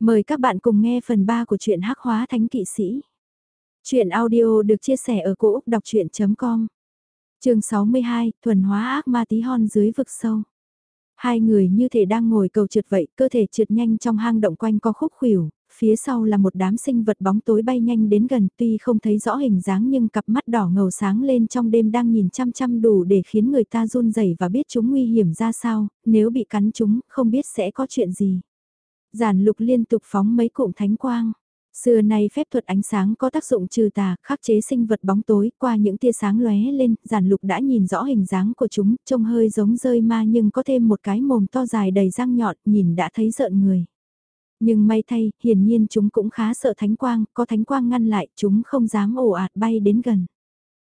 Mời các bạn cùng nghe phần 3 của truyện Hắc Hóa Thánh Kỵ Sĩ. Chuyện audio được chia sẻ ở cỗ đọc chuyện.com Trường 62, Thuần Hóa Ác Ma Tí Hon dưới vực sâu. Hai người như thể đang ngồi cầu trượt vậy, cơ thể trượt nhanh trong hang động quanh co khúc khuỷu, phía sau là một đám sinh vật bóng tối bay nhanh đến gần tuy không thấy rõ hình dáng nhưng cặp mắt đỏ ngầu sáng lên trong đêm đang nhìn chăm chăm đủ để khiến người ta run rẩy và biết chúng nguy hiểm ra sao, nếu bị cắn chúng không biết sẽ có chuyện gì. Giản lục liên tục phóng mấy cụm thánh quang. Xưa nay phép thuật ánh sáng có tác dụng trừ tà, khắc chế sinh vật bóng tối, qua những tia sáng lóe lên, giản lục đã nhìn rõ hình dáng của chúng, trông hơi giống rơi ma nhưng có thêm một cái mồm to dài đầy răng nhọn, nhìn đã thấy rợn người. Nhưng may thay, hiển nhiên chúng cũng khá sợ thánh quang, có thánh quang ngăn lại, chúng không dám ồ ạt bay đến gần.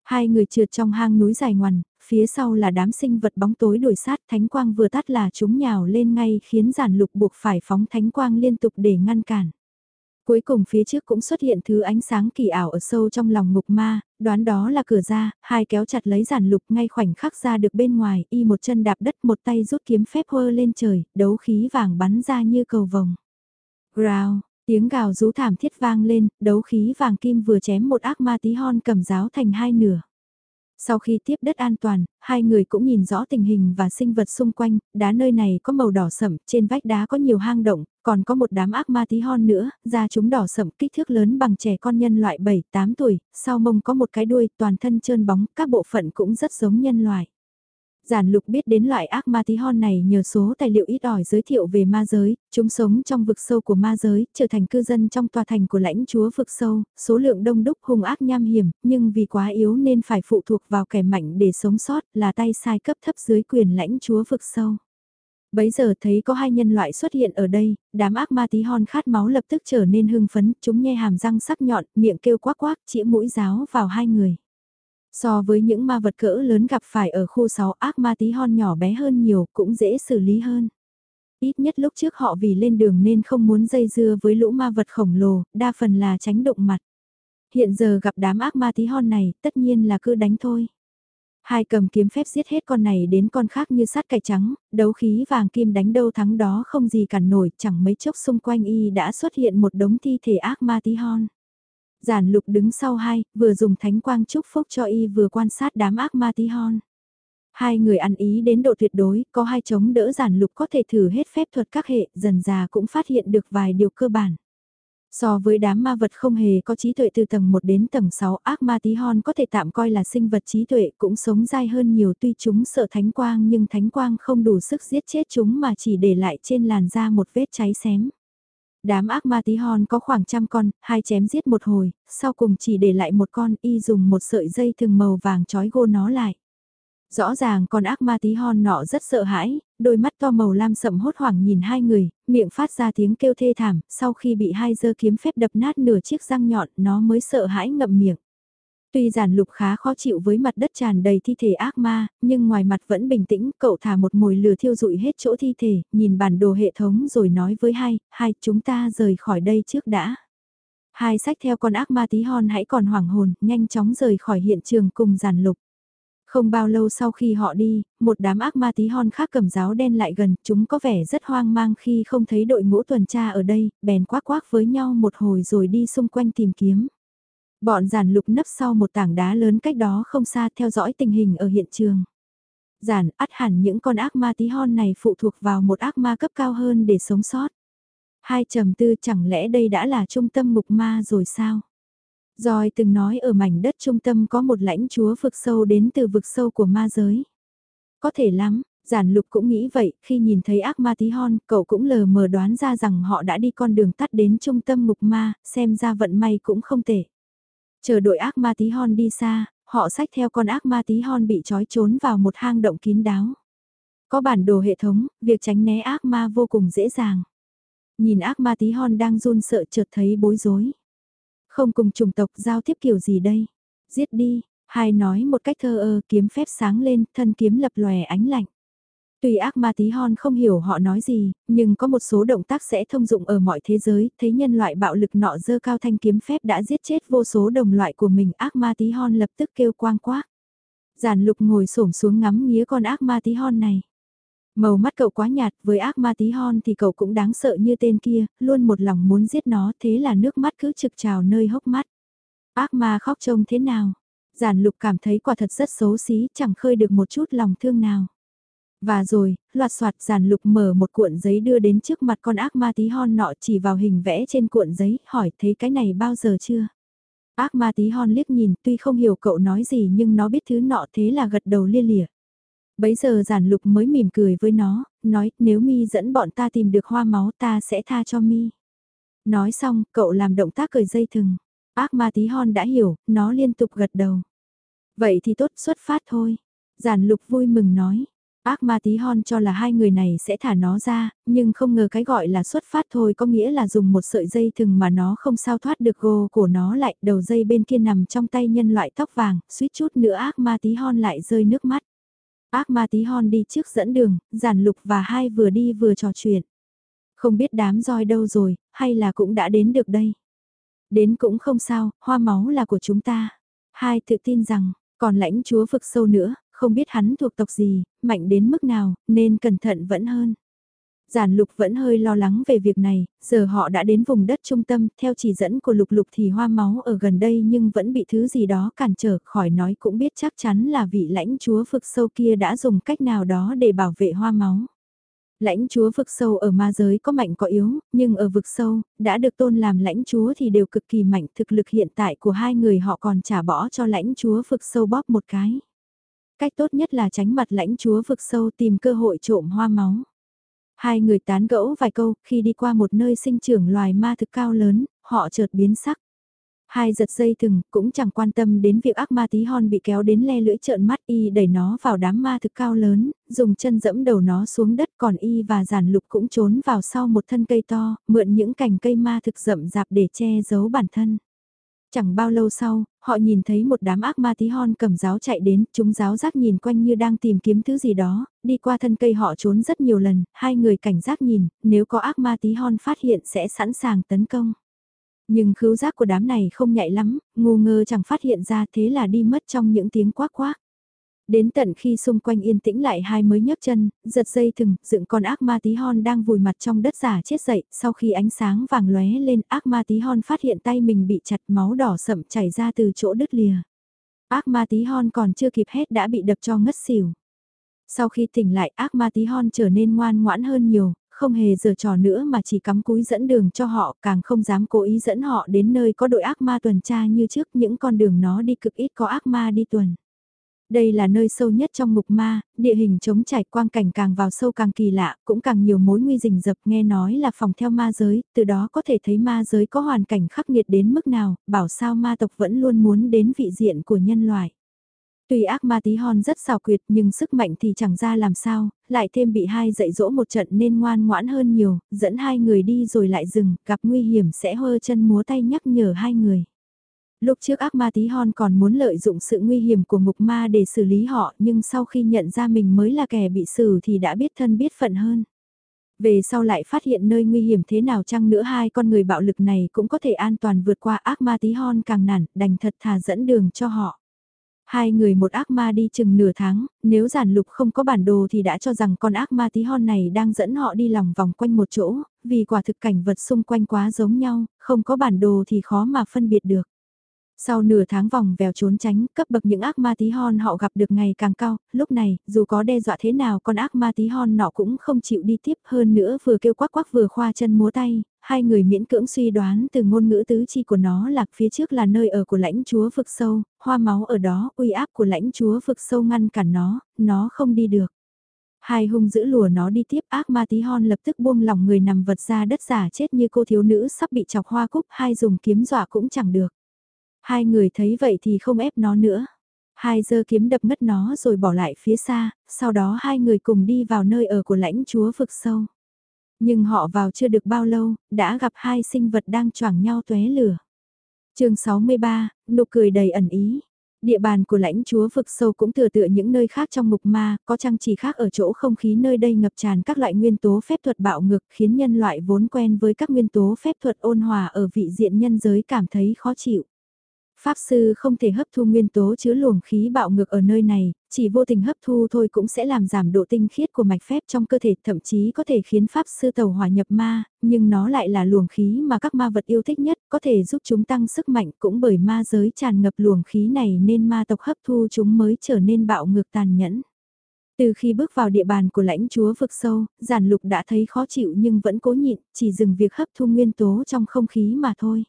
Hai người trượt trong hang núi dài ngoằn, phía sau là đám sinh vật bóng tối đuổi sát thánh quang vừa tắt là chúng nhào lên ngay khiến giản lục buộc phải phóng thánh quang liên tục để ngăn cản. Cuối cùng phía trước cũng xuất hiện thứ ánh sáng kỳ ảo ở sâu trong lòng ngục ma, đoán đó là cửa ra, hai kéo chặt lấy giản lục ngay khoảnh khắc ra được bên ngoài, y một chân đạp đất một tay rút kiếm phép hơ lên trời, đấu khí vàng bắn ra như cầu vồng. Growl, tiếng gào rú thảm thiết vang lên, đấu khí vàng kim vừa chém một ác ma tí hon cầm giáo thành hai nửa. Sau khi tiếp đất an toàn, hai người cũng nhìn rõ tình hình và sinh vật xung quanh, đá nơi này có màu đỏ sẩm, trên vách đá có nhiều hang động, còn có một đám ác ma tí hon nữa, da chúng đỏ sẩm, kích thước lớn bằng trẻ con nhân loại 7-8 tuổi, sau mông có một cái đuôi, toàn thân trơn bóng, các bộ phận cũng rất giống nhân loại. Giản lục biết đến loại ác ma tí hon này nhờ số tài liệu ít ỏi giới thiệu về ma giới, chúng sống trong vực sâu của ma giới, trở thành cư dân trong tòa thành của lãnh chúa vực sâu, số lượng đông đúc hung ác nham hiểm, nhưng vì quá yếu nên phải phụ thuộc vào kẻ mạnh để sống sót là tay sai cấp thấp dưới quyền lãnh chúa vực sâu. Bấy giờ thấy có hai nhân loại xuất hiện ở đây, đám ác ma tí hon khát máu lập tức trở nên hưng phấn, chúng nhe hàm răng sắc nhọn, miệng kêu quát quát, chĩa mũi giáo vào hai người. So với những ma vật cỡ lớn gặp phải ở khu 6 ác ma tí hon nhỏ bé hơn nhiều cũng dễ xử lý hơn. Ít nhất lúc trước họ vì lên đường nên không muốn dây dưa với lũ ma vật khổng lồ, đa phần là tránh động mặt. Hiện giờ gặp đám ác ma tí hon này, tất nhiên là cứ đánh thôi. Hai cầm kiếm phép giết hết con này đến con khác như sát cải trắng, đấu khí vàng kim đánh đâu thắng đó không gì cản nổi, chẳng mấy chốc xung quanh y đã xuất hiện một đống thi thể ác ma tí hon. Giản lục đứng sau hai, vừa dùng thánh quang chúc phúc cho y vừa quan sát đám ác ma tí hon. Hai người ăn ý đến độ tuyệt đối, có hai chống đỡ giản lục có thể thử hết phép thuật các hệ, dần già cũng phát hiện được vài điều cơ bản. So với đám ma vật không hề có trí tuệ từ tầng 1 đến tầng 6, ác ma tí hon có thể tạm coi là sinh vật trí tuệ cũng sống dai hơn nhiều tuy chúng sợ thánh quang nhưng thánh quang không đủ sức giết chết chúng mà chỉ để lại trên làn da một vết cháy xém. Đám ác ma tí hon có khoảng trăm con, hai chém giết một hồi, sau cùng chỉ để lại một con y dùng một sợi dây thừng màu vàng trói gô nó lại. Rõ ràng con ác ma tí hon nọ rất sợ hãi, đôi mắt to màu lam sậm hốt hoảng nhìn hai người, miệng phát ra tiếng kêu thê thảm, sau khi bị hai dơ kiếm phép đập nát nửa chiếc răng nhọn nó mới sợ hãi ngậm miệng. Tuy giản lục khá khó chịu với mặt đất tràn đầy thi thể ác ma, nhưng ngoài mặt vẫn bình tĩnh, cậu thả một mồi lửa thiêu rụi hết chỗ thi thể, nhìn bản đồ hệ thống rồi nói với hai, hai chúng ta rời khỏi đây trước đã. Hai sách theo con ác ma tí hon hãy còn hoảng hồn, nhanh chóng rời khỏi hiện trường cùng giản lục. Không bao lâu sau khi họ đi, một đám ác ma tí hon khác cầm giáo đen lại gần, chúng có vẻ rất hoang mang khi không thấy đội ngũ tuần tra ở đây, bèn quát quát với nhau một hồi rồi đi xung quanh tìm kiếm. Bọn giản lục nấp sau một tảng đá lớn cách đó không xa theo dõi tình hình ở hiện trường. Giản ắt hẳn những con ác ma tí hon này phụ thuộc vào một ác ma cấp cao hơn để sống sót. Hai trầm tư chẳng lẽ đây đã là trung tâm mục ma rồi sao? Rồi từng nói ở mảnh đất trung tâm có một lãnh chúa vực sâu đến từ vực sâu của ma giới. Có thể lắm, giản lục cũng nghĩ vậy, khi nhìn thấy ác ma tí hon, cậu cũng lờ mờ đoán ra rằng họ đã đi con đường tắt đến trung tâm mục ma, xem ra vận may cũng không tệ. Chờ đội ác ma tí hon đi xa, họ xách theo con ác ma tí hon bị trói trốn vào một hang động kín đáo. Có bản đồ hệ thống, việc tránh né ác ma vô cùng dễ dàng. Nhìn ác ma tí hon đang run sợ chợt thấy bối rối. Không cùng chủng tộc giao tiếp kiểu gì đây? Giết đi, hai nói một cách thơ ơ kiếm phép sáng lên, thân kiếm lập lòe ánh lạnh. Tuy ác ma tí hon không hiểu họ nói gì, nhưng có một số động tác sẽ thông dụng ở mọi thế giới, thấy nhân loại bạo lực nọ dơ cao thanh kiếm phép đã giết chết vô số đồng loại của mình, ác ma tí hon lập tức kêu quang quá. Giản lục ngồi xổm xuống ngắm nghía con ác ma tí hon này. Màu mắt cậu quá nhạt, với ác ma tí hon thì cậu cũng đáng sợ như tên kia, luôn một lòng muốn giết nó, thế là nước mắt cứ trực trào nơi hốc mắt. Ác ma khóc trông thế nào? Giản lục cảm thấy quả thật rất xấu xí, chẳng khơi được một chút lòng thương nào. Và rồi, loạt soạt giàn lục mở một cuộn giấy đưa đến trước mặt con ác ma tí hon nọ chỉ vào hình vẽ trên cuộn giấy, hỏi thấy cái này bao giờ chưa? Ác ma tí hon liếc nhìn, tuy không hiểu cậu nói gì nhưng nó biết thứ nọ thế là gật đầu lia lịa. Bấy giờ giản lục mới mỉm cười với nó, nói nếu mi dẫn bọn ta tìm được hoa máu ta sẽ tha cho mi. Nói xong, cậu làm động tác cười dây thừng. Ác ma tí hon đã hiểu, nó liên tục gật đầu. Vậy thì tốt, xuất phát thôi. Giản lục vui mừng nói. Ác ma tí hon cho là hai người này sẽ thả nó ra, nhưng không ngờ cái gọi là xuất phát thôi có nghĩa là dùng một sợi dây thừng mà nó không sao thoát được gô của nó lại, đầu dây bên kia nằm trong tay nhân loại tóc vàng, suýt chút nữa ác ma tí hon lại rơi nước mắt. Ác ma tí hon đi trước dẫn đường, giản lục và hai vừa đi vừa trò chuyện. Không biết đám roi đâu rồi, hay là cũng đã đến được đây. Đến cũng không sao, hoa máu là của chúng ta. Hai tự tin rằng, còn lãnh chúa vực sâu nữa, không biết hắn thuộc tộc gì, mạnh đến mức nào, nên cẩn thận vẫn hơn. Giản lục vẫn hơi lo lắng về việc này, giờ họ đã đến vùng đất trung tâm, theo chỉ dẫn của lục lục thì hoa máu ở gần đây nhưng vẫn bị thứ gì đó cản trở, khỏi nói cũng biết chắc chắn là vị lãnh chúa vực sâu kia đã dùng cách nào đó để bảo vệ hoa máu. Lãnh chúa vực sâu ở ma giới có mạnh có yếu, nhưng ở vực sâu, đã được tôn làm lãnh chúa thì đều cực kỳ mạnh thực lực hiện tại của hai người họ còn trả bỏ cho lãnh chúa vực sâu bóp một cái. Cách tốt nhất là tránh mặt lãnh chúa vực sâu tìm cơ hội trộm hoa máu. Hai người tán gẫu vài câu, khi đi qua một nơi sinh trưởng loài ma thực cao lớn, họ chợt biến sắc. Hai giật dây thừng, cũng chẳng quan tâm đến việc ác ma tí hon bị kéo đến le lưỡi trợn mắt y đẩy nó vào đám ma thực cao lớn, dùng chân dẫm đầu nó xuống đất còn y và giản lục cũng trốn vào sau một thân cây to, mượn những cành cây ma thực rậm rạp để che giấu bản thân. Chẳng bao lâu sau, họ nhìn thấy một đám ác ma tí hon cầm giáo chạy đến, chúng giáo giác nhìn quanh như đang tìm kiếm thứ gì đó, đi qua thân cây họ trốn rất nhiều lần, hai người cảnh giác nhìn, nếu có ác ma tí hon phát hiện sẽ sẵn sàng tấn công. Nhưng khứu giác của đám này không nhạy lắm, ngu ngơ chẳng phát hiện ra thế là đi mất trong những tiếng quác quác Đến tận khi xung quanh yên tĩnh lại hai mới nhấc chân, giật dây thừng, dựng con ác ma tí hon đang vùi mặt trong đất giả chết dậy, sau khi ánh sáng vàng lóe lên ác ma tí hon phát hiện tay mình bị chặt máu đỏ sậm chảy ra từ chỗ đứt lìa. Ác ma tí hon còn chưa kịp hết đã bị đập cho ngất xỉu. Sau khi tỉnh lại ác ma tí hon trở nên ngoan ngoãn hơn nhiều, không hề giở trò nữa mà chỉ cắm cúi dẫn đường cho họ, càng không dám cố ý dẫn họ đến nơi có đội ác ma tuần tra như trước những con đường nó đi cực ít có ác ma đi tuần. Đây là nơi sâu nhất trong ngục ma, địa hình chống trải quang cảnh càng vào sâu càng kỳ lạ, cũng càng nhiều mối nguy rình rập nghe nói là phòng theo ma giới, từ đó có thể thấy ma giới có hoàn cảnh khắc nghiệt đến mức nào, bảo sao ma tộc vẫn luôn muốn đến vị diện của nhân loại. Tuy ác ma tí hon rất xào quyệt nhưng sức mạnh thì chẳng ra làm sao, lại thêm bị hai dạy dỗ một trận nên ngoan ngoãn hơn nhiều, dẫn hai người đi rồi lại dừng, gặp nguy hiểm sẽ hơ chân múa tay nhắc nhở hai người. Lúc trước ác ma tí hon còn muốn lợi dụng sự nguy hiểm của ngục ma để xử lý họ nhưng sau khi nhận ra mình mới là kẻ bị xử thì đã biết thân biết phận hơn. Về sau lại phát hiện nơi nguy hiểm thế nào chăng nữa hai con người bạo lực này cũng có thể an toàn vượt qua ác ma tí hon càng nản, đành thật thà dẫn đường cho họ. Hai người một ác ma đi chừng nửa tháng, nếu giản lục không có bản đồ thì đã cho rằng con ác ma tí hon này đang dẫn họ đi lòng vòng quanh một chỗ, vì quả thực cảnh vật xung quanh quá giống nhau, không có bản đồ thì khó mà phân biệt được. Sau nửa tháng vòng vèo trốn tránh, cấp bậc những ác ma tí hon họ gặp được ngày càng cao, lúc này, dù có đe dọa thế nào con ác ma tí hon nọ cũng không chịu đi tiếp hơn nữa vừa kêu quắc quắc vừa khoa chân múa tay, hai người miễn cưỡng suy đoán từ ngôn ngữ tứ chi của nó là phía trước là nơi ở của lãnh chúa vực sâu, hoa máu ở đó, uy áp của lãnh chúa vực sâu ngăn cản nó, nó không đi được. Hai hung giữ lùa nó đi tiếp ác ma tí hon lập tức buông lòng người nằm vật ra đất giả chết như cô thiếu nữ sắp bị chọc hoa cúc hai dùng kiếm dọa cũng chẳng được. Hai người thấy vậy thì không ép nó nữa. Hai giơ kiếm đập ngất nó rồi bỏ lại phía xa, sau đó hai người cùng đi vào nơi ở của lãnh chúa vực sâu. Nhưng họ vào chưa được bao lâu, đã gặp hai sinh vật đang choảng nhau tóe lửa. chương 63, nụ cười đầy ẩn ý. Địa bàn của lãnh chúa vực sâu cũng thừa tựa những nơi khác trong mục ma, có chăng chỉ khác ở chỗ không khí nơi đây ngập tràn các loại nguyên tố phép thuật bạo ngược khiến nhân loại vốn quen với các nguyên tố phép thuật ôn hòa ở vị diện nhân giới cảm thấy khó chịu. Pháp sư không thể hấp thu nguyên tố chứa luồng khí bạo ngược ở nơi này, chỉ vô tình hấp thu thôi cũng sẽ làm giảm độ tinh khiết của mạch phép trong cơ thể, thậm chí có thể khiến Pháp sư tàu hỏa nhập ma, nhưng nó lại là luồng khí mà các ma vật yêu thích nhất, có thể giúp chúng tăng sức mạnh cũng bởi ma giới tràn ngập luồng khí này nên ma tộc hấp thu chúng mới trở nên bạo ngược tàn nhẫn. Từ khi bước vào địa bàn của lãnh chúa vực sâu, giản lục đã thấy khó chịu nhưng vẫn cố nhịn, chỉ dừng việc hấp thu nguyên tố trong không khí mà thôi.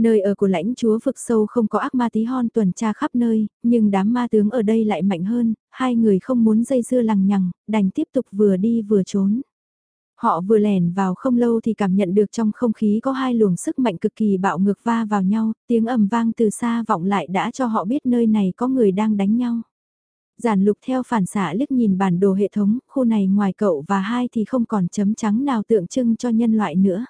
Nơi ở của lãnh chúa vực sâu không có ác ma tí hon tuần tra khắp nơi, nhưng đám ma tướng ở đây lại mạnh hơn, hai người không muốn dây dưa lằng nhằng, đành tiếp tục vừa đi vừa trốn. Họ vừa lẻn vào không lâu thì cảm nhận được trong không khí có hai luồng sức mạnh cực kỳ bạo ngược va vào nhau, tiếng ầm vang từ xa vọng lại đã cho họ biết nơi này có người đang đánh nhau. Giản lục theo phản xạ liếc nhìn bản đồ hệ thống, khu này ngoài cậu và hai thì không còn chấm trắng nào tượng trưng cho nhân loại nữa.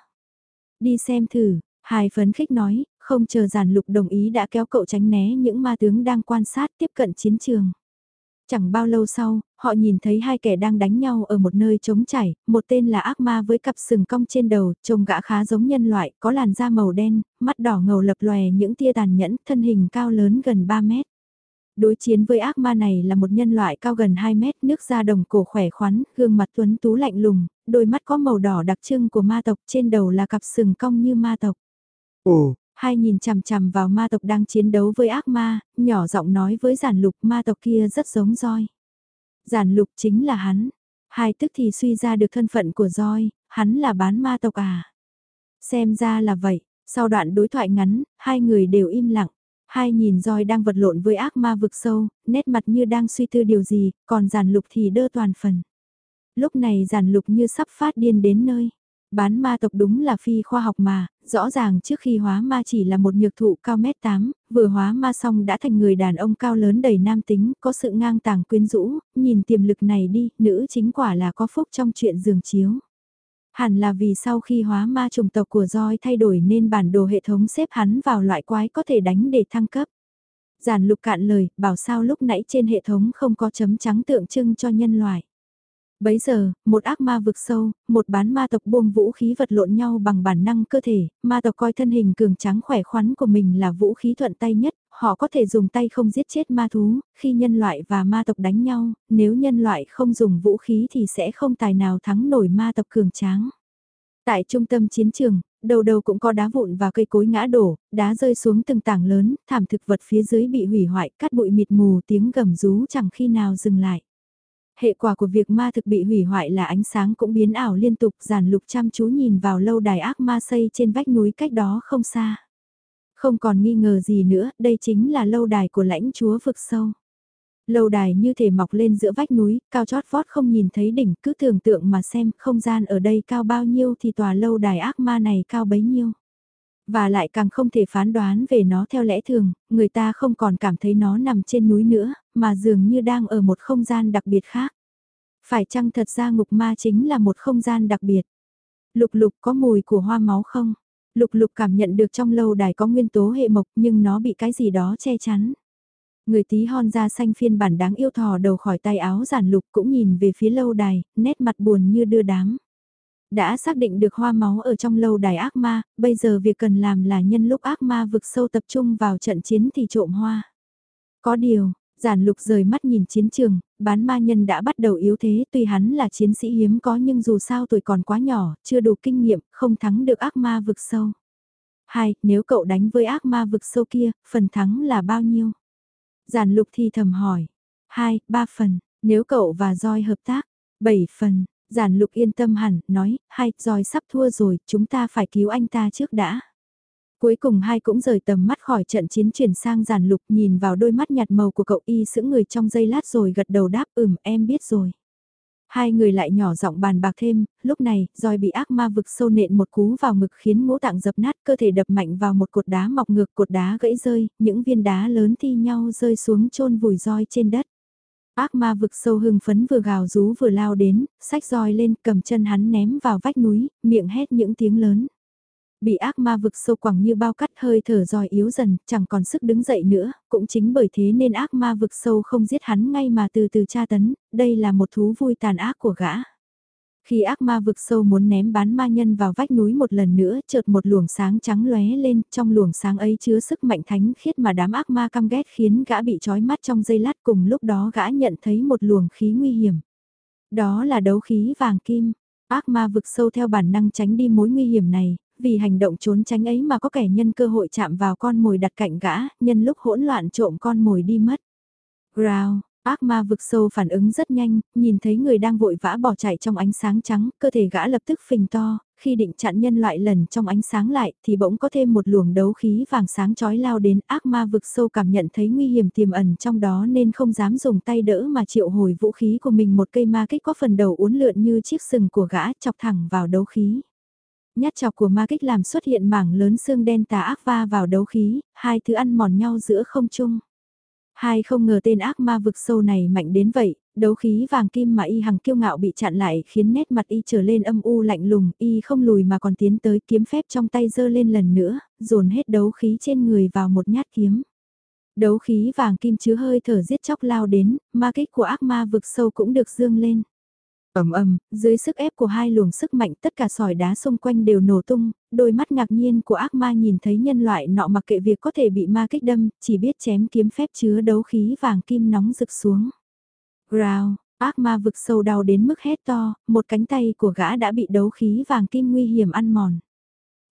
Đi xem thử, hai phấn khích nói, không chờ giản lục đồng ý đã kéo cậu tránh né những ma tướng đang quan sát tiếp cận chiến trường. Chẳng bao lâu sau, họ nhìn thấy hai kẻ đang đánh nhau ở một nơi trống chảy, một tên là ác ma với cặp sừng cong trên đầu, trông gã khá giống nhân loại, có làn da màu đen, mắt đỏ ngầu lập lòe những tia tàn nhẫn, thân hình cao lớn gần 3 mét. Đối chiến với ác ma này là một nhân loại cao gần 2 mét, nước da đồng cổ khỏe khoắn, gương mặt tuấn tú lạnh lùng, đôi mắt có màu đỏ đặc trưng của ma tộc, trên đầu là cặp sừng cong như ma tộc. Ồ, hai nhìn chằm chằm vào ma tộc đang chiến đấu với ác ma, nhỏ giọng nói với giản lục ma tộc kia rất giống roi. Giản lục chính là hắn. Hai tức thì suy ra được thân phận của roi, hắn là bán ma tộc à. Xem ra là vậy, sau đoạn đối thoại ngắn, hai người đều im lặng. Hai nhìn roi đang vật lộn với ác ma vực sâu, nét mặt như đang suy tư điều gì, còn giản lục thì đơ toàn phần. Lúc này giản lục như sắp phát điên đến nơi. Bán ma tộc đúng là phi khoa học mà, rõ ràng trước khi hóa ma chỉ là một nhược thụ cao mét 8, vừa hóa ma xong đã thành người đàn ông cao lớn đầy nam tính, có sự ngang tàng quyến rũ, nhìn tiềm lực này đi, nữ chính quả là có phúc trong chuyện giường chiếu. Hẳn là vì sau khi hóa ma trùng tộc của roi thay đổi nên bản đồ hệ thống xếp hắn vào loại quái có thể đánh để thăng cấp. Giản lục cạn lời, bảo sao lúc nãy trên hệ thống không có chấm trắng tượng trưng cho nhân loại. Bấy giờ, một ác ma vực sâu, một bán ma tộc buông vũ khí vật lộn nhau bằng bản năng cơ thể, ma tộc coi thân hình cường trắng khỏe khoắn của mình là vũ khí thuận tay nhất, họ có thể dùng tay không giết chết ma thú, khi nhân loại và ma tộc đánh nhau, nếu nhân loại không dùng vũ khí thì sẽ không tài nào thắng nổi ma tộc cường tráng. Tại trung tâm chiến trường, đầu đầu cũng có đá vụn và cây cối ngã đổ, đá rơi xuống từng tảng lớn, thảm thực vật phía dưới bị hủy hoại, cắt bụi mịt mù tiếng gầm rú chẳng khi nào dừng lại. Hệ quả của việc ma thực bị hủy hoại là ánh sáng cũng biến ảo liên tục giản lục chăm chú nhìn vào lâu đài ác ma xây trên vách núi cách đó không xa. Không còn nghi ngờ gì nữa, đây chính là lâu đài của lãnh chúa vực sâu. Lâu đài như thể mọc lên giữa vách núi, cao chót vót không nhìn thấy đỉnh, cứ tưởng tượng mà xem không gian ở đây cao bao nhiêu thì tòa lâu đài ác ma này cao bấy nhiêu. Và lại càng không thể phán đoán về nó theo lẽ thường, người ta không còn cảm thấy nó nằm trên núi nữa, mà dường như đang ở một không gian đặc biệt khác. Phải chăng thật ra ngục ma chính là một không gian đặc biệt? Lục lục có mùi của hoa máu không? Lục lục cảm nhận được trong lâu đài có nguyên tố hệ mộc nhưng nó bị cái gì đó che chắn. Người tí hon da xanh phiên bản đáng yêu thò đầu khỏi tay áo giản lục cũng nhìn về phía lâu đài, nét mặt buồn như đưa đám. Đã xác định được hoa máu ở trong lâu đài ác ma, bây giờ việc cần làm là nhân lúc ác ma vực sâu tập trung vào trận chiến thì trộm hoa. Có điều, giản lục rời mắt nhìn chiến trường, bán ma nhân đã bắt đầu yếu thế tuy hắn là chiến sĩ hiếm có nhưng dù sao tuổi còn quá nhỏ, chưa đủ kinh nghiệm, không thắng được ác ma vực sâu. Hai, nếu cậu đánh với ác ma vực sâu kia, phần thắng là bao nhiêu? Giản lục thì thầm hỏi. Hai, ba phần, nếu cậu và roi hợp tác. Bảy phần, giản lục yên tâm hẳn, nói, hai, roi sắp thua rồi, chúng ta phải cứu anh ta trước đã. Cuối cùng hai cũng rời tầm mắt khỏi trận chiến chuyển sang giản lục nhìn vào đôi mắt nhạt màu của cậu y sững người trong giây lát rồi gật đầu đáp ừm em biết rồi. Hai người lại nhỏ giọng bàn bạc thêm, lúc này, roi bị ác ma vực sâu nện một cú vào ngực khiến ngũ tạng dập nát cơ thể đập mạnh vào một cột đá mọc ngược cột đá gãy rơi, những viên đá lớn thi nhau rơi xuống chôn vùi roi trên đất. Ác ma vực sâu hưng phấn vừa gào rú vừa lao đến, sách roi lên cầm chân hắn ném vào vách núi, miệng hét những tiếng lớn bị ác ma vực sâu quẳng như bao cắt hơi thở roi yếu dần, chẳng còn sức đứng dậy nữa, cũng chính bởi thế nên ác ma vực sâu không giết hắn ngay mà từ từ tra tấn, đây là một thú vui tàn ác của gã. Khi ác ma vực sâu muốn ném bán ma nhân vào vách núi một lần nữa, chợt một luồng sáng trắng lóe lên, trong luồng sáng ấy chứa sức mạnh thánh khiết mà đám ác ma căm ghét khiến gã bị trói mắt trong giây lát cùng lúc đó gã nhận thấy một luồng khí nguy hiểm. Đó là đấu khí vàng kim. Ác ma vực sâu theo bản năng tránh đi mối nguy hiểm này, vì hành động trốn tránh ấy mà có kẻ nhân cơ hội chạm vào con mồi đặt cạnh gã, nhân lúc hỗn loạn trộm con mồi đi mất. Growl, ác ma vực sâu phản ứng rất nhanh, nhìn thấy người đang vội vã bỏ chạy trong ánh sáng trắng, cơ thể gã lập tức phình to, khi định chặn nhân loại lần trong ánh sáng lại thì bỗng có thêm một luồng đấu khí vàng sáng chói lao đến ác ma vực sâu cảm nhận thấy nguy hiểm tiềm ẩn trong đó nên không dám dùng tay đỡ mà triệu hồi vũ khí của mình một cây ma kích có phần đầu uốn lượn như chiếc sừng của gã chọc thẳng vào đấu khí. Nhát chọc của ma kích làm xuất hiện mảng lớn xương đen tà ác va vào đấu khí, hai thứ ăn mòn nhau giữa không trung. Hai không ngờ tên ác ma vực sâu này mạnh đến vậy, đấu khí vàng kim mà y hằng kiêu ngạo bị chặn lại khiến nét mặt y trở lên âm u lạnh lùng, y không lùi mà còn tiến tới kiếm phép trong tay giơ lên lần nữa, dồn hết đấu khí trên người vào một nhát kiếm. Đấu khí vàng kim chứa hơi thở giết chóc lao đến, ma kích của ác ma vực sâu cũng được dương lên ầm ầm, dưới sức ép của hai luồng sức mạnh tất cả sỏi đá xung quanh đều nổ tung, đôi mắt ngạc nhiên của ác ma nhìn thấy nhân loại nọ mặc kệ việc có thể bị ma kích đâm, chỉ biết chém kiếm phép chứa đấu khí vàng kim nóng rực xuống. Growl, ác ma vực sâu đau đến mức hét to, một cánh tay của gã đã bị đấu khí vàng kim nguy hiểm ăn mòn.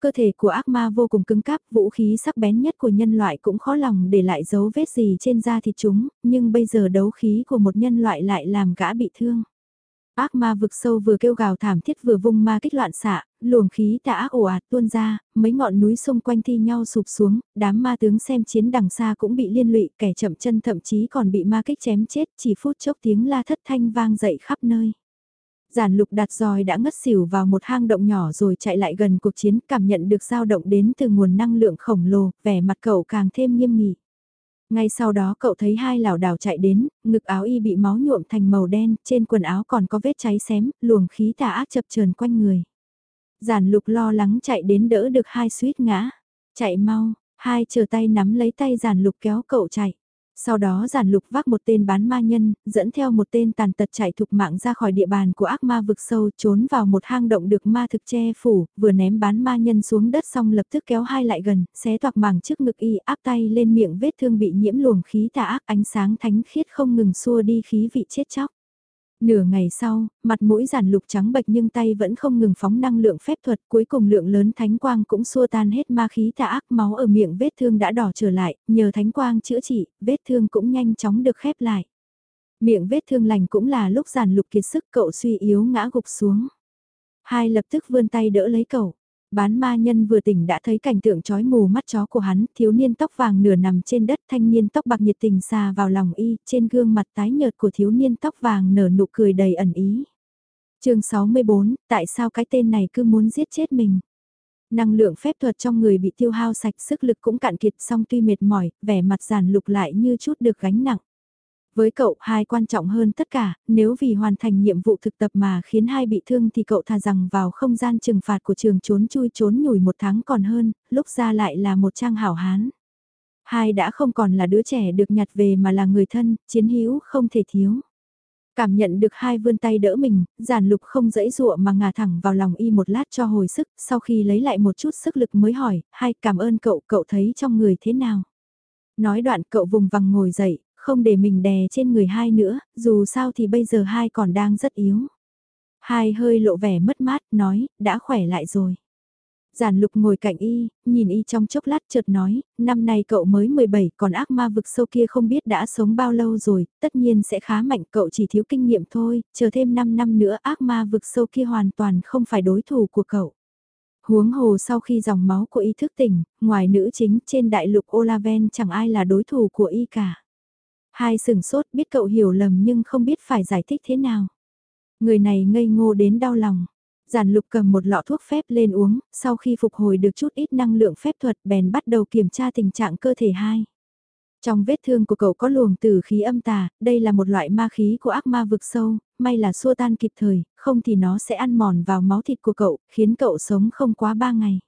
Cơ thể của ác ma vô cùng cứng cáp, vũ khí sắc bén nhất của nhân loại cũng khó lòng để lại dấu vết gì trên da thịt chúng, nhưng bây giờ đấu khí của một nhân loại lại làm gã bị thương. Ác ma vực sâu vừa kêu gào thảm thiết vừa vung ma kích loạn xạ, luồng khí tà ác ồ ạt tuôn ra, mấy ngọn núi xung quanh thi nhau sụp xuống, đám ma tướng xem chiến đằng xa cũng bị liên lụy, kẻ chậm chân thậm chí còn bị ma kích chém chết, chỉ phút chốc tiếng la thất thanh vang dậy khắp nơi. Giản lục đặt roi đã ngất xỉu vào một hang động nhỏ rồi chạy lại gần cuộc chiến, cảm nhận được dao động đến từ nguồn năng lượng khổng lồ, vẻ mặt cậu càng thêm nghiêm nghị. Ngay sau đó cậu thấy hai lão đảo chạy đến, ngực áo y bị máu nhuộm thành màu đen, trên quần áo còn có vết cháy xém, luồng khí tà ác chập chờn quanh người. Giản lục lo lắng chạy đến đỡ được hai suýt ngã. Chạy mau, hai chờ tay nắm lấy tay giản lục kéo cậu chạy. Sau đó giản lục vác một tên bán ma nhân, dẫn theo một tên tàn tật chạy thục mạng ra khỏi địa bàn của ác ma vực sâu trốn vào một hang động được ma thực che phủ, vừa ném bán ma nhân xuống đất xong lập tức kéo hai lại gần, xé toạc màng trước ngực y áp tay lên miệng vết thương bị nhiễm luồng khí tà ác ánh sáng thánh khiết không ngừng xua đi khí vị chết chóc. Nửa ngày sau, mặt mũi giản lục trắng bệch nhưng tay vẫn không ngừng phóng năng lượng phép thuật cuối cùng lượng lớn thánh quang cũng xua tan hết ma khí tà ác máu ở miệng vết thương đã đỏ trở lại, nhờ thánh quang chữa trị, vết thương cũng nhanh chóng được khép lại. Miệng vết thương lành cũng là lúc giản lục kiệt sức cậu suy yếu ngã gục xuống. Hai lập tức vươn tay đỡ lấy cậu. Bán ma nhân vừa tỉnh đã thấy cảnh tượng chói mù mắt chó của hắn, thiếu niên tóc vàng nửa nằm trên đất thanh niên tóc bạc nhiệt tình xà vào lòng y, trên gương mặt tái nhợt của thiếu niên tóc vàng nở nụ cười đầy ẩn ý. chương 64, tại sao cái tên này cứ muốn giết chết mình? Năng lượng phép thuật trong người bị tiêu hao sạch sức lực cũng cạn kiệt song tuy mệt mỏi, vẻ mặt giàn lục lại như chút được gánh nặng. Với cậu, hai quan trọng hơn tất cả, nếu vì hoàn thành nhiệm vụ thực tập mà khiến hai bị thương thì cậu thà rằng vào không gian trừng phạt của trường trốn chui trốn nhủi một tháng còn hơn, lúc ra lại là một trang hảo hán. Hai đã không còn là đứa trẻ được nhặt về mà là người thân, chiến hữu không thể thiếu. Cảm nhận được hai vươn tay đỡ mình, giản lục không dẫy dụa mà ngả thẳng vào lòng y một lát cho hồi sức, sau khi lấy lại một chút sức lực mới hỏi, hai cảm ơn cậu, cậu thấy trong người thế nào? Nói đoạn cậu vùng vằng ngồi dậy, không để mình đè trên người hai nữa, dù sao thì bây giờ hai còn đang rất yếu. Hai hơi lộ vẻ mất mát, nói, đã khỏe lại rồi. Giản lục ngồi cạnh y, nhìn y trong chốc lát chợt nói, năm nay cậu mới 17 còn ác ma vực sâu kia không biết đã sống bao lâu rồi, tất nhiên sẽ khá mạnh cậu chỉ thiếu kinh nghiệm thôi, chờ thêm 5 năm nữa ác ma vực sâu kia hoàn toàn không phải đối thủ của cậu. Huống hồ sau khi dòng máu của y thức tỉnh, ngoài nữ chính trên đại lục Olaven chẳng ai là đối thủ của y cả. Hai sừng sốt biết cậu hiểu lầm nhưng không biết phải giải thích thế nào. Người này ngây ngô đến đau lòng. Giản lục cầm một lọ thuốc phép lên uống, sau khi phục hồi được chút ít năng lượng phép thuật bèn bắt đầu kiểm tra tình trạng cơ thể hai. Trong vết thương của cậu có luồng tử khí âm tà, đây là một loại ma khí của ác ma vực sâu, may là xua tan kịp thời, không thì nó sẽ ăn mòn vào máu thịt của cậu, khiến cậu sống không quá ba ngày.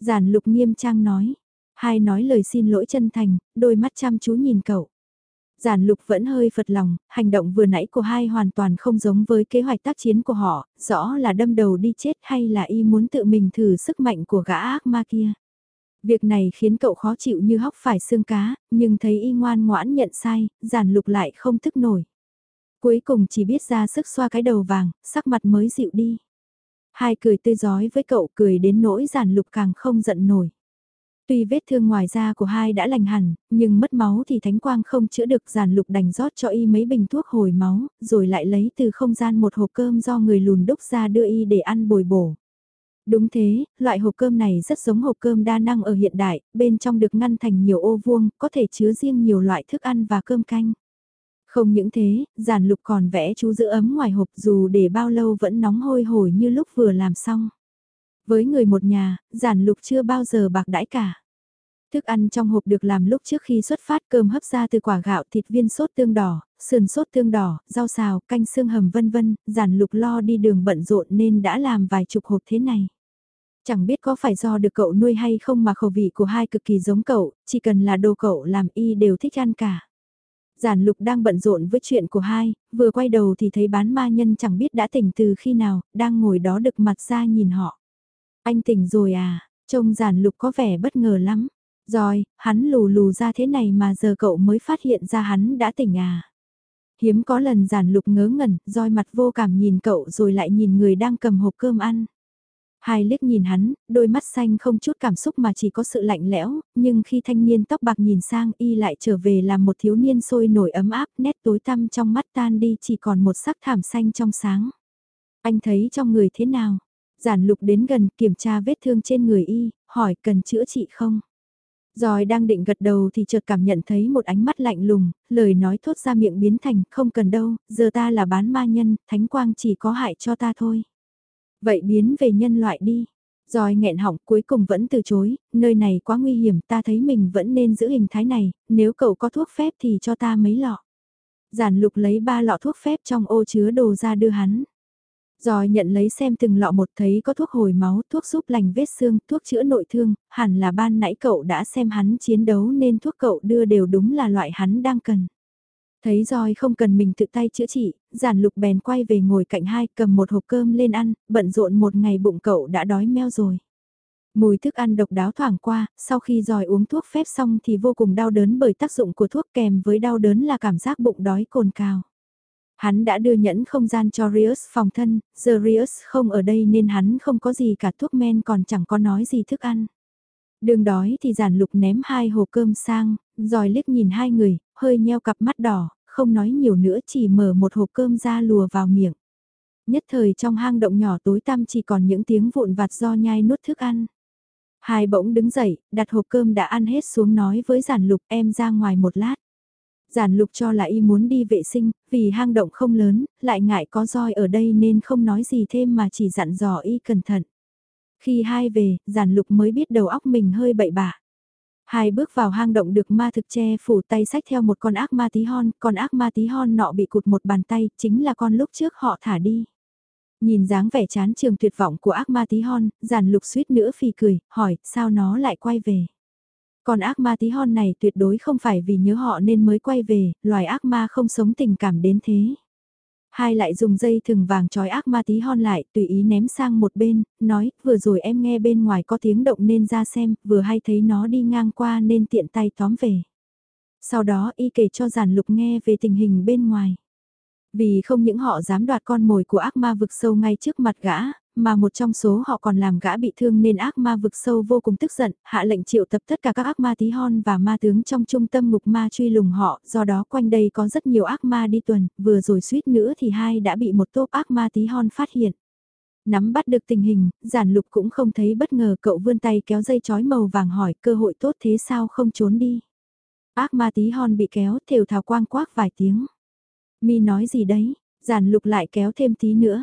Giản lục nghiêm trang nói, hai nói lời xin lỗi chân thành, đôi mắt chăm chú nhìn cậu. Giản lục vẫn hơi phật lòng, hành động vừa nãy của hai hoàn toàn không giống với kế hoạch tác chiến của họ, rõ là đâm đầu đi chết hay là y muốn tự mình thử sức mạnh của gã ác ma kia. Việc này khiến cậu khó chịu như hóc phải xương cá, nhưng thấy y ngoan ngoãn nhận sai, giản lục lại không thức nổi. Cuối cùng chỉ biết ra sức xoa cái đầu vàng, sắc mặt mới dịu đi. Hai cười tươi giói với cậu cười đến nỗi giản lục càng không giận nổi. Tuy vết thương ngoài da của hai đã lành hẳn, nhưng mất máu thì thánh quang không chữa được giản lục đành rót cho y mấy bình thuốc hồi máu, rồi lại lấy từ không gian một hộp cơm do người lùn đúc ra đưa y để ăn bồi bổ. Đúng thế, loại hộp cơm này rất giống hộp cơm đa năng ở hiện đại, bên trong được ngăn thành nhiều ô vuông, có thể chứa riêng nhiều loại thức ăn và cơm canh. Không những thế, giản lục còn vẽ chú giữ ấm ngoài hộp dù để bao lâu vẫn nóng hôi hổi như lúc vừa làm xong. Với người một nhà, giản lục chưa bao giờ bạc đãi cả. Thức ăn trong hộp được làm lúc trước khi xuất phát cơm hấp ra từ quả gạo thịt viên sốt tương đỏ, sườn sốt tương đỏ, rau xào, canh xương hầm vân vân, giản lục lo đi đường bận rộn nên đã làm vài chục hộp thế này. Chẳng biết có phải do được cậu nuôi hay không mà khẩu vị của hai cực kỳ giống cậu, chỉ cần là đồ cậu làm y đều thích ăn cả. Giản lục đang bận rộn với chuyện của hai, vừa quay đầu thì thấy bán ma nhân chẳng biết đã tỉnh từ khi nào, đang ngồi đó đực mặt ra nhìn họ. Anh tỉnh rồi à, trông giản lục có vẻ bất ngờ lắm. Rồi, hắn lù lù ra thế này mà giờ cậu mới phát hiện ra hắn đã tỉnh à. Hiếm có lần giản lục ngớ ngẩn, roi mặt vô cảm nhìn cậu rồi lại nhìn người đang cầm hộp cơm ăn. Hai liếc nhìn hắn, đôi mắt xanh không chút cảm xúc mà chỉ có sự lạnh lẽo, nhưng khi thanh niên tóc bạc nhìn sang y lại trở về làm một thiếu niên sôi nổi ấm áp, nét tối tăm trong mắt tan đi chỉ còn một sắc thảm xanh trong sáng. Anh thấy trong người thế nào? Giản lục đến gần kiểm tra vết thương trên người y, hỏi cần chữa trị không? Rồi đang định gật đầu thì chợt cảm nhận thấy một ánh mắt lạnh lùng, lời nói thốt ra miệng biến thành không cần đâu, giờ ta là bán ma nhân, thánh quang chỉ có hại cho ta thôi. Vậy biến về nhân loại đi. Rồi nghẹn họng cuối cùng vẫn từ chối, nơi này quá nguy hiểm ta thấy mình vẫn nên giữ hình thái này, nếu cậu có thuốc phép thì cho ta mấy lọ. Giản lục lấy ba lọ thuốc phép trong ô chứa đồ ra đưa hắn. Rồi nhận lấy xem từng lọ một thấy có thuốc hồi máu, thuốc giúp lành vết xương, thuốc chữa nội thương, hẳn là ban nãy cậu đã xem hắn chiến đấu nên thuốc cậu đưa đều đúng là loại hắn đang cần. Thấy roi không cần mình tự tay chữa trị, giản lục bèn quay về ngồi cạnh hai cầm một hộp cơm lên ăn, bận rộn một ngày bụng cậu đã đói meo rồi. Mùi thức ăn độc đáo thoảng qua, sau khi Rồi uống thuốc phép xong thì vô cùng đau đớn bởi tác dụng của thuốc kèm với đau đớn là cảm giác bụng đói cồn cào. Hắn đã đưa nhẫn không gian cho Rius phòng thân, giờ Rius không ở đây nên hắn không có gì cả thuốc men còn chẳng có nói gì thức ăn. Đường đói thì giản lục ném hai hộp cơm sang, rồi liếc nhìn hai người, hơi nheo cặp mắt đỏ, không nói nhiều nữa chỉ mở một hộp cơm ra lùa vào miệng. Nhất thời trong hang động nhỏ tối tăm chỉ còn những tiếng vụn vặt do nhai nuốt thức ăn. Hai bỗng đứng dậy, đặt hộp cơm đã ăn hết xuống nói với giản lục em ra ngoài một lát. Giản lục cho là y muốn đi vệ sinh, vì hang động không lớn, lại ngại có roi ở đây nên không nói gì thêm mà chỉ dặn dò y cẩn thận. Khi hai về, giản lục mới biết đầu óc mình hơi bậy bạ. Hai bước vào hang động được ma thực che phủ tay sách theo một con ác ma tí hon, con ác ma tí hon nọ bị cụt một bàn tay, chính là con lúc trước họ thả đi. Nhìn dáng vẻ chán trường tuyệt vọng của ác ma tí hon, giản lục suýt nữa phì cười, hỏi, sao nó lại quay về? Còn ác ma tí hon này tuyệt đối không phải vì nhớ họ nên mới quay về, loài ác ma không sống tình cảm đến thế. Hai lại dùng dây thừng vàng trói ác ma tí hon lại, tùy ý ném sang một bên, nói, vừa rồi em nghe bên ngoài có tiếng động nên ra xem, vừa hay thấy nó đi ngang qua nên tiện tay tóm về. Sau đó y kể cho giản lục nghe về tình hình bên ngoài. Vì không những họ dám đoạt con mồi của ác ma vực sâu ngay trước mặt gã, mà một trong số họ còn làm gã bị thương nên ác ma vực sâu vô cùng tức giận, hạ lệnh triệu tập tất cả các ác ma tí hon và ma tướng trong trung tâm ngục ma truy lùng họ, do đó quanh đây có rất nhiều ác ma đi tuần, vừa rồi suýt nữa thì hai đã bị một tốp ác ma tí hon phát hiện. Nắm bắt được tình hình, giản lục cũng không thấy bất ngờ cậu vươn tay kéo dây chói màu vàng hỏi cơ hội tốt thế sao không trốn đi. Ác ma tí hon bị kéo thều thào quang quác vài tiếng. Mi nói gì đấy, giản lục lại kéo thêm tí nữa.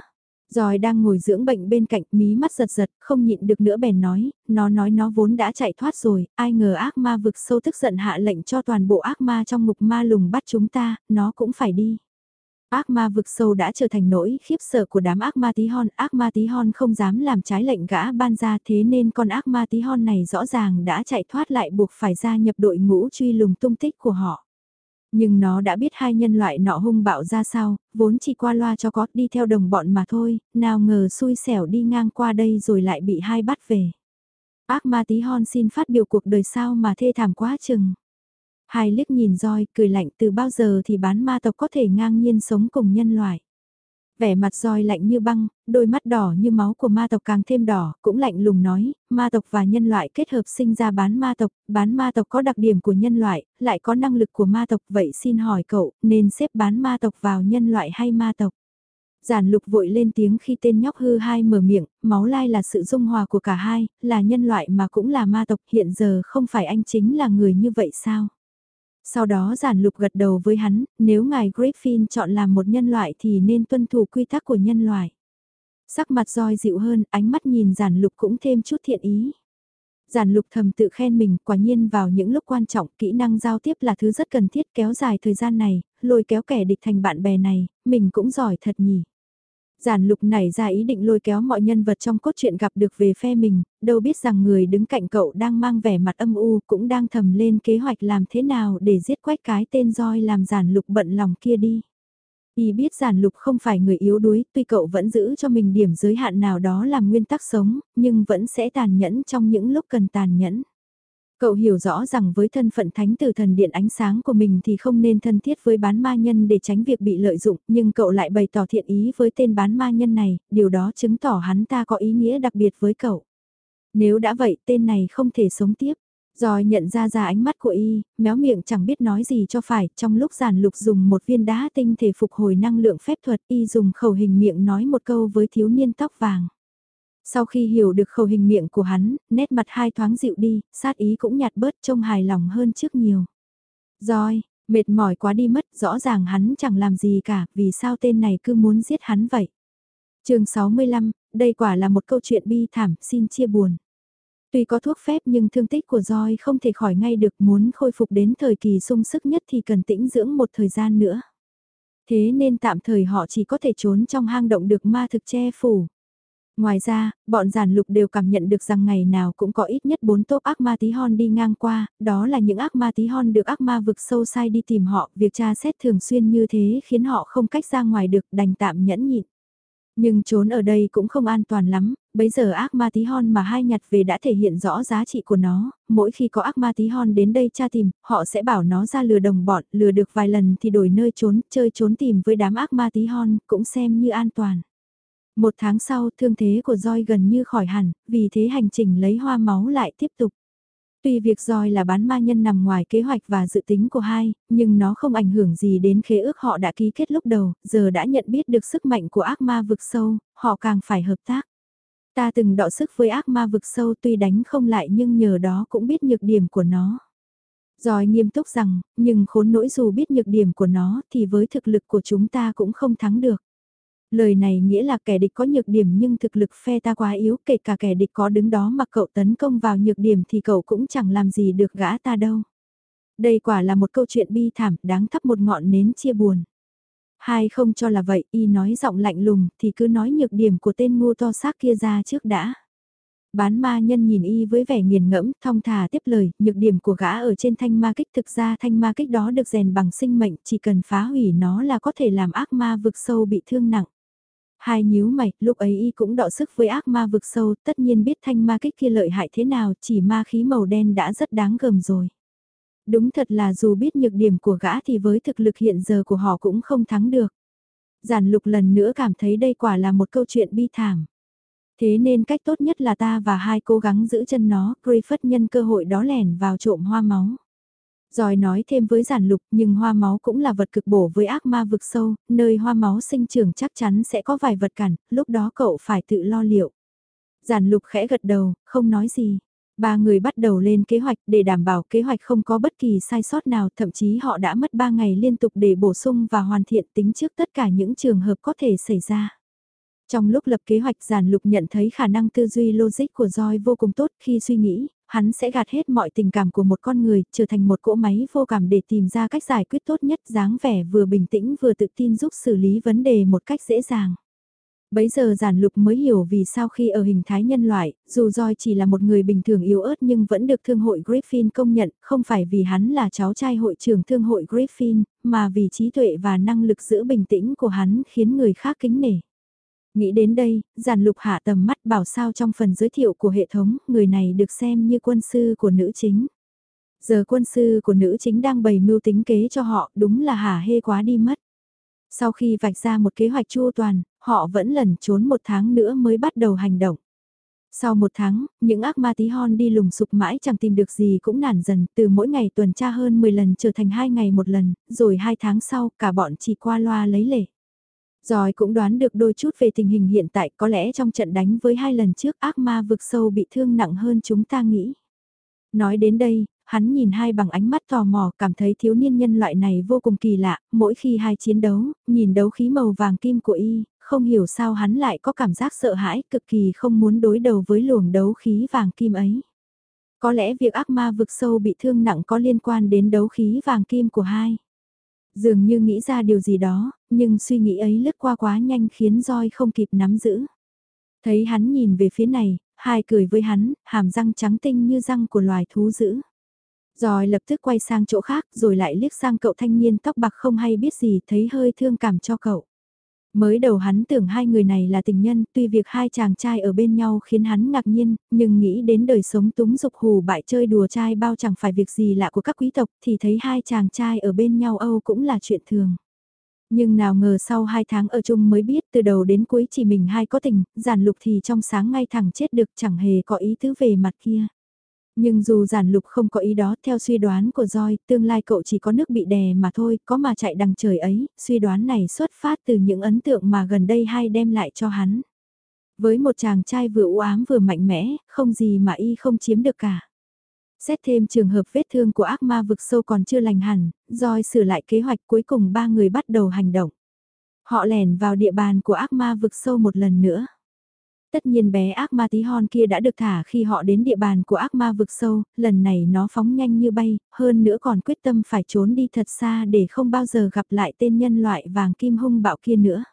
Rồi đang ngồi dưỡng bệnh bên cạnh mí mắt giật giật, không nhịn được nữa bèn nói, nó nói nó vốn đã chạy thoát rồi, ai ngờ ác ma vực sâu tức giận hạ lệnh cho toàn bộ ác ma trong ngục ma lùng bắt chúng ta, nó cũng phải đi. Ác ma vực sâu đã trở thành nỗi khiếp sợ của đám ác ma tí hon, ác ma tí hon không dám làm trái lệnh gã ban ra thế nên con ác ma tí hon này rõ ràng đã chạy thoát lại buộc phải gia nhập đội ngũ truy lùng tung tích của họ. Nhưng nó đã biết hai nhân loại nọ hung bạo ra sao, vốn chỉ qua loa cho có đi theo đồng bọn mà thôi, nào ngờ xui xẻo đi ngang qua đây rồi lại bị hai bắt về. Ác ma tí hon xin phát biểu cuộc đời sao mà thê thảm quá chừng. Hai liếc nhìn roi, cười lạnh từ bao giờ thì bán ma tộc có thể ngang nhiên sống cùng nhân loại. Vẻ mặt roi lạnh như băng, đôi mắt đỏ như máu của ma tộc càng thêm đỏ, cũng lạnh lùng nói, ma tộc và nhân loại kết hợp sinh ra bán ma tộc, bán ma tộc có đặc điểm của nhân loại, lại có năng lực của ma tộc, vậy xin hỏi cậu, nên xếp bán ma tộc vào nhân loại hay ma tộc? Giản lục vội lên tiếng khi tên nhóc hư hai mở miệng, máu lai là sự dung hòa của cả hai, là nhân loại mà cũng là ma tộc, hiện giờ không phải anh chính là người như vậy sao? Sau đó giản lục gật đầu với hắn, nếu ngài Griffin chọn làm một nhân loại thì nên tuân thủ quy tắc của nhân loại. Sắc mặt roi dịu hơn, ánh mắt nhìn giản lục cũng thêm chút thiện ý. Giản lục thầm tự khen mình, quả nhiên vào những lúc quan trọng, kỹ năng giao tiếp là thứ rất cần thiết kéo dài thời gian này, lôi kéo kẻ địch thành bạn bè này, mình cũng giỏi thật nhỉ. Giản lục này ra ý định lôi kéo mọi nhân vật trong cốt truyện gặp được về phe mình, đâu biết rằng người đứng cạnh cậu đang mang vẻ mặt âm u cũng đang thầm lên kế hoạch làm thế nào để giết quách cái tên roi làm giản lục bận lòng kia đi. Y biết giản lục không phải người yếu đuối, tuy cậu vẫn giữ cho mình điểm giới hạn nào đó làm nguyên tắc sống, nhưng vẫn sẽ tàn nhẫn trong những lúc cần tàn nhẫn. Cậu hiểu rõ rằng với thân phận thánh tử thần điện ánh sáng của mình thì không nên thân thiết với bán ma nhân để tránh việc bị lợi dụng, nhưng cậu lại bày tỏ thiện ý với tên bán ma nhân này, điều đó chứng tỏ hắn ta có ý nghĩa đặc biệt với cậu. Nếu đã vậy tên này không thể sống tiếp. Rồi nhận ra ra ánh mắt của y, méo miệng chẳng biết nói gì cho phải, trong lúc giản lục dùng một viên đá tinh thể phục hồi năng lượng phép thuật y dùng khẩu hình miệng nói một câu với thiếu niên tóc vàng. Sau khi hiểu được khẩu hình miệng của hắn, nét mặt hai thoáng dịu đi, sát ý cũng nhạt bớt trông hài lòng hơn trước nhiều. Rồi, mệt mỏi quá đi mất, rõ ràng hắn chẳng làm gì cả, vì sao tên này cứ muốn giết hắn vậy. chương 65, đây quả là một câu chuyện bi thảm, xin chia buồn. Tuy có thuốc phép nhưng thương tích của roi không thể khỏi ngay được muốn khôi phục đến thời kỳ sung sức nhất thì cần tĩnh dưỡng một thời gian nữa. Thế nên tạm thời họ chỉ có thể trốn trong hang động được ma thực che phủ. Ngoài ra, bọn giản lục đều cảm nhận được rằng ngày nào cũng có ít nhất 4 tốp ác ma tí hon đi ngang qua, đó là những ác ma tí hon được ác ma vực sâu sai đi tìm họ, việc tra xét thường xuyên như thế khiến họ không cách ra ngoài được đành tạm nhẫn nhịn. Nhưng trốn ở đây cũng không an toàn lắm, bấy giờ ác ma tí hon mà hai nhặt về đã thể hiện rõ giá trị của nó, mỗi khi có ác ma tí hon đến đây tra tìm, họ sẽ bảo nó ra lừa đồng bọn, lừa được vài lần thì đổi nơi trốn, chơi trốn tìm với đám ác ma tí hon, cũng xem như an toàn. Một tháng sau, thương thế của roi gần như khỏi hẳn, vì thế hành trình lấy hoa máu lại tiếp tục. Tuy việc roi là bán ma nhân nằm ngoài kế hoạch và dự tính của hai, nhưng nó không ảnh hưởng gì đến khế ước họ đã ký kết lúc đầu, giờ đã nhận biết được sức mạnh của ác ma vực sâu, họ càng phải hợp tác. Ta từng đọ sức với ác ma vực sâu tuy đánh không lại nhưng nhờ đó cũng biết nhược điểm của nó. Rồi nghiêm túc rằng, nhưng khốn nỗi dù biết nhược điểm của nó thì với thực lực của chúng ta cũng không thắng được. Lời này nghĩa là kẻ địch có nhược điểm nhưng thực lực phe ta quá yếu, kể cả kẻ địch có đứng đó mà cậu tấn công vào nhược điểm thì cậu cũng chẳng làm gì được gã ta đâu. Đây quả là một câu chuyện bi thảm, đáng thắp một ngọn nến chia buồn. Hai không cho là vậy, y nói giọng lạnh lùng thì cứ nói nhược điểm của tên ngu to xác kia ra trước đã. Bán ma nhân nhìn y với vẻ nghiền ngẫm, thong thả tiếp lời, nhược điểm của gã ở trên thanh ma kích thực ra thanh ma kích đó được rèn bằng sinh mệnh, chỉ cần phá hủy nó là có thể làm ác ma vực sâu bị thương nặng. Hai nhíu mày, lúc ấy y cũng đọ sức với ác ma vực sâu, tất nhiên biết thanh ma kích kia lợi hại thế nào, chỉ ma khí màu đen đã rất đáng gờm rồi. Đúng thật là dù biết nhược điểm của gã thì với thực lực hiện giờ của họ cũng không thắng được. Giản lục lần nữa cảm thấy đây quả là một câu chuyện bi thảm. Thế nên cách tốt nhất là ta và hai cố gắng giữ chân nó, Griffith nhân cơ hội đó lẻn vào trộm hoa máu. Rồi nói thêm với giản lục nhưng hoa máu cũng là vật cực bổ với ác ma vực sâu, nơi hoa máu sinh trưởng chắc chắn sẽ có vài vật cản, lúc đó cậu phải tự lo liệu. Giản lục khẽ gật đầu, không nói gì. Ba người bắt đầu lên kế hoạch để đảm bảo kế hoạch không có bất kỳ sai sót nào, thậm chí họ đã mất ba ngày liên tục để bổ sung và hoàn thiện tính trước tất cả những trường hợp có thể xảy ra. Trong lúc lập kế hoạch giản lục nhận thấy khả năng tư duy logic của Joy vô cùng tốt khi suy nghĩ, hắn sẽ gạt hết mọi tình cảm của một con người, trở thành một cỗ máy vô cảm để tìm ra cách giải quyết tốt nhất dáng vẻ vừa bình tĩnh vừa tự tin giúp xử lý vấn đề một cách dễ dàng. Bấy giờ giản lục mới hiểu vì sao khi ở hình thái nhân loại, dù Joy chỉ là một người bình thường yếu ớt nhưng vẫn được thương hội Griffin công nhận, không phải vì hắn là cháu trai hội trưởng thương hội Griffin, mà vì trí tuệ và năng lực giữ bình tĩnh của hắn khiến người khác kính nể. Nghĩ đến đây, giản lục hạ tầm mắt bảo sao trong phần giới thiệu của hệ thống, người này được xem như quân sư của nữ chính. Giờ quân sư của nữ chính đang bày mưu tính kế cho họ, đúng là hả hê quá đi mất. Sau khi vạch ra một kế hoạch chu toàn, họ vẫn lẩn trốn một tháng nữa mới bắt đầu hành động. Sau một tháng, những ác ma tí hon đi lùng sục mãi chẳng tìm được gì cũng nản dần, từ mỗi ngày tuần tra hơn 10 lần trở thành hai ngày một lần, rồi hai tháng sau cả bọn chỉ qua loa lấy lệ. Rồi cũng đoán được đôi chút về tình hình hiện tại có lẽ trong trận đánh với hai lần trước ác ma vực sâu bị thương nặng hơn chúng ta nghĩ. Nói đến đây, hắn nhìn hai bằng ánh mắt tò mò cảm thấy thiếu niên nhân loại này vô cùng kỳ lạ, mỗi khi hai chiến đấu, nhìn đấu khí màu vàng kim của y, không hiểu sao hắn lại có cảm giác sợ hãi cực kỳ không muốn đối đầu với luồng đấu khí vàng kim ấy. Có lẽ việc ác ma vực sâu bị thương nặng có liên quan đến đấu khí vàng kim của hai. Dường như nghĩ ra điều gì đó, nhưng suy nghĩ ấy lướt qua quá nhanh khiến roi không kịp nắm giữ. Thấy hắn nhìn về phía này, hai cười với hắn, hàm răng trắng tinh như răng của loài thú dữ. Rồi lập tức quay sang chỗ khác rồi lại liếc sang cậu thanh niên tóc bạc không hay biết gì thấy hơi thương cảm cho cậu. Mới đầu hắn tưởng hai người này là tình nhân, tuy việc hai chàng trai ở bên nhau khiến hắn ngạc nhiên, nhưng nghĩ đến đời sống túng dục hù bại chơi đùa trai bao chẳng phải việc gì lạ của các quý tộc thì thấy hai chàng trai ở bên nhau Âu cũng là chuyện thường. Nhưng nào ngờ sau hai tháng ở chung mới biết từ đầu đến cuối chỉ mình hai có tình, giản lục thì trong sáng ngay thẳng chết được chẳng hề có ý tứ về mặt kia. Nhưng dù giản lục không có ý đó theo suy đoán của Joy, tương lai cậu chỉ có nước bị đè mà thôi, có mà chạy đằng trời ấy, suy đoán này xuất phát từ những ấn tượng mà gần đây hai đem lại cho hắn. Với một chàng trai vừa u ám vừa mạnh mẽ, không gì mà y không chiếm được cả. Xét thêm trường hợp vết thương của ác ma vực sâu còn chưa lành hẳn, Joy sửa lại kế hoạch cuối cùng ba người bắt đầu hành động. Họ lẻn vào địa bàn của ác ma vực sâu một lần nữa. Tất nhiên bé ác ma tí hon kia đã được thả khi họ đến địa bàn của ác ma vực sâu, lần này nó phóng nhanh như bay, hơn nữa còn quyết tâm phải trốn đi thật xa để không bao giờ gặp lại tên nhân loại vàng kim hung bạo kia nữa.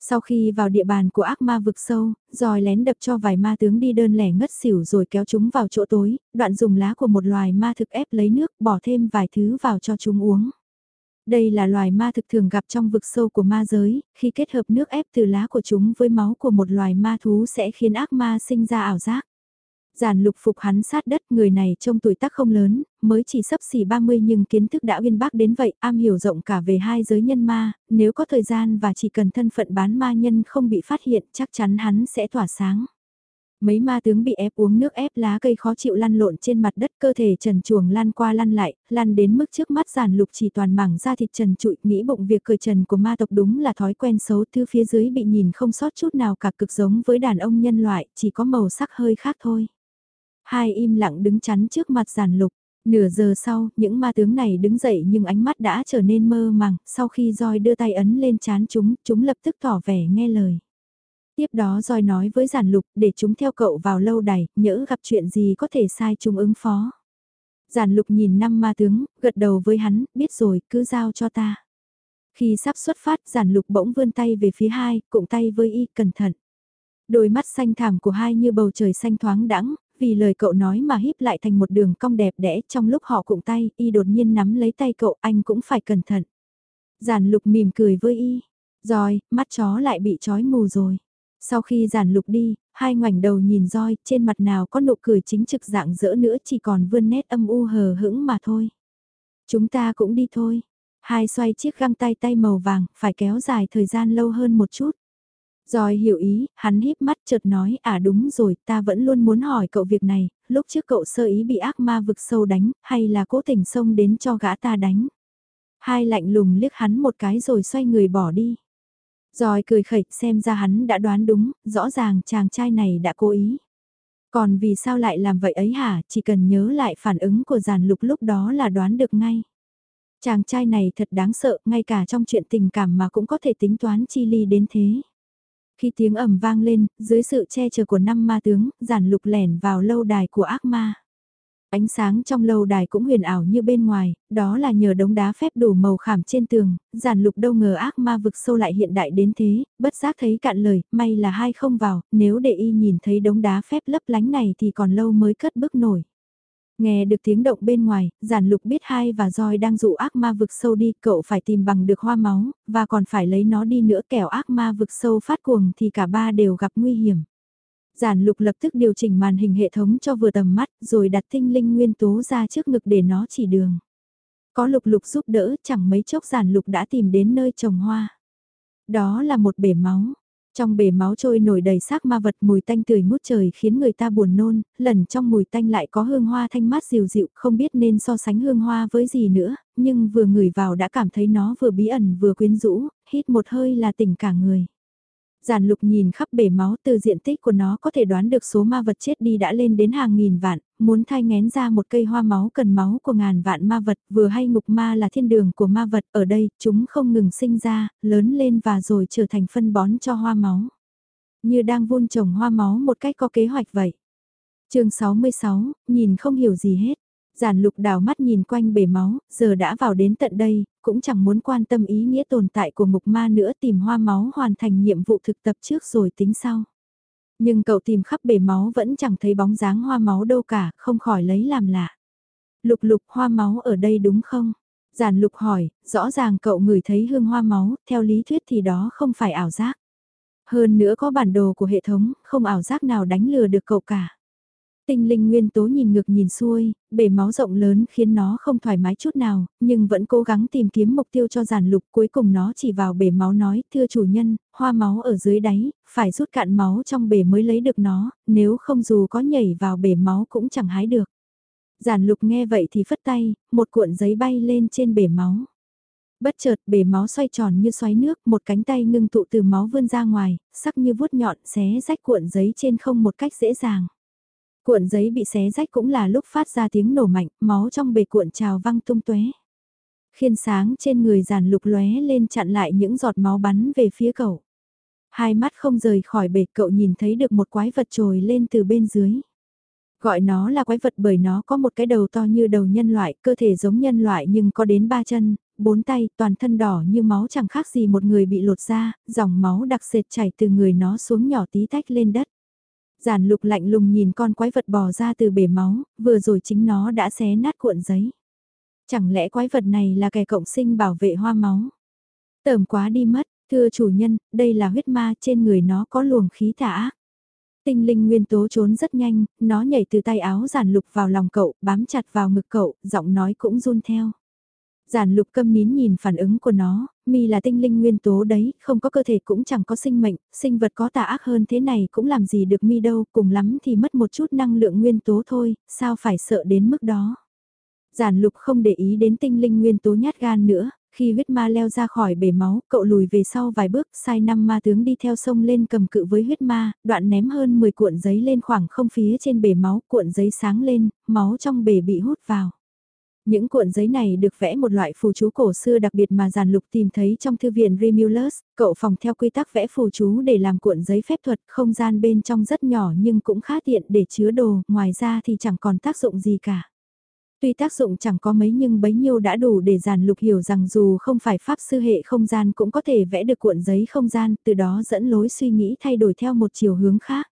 Sau khi vào địa bàn của ác ma vực sâu, dòi lén đập cho vài ma tướng đi đơn lẻ ngất xỉu rồi kéo chúng vào chỗ tối, đoạn dùng lá của một loài ma thực ép lấy nước bỏ thêm vài thứ vào cho chúng uống. Đây là loài ma thực thường gặp trong vực sâu của ma giới, khi kết hợp nước ép từ lá của chúng với máu của một loài ma thú sẽ khiến ác ma sinh ra ảo giác. Giản lục phục hắn sát đất người này trông tuổi tác không lớn, mới chỉ sấp xỉ 30 nhưng kiến thức đã uyên bác đến vậy, am hiểu rộng cả về hai giới nhân ma, nếu có thời gian và chỉ cần thân phận bán ma nhân không bị phát hiện chắc chắn hắn sẽ tỏa sáng. Mấy ma tướng bị ép uống nước ép lá cây khó chịu lăn lộn trên mặt đất cơ thể trần chuồng lăn qua lăn lại, lăn đến mức trước mắt giản lục chỉ toàn mảng da thịt trần trụi, nghĩ bụng việc cởi trần của ma tộc đúng là thói quen xấu, thư phía dưới bị nhìn không sót chút nào cả cực giống với đàn ông nhân loại, chỉ có màu sắc hơi khác thôi. Hai im lặng đứng chắn trước mặt giản lục. Nửa giờ sau, những ma tướng này đứng dậy nhưng ánh mắt đã trở nên mơ màng, sau khi roi đưa tay ấn lên chán chúng, chúng lập tức tỏ vẻ nghe lời. Tiếp đó roi nói với giản lục để chúng theo cậu vào lâu đài, nhỡ gặp chuyện gì có thể sai chúng ứng phó. Giản lục nhìn năm ma tướng, gật đầu với hắn, biết rồi, cứ giao cho ta. Khi sắp xuất phát, giản lục bỗng vươn tay về phía hai, cụng tay với y, cẩn thận. Đôi mắt xanh thảm của hai như bầu trời xanh thoáng đãng vì lời cậu nói mà híp lại thành một đường cong đẹp đẽ trong lúc họ cụng tay, y đột nhiên nắm lấy tay cậu, anh cũng phải cẩn thận. Giản lục mỉm cười với y, rồi, mắt chó lại bị chói mù rồi. Sau khi giản lục đi, hai ngoảnh đầu nhìn roi, trên mặt nào có nụ cười chính trực dạng dỡ nữa chỉ còn vươn nét âm u hờ hững mà thôi. Chúng ta cũng đi thôi. Hai xoay chiếc găng tay tay màu vàng, phải kéo dài thời gian lâu hơn một chút. Rồi hiểu ý, hắn híp mắt chợt nói à đúng rồi, ta vẫn luôn muốn hỏi cậu việc này, lúc trước cậu sơ ý bị ác ma vực sâu đánh, hay là cố tình xông đến cho gã ta đánh. Hai lạnh lùng liếc hắn một cái rồi xoay người bỏ đi. Rồi cười khẩy xem ra hắn đã đoán đúng, rõ ràng chàng trai này đã cố ý. Còn vì sao lại làm vậy ấy hả, chỉ cần nhớ lại phản ứng của giàn lục lúc đó là đoán được ngay. Chàng trai này thật đáng sợ, ngay cả trong chuyện tình cảm mà cũng có thể tính toán chi ly đến thế. Khi tiếng ầm vang lên, dưới sự che chở của năm ma tướng, giản lục lẻn vào lâu đài của ác ma. Ánh sáng trong lâu đài cũng huyền ảo như bên ngoài, đó là nhờ đống đá phép đủ màu khảm trên tường, giản lục đâu ngờ ác ma vực sâu lại hiện đại đến thế, bất giác thấy cạn lời, may là hai không vào, nếu để y nhìn thấy đống đá phép lấp lánh này thì còn lâu mới cất bước nổi. Nghe được tiếng động bên ngoài, giản lục biết hai và roi đang dụ ác ma vực sâu đi, cậu phải tìm bằng được hoa máu, và còn phải lấy nó đi nữa kẻo ác ma vực sâu phát cuồng thì cả ba đều gặp nguy hiểm. Giản lục lập tức điều chỉnh màn hình hệ thống cho vừa tầm mắt, rồi đặt tinh linh nguyên tố ra trước ngực để nó chỉ đường. Có lục lục giúp đỡ, chẳng mấy chốc giản lục đã tìm đến nơi trồng hoa. Đó là một bể máu. Trong bể máu trôi nổi đầy xác ma vật mùi tanh tươi ngút trời khiến người ta buồn nôn, lần trong mùi tanh lại có hương hoa thanh mát dịu dịu, không biết nên so sánh hương hoa với gì nữa, nhưng vừa ngửi vào đã cảm thấy nó vừa bí ẩn vừa quyến rũ, hít một hơi là tỉnh cả người. Giản lục nhìn khắp bể máu từ diện tích của nó có thể đoán được số ma vật chết đi đã lên đến hàng nghìn vạn, muốn thai ngén ra một cây hoa máu cần máu của ngàn vạn ma vật, vừa hay ngục ma là thiên đường của ma vật, ở đây chúng không ngừng sinh ra, lớn lên và rồi trở thành phân bón cho hoa máu. Như đang vun trồng hoa máu một cách có kế hoạch vậy. chương 66, nhìn không hiểu gì hết. Giản lục đào mắt nhìn quanh bể máu, giờ đã vào đến tận đây, cũng chẳng muốn quan tâm ý nghĩa tồn tại của mục ma nữa tìm hoa máu hoàn thành nhiệm vụ thực tập trước rồi tính sau. Nhưng cậu tìm khắp bể máu vẫn chẳng thấy bóng dáng hoa máu đâu cả, không khỏi lấy làm lạ. Lục lục hoa máu ở đây đúng không? Giản lục hỏi, rõ ràng cậu ngửi thấy hương hoa máu, theo lý thuyết thì đó không phải ảo giác. Hơn nữa có bản đồ của hệ thống, không ảo giác nào đánh lừa được cậu cả. Tinh linh nguyên tố nhìn ngược nhìn xuôi, bể máu rộng lớn khiến nó không thoải mái chút nào, nhưng vẫn cố gắng tìm kiếm mục tiêu cho giản lục. Cuối cùng nó chỉ vào bể máu nói, thưa chủ nhân, hoa máu ở dưới đáy, phải rút cạn máu trong bể mới lấy được nó, nếu không dù có nhảy vào bể máu cũng chẳng hái được. Giản lục nghe vậy thì phất tay, một cuộn giấy bay lên trên bể máu. Bất chợt bể máu xoay tròn như xoáy nước, một cánh tay ngưng tụ từ máu vươn ra ngoài, sắc như vuốt nhọn xé rách cuộn giấy trên không một cách dễ dàng. Cuộn giấy bị xé rách cũng là lúc phát ra tiếng nổ mạnh, máu trong bề cuộn trào văng tung tóe. Khiên sáng trên người giàn lục lóe lên chặn lại những giọt máu bắn về phía cậu. Hai mắt không rời khỏi bể cậu nhìn thấy được một quái vật trồi lên từ bên dưới. Gọi nó là quái vật bởi nó có một cái đầu to như đầu nhân loại, cơ thể giống nhân loại nhưng có đến ba chân, bốn tay, toàn thân đỏ như máu chẳng khác gì một người bị lột da dòng máu đặc sệt chảy từ người nó xuống nhỏ tí tách lên đất. Giản lục lạnh lùng nhìn con quái vật bò ra từ bể máu, vừa rồi chính nó đã xé nát cuộn giấy. Chẳng lẽ quái vật này là kẻ cộng sinh bảo vệ hoa máu? Tởm quá đi mất, thưa chủ nhân, đây là huyết ma trên người nó có luồng khí tả. ác. Tinh linh nguyên tố trốn rất nhanh, nó nhảy từ tay áo giản lục vào lòng cậu, bám chặt vào ngực cậu, giọng nói cũng run theo. Giản lục câm nín nhìn phản ứng của nó, mi là tinh linh nguyên tố đấy, không có cơ thể cũng chẳng có sinh mệnh, sinh vật có tà ác hơn thế này cũng làm gì được mi đâu, cùng lắm thì mất một chút năng lượng nguyên tố thôi, sao phải sợ đến mức đó. Giản lục không để ý đến tinh linh nguyên tố nhát gan nữa, khi huyết ma leo ra khỏi bể máu, cậu lùi về sau vài bước, sai năm ma tướng đi theo sông lên cầm cự với huyết ma, đoạn ném hơn 10 cuộn giấy lên khoảng không phía trên bể máu, cuộn giấy sáng lên, máu trong bể bị hút vào. Những cuộn giấy này được vẽ một loại phù chú cổ xưa đặc biệt mà giàn lục tìm thấy trong thư viện Remulus, cậu phòng theo quy tắc vẽ phù chú để làm cuộn giấy phép thuật, không gian bên trong rất nhỏ nhưng cũng khá tiện để chứa đồ, ngoài ra thì chẳng còn tác dụng gì cả. Tuy tác dụng chẳng có mấy nhưng bấy nhiêu đã đủ để giàn lục hiểu rằng dù không phải pháp sư hệ không gian cũng có thể vẽ được cuộn giấy không gian, từ đó dẫn lối suy nghĩ thay đổi theo một chiều hướng khác.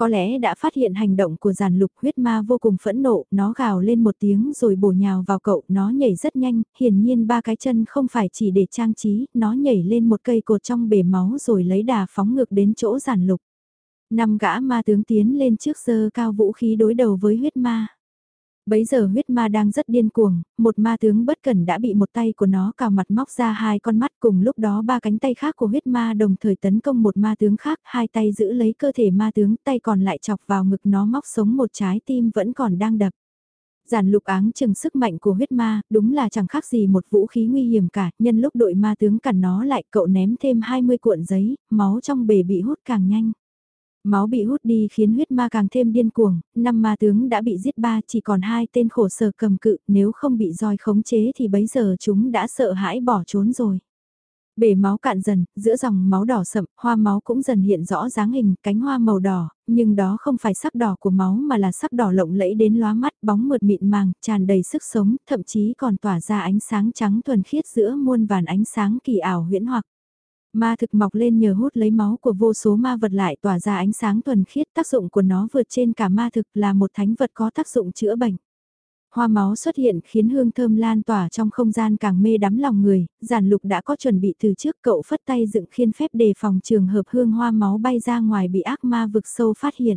Có lẽ đã phát hiện hành động của giàn lục huyết ma vô cùng phẫn nộ, nó gào lên một tiếng rồi bổ nhào vào cậu, nó nhảy rất nhanh, hiển nhiên ba cái chân không phải chỉ để trang trí, nó nhảy lên một cây cột trong bể máu rồi lấy đà phóng ngược đến chỗ giàn lục. Năm gã ma tướng tiến lên trước giơ cao vũ khí đối đầu với huyết ma. Bấy giờ huyết ma đang rất điên cuồng, một ma tướng bất cẩn đã bị một tay của nó cào mặt móc ra hai con mắt cùng lúc đó ba cánh tay khác của huyết ma đồng thời tấn công một ma tướng khác, hai tay giữ lấy cơ thể ma tướng, tay còn lại chọc vào ngực nó móc sống một trái tim vẫn còn đang đập. Giản lục áng chừng sức mạnh của huyết ma, đúng là chẳng khác gì một vũ khí nguy hiểm cả, nhân lúc đội ma tướng cản nó lại cậu ném thêm 20 cuộn giấy, máu trong bể bị hút càng nhanh. Máu bị hút đi khiến huyết ma càng thêm điên cuồng, năm ma tướng đã bị giết ba chỉ còn hai tên khổ sở cầm cự, nếu không bị roi khống chế thì bấy giờ chúng đã sợ hãi bỏ trốn rồi. Bể máu cạn dần, giữa dòng máu đỏ sậm, hoa máu cũng dần hiện rõ dáng hình, cánh hoa màu đỏ, nhưng đó không phải sắc đỏ của máu mà là sắc đỏ lộng lẫy đến lóa mắt, bóng mượt mịn màng, tràn đầy sức sống, thậm chí còn tỏa ra ánh sáng trắng thuần khiết giữa muôn vàn ánh sáng kỳ ảo huyễn hoặc. Ma thực mọc lên nhờ hút lấy máu của vô số ma vật lại tỏa ra ánh sáng thuần khiết, tác dụng của nó vượt trên cả ma thực là một thánh vật có tác dụng chữa bệnh. Hoa máu xuất hiện khiến hương thơm lan tỏa trong không gian càng mê đắm lòng người, giản lục đã có chuẩn bị từ trước cậu phất tay dựng khiên phép đề phòng trường hợp hương hoa máu bay ra ngoài bị ác ma vực sâu phát hiện.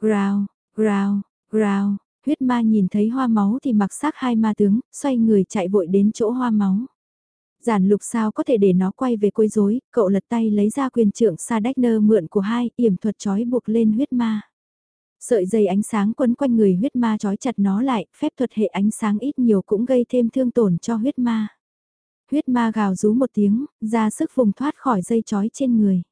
Rào rào rào. huyết ma nhìn thấy hoa máu thì mặc xác hai ma tướng, xoay người chạy vội đến chỗ hoa máu. Giản lục sao có thể để nó quay về quấy rối, cậu lật tay lấy ra quyền trưởng sa đách nơ mượn của hai, yểm thuật trói buộc lên huyết ma. Sợi dây ánh sáng quấn quanh người huyết ma trói chặt nó lại, phép thuật hệ ánh sáng ít nhiều cũng gây thêm thương tổn cho huyết ma. Huyết ma gào rú một tiếng, ra sức vùng thoát khỏi dây trói trên người.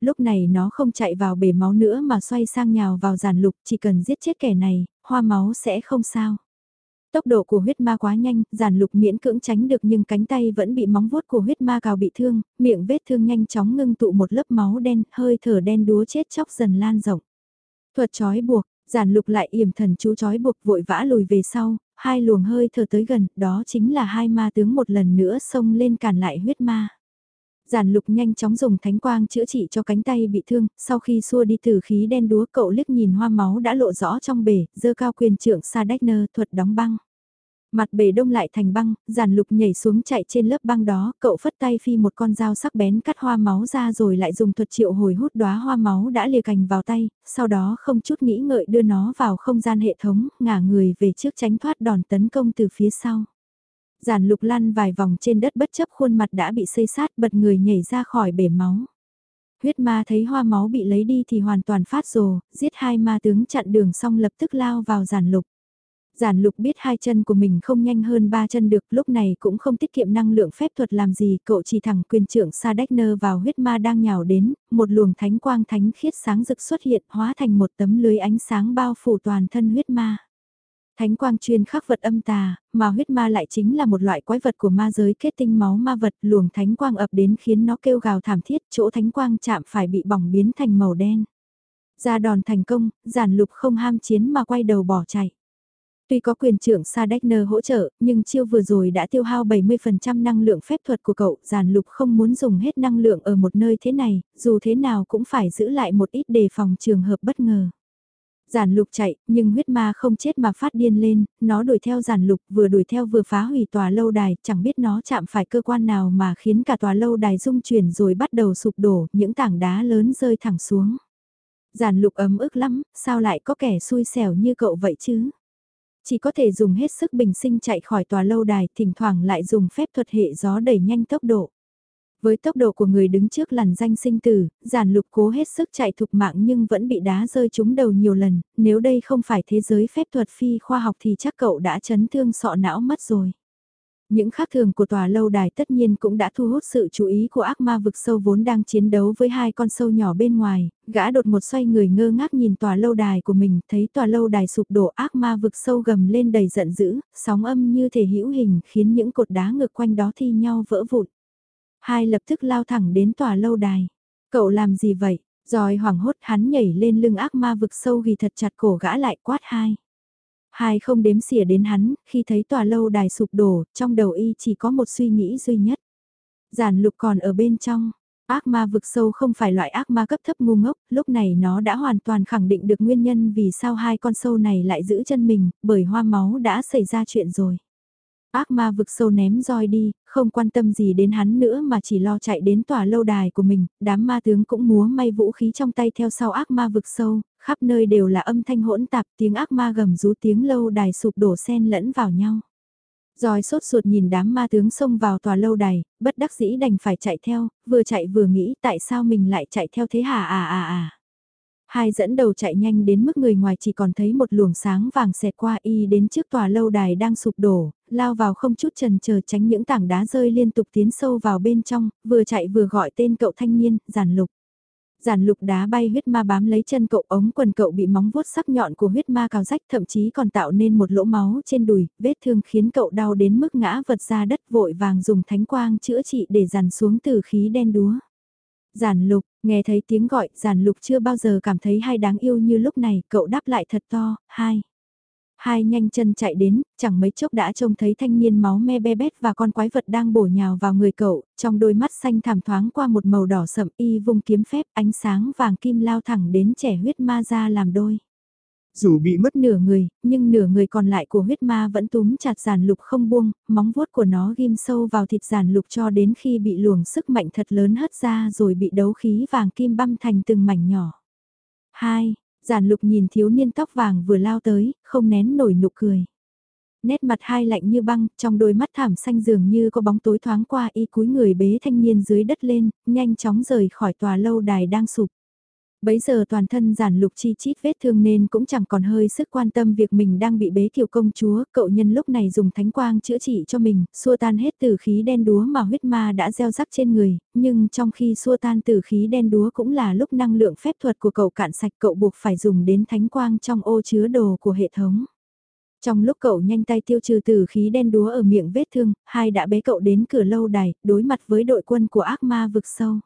Lúc này nó không chạy vào bể máu nữa mà xoay sang nhào vào giàn lục, chỉ cần giết chết kẻ này, hoa máu sẽ không sao. Tốc độ của huyết ma quá nhanh, giản lục miễn cưỡng tránh được nhưng cánh tay vẫn bị móng vuốt của huyết ma cào bị thương, miệng vết thương nhanh chóng ngưng tụ một lớp máu đen, hơi thở đen đúa chết chóc dần lan rộng. Thuật trói buộc, giản lục lại yểm thần chú trói buộc vội vã lùi về sau, hai luồng hơi thở tới gần, đó chính là hai ma tướng một lần nữa xông lên cản lại huyết ma. Giản lục nhanh chóng dùng thánh quang chữa trị cho cánh tay bị thương, sau khi xua đi từ khí đen đúa cậu liếc nhìn hoa máu đã lộ rõ trong bể, dơ cao quyền trưởng sa đách nơ thuật đóng băng. Mặt bể đông lại thành băng, giản lục nhảy xuống chạy trên lớp băng đó, cậu phất tay phi một con dao sắc bén cắt hoa máu ra rồi lại dùng thuật triệu hồi hút đóa hoa máu đã lìa cành vào tay, sau đó không chút nghĩ ngợi đưa nó vào không gian hệ thống, ngả người về trước tránh thoát đòn tấn công từ phía sau. Giản lục lăn vài vòng trên đất bất chấp khuôn mặt đã bị xây sát bật người nhảy ra khỏi bể máu. Huyết ma thấy hoa máu bị lấy đi thì hoàn toàn phát rồ, giết hai ma tướng chặn đường xong lập tức lao vào giản lục. Giản lục biết hai chân của mình không nhanh hơn ba chân được, lúc này cũng không tiết kiệm năng lượng phép thuật làm gì, cậu chỉ thẳng quyền trưởng sa đách nơ vào huyết ma đang nhào đến, một luồng thánh quang thánh khiết sáng rực xuất hiện hóa thành một tấm lưới ánh sáng bao phủ toàn thân huyết ma. Thánh quang chuyên khắc vật âm tà, mà huyết ma lại chính là một loại quái vật của ma giới kết tinh máu ma vật, luồng thánh quang ập đến khiến nó kêu gào thảm thiết, chỗ thánh quang chạm phải bị bỏng biến thành màu đen. Ra đòn thành công, giản lục không ham chiến mà quay đầu bỏ chạy. Tuy có quyền trưởng Sa Đách hỗ trợ, nhưng chiêu vừa rồi đã tiêu hao 70% năng lượng phép thuật của cậu, giản lục không muốn dùng hết năng lượng ở một nơi thế này, dù thế nào cũng phải giữ lại một ít đề phòng trường hợp bất ngờ. Giản lục chạy, nhưng huyết ma không chết mà phát điên lên, nó đuổi theo giản lục vừa đuổi theo vừa phá hủy tòa lâu đài, chẳng biết nó chạm phải cơ quan nào mà khiến cả tòa lâu đài rung chuyển rồi bắt đầu sụp đổ, những tảng đá lớn rơi thẳng xuống. Giản lục ấm ức lắm, sao lại có kẻ xui xẻo như cậu vậy chứ? Chỉ có thể dùng hết sức bình sinh chạy khỏi tòa lâu đài, thỉnh thoảng lại dùng phép thuật hệ gió đẩy nhanh tốc độ. Với tốc độ của người đứng trước làn danh sinh tử, giản lục cố hết sức chạy thục mạng nhưng vẫn bị đá rơi trúng đầu nhiều lần, nếu đây không phải thế giới phép thuật phi khoa học thì chắc cậu đã chấn thương sọ não mất rồi. Những khác thường của tòa lâu đài tất nhiên cũng đã thu hút sự chú ý của ác ma vực sâu vốn đang chiến đấu với hai con sâu nhỏ bên ngoài, gã đột một xoay người ngơ ngác nhìn tòa lâu đài của mình, thấy tòa lâu đài sụp đổ ác ma vực sâu gầm lên đầy giận dữ, sóng âm như thể hữu hình khiến những cột đá ngược quanh đó thi nhau vỡ vụn. Hai lập tức lao thẳng đến tòa lâu đài. Cậu làm gì vậy? Rồi hoảng hốt hắn nhảy lên lưng ác ma vực sâu ghi thật chặt cổ gã lại quát hai. Hai không đếm xỉa đến hắn, khi thấy tòa lâu đài sụp đổ, trong đầu y chỉ có một suy nghĩ duy nhất. Giản lục còn ở bên trong, ác ma vực sâu không phải loại ác ma cấp thấp ngu ngốc, lúc này nó đã hoàn toàn khẳng định được nguyên nhân vì sao hai con sâu này lại giữ chân mình, bởi hoa máu đã xảy ra chuyện rồi. Ác ma vực sâu ném roi đi, không quan tâm gì đến hắn nữa mà chỉ lo chạy đến tòa lâu đài của mình, đám ma tướng cũng múa may vũ khí trong tay theo sau ác ma vực sâu, khắp nơi đều là âm thanh hỗn tạp tiếng ác ma gầm rú tiếng lâu đài sụp đổ xen lẫn vào nhau. Rồi sốt ruột nhìn đám ma tướng xông vào tòa lâu đài, bất đắc dĩ đành phải chạy theo, vừa chạy vừa nghĩ tại sao mình lại chạy theo thế hả à à à. Hai dẫn đầu chạy nhanh đến mức người ngoài chỉ còn thấy một luồng sáng vàng xẹt qua y đến trước tòa lâu đài đang sụp đổ, lao vào không chút trần chờ tránh những tảng đá rơi liên tục tiến sâu vào bên trong, vừa chạy vừa gọi tên cậu thanh niên, giản lục. Giản lục đá bay huyết ma bám lấy chân cậu ống quần cậu bị móng vuốt sắc nhọn của huyết ma cào rách thậm chí còn tạo nên một lỗ máu trên đùi, vết thương khiến cậu đau đến mức ngã vật ra đất vội vàng dùng thánh quang chữa trị để dàn xuống từ khí đen đúa. Giản lục, nghe thấy tiếng gọi, giản lục chưa bao giờ cảm thấy hai đáng yêu như lúc này, cậu đáp lại thật to, hai. Hai nhanh chân chạy đến, chẳng mấy chốc đã trông thấy thanh niên máu me be bét và con quái vật đang bổ nhào vào người cậu, trong đôi mắt xanh thảm thoáng qua một màu đỏ sậm y vung kiếm phép ánh sáng vàng kim lao thẳng đến trẻ huyết ma ra làm đôi. Dù bị mất nửa người, nhưng nửa người còn lại của huyết ma vẫn túm chặt giàn lục không buông, móng vuốt của nó ghim sâu vào thịt giàn lục cho đến khi bị luồng sức mạnh thật lớn hất ra rồi bị đấu khí vàng kim băm thành từng mảnh nhỏ. 2. Giản lục nhìn thiếu niên tóc vàng vừa lao tới, không nén nổi nụ cười. Nét mặt hai lạnh như băng, trong đôi mắt thảm xanh dường như có bóng tối thoáng qua y cúi người bế thanh niên dưới đất lên, nhanh chóng rời khỏi tòa lâu đài đang sụp. Bấy giờ toàn thân giản lục chi chít vết thương nên cũng chẳng còn hơi sức quan tâm việc mình đang bị bế kiều công chúa, cậu nhân lúc này dùng thánh quang chữa trị cho mình, xua tan hết từ khí đen đúa mà huyết ma đã gieo rắc trên người, nhưng trong khi xua tan từ khí đen đúa cũng là lúc năng lượng phép thuật của cậu cạn sạch cậu buộc phải dùng đến thánh quang trong ô chứa đồ của hệ thống. Trong lúc cậu nhanh tay tiêu trừ từ khí đen đúa ở miệng vết thương, hai đã bế cậu đến cửa lâu đài, đối mặt với đội quân của ác ma vực sâu.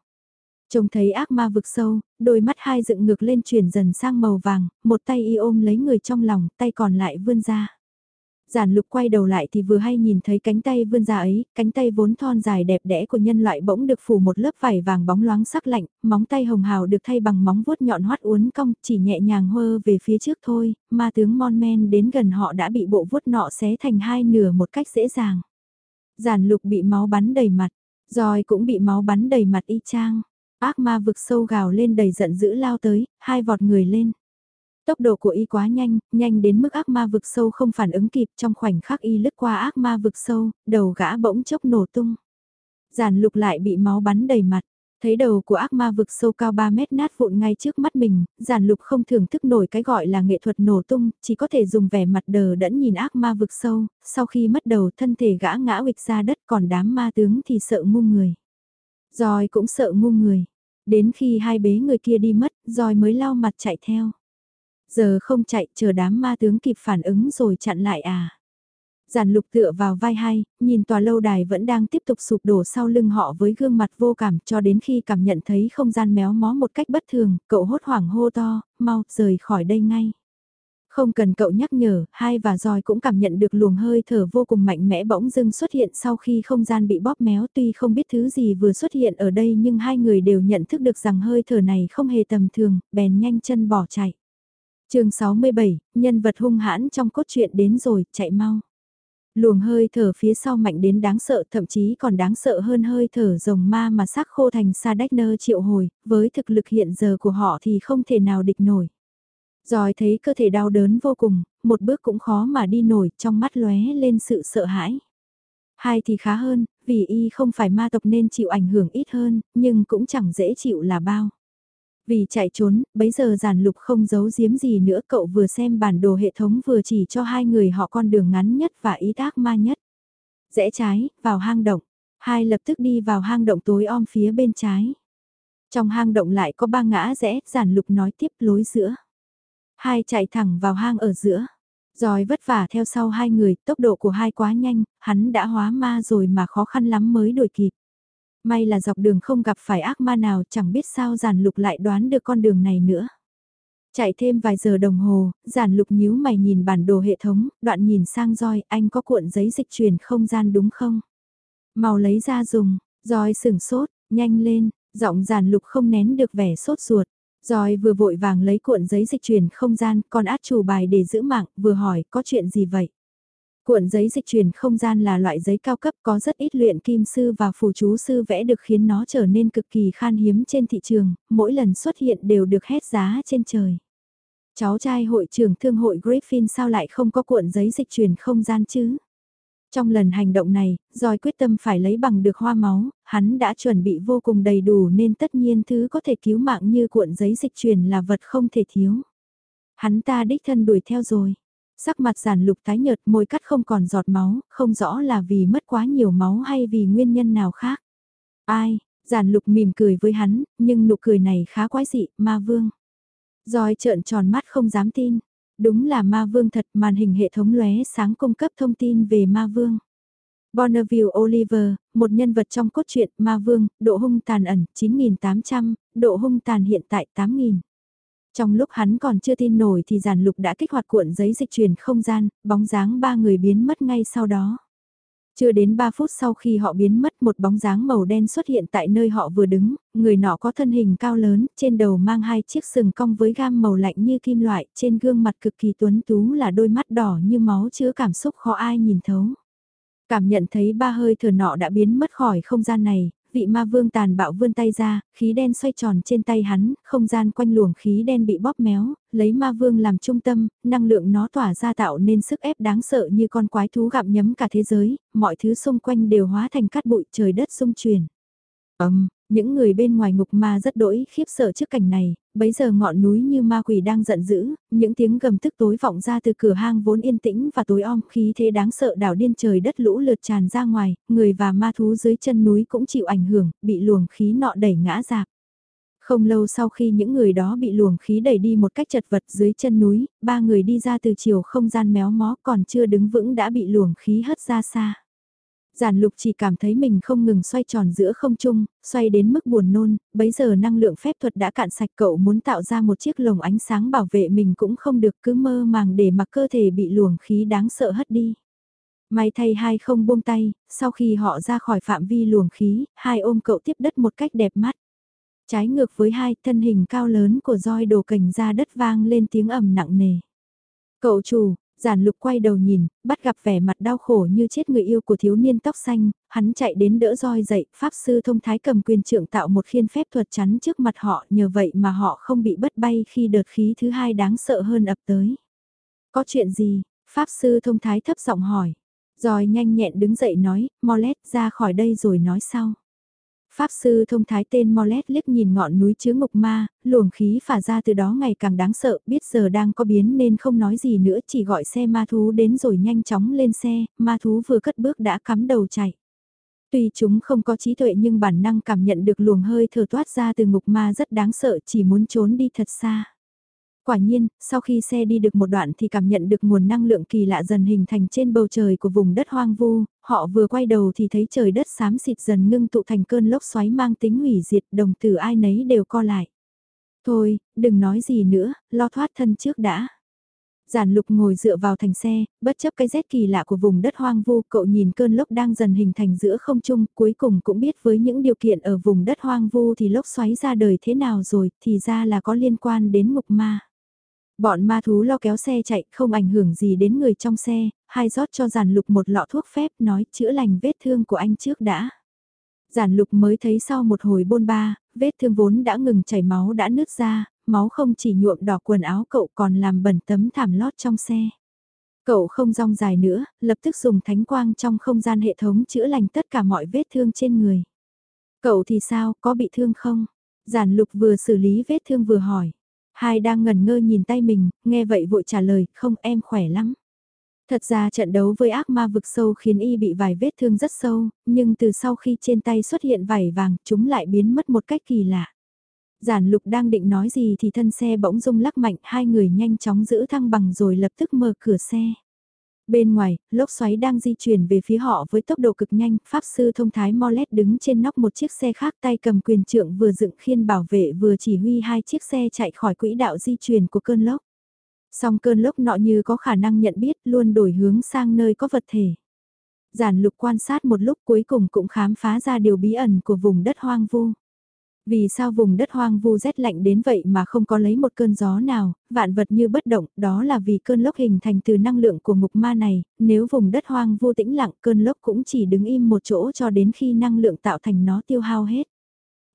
Trông thấy ác ma vực sâu, đôi mắt hai dựng ngược lên chuyển dần sang màu vàng, một tay y ôm lấy người trong lòng, tay còn lại vươn ra. Giản lục quay đầu lại thì vừa hay nhìn thấy cánh tay vươn ra ấy, cánh tay vốn thon dài đẹp đẽ của nhân loại bỗng được phủ một lớp vải vàng bóng loáng sắc lạnh, móng tay hồng hào được thay bằng móng vuốt nhọn hoắt uốn cong, chỉ nhẹ nhàng hơ về phía trước thôi, ma tướng Mon Men đến gần họ đã bị bộ vuốt nọ xé thành hai nửa một cách dễ dàng. Giản lục bị máu bắn đầy mặt, rồi cũng bị máu bắn đầy mặt y chang. Ác ma vực sâu gào lên đầy giận dữ lao tới, hai vọt người lên. Tốc độ của y quá nhanh, nhanh đến mức ác ma vực sâu không phản ứng kịp trong khoảnh khắc y lướt qua ác ma vực sâu, đầu gã bỗng chốc nổ tung. Giản lục lại bị máu bắn đầy mặt, thấy đầu của ác ma vực sâu cao 3 mét nát vụn ngay trước mắt mình, giản lục không thưởng thức nổi cái gọi là nghệ thuật nổ tung, chỉ có thể dùng vẻ mặt đờ đẫn nhìn ác ma vực sâu, sau khi mất đầu thân thể gã ngã quịch ra đất còn đám ma tướng thì sợ ngu người. Rồi cũng sợ ngu người. Đến khi hai bế người kia đi mất, rồi mới lau mặt chạy theo. Giờ không chạy, chờ đám ma tướng kịp phản ứng rồi chặn lại à. Giản lục tựa vào vai hai, nhìn tòa lâu đài vẫn đang tiếp tục sụp đổ sau lưng họ với gương mặt vô cảm cho đến khi cảm nhận thấy không gian méo mó một cách bất thường, cậu hốt hoảng hô to, mau rời khỏi đây ngay. Không cần cậu nhắc nhở, hai và roi cũng cảm nhận được luồng hơi thở vô cùng mạnh mẽ bỗng dưng xuất hiện sau khi không gian bị bóp méo tuy không biết thứ gì vừa xuất hiện ở đây nhưng hai người đều nhận thức được rằng hơi thở này không hề tầm thường, bèn nhanh chân bỏ chạy. chương 67, nhân vật hung hãn trong cốt truyện đến rồi, chạy mau. Luồng hơi thở phía sau mạnh đến đáng sợ thậm chí còn đáng sợ hơn hơi thở rồng ma mà xác khô thành sa đách nơ triệu hồi, với thực lực hiện giờ của họ thì không thể nào địch nổi. Rồi thấy cơ thể đau đớn vô cùng, một bước cũng khó mà đi nổi trong mắt lóe lên sự sợ hãi. Hai thì khá hơn, vì y không phải ma tộc nên chịu ảnh hưởng ít hơn, nhưng cũng chẳng dễ chịu là bao. Vì chạy trốn, bấy giờ giản lục không giấu giếm gì nữa cậu vừa xem bản đồ hệ thống vừa chỉ cho hai người họ con đường ngắn nhất và ý tác ma nhất. Rẽ trái, vào hang động. Hai lập tức đi vào hang động tối om phía bên trái. Trong hang động lại có ba ngã rẽ, giản lục nói tiếp lối giữa. Hai chạy thẳng vào hang ở giữa. Rồi vất vả theo sau hai người, tốc độ của hai quá nhanh, hắn đã hóa ma rồi mà khó khăn lắm mới đuổi kịp. May là dọc đường không gặp phải ác ma nào chẳng biết sao giản lục lại đoán được con đường này nữa. Chạy thêm vài giờ đồng hồ, giản lục nhíu mày nhìn bản đồ hệ thống, đoạn nhìn sang roi, anh có cuộn giấy dịch truyền không gian đúng không? Màu lấy ra dùng, roi sửng sốt, nhanh lên, giọng giản lục không nén được vẻ sốt ruột. Rồi vừa vội vàng lấy cuộn giấy dịch chuyển không gian, còn át chủ bài để giữ mạng, vừa hỏi có chuyện gì vậy? Cuộn giấy dịch chuyển không gian là loại giấy cao cấp có rất ít luyện kim sư và phù chú sư vẽ được khiến nó trở nên cực kỳ khan hiếm trên thị trường, mỗi lần xuất hiện đều được hét giá trên trời. Cháu trai hội trưởng thương hội Griffin sao lại không có cuộn giấy dịch chuyển không gian chứ? Trong lần hành động này, Doi quyết tâm phải lấy bằng được hoa máu, hắn đã chuẩn bị vô cùng đầy đủ nên tất nhiên thứ có thể cứu mạng như cuộn giấy dịch truyền là vật không thể thiếu. Hắn ta đích thân đuổi theo rồi. Sắc mặt giản lục tái nhợt môi cắt không còn giọt máu, không rõ là vì mất quá nhiều máu hay vì nguyên nhân nào khác. Ai, Giản lục mỉm cười với hắn, nhưng nụ cười này khá quái dị, ma vương. Rồi trợn tròn mắt không dám tin. Đúng là ma vương thật, màn hình hệ thống lóe sáng cung cấp thông tin về ma vương. Bonneville Oliver, một nhân vật trong cốt truyện Ma Vương, độ hung tàn ẩn 9.800, độ hung tàn hiện tại 8.000. Trong lúc hắn còn chưa tin nổi thì giản lục đã kích hoạt cuộn giấy dịch chuyển không gian, bóng dáng ba người biến mất ngay sau đó. Chưa đến 3 phút sau khi họ biến mất một bóng dáng màu đen xuất hiện tại nơi họ vừa đứng, người nọ có thân hình cao lớn, trên đầu mang hai chiếc sừng cong với gam màu lạnh như kim loại, trên gương mặt cực kỳ tuấn tú là đôi mắt đỏ như máu chứa cảm xúc khó ai nhìn thấu. Cảm nhận thấy ba hơi thở nọ đã biến mất khỏi không gian này, vị ma vương tàn bạo vươn tay ra, khí đen xoay tròn trên tay hắn, không gian quanh luồng khí đen bị bóp méo, lấy ma vương làm trung tâm, năng lượng nó tỏa ra tạo nên sức ép đáng sợ như con quái thú gặm nhấm cả thế giới, mọi thứ xung quanh đều hóa thành cát bụi trời đất xung truyền. Ấm, những người bên ngoài ngục ma rất đỗi khiếp sợ trước cảnh này, bấy giờ ngọn núi như ma quỷ đang giận dữ, những tiếng gầm tức tối vọng ra từ cửa hang vốn yên tĩnh và tối om khí thế đáng sợ đảo điên trời đất lũ lượt tràn ra ngoài, người và ma thú dưới chân núi cũng chịu ảnh hưởng, bị luồng khí nọ đẩy ngã dạp. Không lâu sau khi những người đó bị luồng khí đẩy đi một cách chật vật dưới chân núi, ba người đi ra từ chiều không gian méo mó còn chưa đứng vững đã bị luồng khí hất ra xa. Giản lục chỉ cảm thấy mình không ngừng xoay tròn giữa không trung, xoay đến mức buồn nôn, bấy giờ năng lượng phép thuật đã cạn sạch cậu muốn tạo ra một chiếc lồng ánh sáng bảo vệ mình cũng không được cứ mơ màng để mặc cơ thể bị luồng khí đáng sợ hất đi. May thay hai không buông tay, sau khi họ ra khỏi phạm vi luồng khí, hai ôm cậu tiếp đất một cách đẹp mắt. Trái ngược với hai thân hình cao lớn của roi đồ cành ra đất vang lên tiếng ầm nặng nề. Cậu chủ, Giản lục quay đầu nhìn, bắt gặp vẻ mặt đau khổ như chết người yêu của thiếu niên tóc xanh, hắn chạy đến đỡ roi dậy, pháp sư thông thái cầm quyền trưởng tạo một khiên phép thuật chắn trước mặt họ, nhờ vậy mà họ không bị bất bay khi đợt khí thứ hai đáng sợ hơn ập tới. Có chuyện gì? Pháp sư thông thái thấp giọng hỏi. Rồi nhanh nhẹn đứng dậy nói, Molet ra khỏi đây rồi nói sau. Pháp sư thông thái tên Molet liếc nhìn ngọn núi chứa ngục ma, luồng khí phả ra từ đó ngày càng đáng sợ, biết giờ đang có biến nên không nói gì nữa chỉ gọi xe ma thú đến rồi nhanh chóng lên xe, ma thú vừa cất bước đã cắm đầu chạy. Tuy chúng không có trí tuệ nhưng bản năng cảm nhận được luồng hơi thở toát ra từ ngục ma rất đáng sợ chỉ muốn trốn đi thật xa. Quả nhiên, sau khi xe đi được một đoạn thì cảm nhận được nguồn năng lượng kỳ lạ dần hình thành trên bầu trời của vùng đất hoang vu, họ vừa quay đầu thì thấy trời đất xám xịt dần ngưng tụ thành cơn lốc xoáy mang tính hủy diệt đồng từ ai nấy đều co lại. Thôi, đừng nói gì nữa, lo thoát thân trước đã. Giản lục ngồi dựa vào thành xe, bất chấp cái rét kỳ lạ của vùng đất hoang vu, cậu nhìn cơn lốc đang dần hình thành giữa không trung, cuối cùng cũng biết với những điều kiện ở vùng đất hoang vu thì lốc xoáy ra đời thế nào rồi, thì ra là có liên quan đến ngục ma. Bọn ma thú lo kéo xe chạy không ảnh hưởng gì đến người trong xe, hai rót cho giản lục một lọ thuốc phép nói chữa lành vết thương của anh trước đã. Giản lục mới thấy sau một hồi bôn ba, vết thương vốn đã ngừng chảy máu đã nứt ra, máu không chỉ nhuộm đỏ quần áo cậu còn làm bẩn tấm thảm lót trong xe. Cậu không rong dài nữa, lập tức dùng thánh quang trong không gian hệ thống chữa lành tất cả mọi vết thương trên người. Cậu thì sao, có bị thương không? Giản lục vừa xử lý vết thương vừa hỏi. Hai đang ngẩn ngơ nhìn tay mình, nghe vậy vội trả lời, không em khỏe lắm. Thật ra trận đấu với ác ma vực sâu khiến y bị vài vết thương rất sâu, nhưng từ sau khi trên tay xuất hiện vảy vàng, chúng lại biến mất một cách kỳ lạ. Giản lục đang định nói gì thì thân xe bỗng rung lắc mạnh, hai người nhanh chóng giữ thăng bằng rồi lập tức mở cửa xe. Bên ngoài, lốc xoáy đang di chuyển về phía họ với tốc độ cực nhanh, Pháp sư thông thái Molet đứng trên nóc một chiếc xe khác tay cầm quyền trượng vừa dựng khiên bảo vệ vừa chỉ huy hai chiếc xe chạy khỏi quỹ đạo di chuyển của cơn lốc. Song cơn lốc nọ như có khả năng nhận biết luôn đổi hướng sang nơi có vật thể. Giản lục quan sát một lúc cuối cùng cũng khám phá ra điều bí ẩn của vùng đất hoang vu. Vì sao vùng đất hoang vu rét lạnh đến vậy mà không có lấy một cơn gió nào, vạn vật như bất động, đó là vì cơn lốc hình thành từ năng lượng của ngục ma này, nếu vùng đất hoang vu tĩnh lặng cơn lốc cũng chỉ đứng im một chỗ cho đến khi năng lượng tạo thành nó tiêu hao hết.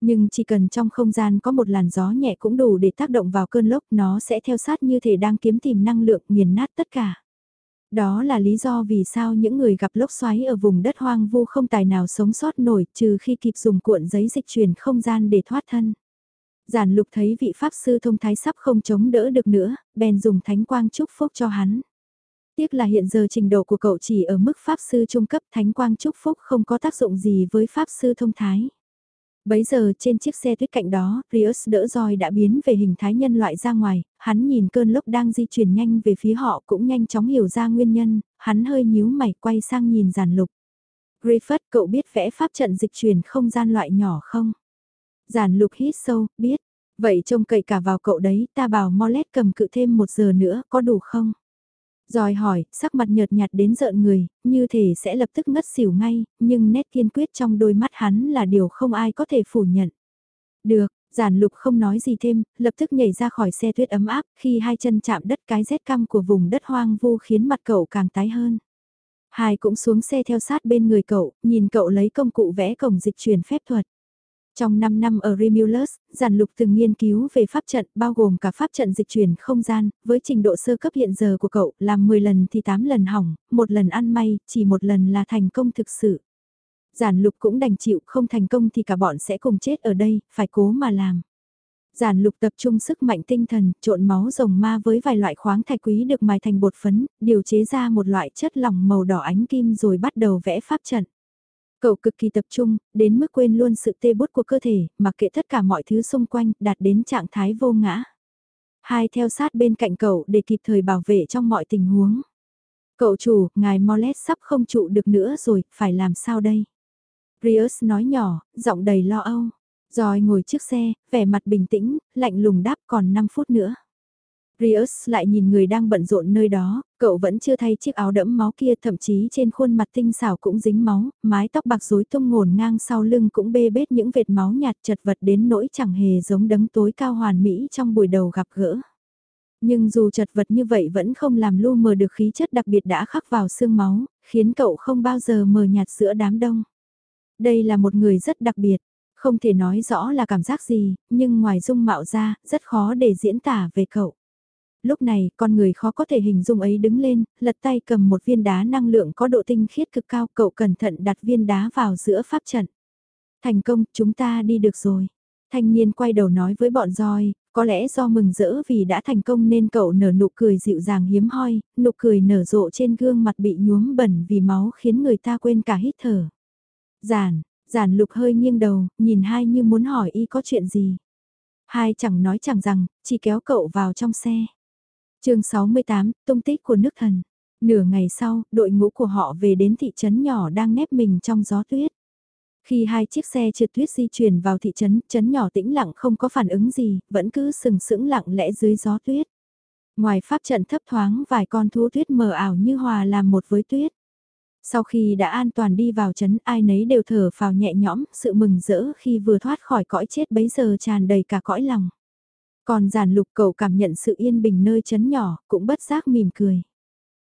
Nhưng chỉ cần trong không gian có một làn gió nhẹ cũng đủ để tác động vào cơn lốc nó sẽ theo sát như thể đang kiếm tìm năng lượng nghiền nát tất cả. Đó là lý do vì sao những người gặp lốc xoáy ở vùng đất hoang vu không tài nào sống sót nổi trừ khi kịp dùng cuộn giấy dịch chuyển không gian để thoát thân. Giản lục thấy vị pháp sư thông thái sắp không chống đỡ được nữa, bèn dùng thánh quang chúc phúc cho hắn. Tiếc là hiện giờ trình độ của cậu chỉ ở mức pháp sư trung cấp thánh quang chúc phúc không có tác dụng gì với pháp sư thông thái. Bấy giờ trên chiếc xe tuyết cạnh đó, Rius đỡ roi đã biến về hình thái nhân loại ra ngoài, hắn nhìn cơn lốc đang di chuyển nhanh về phía họ cũng nhanh chóng hiểu ra nguyên nhân, hắn hơi nhíu mày quay sang nhìn giàn lục. Griffith cậu biết vẽ pháp trận dịch chuyển không gian loại nhỏ không? Giản lục hít sâu, biết. Vậy trông cậy cả vào cậu đấy, ta bảo Molet cầm cự thêm một giờ nữa, có đủ không? Rồi hỏi, sắc mặt nhợt nhạt đến rợn người, như thể sẽ lập tức ngất xỉu ngay, nhưng nét kiên quyết trong đôi mắt hắn là điều không ai có thể phủ nhận. Được, giản lục không nói gì thêm, lập tức nhảy ra khỏi xe tuyết ấm áp, khi hai chân chạm đất cái rét căm của vùng đất hoang vu khiến mặt cậu càng tái hơn. Hai cũng xuống xe theo sát bên người cậu, nhìn cậu lấy công cụ vẽ cổng dịch chuyển phép thuật. Trong 5 năm ở Remulus, giản lục từng nghiên cứu về pháp trận bao gồm cả pháp trận dịch chuyển không gian, với trình độ sơ cấp hiện giờ của cậu làm 10 lần thì 8 lần hỏng, một lần ăn may, chỉ một lần là thành công thực sự. Giản lục cũng đành chịu không thành công thì cả bọn sẽ cùng chết ở đây, phải cố mà làm. Giản lục tập trung sức mạnh tinh thần, trộn máu rồng ma với vài loại khoáng thạch quý được mài thành bột phấn, điều chế ra một loại chất lỏng màu đỏ ánh kim rồi bắt đầu vẽ pháp trận. Cậu cực kỳ tập trung, đến mức quên luôn sự tê bút của cơ thể, mặc kệ tất cả mọi thứ xung quanh, đạt đến trạng thái vô ngã. Hai theo sát bên cạnh cậu để kịp thời bảo vệ trong mọi tình huống. Cậu chủ, ngài Molet sắp không trụ được nữa rồi, phải làm sao đây? Rius nói nhỏ, giọng đầy lo âu. Rồi ngồi trước xe, vẻ mặt bình tĩnh, lạnh lùng đáp còn 5 phút nữa. Rius lại nhìn người đang bận rộn nơi đó, cậu vẫn chưa thay chiếc áo đẫm máu kia thậm chí trên khuôn mặt tinh xảo cũng dính máu, mái tóc bạc rối tung ngổn ngang sau lưng cũng bê bết những vệt máu nhạt chật vật đến nỗi chẳng hề giống đấng tối cao hoàn mỹ trong buổi đầu gặp gỡ. Nhưng dù chật vật như vậy vẫn không làm lu mờ được khí chất đặc biệt đã khắc vào xương máu, khiến cậu không bao giờ mờ nhạt giữa đám đông. Đây là một người rất đặc biệt, không thể nói rõ là cảm giác gì, nhưng ngoài dung mạo ra, rất khó để diễn tả về cậu. Lúc này, con người khó có thể hình dung ấy đứng lên, lật tay cầm một viên đá năng lượng có độ tinh khiết cực cao, cậu cẩn thận đặt viên đá vào giữa pháp trận. Thành công, chúng ta đi được rồi. Thanh niên quay đầu nói với bọn roi, có lẽ do mừng rỡ vì đã thành công nên cậu nở nụ cười dịu dàng hiếm hoi, nụ cười nở rộ trên gương mặt bị nhuốm bẩn vì máu khiến người ta quên cả hít thở. Giản, giản lục hơi nghiêng đầu, nhìn hai như muốn hỏi y có chuyện gì. Hai chẳng nói chẳng rằng, chỉ kéo cậu vào trong xe chương 68, tung tích của nước thần. Nửa ngày sau, đội ngũ của họ về đến thị trấn nhỏ đang nép mình trong gió tuyết. Khi hai chiếc xe trượt tuyết di chuyển vào thị trấn, trấn nhỏ tĩnh lặng không có phản ứng gì, vẫn cứ sừng sững lặng lẽ dưới gió tuyết. Ngoài pháp trận thấp thoáng vài con thú tuyết mờ ảo như hòa làm một với tuyết. Sau khi đã an toàn đi vào trấn ai nấy đều thở phào nhẹ nhõm, sự mừng rỡ khi vừa thoát khỏi cõi chết bấy giờ tràn đầy cả cõi lòng. Còn giản lục cậu cảm nhận sự yên bình nơi chấn nhỏ, cũng bất giác mỉm cười.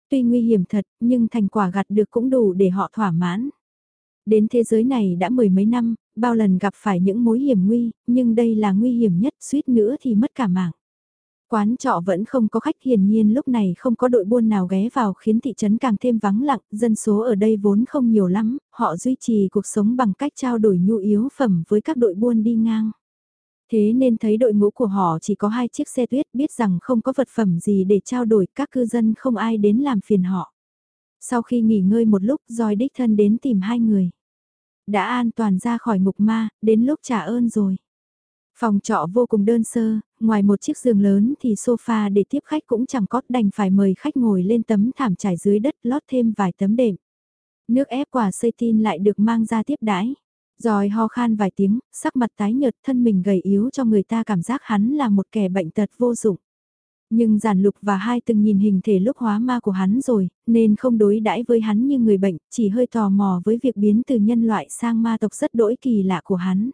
Tuy nguy hiểm thật, nhưng thành quả gặt được cũng đủ để họ thỏa mãn. Đến thế giới này đã mười mấy năm, bao lần gặp phải những mối hiểm nguy, nhưng đây là nguy hiểm nhất, suýt nữa thì mất cả mạng. Quán trọ vẫn không có khách hiển nhiên lúc này không có đội buôn nào ghé vào khiến thị trấn càng thêm vắng lặng, dân số ở đây vốn không nhiều lắm, họ duy trì cuộc sống bằng cách trao đổi nhu yếu phẩm với các đội buôn đi ngang. Thế nên thấy đội ngũ của họ chỉ có hai chiếc xe tuyết biết rằng không có vật phẩm gì để trao đổi các cư dân không ai đến làm phiền họ. Sau khi nghỉ ngơi một lúc Joy đích thân đến tìm hai người. Đã an toàn ra khỏi ngục ma, đến lúc trả ơn rồi. Phòng trọ vô cùng đơn sơ, ngoài một chiếc giường lớn thì sofa để tiếp khách cũng chẳng có đành phải mời khách ngồi lên tấm thảm trải dưới đất lót thêm vài tấm đệm. Nước ép quả xây tin lại được mang ra tiếp đãi. Rồi ho khan vài tiếng, sắc mặt tái nhợt thân mình gầy yếu cho người ta cảm giác hắn là một kẻ bệnh tật vô dụng. Nhưng giản lục và hai từng nhìn hình thể lúc hóa ma của hắn rồi, nên không đối đãi với hắn như người bệnh, chỉ hơi tò mò với việc biến từ nhân loại sang ma tộc rất đỗi kỳ lạ của hắn.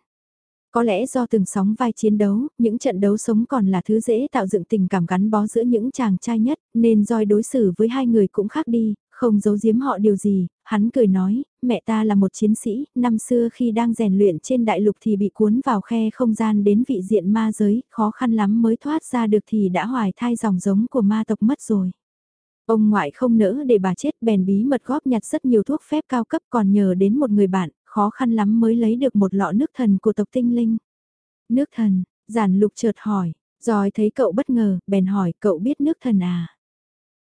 Có lẽ do từng sóng vai chiến đấu, những trận đấu sống còn là thứ dễ tạo dựng tình cảm gắn bó giữa những chàng trai nhất, nên roi đối xử với hai người cũng khác đi, không giấu giếm họ điều gì, hắn cười nói, mẹ ta là một chiến sĩ, năm xưa khi đang rèn luyện trên đại lục thì bị cuốn vào khe không gian đến vị diện ma giới, khó khăn lắm mới thoát ra được thì đã hoài thai dòng giống của ma tộc mất rồi. Ông ngoại không nỡ để bà chết bèn bí mật góp nhặt rất nhiều thuốc phép cao cấp còn nhờ đến một người bạn, khó khăn lắm mới lấy được một lọ nước thần của tộc tinh linh. Nước thần, giản lục chợt hỏi, rồi thấy cậu bất ngờ, bèn hỏi cậu biết nước thần à?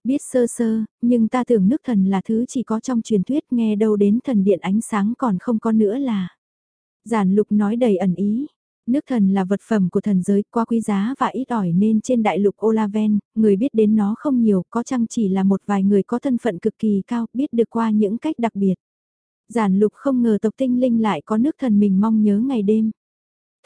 Biết sơ sơ, nhưng ta tưởng nước thần là thứ chỉ có trong truyền thuyết nghe đâu đến thần điện ánh sáng còn không có nữa là. Giản lục nói đầy ẩn ý. Nước thần là vật phẩm của thần giới quá quý giá và ít ỏi nên trên đại lục Olaven, người biết đến nó không nhiều, có chăng chỉ là một vài người có thân phận cực kỳ cao, biết được qua những cách đặc biệt. Giản lục không ngờ tộc tinh linh lại có nước thần mình mong nhớ ngày đêm.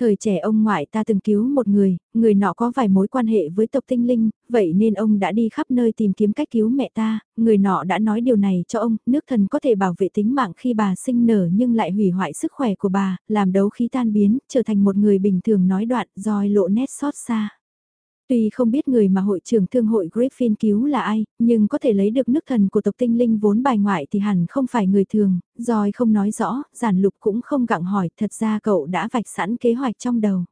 Thời trẻ ông ngoại ta từng cứu một người, người nọ có vài mối quan hệ với tộc tinh linh, vậy nên ông đã đi khắp nơi tìm kiếm cách cứu mẹ ta, người nọ đã nói điều này cho ông, nước thần có thể bảo vệ tính mạng khi bà sinh nở nhưng lại hủy hoại sức khỏe của bà, làm đấu khí tan biến, trở thành một người bình thường nói đoạn, roi lộ nét xót xa. Tuy không biết người mà hội trưởng thương hội Griffin cứu là ai, nhưng có thể lấy được nước thần của tộc tinh linh vốn bài ngoại thì hẳn không phải người thường, rồi không nói rõ, giản lục cũng không gặng hỏi, thật ra cậu đã vạch sẵn kế hoạch trong đầu.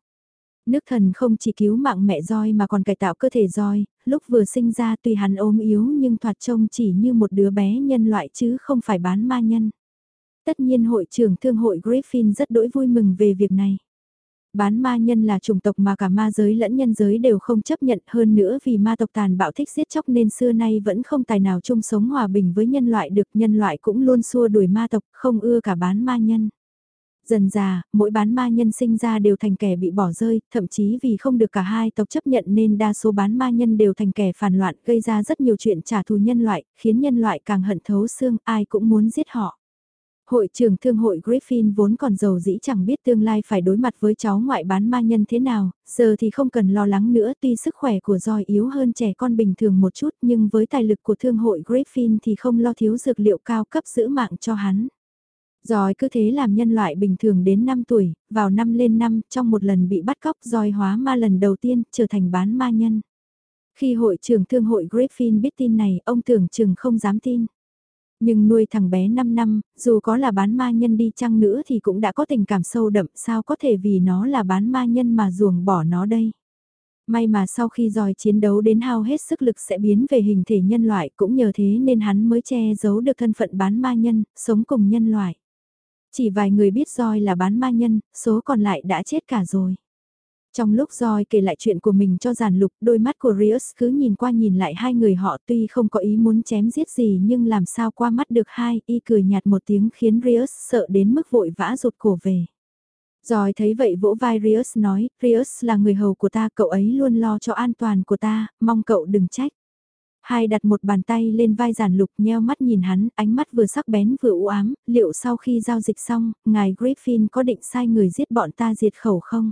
Nước thần không chỉ cứu mạng mẹ roi mà còn cải tạo cơ thể roi, lúc vừa sinh ra tuy hắn ốm yếu nhưng thoạt trông chỉ như một đứa bé nhân loại chứ không phải bán ma nhân. Tất nhiên hội trưởng thương hội Griffin rất đỗi vui mừng về việc này bán ma nhân là chủng tộc mà cả ma giới lẫn nhân giới đều không chấp nhận hơn nữa vì ma tộc tàn bạo thích giết chóc nên xưa nay vẫn không tài nào chung sống hòa bình với nhân loại được nhân loại cũng luôn xua đuổi ma tộc không ưa cả bán ma nhân. Dần già, mỗi bán ma nhân sinh ra đều thành kẻ bị bỏ rơi, thậm chí vì không được cả hai tộc chấp nhận nên đa số bán ma nhân đều thành kẻ phản loạn gây ra rất nhiều chuyện trả thù nhân loại, khiến nhân loại càng hận thấu xương, ai cũng muốn giết họ. Hội trưởng thương hội Griffin vốn còn giàu dĩ chẳng biết tương lai phải đối mặt với cháu ngoại bán ma nhân thế nào, giờ thì không cần lo lắng nữa tuy sức khỏe của Joy yếu hơn trẻ con bình thường một chút nhưng với tài lực của thương hội Griffin thì không lo thiếu dược liệu cao cấp giữ mạng cho hắn. Rồi cứ thế làm nhân loại bình thường đến 5 tuổi, vào năm lên năm trong một lần bị bắt cóc Joy hóa ma lần đầu tiên trở thành bán ma nhân. Khi hội trưởng thương hội Griffin biết tin này ông tưởng chừng không dám tin. Nhưng nuôi thằng bé 5 năm, dù có là bán ma nhân đi chăng nữa thì cũng đã có tình cảm sâu đậm sao có thể vì nó là bán ma nhân mà ruồng bỏ nó đây. May mà sau khi dòi chiến đấu đến hao hết sức lực sẽ biến về hình thể nhân loại cũng nhờ thế nên hắn mới che giấu được thân phận bán ma nhân, sống cùng nhân loại. Chỉ vài người biết roi là bán ma nhân, số còn lại đã chết cả rồi. Trong lúc Joy kể lại chuyện của mình cho giàn lục, đôi mắt của Rius cứ nhìn qua nhìn lại hai người họ tuy không có ý muốn chém giết gì nhưng làm sao qua mắt được hai, y cười nhạt một tiếng khiến Rius sợ đến mức vội vã rụt cổ về. Rồi thấy vậy vỗ vai Rius nói, Rius là người hầu của ta, cậu ấy luôn lo cho an toàn của ta, mong cậu đừng trách. Hai đặt một bàn tay lên vai giản lục nheo mắt nhìn hắn, ánh mắt vừa sắc bén vừa u ám, liệu sau khi giao dịch xong, ngài Griffin có định sai người giết bọn ta diệt khẩu không?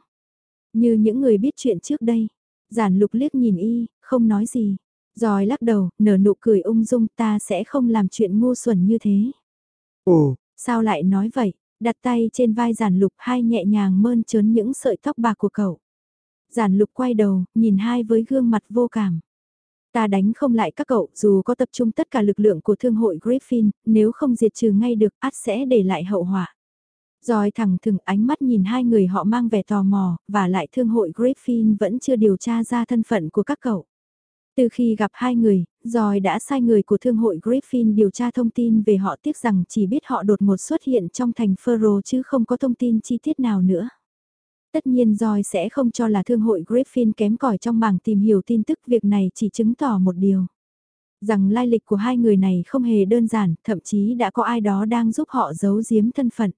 Như những người biết chuyện trước đây. Giản lục liếc nhìn y, không nói gì. Rồi lắc đầu, nở nụ cười ung dung ta sẽ không làm chuyện ngu xuẩn như thế. Ồ, sao lại nói vậy? Đặt tay trên vai giản lục hai nhẹ nhàng mơn trớn những sợi tóc bạc của cậu. Giản lục quay đầu, nhìn hai với gương mặt vô cảm. Ta đánh không lại các cậu, dù có tập trung tất cả lực lượng của thương hội Griffin, nếu không diệt trừ ngay được, át sẽ để lại hậu họa. Rồi thẳng thừng ánh mắt nhìn hai người họ mang vẻ tò mò, và lại thương hội Griffin vẫn chưa điều tra ra thân phận của các cậu. Từ khi gặp hai người, rồi đã sai người của thương hội Griffin điều tra thông tin về họ tiếc rằng chỉ biết họ đột ngột xuất hiện trong thành Furrow chứ không có thông tin chi tiết nào nữa. Tất nhiên Rồi sẽ không cho là thương hội Griffin kém cỏi trong mảng tìm hiểu tin tức việc này chỉ chứng tỏ một điều. Rằng lai lịch của hai người này không hề đơn giản, thậm chí đã có ai đó đang giúp họ giấu giếm thân phận.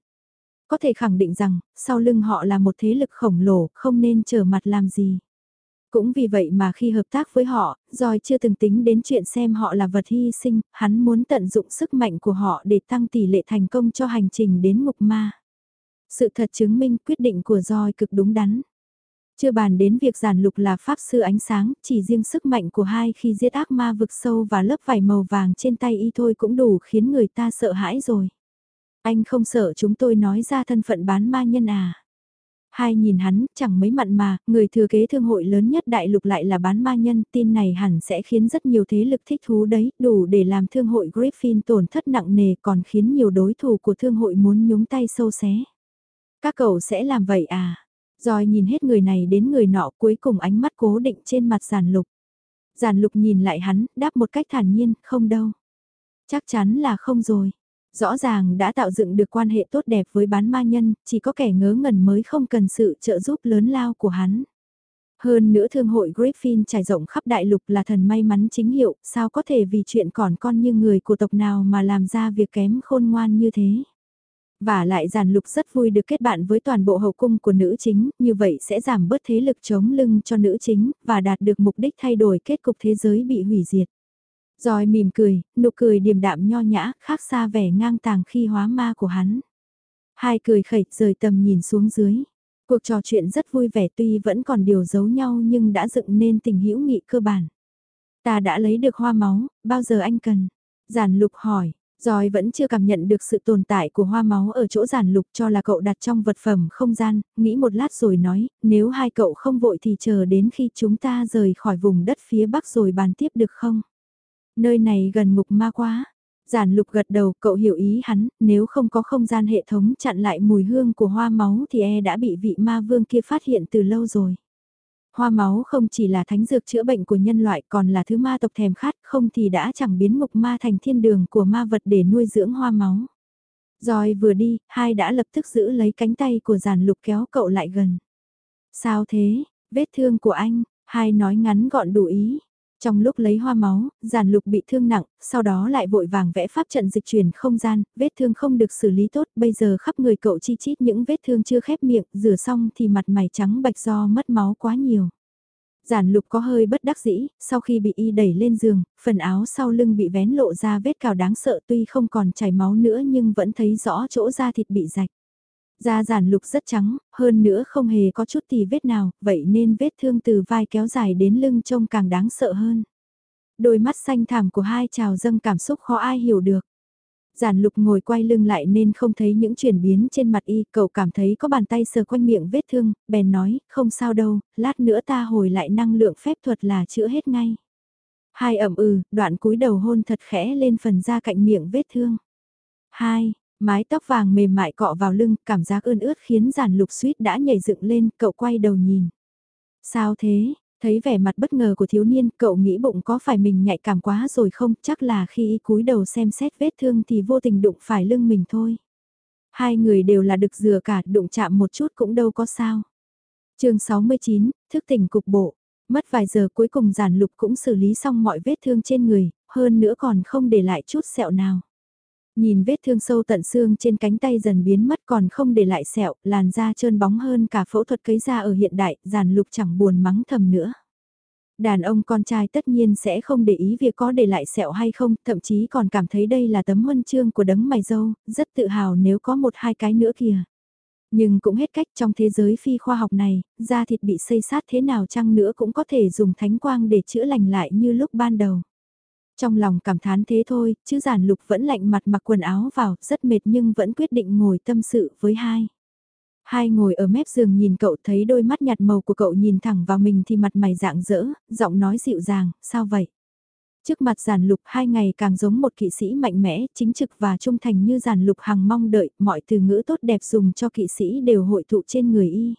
Có thể khẳng định rằng, sau lưng họ là một thế lực khổng lồ, không nên trở mặt làm gì. Cũng vì vậy mà khi hợp tác với họ, Joy chưa từng tính đến chuyện xem họ là vật hy sinh, hắn muốn tận dụng sức mạnh của họ để tăng tỷ lệ thành công cho hành trình đến ngục ma. Sự thật chứng minh quyết định của Joy cực đúng đắn. Chưa bàn đến việc giản lục là pháp sư ánh sáng, chỉ riêng sức mạnh của hai khi giết ác ma vực sâu và lớp vải màu vàng trên tay y thôi cũng đủ khiến người ta sợ hãi rồi. Anh không sợ chúng tôi nói ra thân phận bán ma nhân à? Hai nhìn hắn, chẳng mấy mặn mà, người thừa kế thương hội lớn nhất đại lục lại là bán ma nhân, tin này hẳn sẽ khiến rất nhiều thế lực thích thú đấy, đủ để làm thương hội Griffin tổn thất nặng nề còn khiến nhiều đối thủ của thương hội muốn nhúng tay sâu xé. Các cậu sẽ làm vậy à? Rồi nhìn hết người này đến người nọ cuối cùng ánh mắt cố định trên mặt giàn lục. Giàn lục nhìn lại hắn, đáp một cách thản nhiên, không đâu. Chắc chắn là không rồi. Rõ ràng đã tạo dựng được quan hệ tốt đẹp với bán ma nhân, chỉ có kẻ ngớ ngẩn mới không cần sự trợ giúp lớn lao của hắn. Hơn nữa thương hội Griffin trải rộng khắp đại lục là thần may mắn chính hiệu, sao có thể vì chuyện còn con như người của tộc nào mà làm ra việc kém khôn ngoan như thế. Và lại giàn lục rất vui được kết bạn với toàn bộ hậu cung của nữ chính, như vậy sẽ giảm bớt thế lực chống lưng cho nữ chính, và đạt được mục đích thay đổi kết cục thế giới bị hủy diệt. Rồi mỉm cười, nụ cười điềm đạm nho nhã, khác xa vẻ ngang tàng khi hóa ma của hắn. Hai cười khẩy rời tầm nhìn xuống dưới. Cuộc trò chuyện rất vui vẻ tuy vẫn còn điều giấu nhau nhưng đã dựng nên tình hữu nghị cơ bản. Ta đã lấy được hoa máu, bao giờ anh cần? Giản lục hỏi, rồi vẫn chưa cảm nhận được sự tồn tại của hoa máu ở chỗ giản lục cho là cậu đặt trong vật phẩm không gian, nghĩ một lát rồi nói, nếu hai cậu không vội thì chờ đến khi chúng ta rời khỏi vùng đất phía bắc rồi bàn tiếp được không? Nơi này gần ngục ma quá. Giản lục gật đầu cậu hiểu ý hắn, nếu không có không gian hệ thống chặn lại mùi hương của hoa máu thì e đã bị vị ma vương kia phát hiện từ lâu rồi. Hoa máu không chỉ là thánh dược chữa bệnh của nhân loại còn là thứ ma tộc thèm khát không thì đã chẳng biến ngục ma thành thiên đường của ma vật để nuôi dưỡng hoa máu. Rồi vừa đi, hai đã lập tức giữ lấy cánh tay của giản lục kéo cậu lại gần. Sao thế, vết thương của anh, hai nói ngắn gọn đủ ý, trong lúc lấy hoa máu, giản lục bị thương nặng, sau đó lại vội vàng vẽ pháp trận dịch chuyển không gian, vết thương không được xử lý tốt, bây giờ khắp người cậu chi chít những vết thương chưa khép miệng, rửa xong thì mặt mày trắng bạch do mất máu quá nhiều. Giản lục có hơi bất đắc dĩ, sau khi bị y đẩy lên giường, phần áo sau lưng bị vén lộ ra vết cào đáng sợ tuy không còn chảy máu nữa nhưng vẫn thấy rõ chỗ da thịt bị rạch. Da giản lục rất trắng, hơn nữa không hề có chút tì vết nào, vậy nên vết thương từ vai kéo dài đến lưng trông càng đáng sợ hơn. Đôi mắt xanh thảm của hai trào dâng cảm xúc khó ai hiểu được. Giản lục ngồi quay lưng lại nên không thấy những chuyển biến trên mặt y, cậu cảm thấy có bàn tay sờ quanh miệng vết thương, bèn nói, không sao đâu, lát nữa ta hồi lại năng lượng phép thuật là chữa hết ngay. Hai ẩm ừ, đoạn cúi đầu hôn thật khẽ lên phần da cạnh miệng vết thương. Hai, Mái tóc vàng mềm mại cọ vào lưng, cảm giác ươn ướt khiến giản lục suýt đã nhảy dựng lên, cậu quay đầu nhìn. Sao thế, thấy vẻ mặt bất ngờ của thiếu niên, cậu nghĩ bụng có phải mình nhạy cảm quá rồi không, chắc là khi cúi đầu xem xét vết thương thì vô tình đụng phải lưng mình thôi. Hai người đều là đực dừa cả, đụng chạm một chút cũng đâu có sao. chương 69, thức tỉnh cục bộ. Mất vài giờ cuối cùng giản lục cũng xử lý xong mọi vết thương trên người, hơn nữa còn không để lại chút sẹo nào. Nhìn vết thương sâu tận xương trên cánh tay dần biến mất còn không để lại sẹo, làn da trơn bóng hơn cả phẫu thuật cấy da ở hiện đại, giàn lục chẳng buồn mắng thầm nữa. Đàn ông con trai tất nhiên sẽ không để ý việc có để lại sẹo hay không, thậm chí còn cảm thấy đây là tấm huân chương của đấng mày dâu, rất tự hào nếu có một hai cái nữa kìa. Nhưng cũng hết cách trong thế giới phi khoa học này, da thịt bị xây sát thế nào chăng nữa cũng có thể dùng thánh quang để chữa lành lại như lúc ban đầu. Trong lòng cảm thán thế thôi, chứ giản lục vẫn lạnh mặt mặc quần áo vào, rất mệt nhưng vẫn quyết định ngồi tâm sự với hai. Hai ngồi ở mép giường nhìn cậu thấy đôi mắt nhạt màu của cậu nhìn thẳng vào mình thì mặt mày dạng dỡ, giọng nói dịu dàng, sao vậy? Trước mặt giản lục hai ngày càng giống một kỵ sĩ mạnh mẽ, chính trực và trung thành như giản lục hằng mong đợi, mọi từ ngữ tốt đẹp dùng cho kỵ sĩ đều hội tụ trên người y.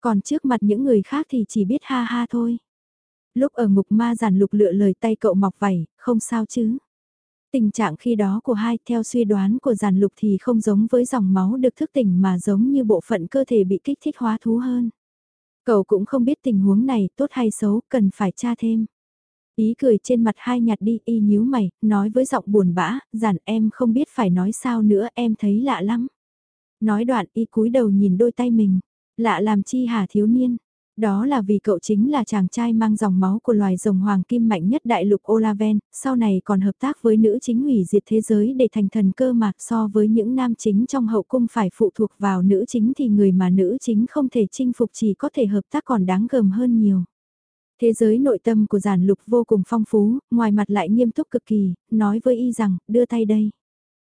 Còn trước mặt những người khác thì chỉ biết ha ha thôi lúc ở ngục ma giản lục lựa lời tay cậu mọc vảy, không sao chứ. Tình trạng khi đó của hai theo suy đoán của giản lục thì không giống với dòng máu được thức tỉnh mà giống như bộ phận cơ thể bị kích thích hóa thú hơn. Cậu cũng không biết tình huống này tốt hay xấu, cần phải tra thêm. Ý cười trên mặt hai nhạt đi y nhíu mày, nói với giọng buồn bã, giản em không biết phải nói sao nữa em thấy lạ lắm. Nói đoạn y cúi đầu nhìn đôi tay mình, lạ làm chi hả thiếu niên, đó là vì cậu chính là chàng trai mang dòng máu của loài rồng hoàng kim mạnh nhất đại lục Olaven, sau này còn hợp tác với nữ chính hủy diệt thế giới để thành thần cơ mạc so với những nam chính trong hậu cung phải phụ thuộc vào nữ chính thì người mà nữ chính không thể chinh phục chỉ có thể hợp tác còn đáng gờm hơn nhiều. Thế giới nội tâm của giản lục vô cùng phong phú, ngoài mặt lại nghiêm túc cực kỳ, nói với y rằng, đưa tay đây.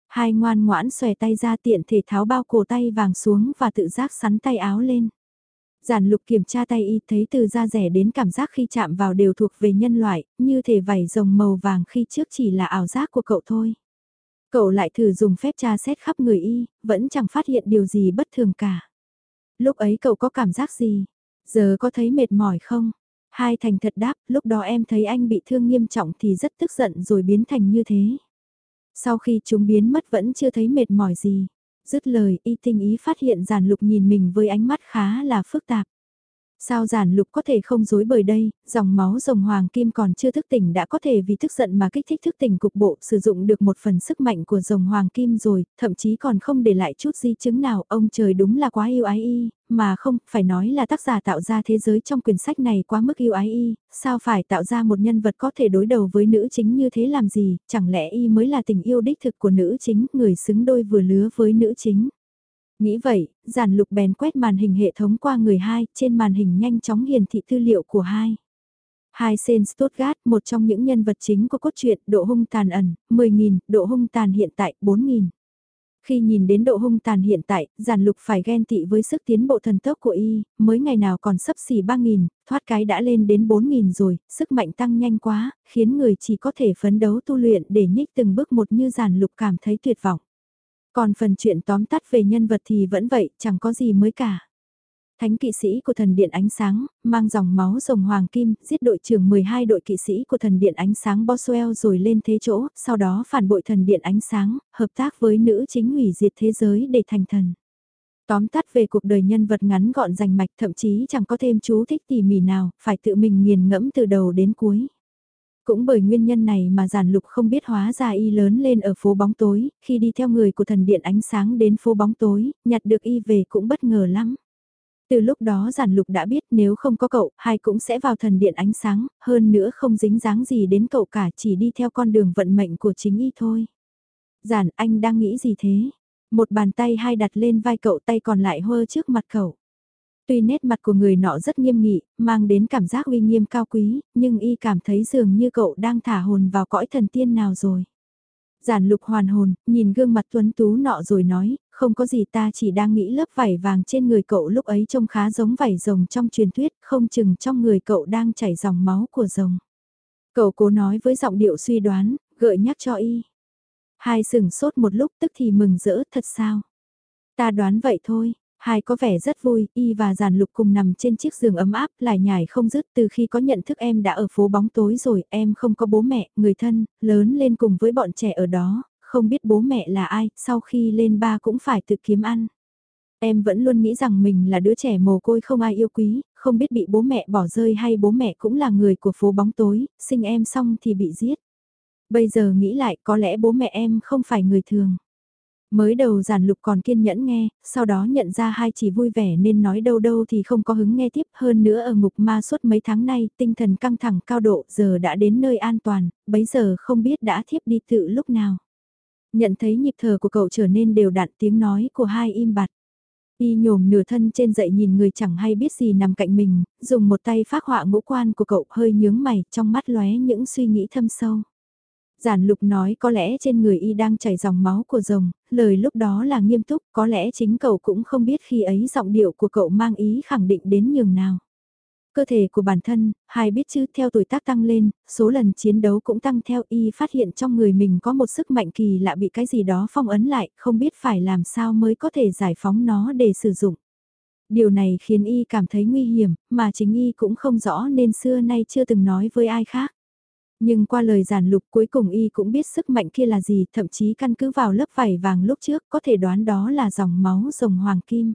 Hai ngoan ngoãn xòe tay ra tiện thể tháo bao cổ tay vàng xuống và tự giác sắn tay áo lên. Giản lục kiểm tra tay y thấy từ da rẻ đến cảm giác khi chạm vào đều thuộc về nhân loại, như thể vảy rồng màu vàng khi trước chỉ là ảo giác của cậu thôi. Cậu lại thử dùng phép tra xét khắp người y, vẫn chẳng phát hiện điều gì bất thường cả. Lúc ấy cậu có cảm giác gì? Giờ có thấy mệt mỏi không? Hai thành thật đáp, lúc đó em thấy anh bị thương nghiêm trọng thì rất tức giận rồi biến thành như thế. Sau khi chúng biến mất vẫn chưa thấy mệt mỏi gì. Dứt lời, y tinh ý phát hiện giản lục nhìn mình với ánh mắt khá là phức tạp. Sao giản lục có thể không dối bởi đây, dòng máu rồng hoàng kim còn chưa thức tỉnh đã có thể vì tức giận mà kích thích thức tỉnh cục bộ sử dụng được một phần sức mạnh của rồng hoàng kim rồi, thậm chí còn không để lại chút di chứng nào, ông trời đúng là quá yêu ái y, mà không, phải nói là tác giả tạo ra thế giới trong quyển sách này quá mức yêu ái y, sao phải tạo ra một nhân vật có thể đối đầu với nữ chính như thế làm gì, chẳng lẽ y mới là tình yêu đích thực của nữ chính, người xứng đôi vừa lứa với nữ chính. Nghĩ vậy, giản lục bèn quét màn hình hệ thống qua người hai, trên màn hình nhanh chóng hiển thị tư liệu của hai. Hai sen Stuttgart, một trong những nhân vật chính của cốt truyện, độ hung tàn ẩn, 10.000, độ hung tàn hiện tại, 4.000. Khi nhìn đến độ hung tàn hiện tại, giản lục phải ghen tị với sức tiến bộ thần tốc của y, mới ngày nào còn sấp xỉ 3.000, thoát cái đã lên đến 4.000 rồi, sức mạnh tăng nhanh quá, khiến người chỉ có thể phấn đấu tu luyện để nhích từng bước một như giản lục cảm thấy tuyệt vọng. Còn phần chuyện tóm tắt về nhân vật thì vẫn vậy, chẳng có gì mới cả. Thánh kỵ sĩ của thần điện ánh sáng, mang dòng máu rồng hoàng kim, giết đội trưởng 12 đội kỵ sĩ của thần điện ánh sáng Boswell rồi lên thế chỗ, sau đó phản bội thần điện ánh sáng, hợp tác với nữ chính hủy diệt thế giới để thành thần. Tóm tắt về cuộc đời nhân vật ngắn gọn rành mạch thậm chí chẳng có thêm chú thích tỉ mỉ nào, phải tự mình nghiền ngẫm từ đầu đến cuối. Cũng bởi nguyên nhân này mà giản lục không biết hóa ra y lớn lên ở phố bóng tối, khi đi theo người của thần điện ánh sáng đến phố bóng tối, nhặt được y về cũng bất ngờ lắm. Từ lúc đó giản lục đã biết nếu không có cậu, hai cũng sẽ vào thần điện ánh sáng, hơn nữa không dính dáng gì đến cậu cả chỉ đi theo con đường vận mệnh của chính y thôi. Giản anh đang nghĩ gì thế? Một bàn tay hai đặt lên vai cậu tay còn lại hơ trước mặt cậu. Tuy nét mặt của người nọ rất nghiêm nghị, mang đến cảm giác uy nghiêm cao quý, nhưng y cảm thấy dường như cậu đang thả hồn vào cõi thần tiên nào rồi. Giản lục hoàn hồn, nhìn gương mặt tuấn tú nọ rồi nói, không có gì ta chỉ đang nghĩ lớp vải vàng trên người cậu lúc ấy trông khá giống vảy rồng trong truyền thuyết, không chừng trong người cậu đang chảy dòng máu của rồng. Cậu cố nói với giọng điệu suy đoán, gợi nhắc cho y. Hai sừng sốt một lúc tức thì mừng rỡ thật sao. Ta đoán vậy thôi, Hai có vẻ rất vui, y và giàn lục cùng nằm trên chiếc giường ấm áp, lại nhảy không dứt từ khi có nhận thức em đã ở phố bóng tối rồi, em không có bố mẹ, người thân, lớn lên cùng với bọn trẻ ở đó, không biết bố mẹ là ai, sau khi lên ba cũng phải tự kiếm ăn. Em vẫn luôn nghĩ rằng mình là đứa trẻ mồ côi không ai yêu quý, không biết bị bố mẹ bỏ rơi hay bố mẹ cũng là người của phố bóng tối, sinh em xong thì bị giết. Bây giờ nghĩ lại có lẽ bố mẹ em không phải người thường. Mới đầu giản lục còn kiên nhẫn nghe, sau đó nhận ra hai chỉ vui vẻ nên nói đâu đâu thì không có hứng nghe tiếp hơn nữa ở ngục ma suốt mấy tháng nay tinh thần căng thẳng cao độ giờ đã đến nơi an toàn, bấy giờ không biết đã thiếp đi tự lúc nào. Nhận thấy nhịp thở của cậu trở nên đều đặn tiếng nói của hai im bặt. Y nhổm nửa thân trên dậy nhìn người chẳng hay biết gì nằm cạnh mình, dùng một tay phát họa ngũ quan của cậu hơi nhướng mày trong mắt lóe những suy nghĩ thâm sâu. Giản lục nói có lẽ trên người y đang chảy dòng máu của rồng, lời lúc đó là nghiêm túc, có lẽ chính cậu cũng không biết khi ấy giọng điệu của cậu mang ý khẳng định đến nhường nào. Cơ thể của bản thân, hai biết chứ theo tuổi tác tăng lên, số lần chiến đấu cũng tăng theo y phát hiện trong người mình có một sức mạnh kỳ lạ bị cái gì đó phong ấn lại, không biết phải làm sao mới có thể giải phóng nó để sử dụng. Điều này khiến y cảm thấy nguy hiểm, mà chính y cũng không rõ nên xưa nay chưa từng nói với ai khác. Nhưng qua lời giản lục cuối cùng y cũng biết sức mạnh kia là gì, thậm chí căn cứ vào lớp vảy vàng lúc trước có thể đoán đó là dòng máu rồng hoàng kim.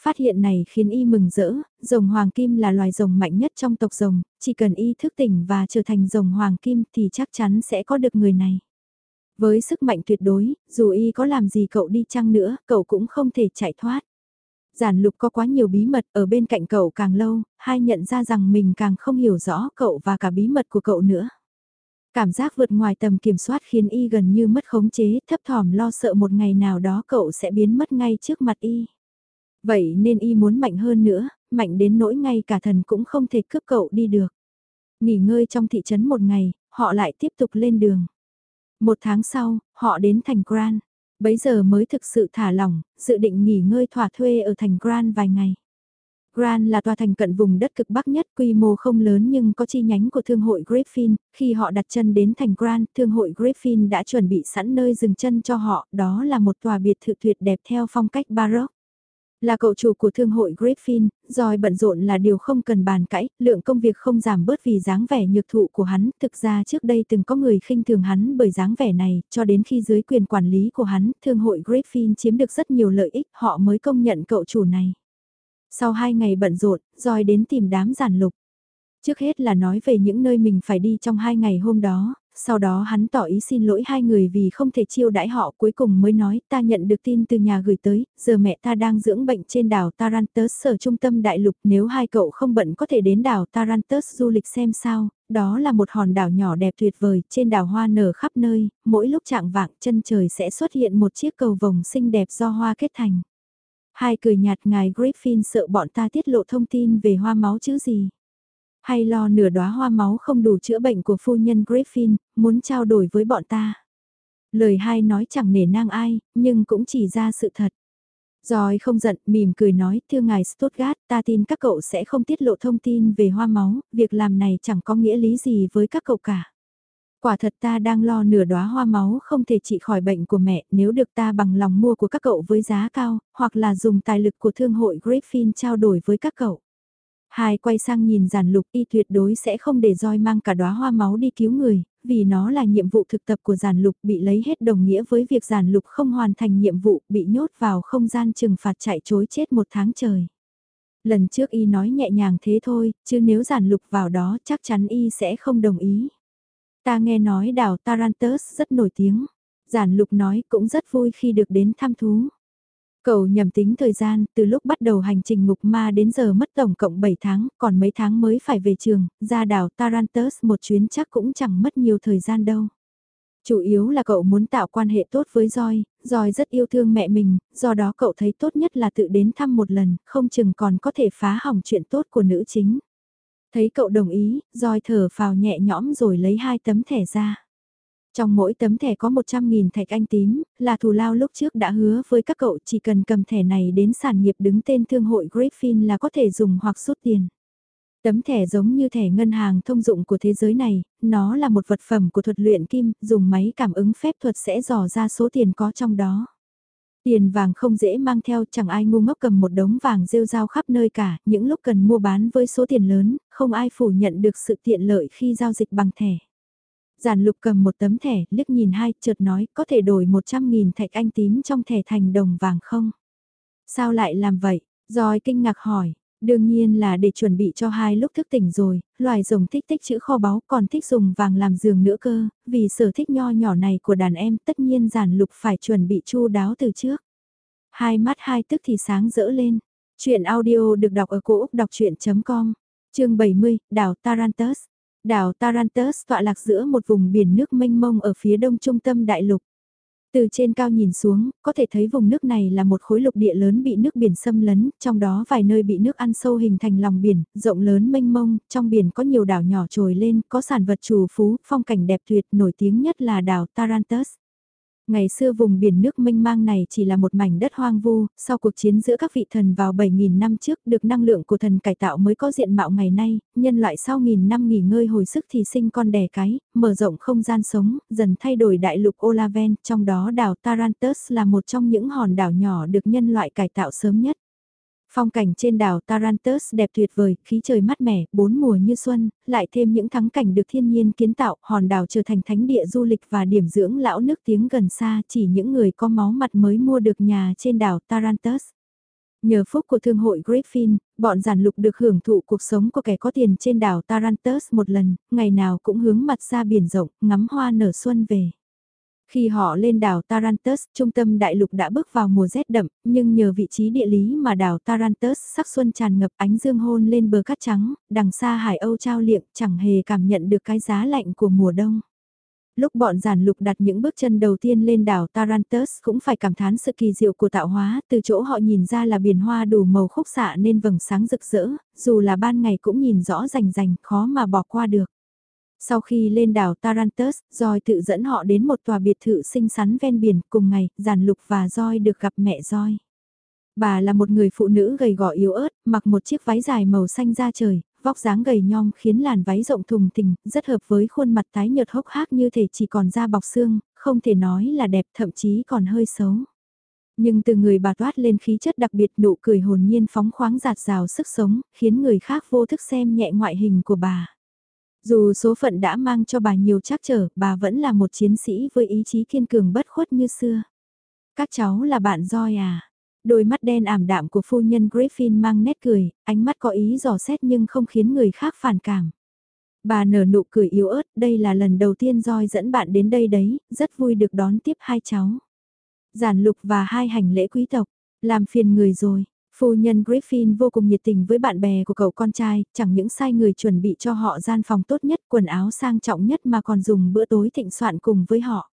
Phát hiện này khiến y mừng rỡ, rồng hoàng kim là loài rồng mạnh nhất trong tộc rồng, chỉ cần y thức tỉnh và trở thành rồng hoàng kim thì chắc chắn sẽ có được người này. Với sức mạnh tuyệt đối, dù y có làm gì cậu đi chăng nữa, cậu cũng không thể chạy thoát. Giản lục có quá nhiều bí mật ở bên cạnh cậu càng lâu, hai nhận ra rằng mình càng không hiểu rõ cậu và cả bí mật của cậu nữa. Cảm giác vượt ngoài tầm kiểm soát khiến y gần như mất khống chế, thấp thỏm lo sợ một ngày nào đó cậu sẽ biến mất ngay trước mặt y. Vậy nên y muốn mạnh hơn nữa, mạnh đến nỗi ngay cả thần cũng không thể cướp cậu đi được. Nghỉ ngơi trong thị trấn một ngày, họ lại tiếp tục lên đường. Một tháng sau, họ đến thành Grand. Bấy giờ mới thực sự thả lỏng, dự định nghỉ ngơi thỏa thuê ở thành Grand vài ngày. Grand là tòa thành cận vùng đất cực bắc nhất quy mô không lớn nhưng có chi nhánh của thương hội Griffin, khi họ đặt chân đến thành Grand, thương hội Griffin đã chuẩn bị sẵn nơi dừng chân cho họ, đó là một tòa biệt thự tuyệt đẹp theo phong cách Baroque. Là cậu chủ của thương hội Griffin, dòi bận rộn là điều không cần bàn cãi, lượng công việc không giảm bớt vì dáng vẻ nhược thụ của hắn, thực ra trước đây từng có người khinh thường hắn bởi dáng vẻ này, cho đến khi dưới quyền quản lý của hắn, thương hội Griffin chiếm được rất nhiều lợi ích, họ mới công nhận cậu chủ này. Sau hai ngày bận rộn, Roi đến tìm đám giản lục. Trước hết là nói về những nơi mình phải đi trong hai ngày hôm đó, sau đó hắn tỏ ý xin lỗi hai người vì không thể chiêu đãi họ cuối cùng mới nói ta nhận được tin từ nhà gửi tới, giờ mẹ ta đang dưỡng bệnh trên đảo Tarantus sở trung tâm đại lục nếu hai cậu không bận có thể đến đảo Tarantus du lịch xem sao, đó là một hòn đảo nhỏ đẹp tuyệt vời, trên đảo hoa nở khắp nơi, mỗi lúc trạng vạng chân trời sẽ xuất hiện một chiếc cầu vồng xinh đẹp do hoa kết thành. Hai cười nhạt ngài Griffin sợ bọn ta tiết lộ thông tin về hoa máu chứ gì. Hay lo nửa đóa hoa máu không đủ chữa bệnh của phu nhân Griffin, muốn trao đổi với bọn ta. Lời hai nói chẳng nể nang ai, nhưng cũng chỉ ra sự thật. Rồi không giận, mỉm cười nói, thưa ngài Stuttgart, ta tin các cậu sẽ không tiết lộ thông tin về hoa máu, việc làm này chẳng có nghĩa lý gì với các cậu cả. Quả thật ta đang lo nửa đóa hoa máu không thể trị khỏi bệnh của mẹ nếu được ta bằng lòng mua của các cậu với giá cao, hoặc là dùng tài lực của thương hội Griffin trao đổi với các cậu. Hai quay sang nhìn giản lục y tuyệt đối sẽ không để roi mang cả đóa hoa máu đi cứu người, vì nó là nhiệm vụ thực tập của giản lục bị lấy hết đồng nghĩa với việc giản lục không hoàn thành nhiệm vụ bị nhốt vào không gian trừng phạt chạy chối chết một tháng trời. Lần trước y nói nhẹ nhàng thế thôi, chứ nếu giản lục vào đó chắc chắn y sẽ không đồng ý. Ta nghe nói đảo Tarantus rất nổi tiếng. Giản lục nói cũng rất vui khi được đến thăm thú. Cậu nhầm tính thời gian, từ lúc bắt đầu hành trình ngục ma đến giờ mất tổng cộng 7 tháng, còn mấy tháng mới phải về trường, ra đảo Tarantus một chuyến chắc cũng chẳng mất nhiều thời gian đâu. Chủ yếu là cậu muốn tạo quan hệ tốt với Joy, Joy rất yêu thương mẹ mình, do đó cậu thấy tốt nhất là tự đến thăm một lần, không chừng còn có thể phá hỏng chuyện tốt của nữ chính. Thấy cậu đồng ý, Joy thở phào nhẹ nhõm rồi lấy hai tấm thẻ ra. Trong mỗi tấm thẻ có 100.000 thạch anh tím, là thù lao lúc trước đã hứa với các cậu chỉ cần cầm thẻ này đến sản nghiệp đứng tên thương hội Griffin là có thể dùng hoặc rút tiền. Tấm thẻ giống như thẻ ngân hàng thông dụng của thế giới này, nó là một vật phẩm của thuật luyện kim, dùng máy cảm ứng phép thuật sẽ dò ra số tiền có trong đó. Tiền vàng không dễ mang theo, chẳng ai ngu ngốc cầm một đống vàng rêu rao khắp nơi cả, những lúc cần mua bán với số tiền lớn, không ai phủ nhận được sự tiện lợi khi giao dịch bằng thẻ. Giản lục cầm một tấm thẻ, liếc nhìn hai, chợt nói, có thể đổi 100.000 thạch anh tím trong thẻ thành đồng vàng không? Sao lại làm vậy? Rồi kinh ngạc hỏi, đương nhiên là để chuẩn bị cho hai lúc thức tỉnh rồi, loài rồng thích tích chữ kho báu còn thích dùng vàng làm giường nữa cơ, vì sở thích nho nhỏ này của đàn em tất nhiên giản lục phải chuẩn bị chu đáo từ trước. Hai mắt hai tức thì sáng rỡ lên. Chuyện audio được đọc ở cổ Úc đọc chuyện.com, chương 70, đảo Tarantus. Đảo Tarantus tọa lạc giữa một vùng biển nước mênh mông ở phía đông trung tâm đại lục. Từ trên cao nhìn xuống, có thể thấy vùng nước này là một khối lục địa lớn bị nước biển xâm lấn, trong đó vài nơi bị nước ăn sâu hình thành lòng biển, rộng lớn mênh mông, trong biển có nhiều đảo nhỏ trồi lên, có sản vật trù phú, phong cảnh đẹp tuyệt, nổi tiếng nhất là đảo Tarantus. Ngày xưa vùng biển nước mênh mang này chỉ là một mảnh đất hoang vu, sau cuộc chiến giữa các vị thần vào 7.000 năm trước được năng lượng của thần cải tạo mới có diện mạo ngày nay, nhân loại sau nghìn năm nghỉ ngơi hồi sức thì sinh con đẻ cái, mở rộng không gian sống, dần thay đổi đại lục Olaven, trong đó đảo Tarantus là một trong những hòn đảo nhỏ được nhân loại cải tạo sớm nhất. Phong cảnh trên đảo Tarantus đẹp tuyệt vời, khí trời mát mẻ, bốn mùa như xuân, lại thêm những thắng cảnh được thiên nhiên kiến tạo, hòn đảo trở thành thánh địa du lịch và điểm dưỡng lão nước tiếng gần xa, chỉ những người có máu mặt mới mua được nhà trên đảo Tarantus. Nhờ phúc của thương hội Griffin, bọn giản lục được hưởng thụ cuộc sống của kẻ có tiền trên đảo Tarantus một lần, ngày nào cũng hướng mặt ra biển rộng, ngắm hoa nở xuân về. Khi họ lên đảo Tarantus, trung tâm đại lục đã bước vào mùa rét đậm, nhưng nhờ vị trí địa lý mà đảo Tarantus sắc xuân tràn ngập ánh dương hôn lên bờ cát trắng, đằng xa hải âu trao liệng chẳng hề cảm nhận được cái giá lạnh của mùa đông. Lúc bọn giản lục đặt những bước chân đầu tiên lên đảo Tarantus cũng phải cảm thán sự kỳ diệu của tạo hóa, từ chỗ họ nhìn ra là biển hoa đủ màu khúc xạ nên vầng sáng rực rỡ, dù là ban ngày cũng nhìn rõ rành rành, khó mà bỏ qua được. Sau khi lên đảo Tarantus, Joy tự dẫn họ đến một tòa biệt thự xinh xắn ven biển, cùng ngày, Giản Lục và Joy được gặp mẹ Joy. Bà là một người phụ nữ gầy gò yếu ớt, mặc một chiếc váy dài màu xanh da trời, vóc dáng gầy nhom khiến làn váy rộng thùng thình, rất hợp với khuôn mặt tái nhợt hốc hác như thể chỉ còn da bọc xương, không thể nói là đẹp thậm chí còn hơi xấu. Nhưng từ người bà toát lên khí chất đặc biệt nụ cười hồn nhiên phóng khoáng giạt rào sức sống, khiến người khác vô thức xem nhẹ ngoại hình của bà. Dù số phận đã mang cho bà nhiều trắc trở, bà vẫn là một chiến sĩ với ý chí kiên cường bất khuất như xưa. Các cháu là bạn roi à? Đôi mắt đen ảm đạm của phu nhân Griffin mang nét cười, ánh mắt có ý dò xét nhưng không khiến người khác phản cảm. Bà nở nụ cười yếu ớt, đây là lần đầu tiên Joy dẫn bạn đến đây đấy, rất vui được đón tiếp hai cháu. Giản lục và hai hành lễ quý tộc, làm phiền người rồi. Phu nhân Griffin vô cùng nhiệt tình với bạn bè của cậu con trai, chẳng những sai người chuẩn bị cho họ gian phòng tốt nhất, quần áo sang trọng nhất mà còn dùng bữa tối thịnh soạn cùng với họ.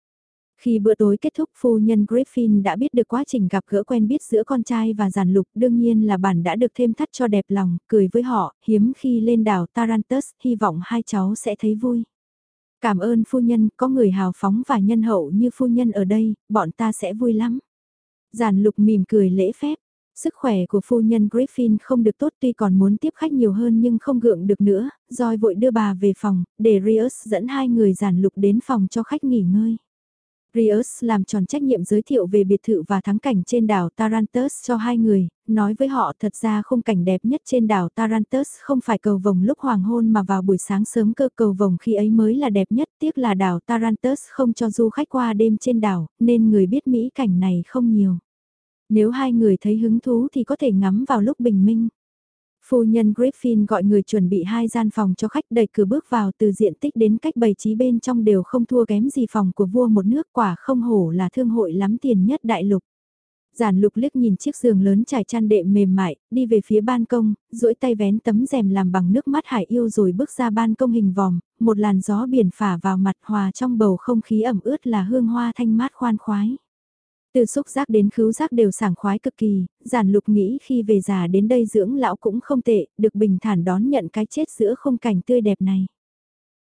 Khi bữa tối kết thúc phu nhân Griffin đã biết được quá trình gặp gỡ quen biết giữa con trai và giàn lục đương nhiên là bản đã được thêm thắt cho đẹp lòng, cười với họ, hiếm khi lên đảo Tarantus, hy vọng hai cháu sẽ thấy vui. Cảm ơn phu nhân, có người hào phóng và nhân hậu như phu nhân ở đây, bọn ta sẽ vui lắm. Giàn lục mỉm cười lễ phép, Sức khỏe của phu nhân Griffin không được tốt tuy còn muốn tiếp khách nhiều hơn nhưng không gượng được nữa, Joy vội đưa bà về phòng, để Rius dẫn hai người giản lục đến phòng cho khách nghỉ ngơi. Rius làm tròn trách nhiệm giới thiệu về biệt thự và thắng cảnh trên đảo Tarantus cho hai người, nói với họ thật ra khung cảnh đẹp nhất trên đảo Tarantus không phải cầu vồng lúc hoàng hôn mà vào buổi sáng sớm cơ cầu vồng khi ấy mới là đẹp nhất, tiếc là đảo Tarantus không cho du khách qua đêm trên đảo, nên người biết mỹ cảnh này không nhiều. Nếu hai người thấy hứng thú thì có thể ngắm vào lúc bình minh. Phu nhân Griffin gọi người chuẩn bị hai gian phòng cho khách đẩy cửa bước vào từ diện tích đến cách bày trí bên trong đều không thua kém gì phòng của vua một nước quả không hổ là thương hội lắm tiền nhất đại lục. Giản lục liếc nhìn chiếc giường lớn trải chăn đệm mềm mại, đi về phía ban công, duỗi tay vén tấm rèm làm bằng nước mắt hải yêu rồi bước ra ban công hình vòm, một làn gió biển phả vào mặt hòa trong bầu không khí ẩm ướt là hương hoa thanh mát khoan khoái. Từ xúc giác đến khứu giác đều sảng khoái cực kỳ, giản lục nghĩ khi về già đến đây dưỡng lão cũng không tệ, được bình thản đón nhận cái chết giữa không cảnh tươi đẹp này.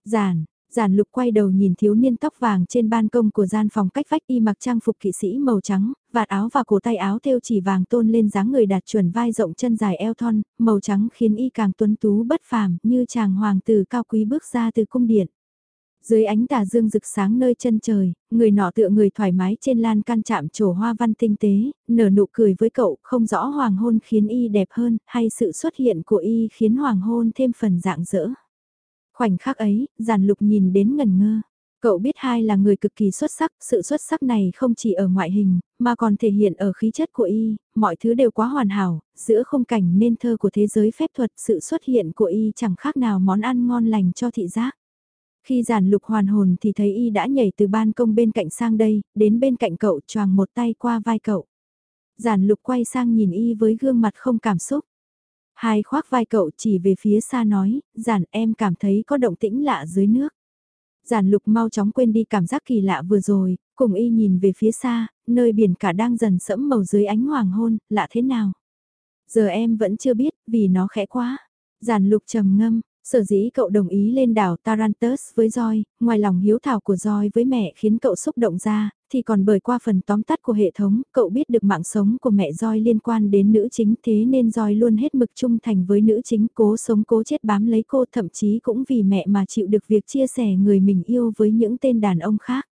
Giản, giản lục quay đầu nhìn thiếu niên tóc vàng trên ban công của gian phòng cách vách y mặc trang phục kỵ sĩ màu trắng, vạt áo và cổ tay áo thêu chỉ vàng tôn lên dáng người đạt chuẩn vai rộng chân dài eo thon, màu trắng khiến y càng tuấn tú bất phàm như chàng hoàng tử cao quý bước ra từ cung điện. Dưới ánh tà dương rực sáng nơi chân trời, người nọ tựa người thoải mái trên lan can chạm trổ hoa văn tinh tế, nở nụ cười với cậu, không rõ hoàng hôn khiến y đẹp hơn, hay sự xuất hiện của y khiến hoàng hôn thêm phần dạng dỡ. Khoảnh khắc ấy, giàn lục nhìn đến ngần ngơ. Cậu biết hai là người cực kỳ xuất sắc, sự xuất sắc này không chỉ ở ngoại hình, mà còn thể hiện ở khí chất của y, mọi thứ đều quá hoàn hảo, giữa không cảnh nên thơ của thế giới phép thuật sự xuất hiện của y chẳng khác nào món ăn ngon lành cho thị giác. Khi giản lục hoàn hồn thì thấy y đã nhảy từ ban công bên cạnh sang đây, đến bên cạnh cậu choàng một tay qua vai cậu. Giản lục quay sang nhìn y với gương mặt không cảm xúc. Hai khoác vai cậu chỉ về phía xa nói, giản em cảm thấy có động tĩnh lạ dưới nước. Giản lục mau chóng quên đi cảm giác kỳ lạ vừa rồi, cùng y nhìn về phía xa, nơi biển cả đang dần sẫm màu dưới ánh hoàng hôn, lạ thế nào? Giờ em vẫn chưa biết, vì nó khẽ quá. Giản lục trầm ngâm, Sở dĩ cậu đồng ý lên đảo Tarantus với Joy, ngoài lòng hiếu thảo của Joy với mẹ khiến cậu xúc động ra, thì còn bởi qua phần tóm tắt của hệ thống, cậu biết được mạng sống của mẹ Joy liên quan đến nữ chính thế nên Joy luôn hết mực trung thành với nữ chính cố sống cố chết bám lấy cô thậm chí cũng vì mẹ mà chịu được việc chia sẻ người mình yêu với những tên đàn ông khác.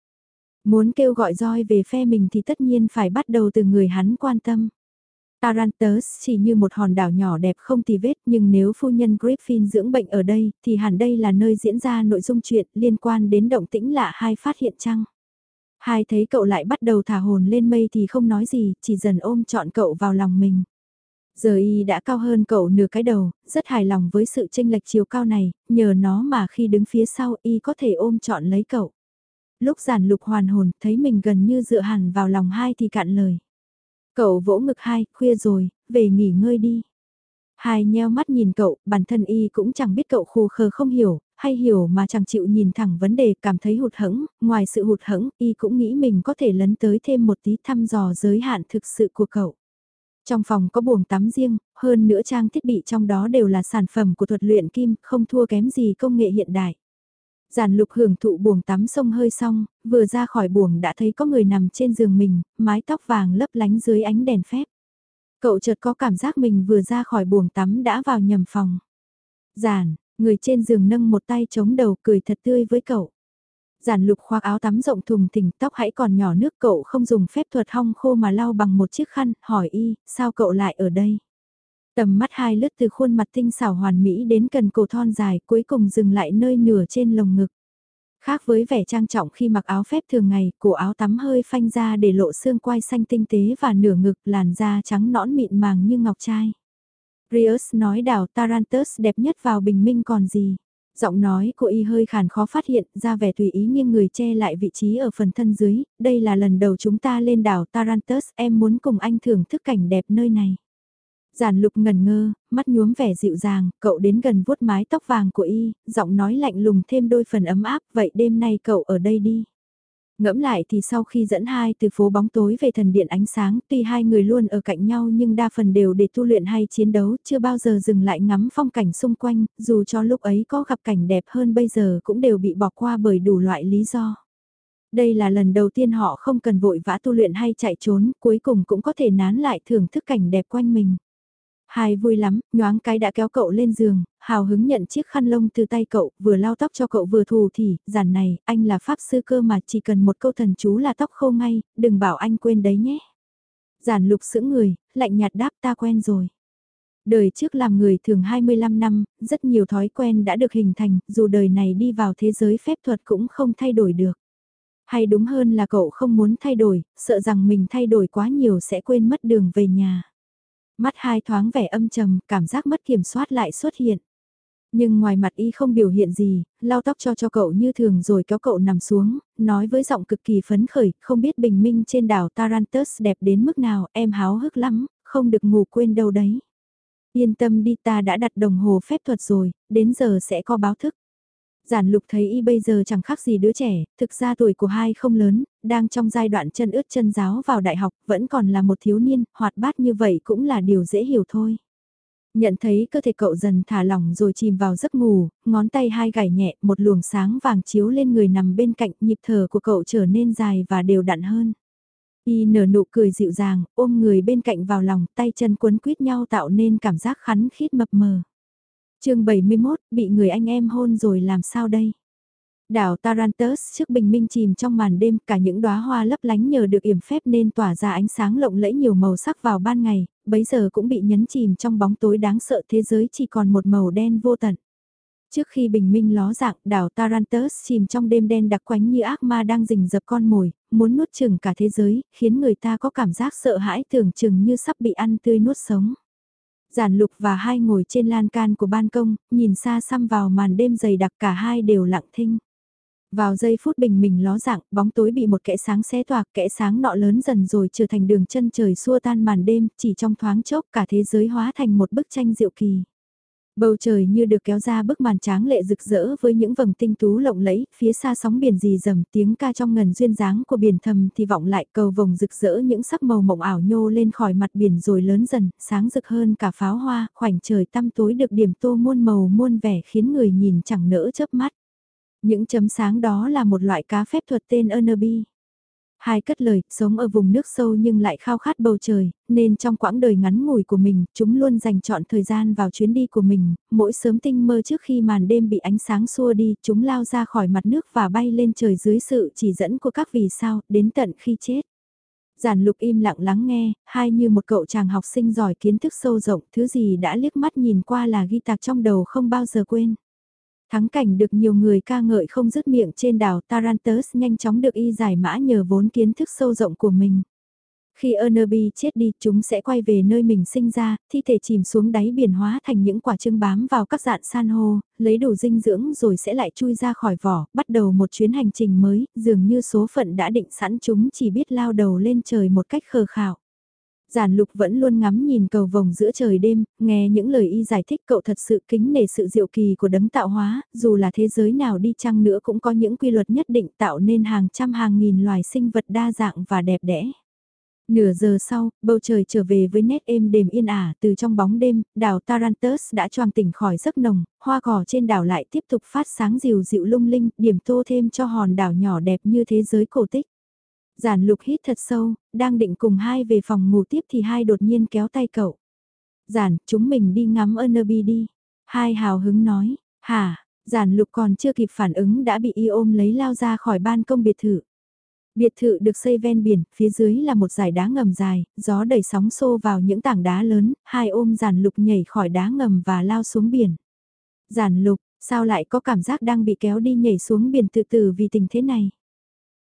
Muốn kêu gọi Joy về phe mình thì tất nhiên phải bắt đầu từ người hắn quan tâm. Tarantus chỉ như một hòn đảo nhỏ đẹp không tì vết nhưng nếu phu nhân Griffin dưỡng bệnh ở đây thì hẳn đây là nơi diễn ra nội dung chuyện liên quan đến động tĩnh lạ hai phát hiện chăng. Hai thấy cậu lại bắt đầu thả hồn lên mây thì không nói gì, chỉ dần ôm trọn cậu vào lòng mình. Giờ y đã cao hơn cậu nửa cái đầu, rất hài lòng với sự tranh lệch chiều cao này, nhờ nó mà khi đứng phía sau y có thể ôm trọn lấy cậu. Lúc giản lục hoàn hồn thấy mình gần như dựa hẳn vào lòng hai thì cạn lời. Cậu vỗ ngực hai, khuya rồi, về nghỉ ngơi đi. Hai nheo mắt nhìn cậu, bản thân y cũng chẳng biết cậu khù khờ không hiểu, hay hiểu mà chẳng chịu nhìn thẳng vấn đề cảm thấy hụt hẫng, ngoài sự hụt hẫng, y cũng nghĩ mình có thể lấn tới thêm một tí thăm dò giới hạn thực sự của cậu. Trong phòng có buồng tắm riêng, hơn nữa trang thiết bị trong đó đều là sản phẩm của thuật luyện kim, không thua kém gì công nghệ hiện đại. Giản lục hưởng thụ buồng tắm sông hơi xong, vừa ra khỏi buồng đã thấy có người nằm trên giường mình, mái tóc vàng lấp lánh dưới ánh đèn phép. Cậu chợt có cảm giác mình vừa ra khỏi buồng tắm đã vào nhầm phòng. Giản, người trên giường nâng một tay chống đầu cười thật tươi với cậu. Giản lục khoác áo tắm rộng thùng thình tóc hãy còn nhỏ nước cậu không dùng phép thuật hong khô mà lau bằng một chiếc khăn, hỏi y, sao cậu lại ở đây? Tầm mắt hai lướt từ khuôn mặt tinh xảo hoàn mỹ đến cần cổ thon dài cuối cùng dừng lại nơi nửa trên lồng ngực. Khác với vẻ trang trọng khi mặc áo phép thường ngày, cổ áo tắm hơi phanh ra để lộ xương quai xanh tinh tế và nửa ngực làn da trắng nõn mịn màng như ngọc trai. Rius nói đảo Tarantus đẹp nhất vào bình minh còn gì. Giọng nói của y hơi khàn khó phát hiện ra vẻ tùy ý nghiêng người che lại vị trí ở phần thân dưới, đây là lần đầu chúng ta lên đảo Tarantus, em muốn cùng anh thưởng thức cảnh đẹp nơi này. Giản lục ngần ngơ, mắt nhuốm vẻ dịu dàng, cậu đến gần vuốt mái tóc vàng của y, giọng nói lạnh lùng thêm đôi phần ấm áp, vậy đêm nay cậu ở đây đi. Ngẫm lại thì sau khi dẫn hai từ phố bóng tối về thần điện ánh sáng, tuy hai người luôn ở cạnh nhau nhưng đa phần đều để tu luyện hay chiến đấu, chưa bao giờ dừng lại ngắm phong cảnh xung quanh, dù cho lúc ấy có gặp cảnh đẹp hơn bây giờ cũng đều bị bỏ qua bởi đủ loại lý do. Đây là lần đầu tiên họ không cần vội vã tu luyện hay chạy trốn, cuối cùng cũng có thể nán lại thưởng thức cảnh đẹp quanh mình. Hai vui lắm, nhoáng cái đã kéo cậu lên giường, hào hứng nhận chiếc khăn lông từ tay cậu, vừa lau tóc cho cậu vừa thù thì, giản này, anh là pháp sư cơ mà chỉ cần một câu thần chú là tóc khô ngay, đừng bảo anh quên đấy nhé. Giản lục sững người, lạnh nhạt đáp ta quen rồi. Đời trước làm người thường 25 năm, rất nhiều thói quen đã được hình thành, dù đời này đi vào thế giới phép thuật cũng không thay đổi được. Hay đúng hơn là cậu không muốn thay đổi, sợ rằng mình thay đổi quá nhiều sẽ quên mất đường về nhà. Mắt hai thoáng vẻ âm trầm, cảm giác mất kiểm soát lại xuất hiện. Nhưng ngoài mặt y không biểu hiện gì, lau tóc cho cho cậu như thường rồi kéo cậu nằm xuống, nói với giọng cực kỳ phấn khởi, không biết bình minh trên đảo Tarantus đẹp đến mức nào, em háo hức lắm, không được ngủ quên đâu đấy. Yên tâm đi ta đã đặt đồng hồ phép thuật rồi, đến giờ sẽ có báo thức. Giản lục thấy y bây giờ chẳng khác gì đứa trẻ, thực ra tuổi của hai không lớn, đang trong giai đoạn chân ướt chân giáo vào đại học, vẫn còn là một thiếu niên, hoạt bát như vậy cũng là điều dễ hiểu thôi. Nhận thấy cơ thể cậu dần thả lỏng rồi chìm vào giấc ngủ, ngón tay hai gảy nhẹ, một luồng sáng vàng chiếu lên người nằm bên cạnh, nhịp thở của cậu trở nên dài và đều đặn hơn. Y nở nụ cười dịu dàng, ôm người bên cạnh vào lòng, tay chân quấn quýt nhau tạo nên cảm giác khắn khít mập mờ chương 71, bị người anh em hôn rồi làm sao đây? Đảo Tarantus trước bình minh chìm trong màn đêm, cả những đóa hoa lấp lánh nhờ được yểm phép nên tỏa ra ánh sáng lộng lẫy nhiều màu sắc vào ban ngày, bấy giờ cũng bị nhấn chìm trong bóng tối đáng sợ thế giới chỉ còn một màu đen vô tận. Trước khi bình minh ló dạng, đảo Tarantus chìm trong đêm đen đặc quánh như ác ma đang rình dập con mồi, muốn nuốt chừng cả thế giới, khiến người ta có cảm giác sợ hãi tưởng chừng như sắp bị ăn tươi nuốt sống. Giản lục và hai ngồi trên lan can của ban công, nhìn xa xăm vào màn đêm dày đặc cả hai đều lặng thinh. Vào giây phút bình mình ló dạng, bóng tối bị một kẽ sáng xé toạc, kẽ sáng nọ lớn dần rồi trở thành đường chân trời xua tan màn đêm, chỉ trong thoáng chốc cả thế giới hóa thành một bức tranh diệu kỳ. Bầu trời như được kéo ra bức màn tráng lệ rực rỡ với những vầng tinh tú lộng lẫy, phía xa sóng biển rì rầm tiếng ca trong ngần duyên dáng của biển thầm thì vọng lại cầu vồng rực rỡ những sắc màu mộng ảo nhô lên khỏi mặt biển rồi lớn dần, sáng rực hơn cả pháo hoa, khoảnh trời tăm tối được điểm tô muôn màu muôn vẻ khiến người nhìn chẳng nỡ chớp mắt. Những chấm sáng đó là một loại cá phép thuật tên Ernebi. Hai cất lời, sống ở vùng nước sâu nhưng lại khao khát bầu trời, nên trong quãng đời ngắn ngủi của mình, chúng luôn dành chọn thời gian vào chuyến đi của mình, mỗi sớm tinh mơ trước khi màn đêm bị ánh sáng xua đi, chúng lao ra khỏi mặt nước và bay lên trời dưới sự chỉ dẫn của các vì sao, đến tận khi chết. Giản lục im lặng lắng nghe, hai như một cậu chàng học sinh giỏi kiến thức sâu rộng, thứ gì đã liếc mắt nhìn qua là ghi tạc trong đầu không bao giờ quên. Thắng cảnh được nhiều người ca ngợi không dứt miệng trên đảo Tarantus nhanh chóng được y giải mã nhờ vốn kiến thức sâu rộng của mình. Khi Ernerby chết đi, chúng sẽ quay về nơi mình sinh ra, thi thể chìm xuống đáy biển hóa thành những quả trứng bám vào các dạn san hô, lấy đủ dinh dưỡng rồi sẽ lại chui ra khỏi vỏ, bắt đầu một chuyến hành trình mới, dường như số phận đã định sẵn chúng chỉ biết lao đầu lên trời một cách khờ khảo. Giản lục vẫn luôn ngắm nhìn cầu vồng giữa trời đêm, nghe những lời y giải thích cậu thật sự kính nể sự diệu kỳ của đấng tạo hóa, dù là thế giới nào đi chăng nữa cũng có những quy luật nhất định tạo nên hàng trăm hàng nghìn loài sinh vật đa dạng và đẹp đẽ. Nửa giờ sau, bầu trời trở về với nét êm đềm yên ả từ trong bóng đêm, đảo Tarantus đã choàng tỉnh khỏi giấc nồng, hoa cỏ trên đảo lại tiếp tục phát sáng dịu dịu lung linh, điểm tô thêm cho hòn đảo nhỏ đẹp như thế giới cổ tích. Giản lục hít thật sâu, đang định cùng hai về phòng ngủ tiếp thì hai đột nhiên kéo tay cậu. Giản, chúng mình đi ngắm Ernebi đi. Hai hào hứng nói, hả, giản lục còn chưa kịp phản ứng đã bị y ôm lấy lao ra khỏi ban công biệt thự. Biệt thự được xây ven biển, phía dưới là một dải đá ngầm dài, gió đẩy sóng xô vào những tảng đá lớn, hai ôm giản lục nhảy khỏi đá ngầm và lao xuống biển. Giản lục, Sao lại có cảm giác đang bị kéo đi nhảy xuống biển tự tử vì tình thế này?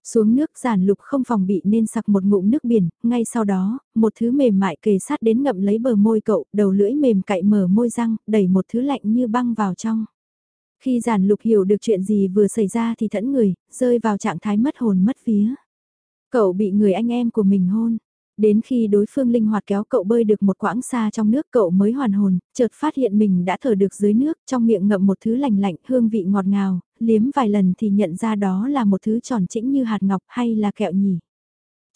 Xuống nước giản lục không phòng bị nên sặc một ngụm nước biển, ngay sau đó, một thứ mềm mại kề sát đến ngậm lấy bờ môi cậu, đầu lưỡi mềm cậy mở môi răng, đẩy một thứ lạnh như băng vào trong. Khi giản lục hiểu được chuyện gì vừa xảy ra thì thẫn người, rơi vào trạng thái mất hồn mất vía. Cậu bị người anh em của mình hôn. Đến khi đối phương linh hoạt kéo cậu bơi được một quãng xa trong nước cậu mới hoàn hồn, chợt phát hiện mình đã thở được dưới nước, trong miệng ngậm một thứ lành lạnh, hương vị ngọt ngào, liếm vài lần thì nhận ra đó là một thứ tròn trĩnh như hạt ngọc hay là kẹo nhỉ.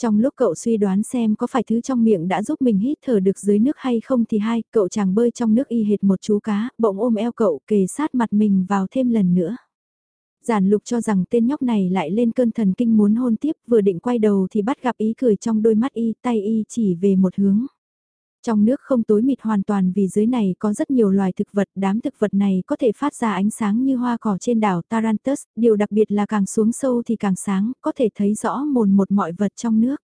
Trong lúc cậu suy đoán xem có phải thứ trong miệng đã giúp mình hít thở được dưới nước hay không thì hai, cậu chàng bơi trong nước y hệt một chú cá, bỗng ôm eo cậu kề sát mặt mình vào thêm lần nữa. Giản lục cho rằng tên nhóc này lại lên cơn thần kinh muốn hôn tiếp vừa định quay đầu thì bắt gặp ý cười trong đôi mắt y, tay y chỉ về một hướng. Trong nước không tối mịt hoàn toàn vì dưới này có rất nhiều loài thực vật, đám thực vật này có thể phát ra ánh sáng như hoa cỏ trên đảo Tarantus, điều đặc biệt là càng xuống sâu thì càng sáng, có thể thấy rõ mồn một mọi vật trong nước.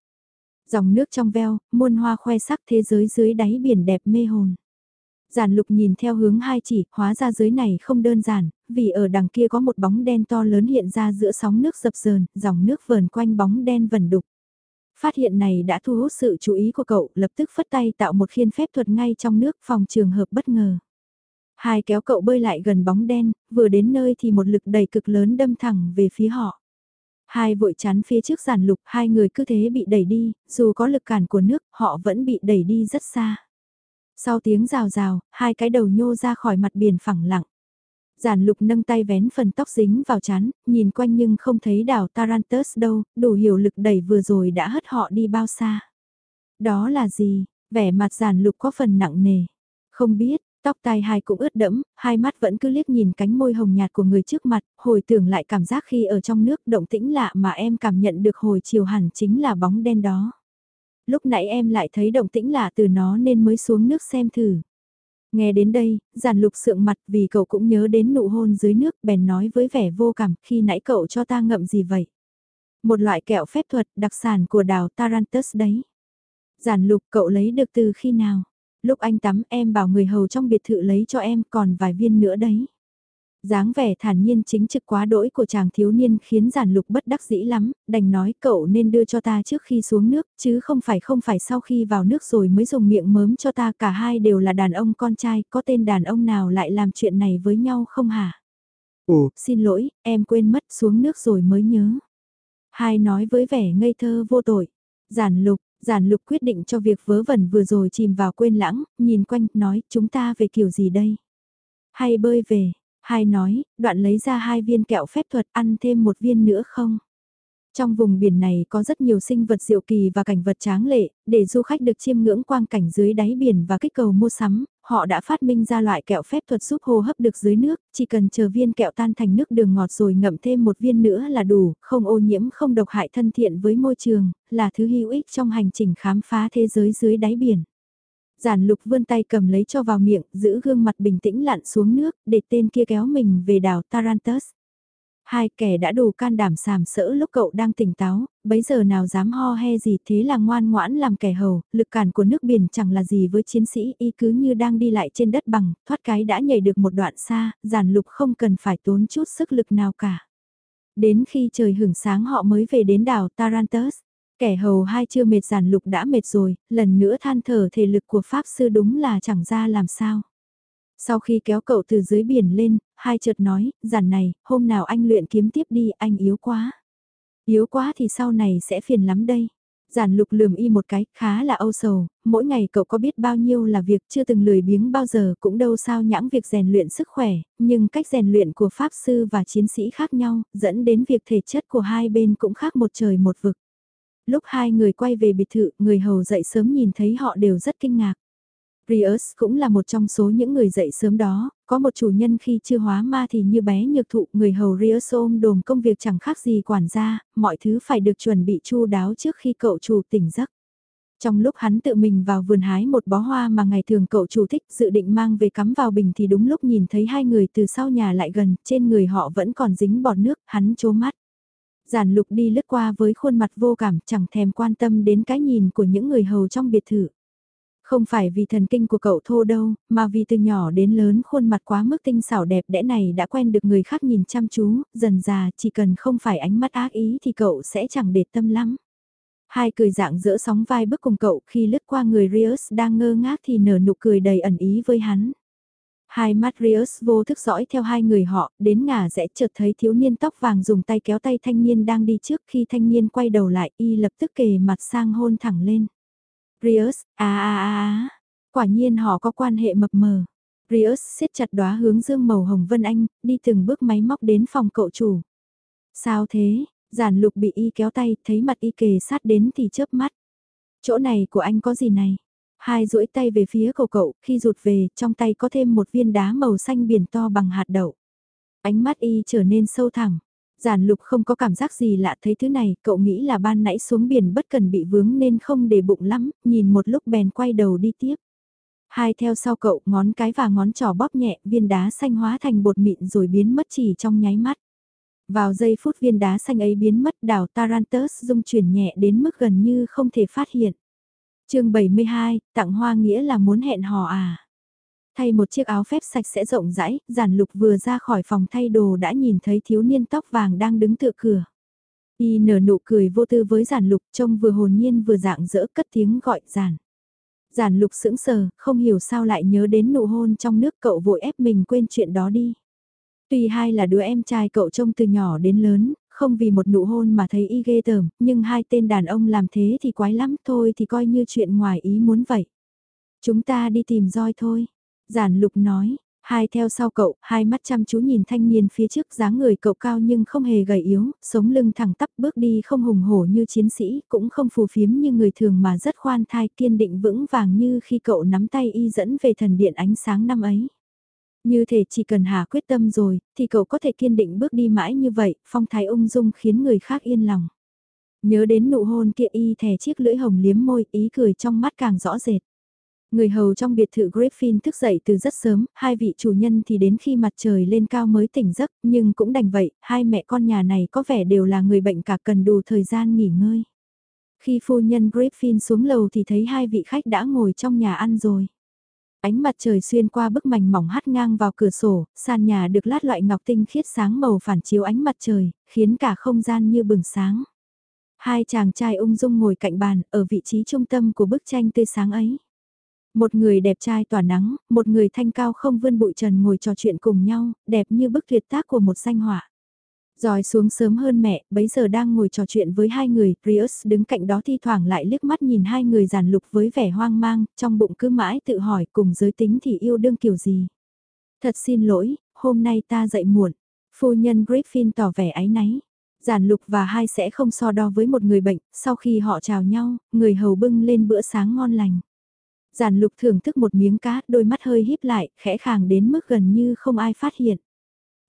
Dòng nước trong veo, muôn hoa khoe sắc thế giới dưới đáy biển đẹp mê hồn. Giản lục nhìn theo hướng hai chỉ, hóa ra dưới này không đơn giản, vì ở đằng kia có một bóng đen to lớn hiện ra giữa sóng nước dập dờn, dòng nước vờn quanh bóng đen vần đục. Phát hiện này đã thu hút sự chú ý của cậu, lập tức phất tay tạo một khiên phép thuật ngay trong nước phòng trường hợp bất ngờ. Hai kéo cậu bơi lại gần bóng đen, vừa đến nơi thì một lực đẩy cực lớn đâm thẳng về phía họ. Hai vội chắn phía trước giản lục, hai người cứ thế bị đẩy đi, dù có lực cản của nước, họ vẫn bị đẩy đi rất xa. Sau tiếng rào rào, hai cái đầu nhô ra khỏi mặt biển phẳng lặng. Giản lục nâng tay vén phần tóc dính vào chán, nhìn quanh nhưng không thấy đảo Tarantus đâu, đủ hiểu lực đẩy vừa rồi đã hất họ đi bao xa. Đó là gì? Vẻ mặt giản lục có phần nặng nề. Không biết, tóc tai hai cũng ướt đẫm, hai mắt vẫn cứ liếc nhìn cánh môi hồng nhạt của người trước mặt, hồi tưởng lại cảm giác khi ở trong nước động tĩnh lạ mà em cảm nhận được hồi chiều hẳn chính là bóng đen đó. Lúc nãy em lại thấy động tĩnh lạ từ nó nên mới xuống nước xem thử. Nghe đến đây, giản lục sượng mặt vì cậu cũng nhớ đến nụ hôn dưới nước bèn nói với vẻ vô cảm khi nãy cậu cho ta ngậm gì vậy. Một loại kẹo phép thuật đặc sản của đảo Tarantus đấy. Giản lục cậu lấy được từ khi nào? Lúc anh tắm em bảo người hầu trong biệt thự lấy cho em còn vài viên nữa đấy dáng vẻ thản nhiên chính trực quá đỗi của chàng thiếu niên khiến giản lục bất đắc dĩ lắm, đành nói cậu nên đưa cho ta trước khi xuống nước, chứ không phải không phải sau khi vào nước rồi mới dùng miệng mớm cho ta cả hai đều là đàn ông con trai, có tên đàn ông nào lại làm chuyện này với nhau không hả? Ồ, xin lỗi, em quên mất xuống nước rồi mới nhớ. Hai nói với vẻ ngây thơ vô tội. Giản lục, giản lục quyết định cho việc vớ vẩn vừa rồi chìm vào quên lãng, nhìn quanh, nói chúng ta về kiểu gì đây? Hay bơi về, Hai nói, đoạn lấy ra hai viên kẹo phép thuật ăn thêm một viên nữa không? Trong vùng biển này có rất nhiều sinh vật diệu kỳ và cảnh vật tráng lệ, để du khách được chiêm ngưỡng quang cảnh dưới đáy biển và kích cầu mua sắm, họ đã phát minh ra loại kẹo phép thuật giúp hô hấp được dưới nước, chỉ cần chờ viên kẹo tan thành nước đường ngọt rồi ngậm thêm một viên nữa là đủ, không ô nhiễm không độc hại thân thiện với môi trường, là thứ hữu ích trong hành trình khám phá thế giới dưới đáy biển. Giản lục vươn tay cầm lấy cho vào miệng, giữ gương mặt bình tĩnh lặn xuống nước, để tên kia kéo mình về đảo Tarantus. Hai kẻ đã đủ can đảm sàm sỡ lúc cậu đang tỉnh táo, bấy giờ nào dám ho he gì thế là ngoan ngoãn làm kẻ hầu, lực cản của nước biển chẳng là gì với chiến sĩ y cứ như đang đi lại trên đất bằng, thoát cái đã nhảy được một đoạn xa, giản lục không cần phải tốn chút sức lực nào cả. Đến khi trời hưởng sáng họ mới về đến đảo Tarantus. Kẻ hầu hai chưa mệt giản lục đã mệt rồi, lần nữa than thở thể lực của Pháp Sư đúng là chẳng ra làm sao. Sau khi kéo cậu từ dưới biển lên, hai chợt nói, giản này, hôm nào anh luyện kiếm tiếp đi, anh yếu quá. Yếu quá thì sau này sẽ phiền lắm đây. Giản lục lườm y một cái, khá là âu sầu, mỗi ngày cậu có biết bao nhiêu là việc chưa từng lười biếng bao giờ cũng đâu sao nhãng việc rèn luyện sức khỏe, nhưng cách rèn luyện của Pháp Sư và chiến sĩ khác nhau, dẫn đến việc thể chất của hai bên cũng khác một trời một vực. Lúc hai người quay về biệt thự, người hầu dậy sớm nhìn thấy họ đều rất kinh ngạc. Rius cũng là một trong số những người dậy sớm đó, có một chủ nhân khi chưa hóa ma thì như bé nhược thụ, người hầu Rius ôm đồm công việc chẳng khác gì quản gia, mọi thứ phải được chuẩn bị chu đáo trước khi cậu chủ tỉnh giấc. Trong lúc hắn tự mình vào vườn hái một bó hoa mà ngày thường cậu chủ thích dự định mang về cắm vào bình thì đúng lúc nhìn thấy hai người từ sau nhà lại gần, trên người họ vẫn còn dính bọt nước, hắn chố mắt. Giản lục đi lướt qua với khuôn mặt vô cảm chẳng thèm quan tâm đến cái nhìn của những người hầu trong biệt thự. Không phải vì thần kinh của cậu thô đâu, mà vì từ nhỏ đến lớn khuôn mặt quá mức tinh xảo đẹp đẽ này đã quen được người khác nhìn chăm chú, dần già chỉ cần không phải ánh mắt ác ý thì cậu sẽ chẳng để tâm lắm. Hai cười dạng giữa sóng vai bước cùng cậu khi lướt qua người Rios đang ngơ ngác thì nở nụ cười đầy ẩn ý với hắn. Hai mắt Rios vô thức dõi theo hai người họ, đến ngả rẽ chợt thấy thiếu niên tóc vàng dùng tay kéo tay thanh niên đang đi trước khi thanh niên quay đầu lại y lập tức kề mặt sang hôn thẳng lên. Rios, à à à à, quả nhiên họ có quan hệ mập mờ. Rios siết chặt đóa hướng dương màu hồng vân anh, đi từng bước máy móc đến phòng cậu chủ. Sao thế, giản lục bị y kéo tay, thấy mặt y kề sát đến thì chớp mắt. Chỗ này của anh có gì này? Hai duỗi tay về phía cầu cậu, khi rụt về, trong tay có thêm một viên đá màu xanh biển to bằng hạt đậu. Ánh mắt y trở nên sâu thẳm. Giản lục không có cảm giác gì lạ thấy thứ này, cậu nghĩ là ban nãy xuống biển bất cần bị vướng nên không để bụng lắm, nhìn một lúc bèn quay đầu đi tiếp. Hai theo sau cậu, ngón cái và ngón trỏ bóp nhẹ, viên đá xanh hóa thành bột mịn rồi biến mất chỉ trong nháy mắt. Vào giây phút viên đá xanh ấy biến mất đảo Tarantus dung chuyển nhẹ đến mức gần như không thể phát hiện chương 72, tặng hoa nghĩa là muốn hẹn hò à. Thay một chiếc áo phép sạch sẽ rộng rãi, giản lục vừa ra khỏi phòng thay đồ đã nhìn thấy thiếu niên tóc vàng đang đứng tựa cửa. Y nở nụ cười vô tư với giản lục trông vừa hồn nhiên vừa dạng dỡ cất tiếng gọi giản. Giản lục sững sờ, không hiểu sao lại nhớ đến nụ hôn trong nước cậu vội ép mình quên chuyện đó đi. Tuy hai là đứa em trai cậu trông từ nhỏ đến lớn, không vì một nụ hôn mà thấy y ghê tởm, nhưng hai tên đàn ông làm thế thì quái lắm thôi thì coi như chuyện ngoài ý muốn vậy. Chúng ta đi tìm roi thôi. Giản lục nói, hai theo sau cậu, hai mắt chăm chú nhìn thanh niên phía trước dáng người cậu cao nhưng không hề gầy yếu, sống lưng thẳng tắp bước đi không hùng hổ như chiến sĩ, cũng không phù phiếm như người thường mà rất khoan thai kiên định vững vàng như khi cậu nắm tay y dẫn về thần điện ánh sáng năm ấy. Như thể chỉ cần Hà quyết tâm rồi, thì cậu có thể kiên định bước đi mãi như vậy, phong thái ung dung khiến người khác yên lòng. Nhớ đến nụ hôn kia y thè chiếc lưỡi hồng liếm môi, ý cười trong mắt càng rõ rệt. Người hầu trong biệt thự Griffin thức dậy từ rất sớm, hai vị chủ nhân thì đến khi mặt trời lên cao mới tỉnh giấc, nhưng cũng đành vậy, hai mẹ con nhà này có vẻ đều là người bệnh cả cần đủ thời gian nghỉ ngơi. Khi phu nhân Griffin xuống lầu thì thấy hai vị khách đã ngồi trong nhà ăn rồi. Ánh mặt trời xuyên qua bức mảnh mỏng hắt ngang vào cửa sổ, sàn nhà được lát loại ngọc tinh khiết sáng màu phản chiếu ánh mặt trời, khiến cả không gian như bừng sáng. Hai chàng trai ung dung ngồi cạnh bàn, ở vị trí trung tâm của bức tranh tươi sáng ấy. Một người đẹp trai tỏa nắng, một người thanh cao không vươn bụi trần ngồi trò chuyện cùng nhau, đẹp như bức tuyệt tác của một danh họa. Rồi xuống sớm hơn mẹ, bấy giờ đang ngồi trò chuyện với hai người, Prius đứng cạnh đó thi thoảng lại liếc mắt nhìn hai người giàn lục với vẻ hoang mang, trong bụng cứ mãi tự hỏi cùng giới tính thì yêu đương kiểu gì. Thật xin lỗi, hôm nay ta dậy muộn. Phu nhân Griffin tỏ vẻ áy náy. Giản lục và hai sẽ không so đo với một người bệnh, sau khi họ chào nhau, người hầu bưng lên bữa sáng ngon lành. Giản lục thưởng thức một miếng cá, đôi mắt hơi híp lại, khẽ khàng đến mức gần như không ai phát hiện.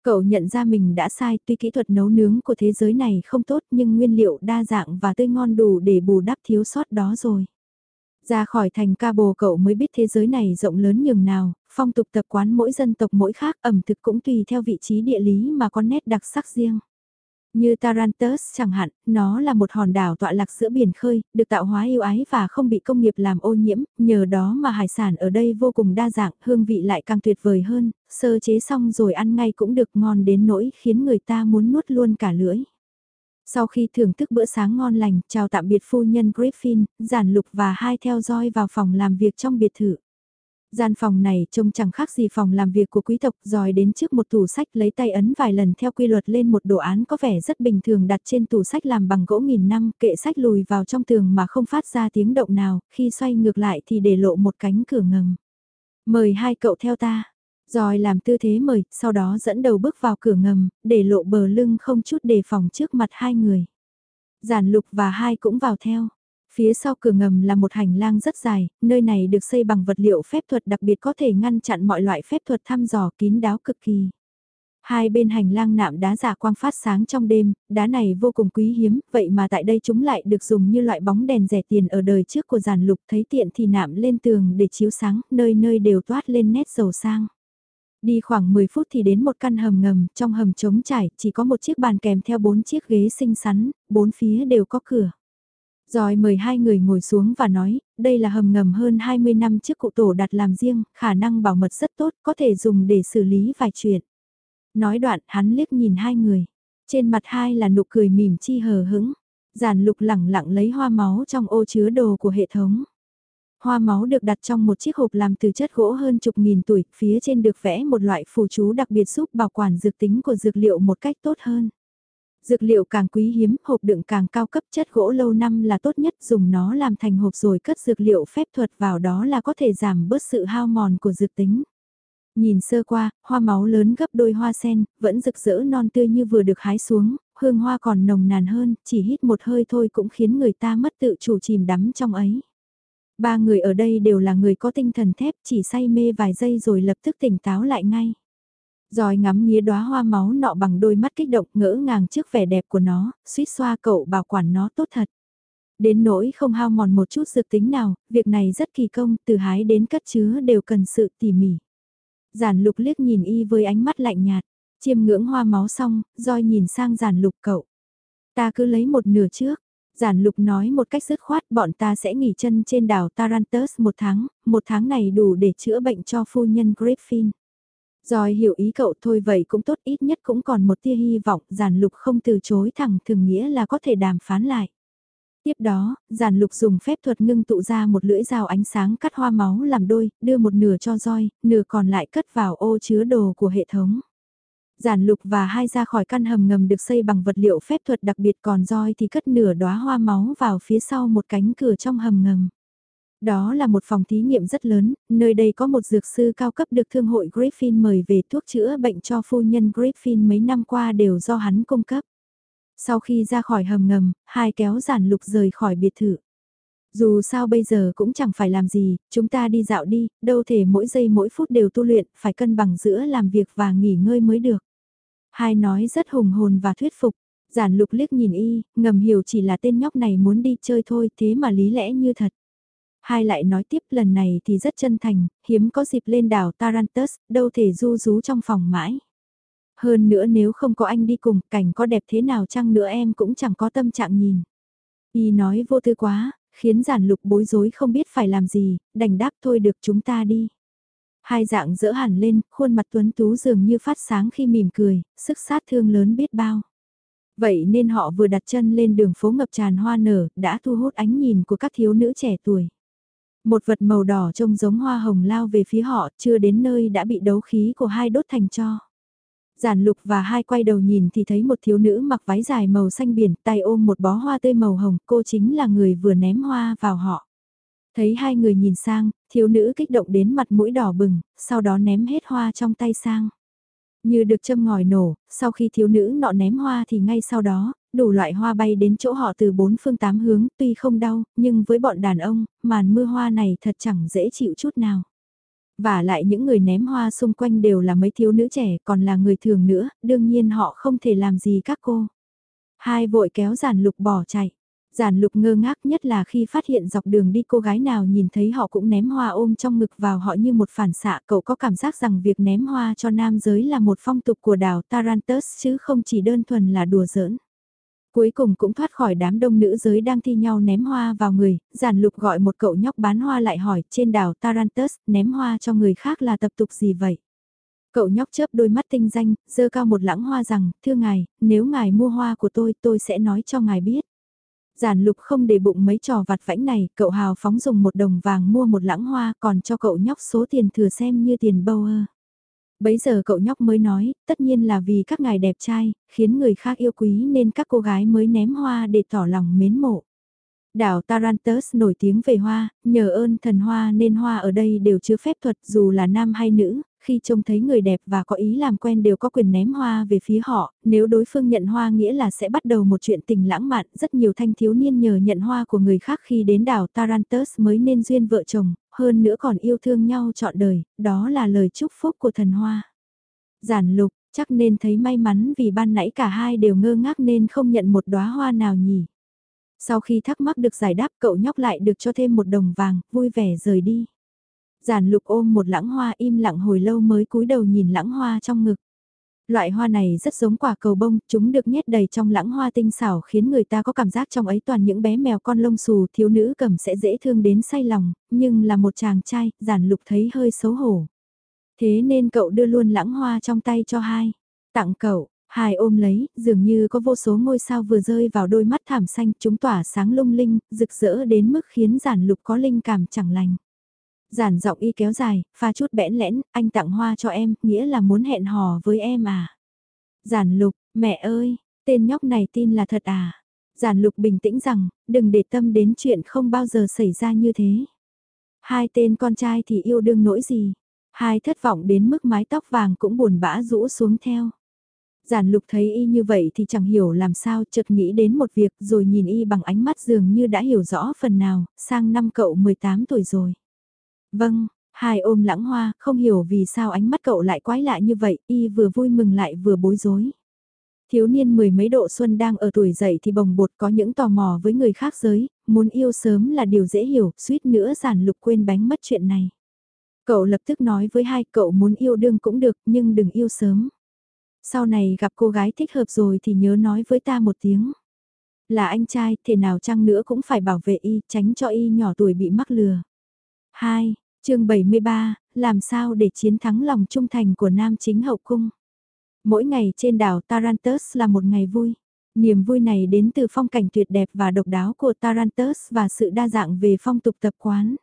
Cậu nhận ra mình đã sai tuy kỹ thuật nấu nướng của thế giới này không tốt nhưng nguyên liệu đa dạng và tươi ngon đủ để bù đắp thiếu sót đó rồi. Ra khỏi thành ca bồ cậu mới biết thế giới này rộng lớn nhường nào, phong tục tập quán mỗi dân tộc mỗi khác ẩm thực cũng tùy theo vị trí địa lý mà có nét đặc sắc riêng. Như Tarantus chẳng hạn, nó là một hòn đảo tọa lạc giữa biển khơi, được tạo hóa yêu ái và không bị công nghiệp làm ô nhiễm, nhờ đó mà hải sản ở đây vô cùng đa dạng, hương vị lại càng tuyệt vời hơn, sơ chế xong rồi ăn ngay cũng được ngon đến nỗi khiến người ta muốn nuốt luôn cả lưỡi. Sau khi thưởng thức bữa sáng ngon lành, chào tạm biệt phu nhân Griffin, giản lục và hai theo dõi vào phòng làm việc trong biệt thự. Gian phòng này trông chẳng khác gì phòng làm việc của quý tộc rồi đến trước một tủ sách lấy tay ấn vài lần theo quy luật lên một đồ án có vẻ rất bình thường đặt trên tủ sách làm bằng gỗ nghìn năm kệ sách lùi vào trong tường mà không phát ra tiếng động nào, khi xoay ngược lại thì để lộ một cánh cửa ngầm. Mời hai cậu theo ta. Rồi làm tư thế mời, sau đó dẫn đầu bước vào cửa ngầm, để lộ bờ lưng không chút đề phòng trước mặt hai người. Giản lục và hai cũng vào theo. Phía sau cửa ngầm là một hành lang rất dài, nơi này được xây bằng vật liệu phép thuật đặc biệt có thể ngăn chặn mọi loại phép thuật thăm dò kín đáo cực kỳ. Hai bên hành lang nạm đá giả quang phát sáng trong đêm, đá này vô cùng quý hiếm, vậy mà tại đây chúng lại được dùng như loại bóng đèn rẻ tiền ở đời trước của giàn lục thấy tiện thì nạm lên tường để chiếu sáng, nơi nơi đều toát lên nét giàu sang. Đi khoảng 10 phút thì đến một căn hầm ngầm, trong hầm trống trải, chỉ có một chiếc bàn kèm theo bốn chiếc ghế xinh xắn, bốn phía đều có cửa. Rồi mời hai người ngồi xuống và nói, đây là hầm ngầm hơn 20 năm trước cụ tổ đặt làm riêng, khả năng bảo mật rất tốt, có thể dùng để xử lý vài chuyện. Nói đoạn, hắn liếc nhìn hai người. Trên mặt hai là nụ cười mỉm chi hờ hững. Giản lục lẳng lặng lấy hoa máu trong ô chứa đồ của hệ thống. Hoa máu được đặt trong một chiếc hộp làm từ chất gỗ hơn chục nghìn tuổi, phía trên được vẽ một loại phù chú đặc biệt giúp bảo quản dược tính của dược liệu một cách tốt hơn. Dược liệu càng quý hiếm, hộp đựng càng cao cấp chất gỗ lâu năm là tốt nhất dùng nó làm thành hộp rồi cất dược liệu phép thuật vào đó là có thể giảm bớt sự hao mòn của dược tính. Nhìn sơ qua, hoa máu lớn gấp đôi hoa sen, vẫn rực rỡ non tươi như vừa được hái xuống, hương hoa còn nồng nàn hơn, chỉ hít một hơi thôi cũng khiến người ta mất tự chủ chìm đắm trong ấy. Ba người ở đây đều là người có tinh thần thép chỉ say mê vài giây rồi lập tức tỉnh táo lại ngay. Rồi ngắm nghía đóa hoa máu nọ bằng đôi mắt kích động ngỡ ngàng trước vẻ đẹp của nó, suýt xoa cậu bảo quản nó tốt thật. Đến nỗi không hao mòn một chút dược tính nào, việc này rất kỳ công, từ hái đến cất chứa đều cần sự tỉ mỉ. Giản lục liếc nhìn y với ánh mắt lạnh nhạt, chiêm ngưỡng hoa máu xong, roi nhìn sang giản lục cậu. Ta cứ lấy một nửa trước, Giản lục nói một cách dứt khoát bọn ta sẽ nghỉ chân trên đảo Tarantus một tháng, một tháng này đủ để chữa bệnh cho phu nhân Griffin. Rồi hiểu ý cậu thôi vậy cũng tốt ít nhất cũng còn một tia hy vọng giản lục không từ chối thẳng thường nghĩa là có thể đàm phán lại. Tiếp đó, giản lục dùng phép thuật ngưng tụ ra một lưỡi dao ánh sáng cắt hoa máu làm đôi, đưa một nửa cho roi, nửa còn lại cất vào ô chứa đồ của hệ thống. Giản lục và hai ra khỏi căn hầm ngầm được xây bằng vật liệu phép thuật đặc biệt còn roi thì cất nửa đóa hoa máu vào phía sau một cánh cửa trong hầm ngầm. Đó là một phòng thí nghiệm rất lớn, nơi đây có một dược sư cao cấp được thương hội Griffin mời về thuốc chữa bệnh cho phu nhân Griffin mấy năm qua đều do hắn cung cấp. Sau khi ra khỏi hầm ngầm, hai kéo giản lục rời khỏi biệt thự. Dù sao bây giờ cũng chẳng phải làm gì, chúng ta đi dạo đi, đâu thể mỗi giây mỗi phút đều tu luyện, phải cân bằng giữa làm việc và nghỉ ngơi mới được. Hai nói rất hùng hồn và thuyết phục, giản lục liếc nhìn y, ngầm hiểu chỉ là tên nhóc này muốn đi chơi thôi thế mà lý lẽ như thật. Hai lại nói tiếp lần này thì rất chân thành, hiếm có dịp lên đảo Tarantus, đâu thể du rú trong phòng mãi. Hơn nữa nếu không có anh đi cùng, cảnh có đẹp thế nào chăng nữa em cũng chẳng có tâm trạng nhìn. Y nói vô tư quá, khiến giản lục bối rối không biết phải làm gì, đành đáp thôi được chúng ta đi. Hai dạng dỡ hẳn lên, khuôn mặt tuấn tú dường như phát sáng khi mỉm cười, sức sát thương lớn biết bao. Vậy nên họ vừa đặt chân lên đường phố ngập tràn hoa nở, đã thu hút ánh nhìn của các thiếu nữ trẻ tuổi. Một vật màu đỏ trông giống hoa hồng lao về phía họ, chưa đến nơi đã bị đấu khí của hai đốt thành cho. Giản lục và hai quay đầu nhìn thì thấy một thiếu nữ mặc váy dài màu xanh biển, tay ôm một bó hoa tươi màu hồng, cô chính là người vừa ném hoa vào họ. Thấy hai người nhìn sang, thiếu nữ kích động đến mặt mũi đỏ bừng, sau đó ném hết hoa trong tay sang. Như được châm ngòi nổ, sau khi thiếu nữ nọ ném hoa thì ngay sau đó, đủ loại hoa bay đến chỗ họ từ bốn phương tám hướng, tuy không đau, nhưng với bọn đàn ông, màn mưa hoa này thật chẳng dễ chịu chút nào. Và lại những người ném hoa xung quanh đều là mấy thiếu nữ trẻ, còn là người thường nữa, đương nhiên họ không thể làm gì các cô. Hai vội kéo giàn lục bỏ chạy. Giản lục ngơ ngác nhất là khi phát hiện dọc đường đi cô gái nào nhìn thấy họ cũng ném hoa ôm trong ngực vào họ như một phản xạ cậu có cảm giác rằng việc ném hoa cho nam giới là một phong tục của đảo Tarantus chứ không chỉ đơn thuần là đùa giỡn. Cuối cùng cũng thoát khỏi đám đông nữ giới đang thi nhau ném hoa vào người, giản lục gọi một cậu nhóc bán hoa lại hỏi trên đảo Tarantus ném hoa cho người khác là tập tục gì vậy? Cậu nhóc chớp đôi mắt tinh danh, dơ cao một lãng hoa rằng, thưa ngài, nếu ngài mua hoa của tôi tôi sẽ nói cho ngài biết. Giản lục không để bụng mấy trò vặt vãnh này, cậu hào phóng dùng một đồng vàng mua một lãng hoa còn cho cậu nhóc số tiền thừa xem như tiền bâu ơ. Bấy giờ cậu nhóc mới nói, tất nhiên là vì các ngài đẹp trai, khiến người khác yêu quý nên các cô gái mới ném hoa để tỏ lòng mến mộ. Đảo Tarantus nổi tiếng về hoa, nhờ ơn thần hoa nên hoa ở đây đều chứa phép thuật dù là nam hay nữ, khi trông thấy người đẹp và có ý làm quen đều có quyền ném hoa về phía họ, nếu đối phương nhận hoa nghĩa là sẽ bắt đầu một chuyện tình lãng mạn, rất nhiều thanh thiếu niên nhờ nhận hoa của người khác khi đến đảo Tarantus mới nên duyên vợ chồng, hơn nữa còn yêu thương nhau trọn đời, đó là lời chúc phúc của thần hoa. Giản lục, chắc nên thấy may mắn vì ban nãy cả hai đều ngơ ngác nên không nhận một đóa hoa nào nhỉ. Sau khi thắc mắc được giải đáp cậu nhóc lại được cho thêm một đồng vàng, vui vẻ rời đi. Giản lục ôm một lãng hoa im lặng hồi lâu mới cúi đầu nhìn lãng hoa trong ngực. Loại hoa này rất giống quả cầu bông, chúng được nhét đầy trong lãng hoa tinh xảo khiến người ta có cảm giác trong ấy toàn những bé mèo con lông xù thiếu nữ cầm sẽ dễ thương đến say lòng, nhưng là một chàng trai, giản lục thấy hơi xấu hổ. Thế nên cậu đưa luôn lãng hoa trong tay cho hai. Tặng cậu, hai ôm lấy, dường như có vô số ngôi sao vừa rơi vào đôi mắt thảm xanh chúng tỏa sáng lung linh, rực rỡ đến mức khiến giản lục có linh cảm chẳng lành. Giản giọng y kéo dài, pha chút bẽn lẽn, anh tặng hoa cho em, nghĩa là muốn hẹn hò với em à. Giản lục, mẹ ơi, tên nhóc này tin là thật à. Giản lục bình tĩnh rằng, đừng để tâm đến chuyện không bao giờ xảy ra như thế. Hai tên con trai thì yêu đương nỗi gì. Hai thất vọng đến mức mái tóc vàng cũng buồn bã rũ xuống theo. Giản lục thấy y như vậy thì chẳng hiểu làm sao chợt nghĩ đến một việc rồi nhìn y bằng ánh mắt dường như đã hiểu rõ phần nào, sang năm cậu 18 tuổi rồi. Vâng, hai ôm lãng hoa, không hiểu vì sao ánh mắt cậu lại quái lạ như vậy, y vừa vui mừng lại vừa bối rối. Thiếu niên mười mấy độ xuân đang ở tuổi dậy thì bồng bột có những tò mò với người khác giới, muốn yêu sớm là điều dễ hiểu, suýt nữa giản lục quên bánh mất chuyện này. Cậu lập tức nói với hai cậu muốn yêu đương cũng được nhưng đừng yêu sớm. Sau này gặp cô gái thích hợp rồi thì nhớ nói với ta một tiếng. Là anh trai, thể nào chăng nữa cũng phải bảo vệ y, tránh cho y nhỏ tuổi bị mắc lừa. hai chương 73, làm sao để chiến thắng lòng trung thành của nam chính hậu cung. Mỗi ngày trên đảo Tarantus là một ngày vui. Niềm vui này đến từ phong cảnh tuyệt đẹp và độc đáo của Tarantus và sự đa dạng về phong tục tập quán.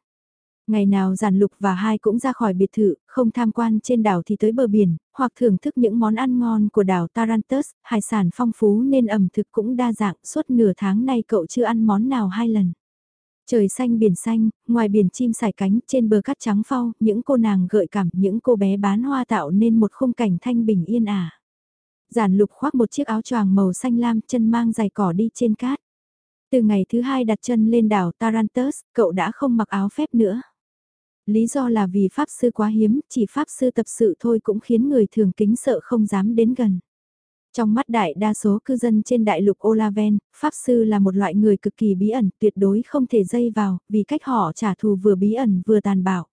Ngày nào giản lục và hai cũng ra khỏi biệt thự, không tham quan trên đảo thì tới bờ biển, hoặc thưởng thức những món ăn ngon của đảo Tarantus, hải sản phong phú nên ẩm thực cũng đa dạng, suốt nửa tháng nay cậu chưa ăn món nào hai lần. Trời xanh biển xanh, ngoài biển chim sải cánh, trên bờ cát trắng phau, những cô nàng gợi cảm, những cô bé bán hoa tạo nên một khung cảnh thanh bình yên ả. Giản lục khoác một chiếc áo choàng màu xanh lam, chân mang giày cỏ đi trên cát. Từ ngày thứ hai đặt chân lên đảo Tarantus, cậu đã không mặc áo phép nữa. Lý do là vì pháp sư quá hiếm, chỉ pháp sư tập sự thôi cũng khiến người thường kính sợ không dám đến gần. Trong mắt đại đa số cư dân trên đại lục Olaven, Pháp Sư là một loại người cực kỳ bí ẩn, tuyệt đối không thể dây vào, vì cách họ trả thù vừa bí ẩn vừa tàn bạo.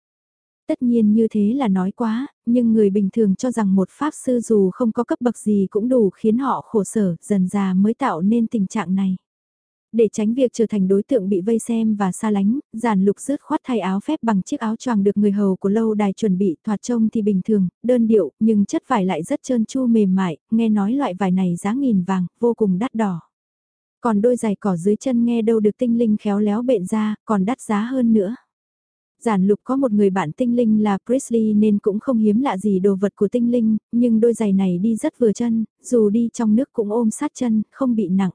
Tất nhiên như thế là nói quá, nhưng người bình thường cho rằng một Pháp Sư dù không có cấp bậc gì cũng đủ khiến họ khổ sở, dần già mới tạo nên tình trạng này. Để tránh việc trở thành đối tượng bị vây xem và xa lánh, giản lục rớt khoát thay áo phép bằng chiếc áo choàng được người hầu của lâu đài chuẩn bị thoạt trông thì bình thường, đơn điệu, nhưng chất vải lại rất trơn chu mềm mại, nghe nói loại vải này giá nghìn vàng, vô cùng đắt đỏ. Còn đôi giày cỏ dưới chân nghe đâu được tinh linh khéo léo bện ra, còn đắt giá hơn nữa. Giản lục có một người bạn tinh linh là Presley nên cũng không hiếm lạ gì đồ vật của tinh linh, nhưng đôi giày này đi rất vừa chân, dù đi trong nước cũng ôm sát chân, không bị nặng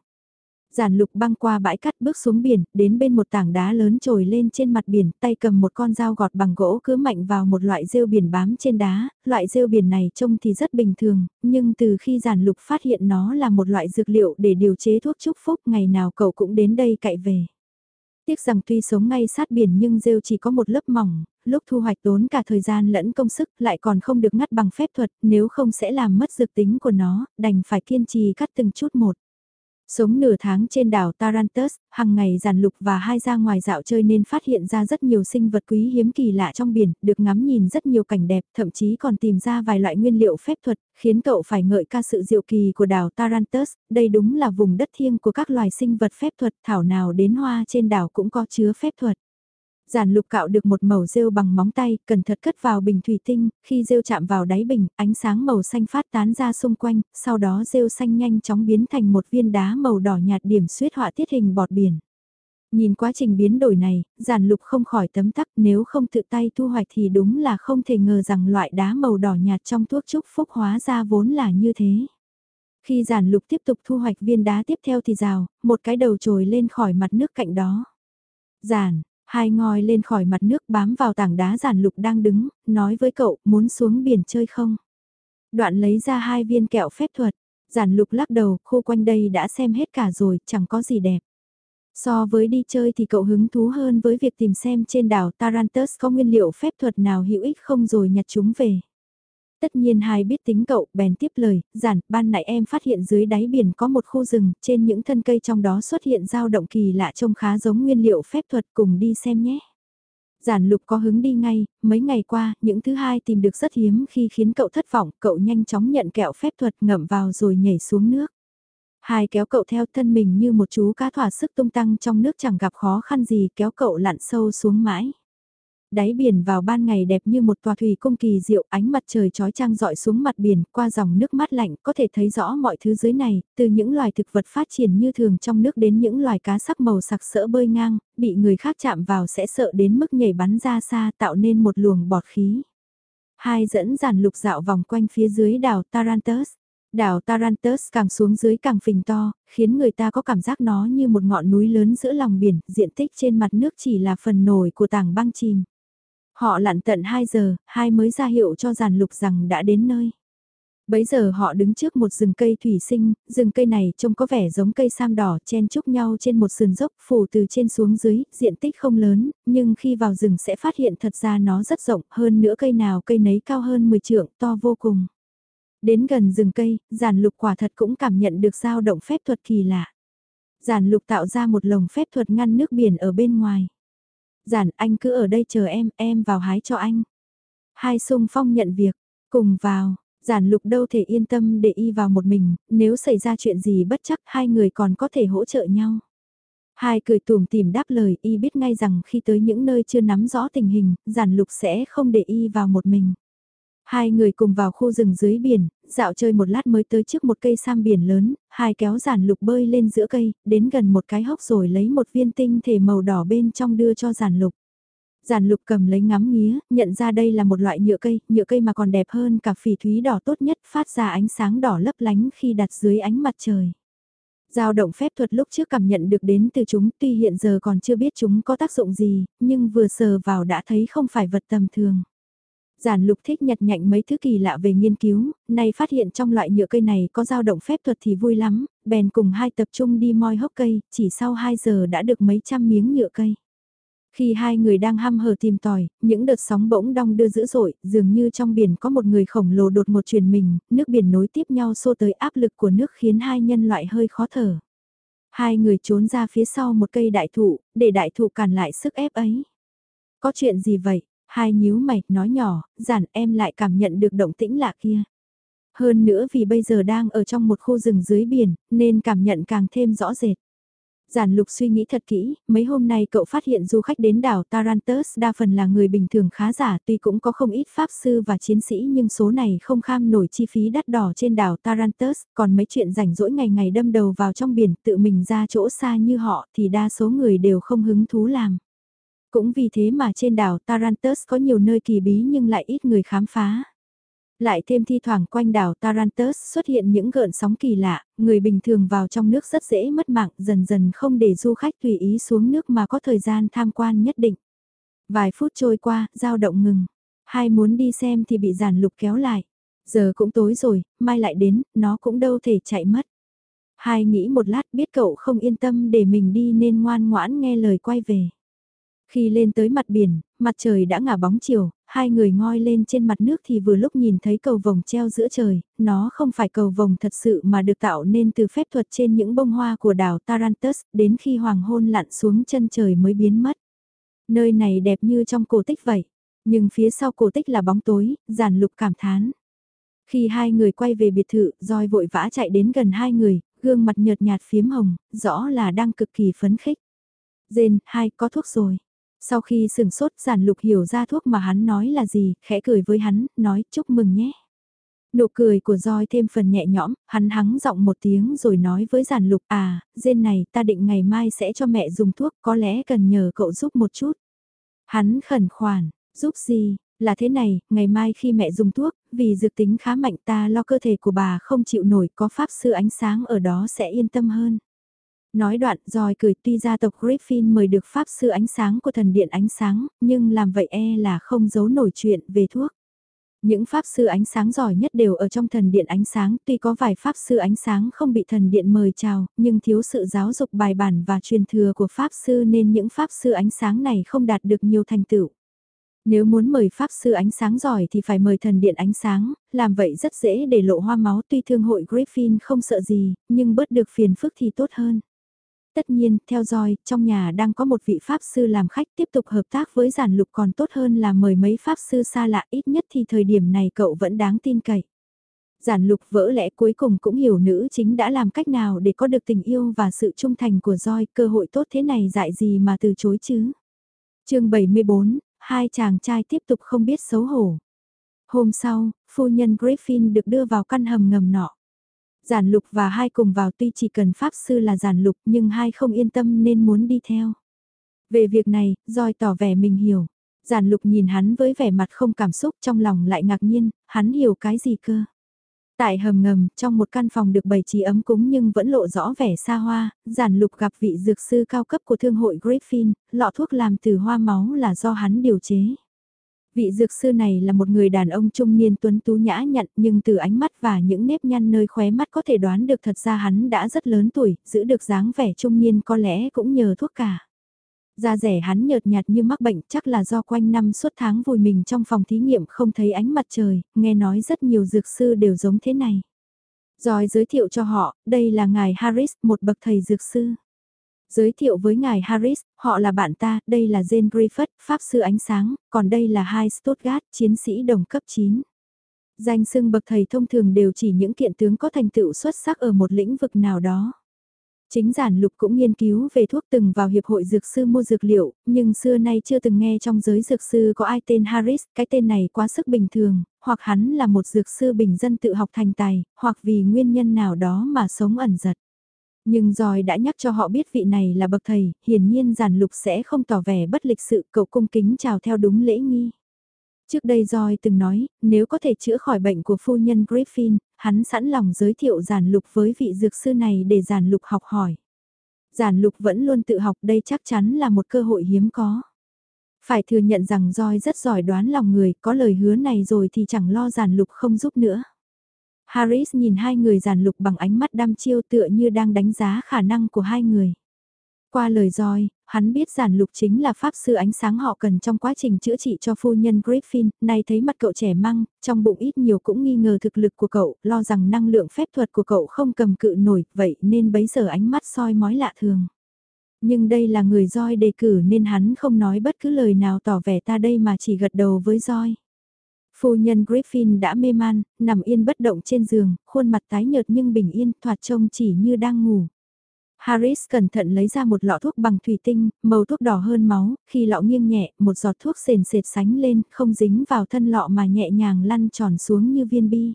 giản lục băng qua bãi cát bước xuống biển, đến bên một tảng đá lớn trồi lên trên mặt biển, tay cầm một con dao gọt bằng gỗ cứ mạnh vào một loại rêu biển bám trên đá, loại rêu biển này trông thì rất bình thường, nhưng từ khi giản lục phát hiện nó là một loại dược liệu để điều chế thuốc chúc phúc ngày nào cậu cũng đến đây cậy về. Tiếc rằng tuy sống ngay sát biển nhưng rêu chỉ có một lớp mỏng, lúc thu hoạch tốn cả thời gian lẫn công sức lại còn không được ngắt bằng phép thuật nếu không sẽ làm mất dược tính của nó, đành phải kiên trì cắt từng chút một. Sống nửa tháng trên đảo Tarantus, hàng ngày giàn lục và hai ra ngoài dạo chơi nên phát hiện ra rất nhiều sinh vật quý hiếm kỳ lạ trong biển, được ngắm nhìn rất nhiều cảnh đẹp, thậm chí còn tìm ra vài loại nguyên liệu phép thuật, khiến cậu phải ngợi ca sự diệu kỳ của đảo Tarantus, đây đúng là vùng đất thiêng của các loài sinh vật phép thuật, thảo nào đến hoa trên đảo cũng có chứa phép thuật. Giản lục cạo được một màu rêu bằng móng tay, cẩn thận cất vào bình thủy tinh, khi rêu chạm vào đáy bình, ánh sáng màu xanh phát tán ra xung quanh, sau đó rêu xanh nhanh chóng biến thành một viên đá màu đỏ nhạt điểm xuyết họa tiết hình bọt biển. Nhìn quá trình biến đổi này, giản lục không khỏi tấm tắc nếu không tự tay thu hoạch thì đúng là không thể ngờ rằng loại đá màu đỏ nhạt trong thuốc trúc phúc hóa ra vốn là như thế. Khi giản lục tiếp tục thu hoạch viên đá tiếp theo thì rào, một cái đầu trồi lên khỏi mặt nước cạnh đó. Giản, Hai ngòi lên khỏi mặt nước bám vào tảng đá giản lục đang đứng, nói với cậu muốn xuống biển chơi không. Đoạn lấy ra hai viên kẹo phép thuật, giản lục lắc đầu, khu quanh đây đã xem hết cả rồi, chẳng có gì đẹp. So với đi chơi thì cậu hứng thú hơn với việc tìm xem trên đảo Tarantus có nguyên liệu phép thuật nào hữu ích không rồi nhặt chúng về. Tất nhiên hai biết tính cậu, bèn tiếp lời, giản, ban nãy em phát hiện dưới đáy biển có một khu rừng, trên những thân cây trong đó xuất hiện dao động kỳ lạ trông khá giống nguyên liệu phép thuật cùng đi xem nhé. Giản lục có hứng đi ngay, mấy ngày qua, những thứ hai tìm được rất hiếm khi khiến cậu thất vọng, cậu nhanh chóng nhận kẹo phép thuật ngậm vào rồi nhảy xuống nước. Hai kéo cậu theo thân mình như một chú cá thỏa sức tung tăng trong nước chẳng gặp khó khăn gì kéo cậu lặn sâu xuống mãi đáy biển vào ban ngày đẹp như một tòa thủy cung kỳ diệu, ánh mặt trời trói trang dọi xuống mặt biển, qua dòng nước mát lạnh, có thể thấy rõ mọi thứ dưới này, từ những loài thực vật phát triển như thường trong nước đến những loài cá sắc màu sặc sỡ bơi ngang, bị người khác chạm vào sẽ sợ đến mức nhảy bắn ra xa tạo nên một luồng bọt khí. Hai dẫn giản lục dạo vòng quanh phía dưới đảo Tarantus. Đảo Tarantus càng xuống dưới càng phình to, khiến người ta có cảm giác nó như một ngọn núi lớn giữa lòng biển, diện tích trên mặt nước chỉ là phần nổi của tảng băng chìm. Họ lặn tận 2 giờ, hai mới ra hiệu cho giàn lục rằng đã đến nơi. Bấy giờ họ đứng trước một rừng cây thủy sinh, rừng cây này trông có vẻ giống cây sam đỏ chen chúc nhau trên một sườn dốc phủ từ trên xuống dưới, diện tích không lớn, nhưng khi vào rừng sẽ phát hiện thật ra nó rất rộng, hơn nữa cây nào cây nấy cao hơn 10 trượng, to vô cùng. Đến gần rừng cây, giàn lục quả thật cũng cảm nhận được dao động phép thuật kỳ lạ. Giàn lục tạo ra một lồng phép thuật ngăn nước biển ở bên ngoài. Giản anh cứ ở đây chờ em, em vào hái cho anh. Hai sung phong nhận việc, cùng vào, giản lục đâu thể yên tâm để y vào một mình, nếu xảy ra chuyện gì bất chắc hai người còn có thể hỗ trợ nhau. Hai cười tùm tìm đáp lời y biết ngay rằng khi tới những nơi chưa nắm rõ tình hình, giản lục sẽ không để y vào một mình. Hai người cùng vào khu rừng dưới biển, dạo chơi một lát mới tới trước một cây sam biển lớn, hai kéo giản lục bơi lên giữa cây, đến gần một cái hốc rồi lấy một viên tinh thể màu đỏ bên trong đưa cho giản lục. Giản lục cầm lấy ngắm nghía, nhận ra đây là một loại nhựa cây, nhựa cây mà còn đẹp hơn cả phỉ thúy đỏ tốt nhất phát ra ánh sáng đỏ lấp lánh khi đặt dưới ánh mặt trời. Giao động phép thuật lúc trước cảm nhận được đến từ chúng tuy hiện giờ còn chưa biết chúng có tác dụng gì, nhưng vừa sờ vào đã thấy không phải vật tầm thường. Giản lục thích nhặt nhạnh mấy thứ kỳ lạ về nghiên cứu, nay phát hiện trong loại nhựa cây này có dao động phép thuật thì vui lắm, bèn cùng hai tập trung đi moi hốc cây, chỉ sau 2 giờ đã được mấy trăm miếng nhựa cây. Khi hai người đang ham hờ tìm tòi, những đợt sóng bỗng đong đưa dữ dội, dường như trong biển có một người khổng lồ đột một truyền mình, nước biển nối tiếp nhau xô tới áp lực của nước khiến hai nhân loại hơi khó thở. Hai người trốn ra phía sau một cây đại thụ, để đại thụ cản lại sức ép ấy. Có chuyện gì vậy? Hai nhíu mày, nói nhỏ, giản em lại cảm nhận được động tĩnh lạ kia. Hơn nữa vì bây giờ đang ở trong một khu rừng dưới biển, nên cảm nhận càng thêm rõ rệt. Giản lục suy nghĩ thật kỹ, mấy hôm nay cậu phát hiện du khách đến đảo Tarantus đa phần là người bình thường khá giả tuy cũng có không ít pháp sư và chiến sĩ nhưng số này không kham nổi chi phí đắt đỏ trên đảo Tarantus, còn mấy chuyện rảnh rỗi ngày ngày đâm đầu vào trong biển tự mình ra chỗ xa như họ thì đa số người đều không hứng thú làm. Cũng vì thế mà trên đảo Tarantus có nhiều nơi kỳ bí nhưng lại ít người khám phá. Lại thêm thi thoảng quanh đảo Tarantus xuất hiện những gợn sóng kỳ lạ, người bình thường vào trong nước rất dễ mất mạng dần dần không để du khách tùy ý xuống nước mà có thời gian tham quan nhất định. Vài phút trôi qua, dao động ngừng. Hai muốn đi xem thì bị giản lục kéo lại. Giờ cũng tối rồi, mai lại đến, nó cũng đâu thể chạy mất. Hai nghĩ một lát biết cậu không yên tâm để mình đi nên ngoan ngoãn nghe lời quay về. Khi lên tới mặt biển, mặt trời đã ngả bóng chiều, hai người ngoi lên trên mặt nước thì vừa lúc nhìn thấy cầu vồng treo giữa trời, nó không phải cầu vồng thật sự mà được tạo nên từ phép thuật trên những bông hoa của đảo Tarantus, đến khi hoàng hôn lặn xuống chân trời mới biến mất. Nơi này đẹp như trong cổ tích vậy, nhưng phía sau cổ tích là bóng tối, giản lục cảm thán. Khi hai người quay về biệt thự, roi vội vã chạy đến gần hai người, gương mặt nhợt nhạt phiếm hồng, rõ là đang cực kỳ phấn khích. Dên, hai, có thuốc rồi. Sau khi sừng sốt giản lục hiểu ra thuốc mà hắn nói là gì, khẽ cười với hắn, nói chúc mừng nhé. Nụ cười của roi thêm phần nhẹ nhõm, hắn hắng giọng một tiếng rồi nói với giản lục à, dên này ta định ngày mai sẽ cho mẹ dùng thuốc có lẽ cần nhờ cậu giúp một chút. Hắn khẩn khoản, giúp gì, là thế này, ngày mai khi mẹ dùng thuốc, vì dược tính khá mạnh ta lo cơ thể của bà không chịu nổi có pháp sư ánh sáng ở đó sẽ yên tâm hơn. Nói đoạn rồi cười tuy gia tộc Griffin mời được pháp sư ánh sáng của thần điện ánh sáng, nhưng làm vậy e là không giấu nổi chuyện về thuốc. Những pháp sư ánh sáng giỏi nhất đều ở trong thần điện ánh sáng, tuy có vài pháp sư ánh sáng không bị thần điện mời chào, nhưng thiếu sự giáo dục bài bản và truyền thừa của pháp sư nên những pháp sư ánh sáng này không đạt được nhiều thành tựu. Nếu muốn mời pháp sư ánh sáng giỏi thì phải mời thần điện ánh sáng, làm vậy rất dễ để lộ hoa máu tuy thương hội Griffin không sợ gì, nhưng bớt được phiền phức thì tốt hơn. Tất nhiên, theo dõi, trong nhà đang có một vị Pháp sư làm khách tiếp tục hợp tác với giản lục còn tốt hơn là mời mấy Pháp sư xa lạ ít nhất thì thời điểm này cậu vẫn đáng tin cậy. Giản lục vỡ lẽ cuối cùng cũng hiểu nữ chính đã làm cách nào để có được tình yêu và sự trung thành của roi cơ hội tốt thế này dại gì mà từ chối chứ. chương 74, hai chàng trai tiếp tục không biết xấu hổ. Hôm sau, phu nhân Griffin được đưa vào căn hầm ngầm nọ. Giản lục và hai cùng vào tuy chỉ cần pháp sư là giản lục nhưng hai không yên tâm nên muốn đi theo. Về việc này, Doi tỏ vẻ mình hiểu. Giản lục nhìn hắn với vẻ mặt không cảm xúc trong lòng lại ngạc nhiên, hắn hiểu cái gì cơ. Tại hầm ngầm, trong một căn phòng được bày trí ấm cúng nhưng vẫn lộ rõ vẻ xa hoa, giản lục gặp vị dược sư cao cấp của thương hội Griffin, lọ thuốc làm từ hoa máu là do hắn điều chế. Vị dược sư này là một người đàn ông trung niên tuấn tú nhã nhặn nhưng từ ánh mắt và những nếp nhăn nơi khóe mắt có thể đoán được thật ra hắn đã rất lớn tuổi, giữ được dáng vẻ trung niên có lẽ cũng nhờ thuốc cả. Da rẻ hắn nhợt nhạt như mắc bệnh chắc là do quanh năm suốt tháng vùi mình trong phòng thí nghiệm không thấy ánh mặt trời, nghe nói rất nhiều dược sư đều giống thế này. Rồi giới thiệu cho họ, đây là ngài Harris, một bậc thầy dược sư. Giới thiệu với ngài Harris, họ là bạn ta, đây là Jane Griffith, pháp sư ánh sáng, còn đây là hai Stuttgart, chiến sĩ đồng cấp 9. Danh xưng bậc thầy thông thường đều chỉ những kiện tướng có thành tựu xuất sắc ở một lĩnh vực nào đó. Chính giản lục cũng nghiên cứu về thuốc từng vào hiệp hội dược sư mua dược liệu, nhưng xưa nay chưa từng nghe trong giới dược sư có ai tên Harris, cái tên này quá sức bình thường, hoặc hắn là một dược sư bình dân tự học thành tài, hoặc vì nguyên nhân nào đó mà sống ẩn giật. Nhưng Giỏi đã nhắc cho họ biết vị này là bậc thầy, hiển nhiên giản lục sẽ không tỏ vẻ bất lịch sự cậu cung kính chào theo đúng lễ nghi. Trước đây Joy từng nói, nếu có thể chữa khỏi bệnh của phu nhân Griffin, hắn sẵn lòng giới thiệu giản lục với vị dược sư này để giản lục học hỏi. Giản lục vẫn luôn tự học đây chắc chắn là một cơ hội hiếm có. Phải thừa nhận rằng Joy rất giỏi đoán lòng người, có lời hứa này rồi thì chẳng lo giản lục không giúp nữa. Harris nhìn hai người giản lục bằng ánh mắt đăm chiêu tựa như đang đánh giá khả năng của hai người. Qua lời roi, hắn biết giản lục chính là pháp sư ánh sáng họ cần trong quá trình chữa trị cho phu nhân Griffin, nay thấy mặt cậu trẻ măng, trong bụng ít nhiều cũng nghi ngờ thực lực của cậu, lo rằng năng lượng phép thuật của cậu không cầm cự nổi, vậy nên bấy giờ ánh mắt soi mói lạ thường. Nhưng đây là người roi đề cử nên hắn không nói bất cứ lời nào tỏ vẻ ta đây mà chỉ gật đầu với roi. Phu nhân Griffin đã mê man, nằm yên bất động trên giường, khuôn mặt tái nhợt nhưng bình yên, thoạt trông chỉ như đang ngủ. Harris cẩn thận lấy ra một lọ thuốc bằng thủy tinh, màu thuốc đỏ hơn máu, khi lọ nghiêng nhẹ, một giọt thuốc sền sệt sánh lên, không dính vào thân lọ mà nhẹ nhàng lăn tròn xuống như viên bi.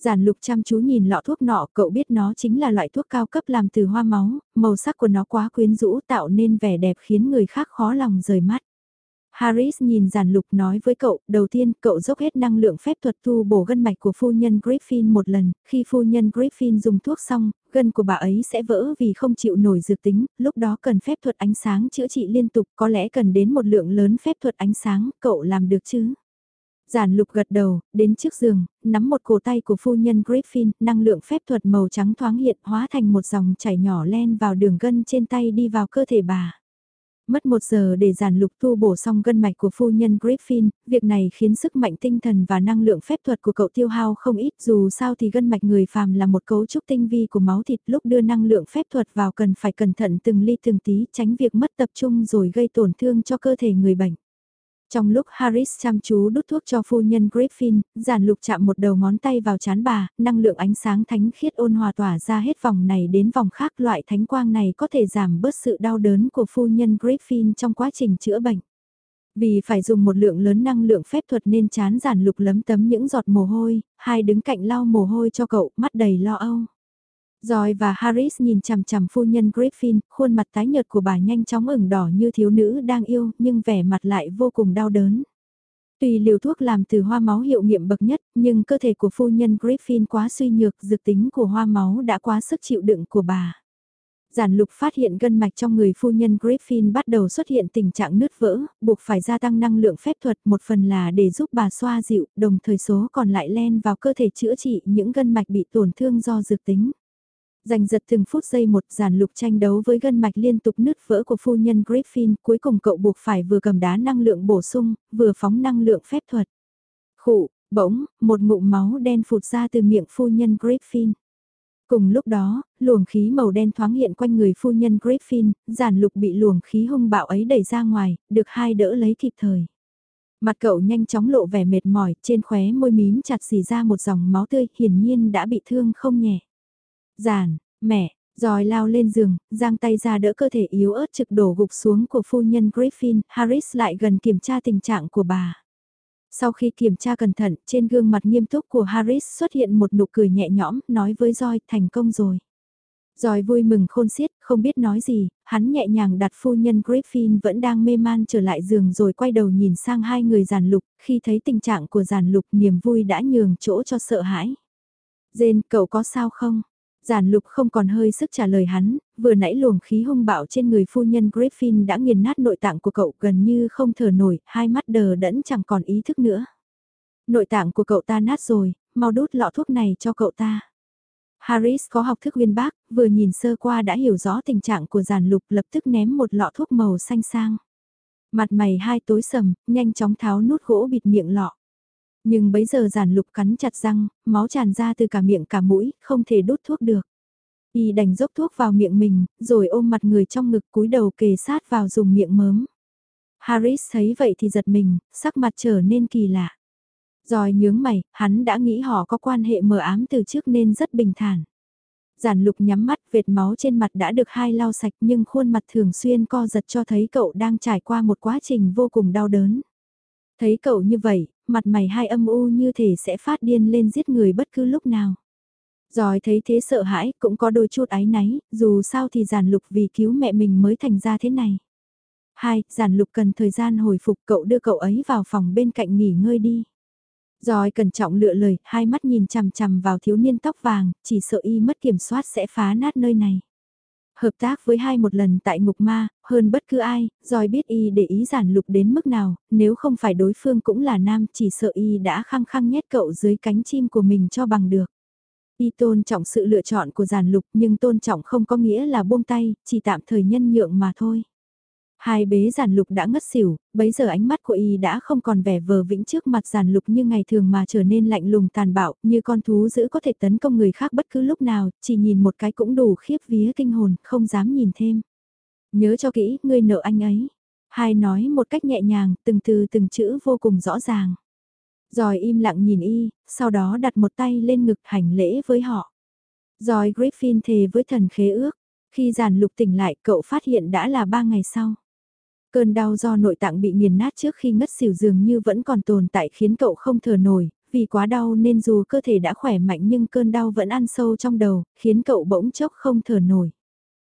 Giản lục chăm chú nhìn lọ thuốc nọ, cậu biết nó chính là loại thuốc cao cấp làm từ hoa máu, màu sắc của nó quá quyến rũ tạo nên vẻ đẹp khiến người khác khó lòng rời mắt. Harris nhìn giản lục nói với cậu, đầu tiên cậu dốc hết năng lượng phép thuật tu bổ gân mạch của phu nhân Griffin một lần, khi phu nhân Griffin dùng thuốc xong, gân của bà ấy sẽ vỡ vì không chịu nổi dược tính, lúc đó cần phép thuật ánh sáng chữa trị liên tục, có lẽ cần đến một lượng lớn phép thuật ánh sáng, cậu làm được chứ? Giản lục gật đầu, đến trước giường, nắm một cổ tay của phu nhân Griffin, năng lượng phép thuật màu trắng thoáng hiện hóa thành một dòng chảy nhỏ len vào đường gân trên tay đi vào cơ thể bà. Mất một giờ để giàn lục tu bổ xong gân mạch của phu nhân Griffin, việc này khiến sức mạnh tinh thần và năng lượng phép thuật của cậu tiêu hao không ít dù sao thì gân mạch người phàm là một cấu trúc tinh vi của máu thịt lúc đưa năng lượng phép thuật vào cần phải cẩn thận từng ly từng tí tránh việc mất tập trung rồi gây tổn thương cho cơ thể người bệnh. Trong lúc Harris chăm chú đút thuốc cho phu nhân Griffin, giản lục chạm một đầu ngón tay vào chán bà, năng lượng ánh sáng thánh khiết ôn hòa tỏa ra hết vòng này đến vòng khác loại thánh quang này có thể giảm bớt sự đau đớn của phu nhân Griffin trong quá trình chữa bệnh. Vì phải dùng một lượng lớn năng lượng phép thuật nên chán giản lục lấm tấm những giọt mồ hôi, hai đứng cạnh lau mồ hôi cho cậu, mắt đầy lo âu. Joy và Harris nhìn chằm chằm phu nhân Griffin, khuôn mặt tái nhợt của bà nhanh chóng ửng đỏ như thiếu nữ đang yêu, nhưng vẻ mặt lại vô cùng đau đớn. Tùy liều thuốc làm từ hoa máu hiệu nghiệm bậc nhất, nhưng cơ thể của phu nhân Griffin quá suy nhược, dược tính của hoa máu đã quá sức chịu đựng của bà. Giản lục phát hiện gân mạch trong người phu nhân Griffin bắt đầu xuất hiện tình trạng nứt vỡ, buộc phải gia tăng năng lượng phép thuật một phần là để giúp bà xoa dịu, đồng thời số còn lại len vào cơ thể chữa trị những gân mạch bị tổn thương do dược tính. Giành giật từng phút giây một giàn lục tranh đấu với gân mạch liên tục nứt vỡ của phu nhân Griffin, cuối cùng cậu buộc phải vừa cầm đá năng lượng bổ sung, vừa phóng năng lượng phép thuật. Khụ, bỗng, một ngụm máu đen phụt ra từ miệng phu nhân Griffin. Cùng lúc đó, luồng khí màu đen thoáng hiện quanh người phu nhân Griffin, giản lục bị luồng khí hung bạo ấy đẩy ra ngoài, được hai đỡ lấy kịp thời. Mặt cậu nhanh chóng lộ vẻ mệt mỏi, trên khóe môi mím chặt xì ra một dòng máu tươi, hiển nhiên đã bị thương không nhẹ. Giản, mẹ, rồi lao lên giường, giang tay ra đỡ cơ thể yếu ớt trực đổ gục xuống của phu nhân Griffin, Harris lại gần kiểm tra tình trạng của bà. Sau khi kiểm tra cẩn thận, trên gương mặt nghiêm túc của Harris xuất hiện một nụ cười nhẹ nhõm, nói với Joy, thành công rồi. Joy vui mừng khôn xiết, không biết nói gì, hắn nhẹ nhàng đặt phu nhân Griffin vẫn đang mê man trở lại giường rồi quay đầu nhìn sang hai người giàn lục, khi thấy tình trạng của giàn lục niềm vui đã nhường chỗ cho sợ hãi. Jane, cậu có sao không? Giản lục không còn hơi sức trả lời hắn, vừa nãy luồng khí hung bạo trên người phu nhân Griffin đã nghiền nát nội tạng của cậu gần như không thở nổi, hai mắt đờ đẫn chẳng còn ý thức nữa. Nội tạng của cậu ta nát rồi, mau đút lọ thuốc này cho cậu ta. Harris có học thức viên bác, vừa nhìn sơ qua đã hiểu rõ tình trạng của giản lục lập tức ném một lọ thuốc màu xanh sang. Mặt mày hai tối sầm, nhanh chóng tháo nút gỗ bịt miệng lọ. Nhưng bấy giờ giản lục cắn chặt răng, máu tràn ra từ cả miệng cả mũi, không thể đút thuốc được. Y đành dốc thuốc vào miệng mình, rồi ôm mặt người trong ngực cúi đầu kề sát vào dùng miệng mớm. Harris thấy vậy thì giật mình, sắc mặt trở nên kỳ lạ. Rồi nhướng mày, hắn đã nghĩ họ có quan hệ mờ ám từ trước nên rất bình thản. Giản lục nhắm mắt vệt máu trên mặt đã được hai lau sạch nhưng khuôn mặt thường xuyên co giật cho thấy cậu đang trải qua một quá trình vô cùng đau đớn. Thấy cậu như vậy, mặt mày hai âm u như thể sẽ phát điên lên giết người bất cứ lúc nào. Rồi thấy thế sợ hãi cũng có đôi chút ái náy, dù sao thì giản lục vì cứu mẹ mình mới thành ra thế này. Hai, giản lục cần thời gian hồi phục cậu đưa cậu ấy vào phòng bên cạnh nghỉ ngơi đi. Rồi cẩn trọng lựa lời, hai mắt nhìn chằm chằm vào thiếu niên tóc vàng, chỉ sợ y mất kiểm soát sẽ phá nát nơi này. Hợp tác với hai một lần tại ngục ma, hơn bất cứ ai, rồi biết y để ý giản lục đến mức nào, nếu không phải đối phương cũng là nam chỉ sợ y đã khăng khăng nhét cậu dưới cánh chim của mình cho bằng được. Y tôn trọng sự lựa chọn của giản lục nhưng tôn trọng không có nghĩa là buông tay, chỉ tạm thời nhân nhượng mà thôi. Hai bế giản lục đã ngất xỉu, bấy giờ ánh mắt của y đã không còn vẻ vờ vĩnh trước mặt giản lục như ngày thường mà trở nên lạnh lùng tàn bạo, như con thú dữ có thể tấn công người khác bất cứ lúc nào, chỉ nhìn một cái cũng đủ khiếp vía kinh hồn, không dám nhìn thêm. Nhớ cho kỹ, ngươi nợ anh ấy. Hai nói một cách nhẹ nhàng, từng từ từng chữ vô cùng rõ ràng. Rồi im lặng nhìn y, sau đó đặt một tay lên ngực hành lễ với họ. Rồi Griffin thề với thần khế ước. Khi giản lục tỉnh lại cậu phát hiện đã là ba ngày sau. Cơn đau do nội tạng bị nghiền nát trước khi ngất xỉu dường như vẫn còn tồn tại khiến cậu không thở nổi, vì quá đau nên dù cơ thể đã khỏe mạnh nhưng cơn đau vẫn ăn sâu trong đầu, khiến cậu bỗng chốc không thở nổi.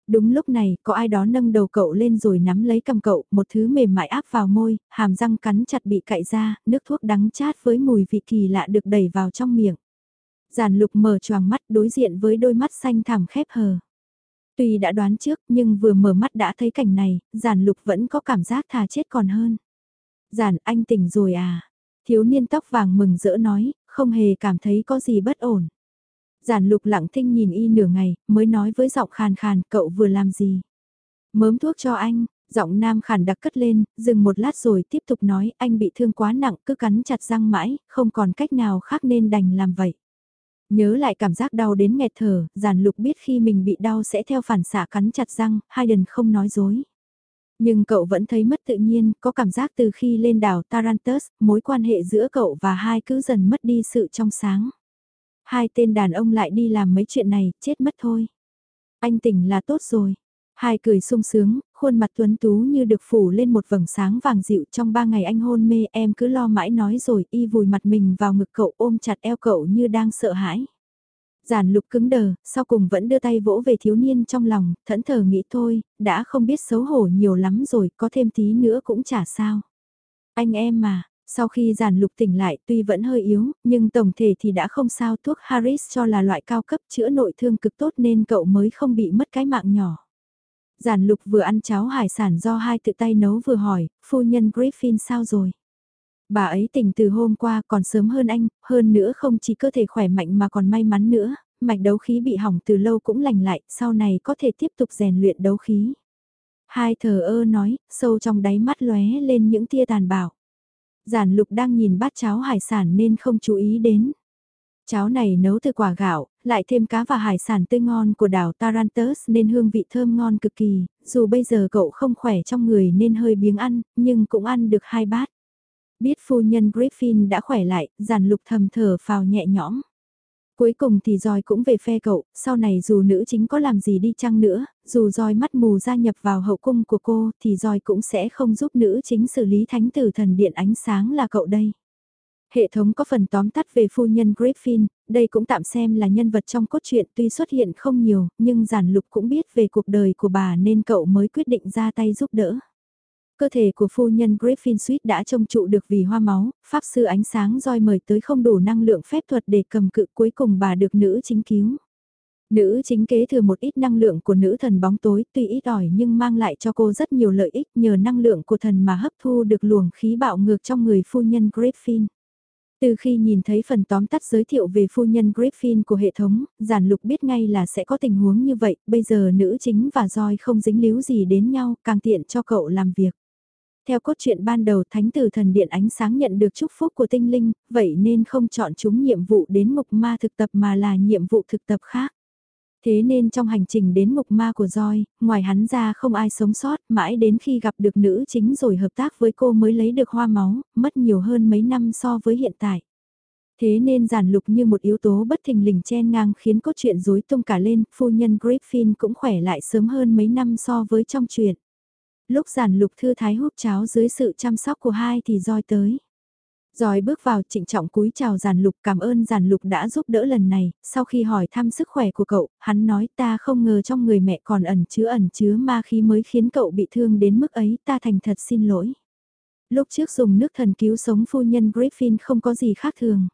Đúng lúc này, có ai đó nâng đầu cậu lên rồi nắm lấy cầm cậu, một thứ mềm mại áp vào môi, hàm răng cắn chặt bị cạy ra, nước thuốc đắng chát với mùi vị kỳ lạ được đẩy vào trong miệng. Giản lục mở choàng mắt đối diện với đôi mắt xanh thẳm khép hờ. Tuy đã đoán trước nhưng vừa mở mắt đã thấy cảnh này, giản lục vẫn có cảm giác thà chết còn hơn. Giản anh tỉnh rồi à? Thiếu niên tóc vàng mừng rỡ nói, không hề cảm thấy có gì bất ổn. Giản lục lặng thinh nhìn y nửa ngày, mới nói với giọng khàn khàn, cậu vừa làm gì? Mớm thuốc cho anh, giọng nam khàn đặc cất lên, dừng một lát rồi tiếp tục nói, anh bị thương quá nặng, cứ cắn chặt răng mãi, không còn cách nào khác nên đành làm vậy. Nhớ lại cảm giác đau đến nghẹt thở, giản lục biết khi mình bị đau sẽ theo phản xạ cắn chặt răng, hai đần không nói dối. Nhưng cậu vẫn thấy mất tự nhiên, có cảm giác từ khi lên đảo Tarantus, mối quan hệ giữa cậu và hai cứ dần mất đi sự trong sáng. Hai tên đàn ông lại đi làm mấy chuyện này, chết mất thôi. Anh tỉnh là tốt rồi. Hai cười sung sướng, khuôn mặt tuấn tú như được phủ lên một vầng sáng vàng dịu trong ba ngày anh hôn mê em cứ lo mãi nói rồi y vùi mặt mình vào ngực cậu ôm chặt eo cậu như đang sợ hãi. Giản lục cứng đờ, sau cùng vẫn đưa tay vỗ về thiếu niên trong lòng, thẫn thờ nghĩ thôi, đã không biết xấu hổ nhiều lắm rồi, có thêm tí nữa cũng chả sao. Anh em mà, sau khi giản lục tỉnh lại tuy vẫn hơi yếu, nhưng tổng thể thì đã không sao thuốc Harris cho là loại cao cấp chữa nội thương cực tốt nên cậu mới không bị mất cái mạng nhỏ. Giản lục vừa ăn cháo hải sản do hai tự tay nấu vừa hỏi, phu nhân Griffin sao rồi? Bà ấy tỉnh từ hôm qua còn sớm hơn anh, hơn nữa không chỉ cơ thể khỏe mạnh mà còn may mắn nữa, mạch đấu khí bị hỏng từ lâu cũng lành lại, sau này có thể tiếp tục rèn luyện đấu khí. Hai thờ ơ nói, sâu trong đáy mắt lóe lên những tia tàn bạo. Giản lục đang nhìn bát cháo hải sản nên không chú ý đến. Cháo này nấu từ quả gạo, lại thêm cá và hải sản tươi ngon của đảo Tarantus nên hương vị thơm ngon cực kỳ, dù bây giờ cậu không khỏe trong người nên hơi biếng ăn, nhưng cũng ăn được hai bát. Biết phu nhân Griffin đã khỏe lại, giản lục thầm thở phào nhẹ nhõm. Cuối cùng thì Joy cũng về phe cậu, sau này dù nữ chính có làm gì đi chăng nữa, dù Joy mắt mù gia nhập vào hậu cung của cô thì Joy cũng sẽ không giúp nữ chính xử lý thánh tử thần điện ánh sáng là cậu đây. Hệ thống có phần tóm tắt về phu nhân Griffin, đây cũng tạm xem là nhân vật trong cốt truyện tuy xuất hiện không nhiều, nhưng giản lục cũng biết về cuộc đời của bà nên cậu mới quyết định ra tay giúp đỡ. Cơ thể của phu nhân Griffin Sweet đã trông trụ được vì hoa máu, pháp sư ánh sáng roi mời tới không đủ năng lượng phép thuật để cầm cự cuối cùng bà được nữ chính cứu. Nữ chính kế thừa một ít năng lượng của nữ thần bóng tối tuy ít ỏi nhưng mang lại cho cô rất nhiều lợi ích nhờ năng lượng của thần mà hấp thu được luồng khí bạo ngược trong người phu nhân Griffin. Từ khi nhìn thấy phần tóm tắt giới thiệu về phu nhân Griffin của hệ thống, giản lục biết ngay là sẽ có tình huống như vậy, bây giờ nữ chính và roi không dính líu gì đến nhau, càng tiện cho cậu làm việc. Theo cốt truyện ban đầu Thánh tử thần điện ánh sáng nhận được chúc phúc của tinh linh, vậy nên không chọn chúng nhiệm vụ đến mục ma thực tập mà là nhiệm vụ thực tập khác. Thế nên trong hành trình đến mục ma của Joy, ngoài hắn ra không ai sống sót, mãi đến khi gặp được nữ chính rồi hợp tác với cô mới lấy được hoa máu, mất nhiều hơn mấy năm so với hiện tại. Thế nên giản lục như một yếu tố bất thình lình chen ngang khiến cốt truyện rối tung cả lên, phu nhân Griffin cũng khỏe lại sớm hơn mấy năm so với trong truyện. Lúc giản lục thư thái hút cháo dưới sự chăm sóc của hai thì roi tới. Rồi bước vào trịnh trọng cúi chào giàn lục cảm ơn giàn lục đã giúp đỡ lần này, sau khi hỏi thăm sức khỏe của cậu, hắn nói ta không ngờ trong người mẹ còn ẩn chứa ẩn chứa ma khí mới khiến cậu bị thương đến mức ấy, ta thành thật xin lỗi. Lúc trước dùng nước thần cứu sống phu nhân Griffin không có gì khác thường.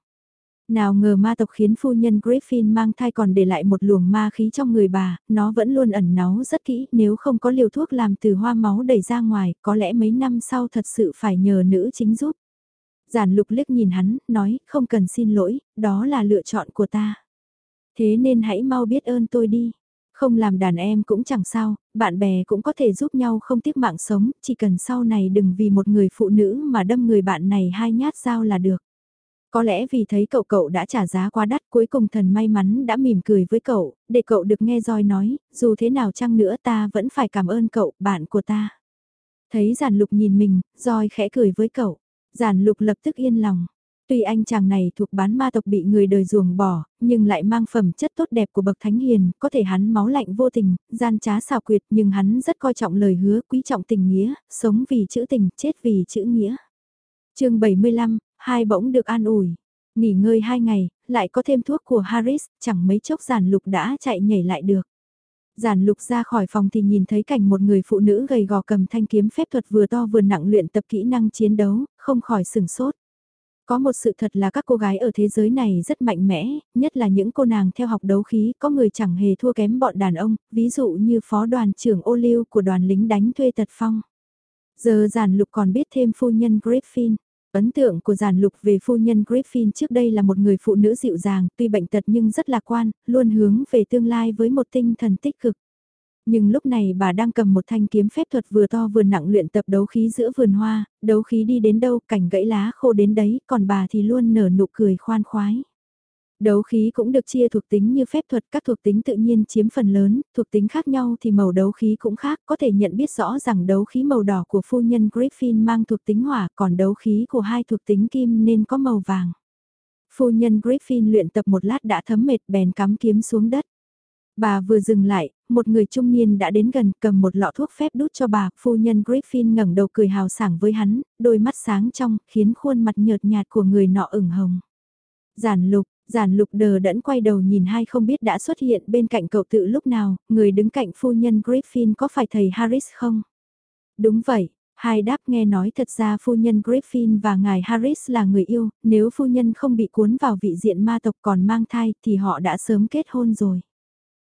Nào ngờ ma tộc khiến phu nhân Griffin mang thai còn để lại một luồng ma khí trong người bà, nó vẫn luôn ẩn náu rất kỹ, nếu không có liều thuốc làm từ hoa máu đẩy ra ngoài, có lẽ mấy năm sau thật sự phải nhờ nữ chính giúp. Giản lục liếc nhìn hắn, nói, không cần xin lỗi, đó là lựa chọn của ta. Thế nên hãy mau biết ơn tôi đi. Không làm đàn em cũng chẳng sao, bạn bè cũng có thể giúp nhau không tiếc mạng sống, chỉ cần sau này đừng vì một người phụ nữ mà đâm người bạn này hai nhát dao là được. Có lẽ vì thấy cậu cậu đã trả giá quá đắt cuối cùng thần may mắn đã mỉm cười với cậu, để cậu được nghe roi nói, dù thế nào chăng nữa ta vẫn phải cảm ơn cậu, bạn của ta. Thấy giản lục nhìn mình, roi khẽ cười với cậu. Giản lục lập tức yên lòng. Tuy anh chàng này thuộc bán ma tộc bị người đời ruồng bỏ, nhưng lại mang phẩm chất tốt đẹp của bậc thánh hiền, có thể hắn máu lạnh vô tình, gian trá xào quyệt nhưng hắn rất coi trọng lời hứa, quý trọng tình nghĩa, sống vì chữ tình, chết vì chữ nghĩa. chương 75, hai bỗng được an ủi. Nghỉ ngơi hai ngày, lại có thêm thuốc của Harris, chẳng mấy chốc giản lục đã chạy nhảy lại được. Giản lục ra khỏi phòng thì nhìn thấy cảnh một người phụ nữ gầy gò cầm thanh kiếm phép thuật vừa to vừa nặng luyện tập kỹ năng chiến đấu, không khỏi sừng sốt. Có một sự thật là các cô gái ở thế giới này rất mạnh mẽ, nhất là những cô nàng theo học đấu khí, có người chẳng hề thua kém bọn đàn ông, ví dụ như phó đoàn trưởng ô liu của đoàn lính đánh thuê tật phong. Giờ giản lục còn biết thêm phu nhân Griffin. Ấn tượng của giản lục về phu nhân Griffin trước đây là một người phụ nữ dịu dàng, tuy bệnh tật nhưng rất lạc quan, luôn hướng về tương lai với một tinh thần tích cực. Nhưng lúc này bà đang cầm một thanh kiếm phép thuật vừa to vừa nặng luyện tập đấu khí giữa vườn hoa, đấu khí đi đến đâu cảnh gãy lá khô đến đấy, còn bà thì luôn nở nụ cười khoan khoái. Đấu khí cũng được chia thuộc tính như phép thuật, các thuộc tính tự nhiên chiếm phần lớn, thuộc tính khác nhau thì màu đấu khí cũng khác, có thể nhận biết rõ rằng đấu khí màu đỏ của phu nhân Griffin mang thuộc tính hỏa, còn đấu khí của hai thuộc tính kim nên có màu vàng. Phu nhân Griffin luyện tập một lát đã thấm mệt bèn cắm kiếm xuống đất. Bà vừa dừng lại, một người trung niên đã đến gần cầm một lọ thuốc phép đút cho bà, phu nhân Griffin ngẩng đầu cười hào sảng với hắn, đôi mắt sáng trong, khiến khuôn mặt nhợt nhạt của người nọ ửng hồng. Giản lục, giản lục đờ đẫn quay đầu nhìn hai không biết đã xuất hiện bên cạnh cậu tự lúc nào, người đứng cạnh phu nhân Griffin có phải thầy Harris không? Đúng vậy, hai đáp nghe nói thật ra phu nhân Griffin và ngài Harris là người yêu, nếu phu nhân không bị cuốn vào vị diện ma tộc còn mang thai thì họ đã sớm kết hôn rồi.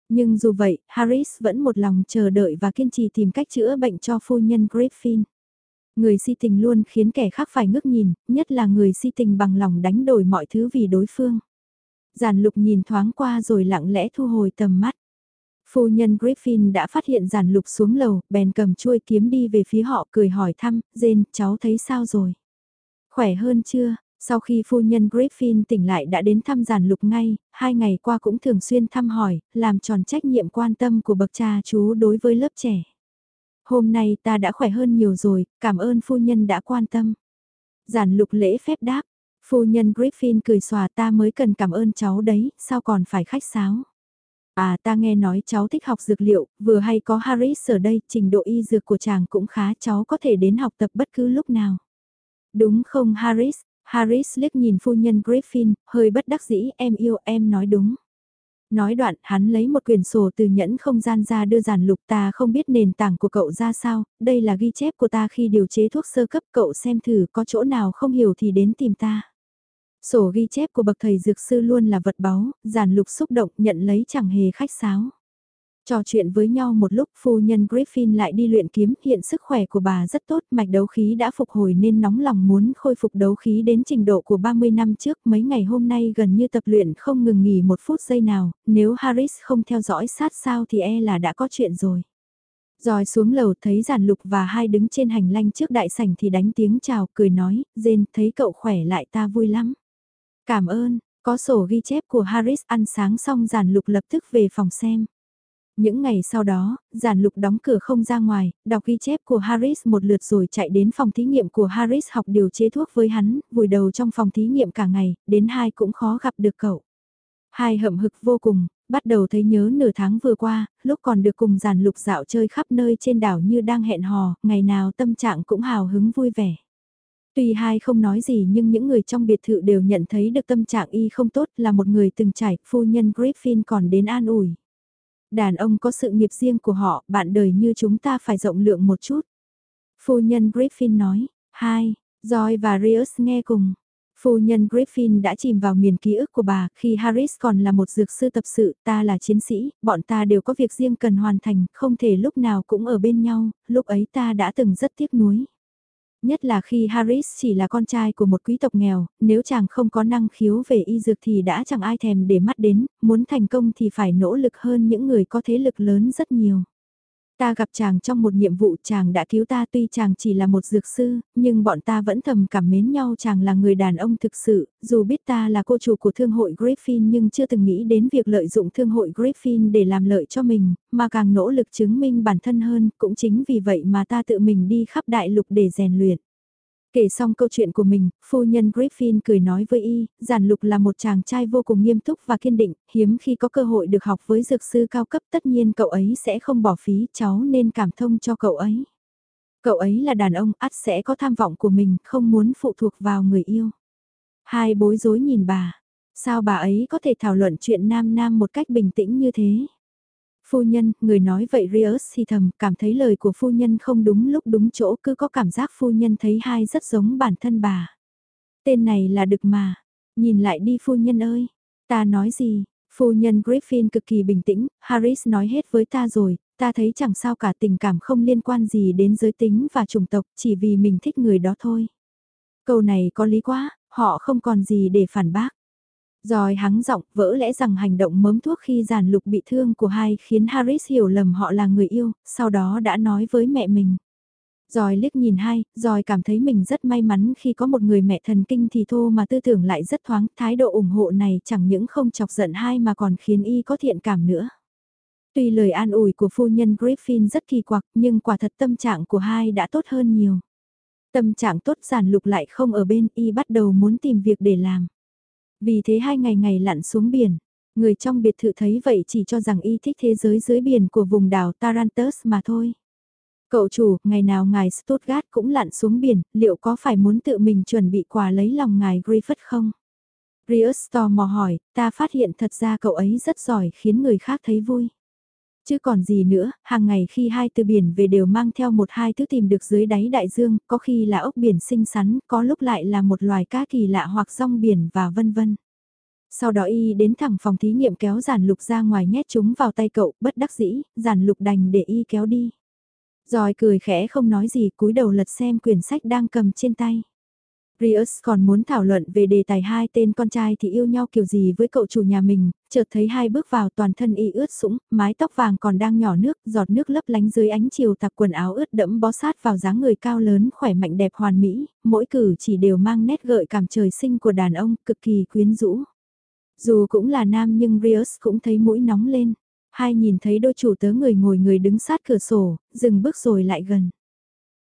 Nhưng dù vậy, Harris vẫn một lòng chờ đợi và kiên trì tìm cách chữa bệnh cho phu nhân Griffin. Người si tình luôn khiến kẻ khác phải ngước nhìn, nhất là người si tình bằng lòng đánh đổi mọi thứ vì đối phương. Giản lục nhìn thoáng qua rồi lặng lẽ thu hồi tầm mắt. Phu nhân Griffin đã phát hiện giản lục xuống lầu, bèn cầm chuôi kiếm đi về phía họ cười hỏi thăm, Jane, cháu thấy sao rồi? Khỏe hơn chưa? Sau khi phu nhân Griffin tỉnh lại đã đến thăm giản lục ngay, hai ngày qua cũng thường xuyên thăm hỏi, làm tròn trách nhiệm quan tâm của bậc cha chú đối với lớp trẻ. Hôm nay ta đã khỏe hơn nhiều rồi, cảm ơn phu nhân đã quan tâm. Giản lục lễ phép đáp, phu nhân Griffin cười xòa ta mới cần cảm ơn cháu đấy, sao còn phải khách sáo. À ta nghe nói cháu thích học dược liệu, vừa hay có Harris ở đây, trình độ y dược của chàng cũng khá, cháu có thể đến học tập bất cứ lúc nào. Đúng không Harris? Harris liếc nhìn phu nhân Griffin, hơi bất đắc dĩ, em yêu em nói đúng. Nói đoạn, hắn lấy một quyển sổ từ nhẫn không gian ra đưa giản lục ta không biết nền tảng của cậu ra sao, đây là ghi chép của ta khi điều chế thuốc sơ cấp cậu xem thử có chỗ nào không hiểu thì đến tìm ta. Sổ ghi chép của bậc thầy dược sư luôn là vật báu, giản lục xúc động nhận lấy chẳng hề khách sáo. Trò chuyện với nhau một lúc phu nhân Griffin lại đi luyện kiếm, hiện sức khỏe của bà rất tốt, mạch đấu khí đã phục hồi nên nóng lòng muốn khôi phục đấu khí đến trình độ của 30 năm trước, mấy ngày hôm nay gần như tập luyện không ngừng nghỉ một phút giây nào, nếu Harris không theo dõi sát sao thì e là đã có chuyện rồi. Rồi xuống lầu thấy giản lục và hai đứng trên hành lang trước đại sảnh thì đánh tiếng chào, cười nói, Jane thấy cậu khỏe lại ta vui lắm. Cảm ơn, có sổ ghi chép của Harris ăn sáng xong giản lục lập tức về phòng xem. Những ngày sau đó, giản lục đóng cửa không ra ngoài, đọc ghi chép của Harris một lượt rồi chạy đến phòng thí nghiệm của Harris học điều chế thuốc với hắn, vùi đầu trong phòng thí nghiệm cả ngày, đến hai cũng khó gặp được cậu. Hai hậm hực vô cùng, bắt đầu thấy nhớ nửa tháng vừa qua, lúc còn được cùng giản lục dạo chơi khắp nơi trên đảo như đang hẹn hò, ngày nào tâm trạng cũng hào hứng vui vẻ. Tuy hai không nói gì nhưng những người trong biệt thự đều nhận thấy được tâm trạng y không tốt là một người từng trải, phu nhân Griffin còn đến an ủi. Đàn ông có sự nghiệp riêng của họ, bạn đời như chúng ta phải rộng lượng một chút. Phu nhân Griffin nói, hai, Joy và Rios nghe cùng. Phu nhân Griffin đã chìm vào miền ký ức của bà, khi Harris còn là một dược sư tập sự, ta là chiến sĩ, bọn ta đều có việc riêng cần hoàn thành, không thể lúc nào cũng ở bên nhau, lúc ấy ta đã từng rất tiếc nuối. Nhất là khi Harris chỉ là con trai của một quý tộc nghèo, nếu chàng không có năng khiếu về y dược thì đã chẳng ai thèm để mắt đến, muốn thành công thì phải nỗ lực hơn những người có thế lực lớn rất nhiều. Ta gặp chàng trong một nhiệm vụ chàng đã cứu ta tuy chàng chỉ là một dược sư, nhưng bọn ta vẫn thầm cảm mến nhau chàng là người đàn ông thực sự, dù biết ta là cô chủ của thương hội Griffin nhưng chưa từng nghĩ đến việc lợi dụng thương hội Griffin để làm lợi cho mình, mà càng nỗ lực chứng minh bản thân hơn, cũng chính vì vậy mà ta tự mình đi khắp đại lục để rèn luyện. Kể xong câu chuyện của mình, phu nhân Griffin cười nói với y, giản lục là một chàng trai vô cùng nghiêm túc và kiên định, hiếm khi có cơ hội được học với dược sư cao cấp tất nhiên cậu ấy sẽ không bỏ phí cháu nên cảm thông cho cậu ấy. Cậu ấy là đàn ông ắt sẽ có tham vọng của mình, không muốn phụ thuộc vào người yêu. Hai bối rối nhìn bà, sao bà ấy có thể thảo luận chuyện nam nam một cách bình tĩnh như thế? Phu nhân, người nói vậy Rios thì thầm, cảm thấy lời của phu nhân không đúng lúc đúng chỗ cứ có cảm giác phu nhân thấy hai rất giống bản thân bà. Tên này là đực mà, nhìn lại đi phu nhân ơi, ta nói gì, phu nhân Griffin cực kỳ bình tĩnh, Harris nói hết với ta rồi, ta thấy chẳng sao cả tình cảm không liên quan gì đến giới tính và chủng tộc chỉ vì mình thích người đó thôi. Câu này có lý quá, họ không còn gì để phản bác. Rồi hắng giọng vỡ lẽ rằng hành động mớm thuốc khi giàn lục bị thương của hai khiến Harris hiểu lầm họ là người yêu, sau đó đã nói với mẹ mình. Rồi liếc nhìn hai, rồi cảm thấy mình rất may mắn khi có một người mẹ thần kinh thì thô mà tư tưởng lại rất thoáng, thái độ ủng hộ này chẳng những không chọc giận hai mà còn khiến y có thiện cảm nữa. Tuy lời an ủi của phu nhân Griffin rất kỳ quặc nhưng quả thật tâm trạng của hai đã tốt hơn nhiều. Tâm trạng tốt giản lục lại không ở bên y bắt đầu muốn tìm việc để làm. Vì thế hai ngày ngày lặn xuống biển, người trong biệt thự thấy vậy chỉ cho rằng y thích thế giới dưới biển của vùng đảo Tarantus mà thôi. Cậu chủ, ngày nào ngài Stuttgart cũng lặn xuống biển, liệu có phải muốn tự mình chuẩn bị quà lấy lòng ngài Griffith không? Rius tò mò hỏi, ta phát hiện thật ra cậu ấy rất giỏi khiến người khác thấy vui. Chứ còn gì nữa, hàng ngày khi hai từ biển về đều mang theo một hai thứ tìm được dưới đáy đại dương, có khi là ốc biển xinh xắn, có lúc lại là một loài cá kỳ lạ hoặc rong biển và vân vân. Sau đó y đến thẳng phòng thí nghiệm kéo giản lục ra ngoài nhét chúng vào tay cậu, bất đắc dĩ, giản lục đành để y kéo đi. Rồi cười khẽ không nói gì cúi đầu lật xem quyển sách đang cầm trên tay. Rius còn muốn thảo luận về đề tài hai tên con trai thì yêu nhau kiểu gì với cậu chủ nhà mình, chợt thấy hai bước vào toàn thân y ướt sũng, mái tóc vàng còn đang nhỏ nước, giọt nước lấp lánh dưới ánh chiều tạp quần áo ướt đẫm bó sát vào dáng người cao lớn khỏe mạnh đẹp hoàn mỹ, mỗi cử chỉ đều mang nét gợi cảm trời sinh của đàn ông, cực kỳ quyến rũ. Dù cũng là nam nhưng Rius cũng thấy mũi nóng lên. Hai nhìn thấy đôi chủ tớ người ngồi người đứng sát cửa sổ, dừng bước rồi lại gần.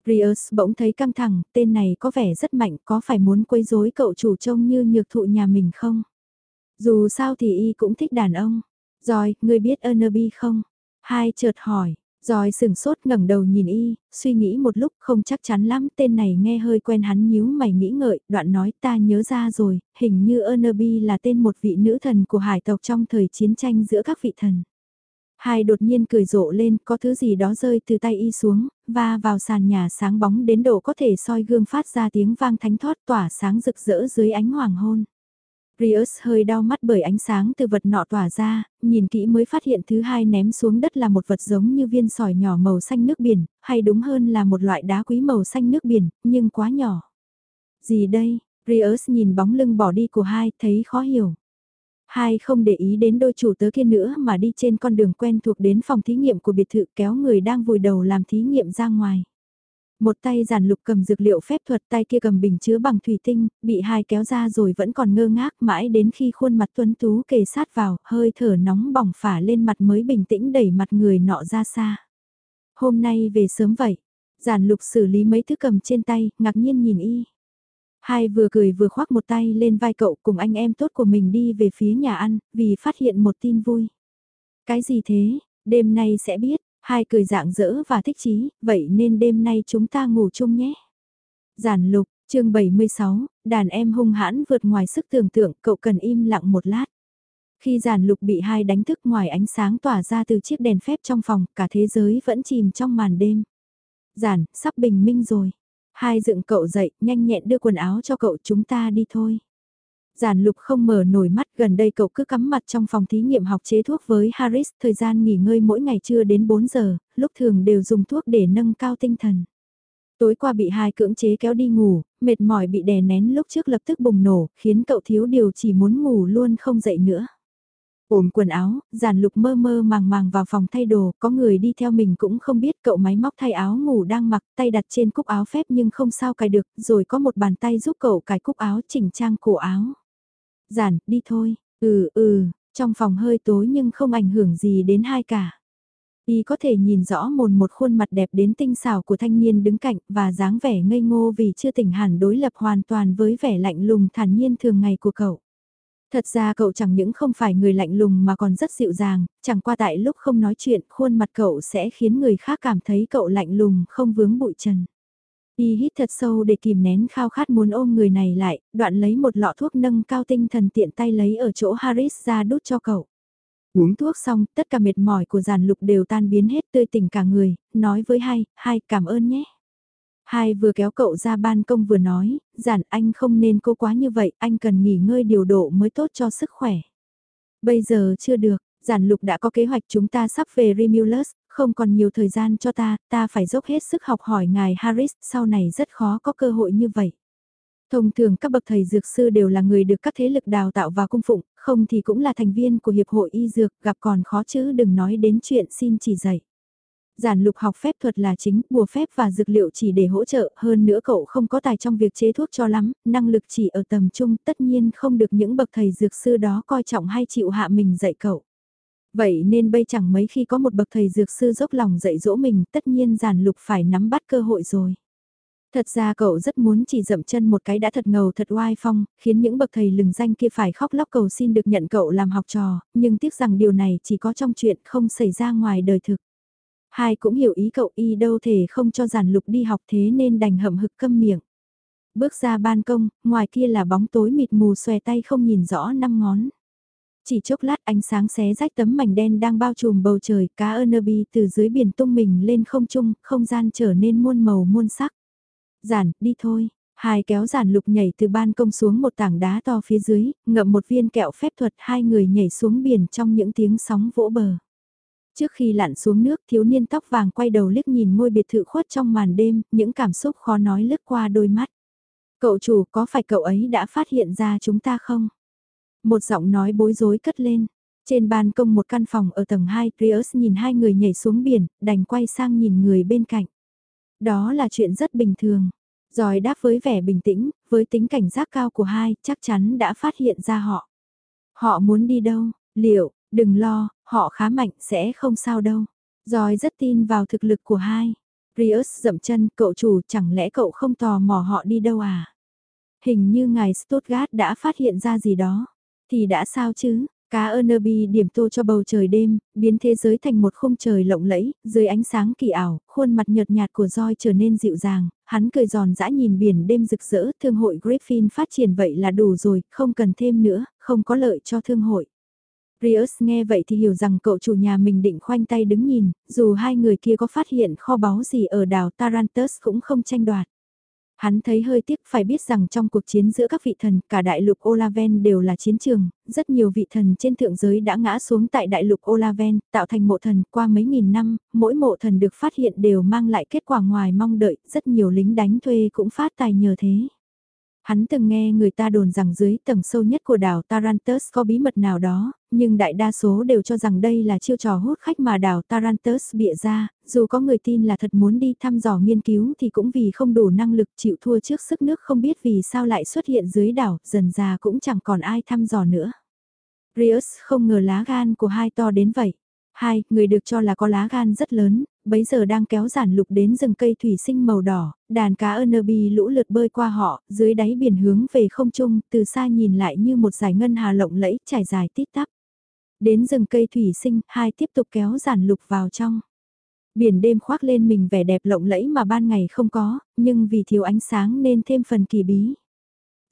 Rios bỗng thấy căng thẳng, tên này có vẻ rất mạnh, có phải muốn quấy rối cậu chủ trông như nhược thụ nhà mình không? Dù sao thì y cũng thích đàn ông. Rồi, ngươi biết Ernaby không? Hai chợt hỏi, rồi sừng sốt ngẩng đầu nhìn y, suy nghĩ một lúc không chắc chắn lắm, tên này nghe hơi quen hắn nhíu mày nghĩ ngợi, đoạn nói ta nhớ ra rồi, hình như Ernaby là tên một vị nữ thần của hải tộc trong thời chiến tranh giữa các vị thần. Hai đột nhiên cười rộ lên, có thứ gì đó rơi từ tay y xuống, và vào sàn nhà sáng bóng đến độ có thể soi gương phát ra tiếng vang thánh thoát tỏa sáng rực rỡ dưới ánh hoàng hôn. Rius hơi đau mắt bởi ánh sáng từ vật nọ tỏa ra, nhìn kỹ mới phát hiện thứ hai ném xuống đất là một vật giống như viên sỏi nhỏ màu xanh nước biển, hay đúng hơn là một loại đá quý màu xanh nước biển, nhưng quá nhỏ. Gì đây? Rius nhìn bóng lưng bỏ đi của hai, thấy khó hiểu. Hai không để ý đến đôi chủ tớ kia nữa mà đi trên con đường quen thuộc đến phòng thí nghiệm của biệt thự kéo người đang vùi đầu làm thí nghiệm ra ngoài. Một tay giản lục cầm dược liệu phép thuật tay kia cầm bình chứa bằng thủy tinh, bị hai kéo ra rồi vẫn còn ngơ ngác mãi đến khi khuôn mặt tuấn tú kề sát vào, hơi thở nóng bỏng phả lên mặt mới bình tĩnh đẩy mặt người nọ ra xa. Hôm nay về sớm vậy, giản lục xử lý mấy thứ cầm trên tay, ngạc nhiên nhìn y. Hai vừa cười vừa khoác một tay lên vai cậu cùng anh em tốt của mình đi về phía nhà ăn, vì phát hiện một tin vui. Cái gì thế, đêm nay sẽ biết, hai cười dạng dỡ và thích chí, vậy nên đêm nay chúng ta ngủ chung nhé. Giản lục, chương 76, đàn em hung hãn vượt ngoài sức tưởng tượng, cậu cần im lặng một lát. Khi giản lục bị hai đánh thức ngoài ánh sáng tỏa ra từ chiếc đèn phép trong phòng, cả thế giới vẫn chìm trong màn đêm. Giản, sắp bình minh rồi. Hai dựng cậu dậy, nhanh nhẹn đưa quần áo cho cậu chúng ta đi thôi. Giản lục không mở nổi mắt gần đây cậu cứ cắm mặt trong phòng thí nghiệm học chế thuốc với Harris, thời gian nghỉ ngơi mỗi ngày chưa đến 4 giờ, lúc thường đều dùng thuốc để nâng cao tinh thần. Tối qua bị hai cưỡng chế kéo đi ngủ, mệt mỏi bị đè nén lúc trước lập tức bùng nổ, khiến cậu thiếu điều chỉ muốn ngủ luôn không dậy nữa. Ôm quần áo, giản lục mơ mơ màng màng vào phòng thay đồ, có người đi theo mình cũng không biết cậu máy móc thay áo ngủ đang mặc tay đặt trên cúc áo phép nhưng không sao cài được, rồi có một bàn tay giúp cậu cài cúc áo chỉnh trang cổ áo. Giản, đi thôi, ừ ừ, trong phòng hơi tối nhưng không ảnh hưởng gì đến hai cả. Y có thể nhìn rõ mồn một khuôn mặt đẹp đến tinh xảo của thanh niên đứng cạnh và dáng vẻ ngây ngô vì chưa tỉnh hẳn đối lập hoàn toàn với vẻ lạnh lùng thản nhiên thường ngày của cậu. Thật ra cậu chẳng những không phải người lạnh lùng mà còn rất dịu dàng, chẳng qua tại lúc không nói chuyện khuôn mặt cậu sẽ khiến người khác cảm thấy cậu lạnh lùng không vướng bụi trần. Y hít thật sâu để kìm nén khao khát muốn ôm người này lại, đoạn lấy một lọ thuốc nâng cao tinh thần tiện tay lấy ở chỗ Harris ra đút cho cậu. Uống thuốc xong, tất cả mệt mỏi của giàn lục đều tan biến hết tươi tỉnh cả người, nói với hai, hai cảm ơn nhé. Hai vừa kéo cậu ra ban công vừa nói, giản anh không nên cố quá như vậy, anh cần nghỉ ngơi điều độ mới tốt cho sức khỏe. Bây giờ chưa được, giản lục đã có kế hoạch chúng ta sắp về Remulus, không còn nhiều thời gian cho ta, ta phải dốc hết sức học hỏi ngài Harris, sau này rất khó có cơ hội như vậy. Thông thường các bậc thầy dược sư đều là người được các thế lực đào tạo và cung phụng, không thì cũng là thành viên của Hiệp hội Y Dược, gặp còn khó chứ đừng nói đến chuyện xin chỉ dạy giản lục học phép thuật là chính, bùa phép và dược liệu chỉ để hỗ trợ, hơn nữa cậu không có tài trong việc chế thuốc cho lắm, năng lực chỉ ở tầm trung, tất nhiên không được những bậc thầy dược sư đó coi trọng hay chịu hạ mình dạy cậu. Vậy nên bây chẳng mấy khi có một bậc thầy dược sư dốc lòng dạy dỗ mình, tất nhiên giản lục phải nắm bắt cơ hội rồi. Thật ra cậu rất muốn chỉ dậm chân một cái đã thật ngầu thật oai phong, khiến những bậc thầy lừng danh kia phải khóc lóc cầu xin được nhận cậu làm học trò, nhưng tiếc rằng điều này chỉ có trong chuyện không xảy ra ngoài đời thực. Hai cũng hiểu ý cậu y đâu thể không cho giản lục đi học thế nên đành hậm hực câm miệng. Bước ra ban công, ngoài kia là bóng tối mịt mù xòe tay không nhìn rõ năm ngón. Chỉ chốc lát ánh sáng xé rách tấm mảnh đen đang bao trùm bầu trời, cá Ernaby từ dưới biển tung mình lên không trung, không gian trở nên muôn màu muôn sắc. Giản, đi thôi. Hai kéo giản lục nhảy từ ban công xuống một tảng đá to phía dưới, ngậm một viên kẹo phép thuật hai người nhảy xuống biển trong những tiếng sóng vỗ bờ. Trước khi lặn xuống nước thiếu niên tóc vàng quay đầu liếc nhìn ngôi biệt thự khuất trong màn đêm, những cảm xúc khó nói lướt qua đôi mắt. Cậu chủ có phải cậu ấy đã phát hiện ra chúng ta không? Một giọng nói bối rối cất lên. Trên ban công một căn phòng ở tầng 2, Prius nhìn hai người nhảy xuống biển, đành quay sang nhìn người bên cạnh. Đó là chuyện rất bình thường. Rồi đáp với vẻ bình tĩnh, với tính cảnh giác cao của hai, chắc chắn đã phát hiện ra họ. Họ muốn đi đâu, liệu, đừng lo, họ khá mạnh, sẽ không sao đâu. Rồi rất tin vào thực lực của hai. Rius dậm chân, cậu chủ chẳng lẽ cậu không tò mò họ đi đâu à? Hình như ngài Stuttgart đã phát hiện ra gì đó. Thì đã sao chứ? Cá Ernerby điểm tô cho bầu trời đêm, biến thế giới thành một khung trời lộng lẫy, dưới ánh sáng kỳ ảo, khuôn mặt nhợt nhạt của Joy trở nên dịu dàng, hắn cười giòn dã nhìn biển đêm rực rỡ, thương hội Griffin phát triển vậy là đủ rồi, không cần thêm nữa, không có lợi cho thương hội. Rios nghe vậy thì hiểu rằng cậu chủ nhà mình định khoanh tay đứng nhìn, dù hai người kia có phát hiện kho báu gì ở đảo Tarantus cũng không tranh đoạt. Hắn thấy hơi tiếc phải biết rằng trong cuộc chiến giữa các vị thần, cả đại lục Olaven đều là chiến trường, rất nhiều vị thần trên thượng giới đã ngã xuống tại đại lục Olaven, tạo thành mộ thần qua mấy nghìn năm, mỗi mộ thần được phát hiện đều mang lại kết quả ngoài mong đợi, rất nhiều lính đánh thuê cũng phát tài nhờ thế. Hắn từng nghe người ta đồn rằng dưới tầng sâu nhất của đảo Tarantus có bí mật nào đó, nhưng đại đa số đều cho rằng đây là chiêu trò hút khách mà đảo Tarantus bịa ra, dù có người tin là thật muốn đi thăm dò nghiên cứu thì cũng vì không đủ năng lực chịu thua trước sức nước không biết vì sao lại xuất hiện dưới đảo, dần ra cũng chẳng còn ai thăm dò nữa. Rius không ngờ lá gan của hai to đến vậy. Hai, người được cho là có lá gan rất lớn, bấy giờ đang kéo giản lục đến rừng cây thủy sinh màu đỏ, đàn cá Ernerby lũ lượt bơi qua họ, dưới đáy biển hướng về không trung, từ xa nhìn lại như một dải ngân hà lộng lẫy trải dài tít tắp. Đến rừng cây thủy sinh, hai tiếp tục kéo giản lục vào trong. Biển đêm khoác lên mình vẻ đẹp lộng lẫy mà ban ngày không có, nhưng vì thiếu ánh sáng nên thêm phần kỳ bí.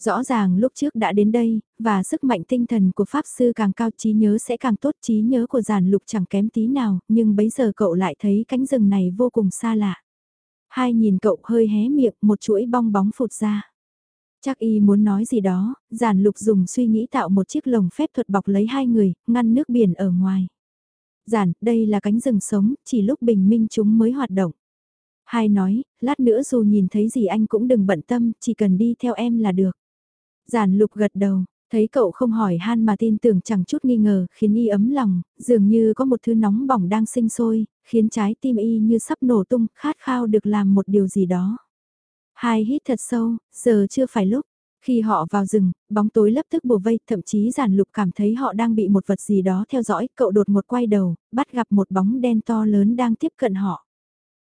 Rõ ràng lúc trước đã đến đây, và sức mạnh tinh thần của Pháp Sư càng cao trí nhớ sẽ càng tốt trí nhớ của giản lục chẳng kém tí nào, nhưng bấy giờ cậu lại thấy cánh rừng này vô cùng xa lạ. Hai nhìn cậu hơi hé miệng, một chuỗi bong bóng phụt ra. Chắc y muốn nói gì đó, giản lục dùng suy nghĩ tạo một chiếc lồng phép thuật bọc lấy hai người, ngăn nước biển ở ngoài. Giản, đây là cánh rừng sống, chỉ lúc bình minh chúng mới hoạt động. Hai nói, lát nữa dù nhìn thấy gì anh cũng đừng bận tâm, chỉ cần đi theo em là được. Giản lục gật đầu, thấy cậu không hỏi han mà tin tưởng chẳng chút nghi ngờ, khiến y ấm lòng, dường như có một thứ nóng bỏng đang sinh sôi, khiến trái tim y như sắp nổ tung, khát khao được làm một điều gì đó. Hai hít thật sâu, giờ chưa phải lúc. Khi họ vào rừng, bóng tối lập tức bùa vây, thậm chí giản lục cảm thấy họ đang bị một vật gì đó theo dõi, cậu đột một quay đầu, bắt gặp một bóng đen to lớn đang tiếp cận họ.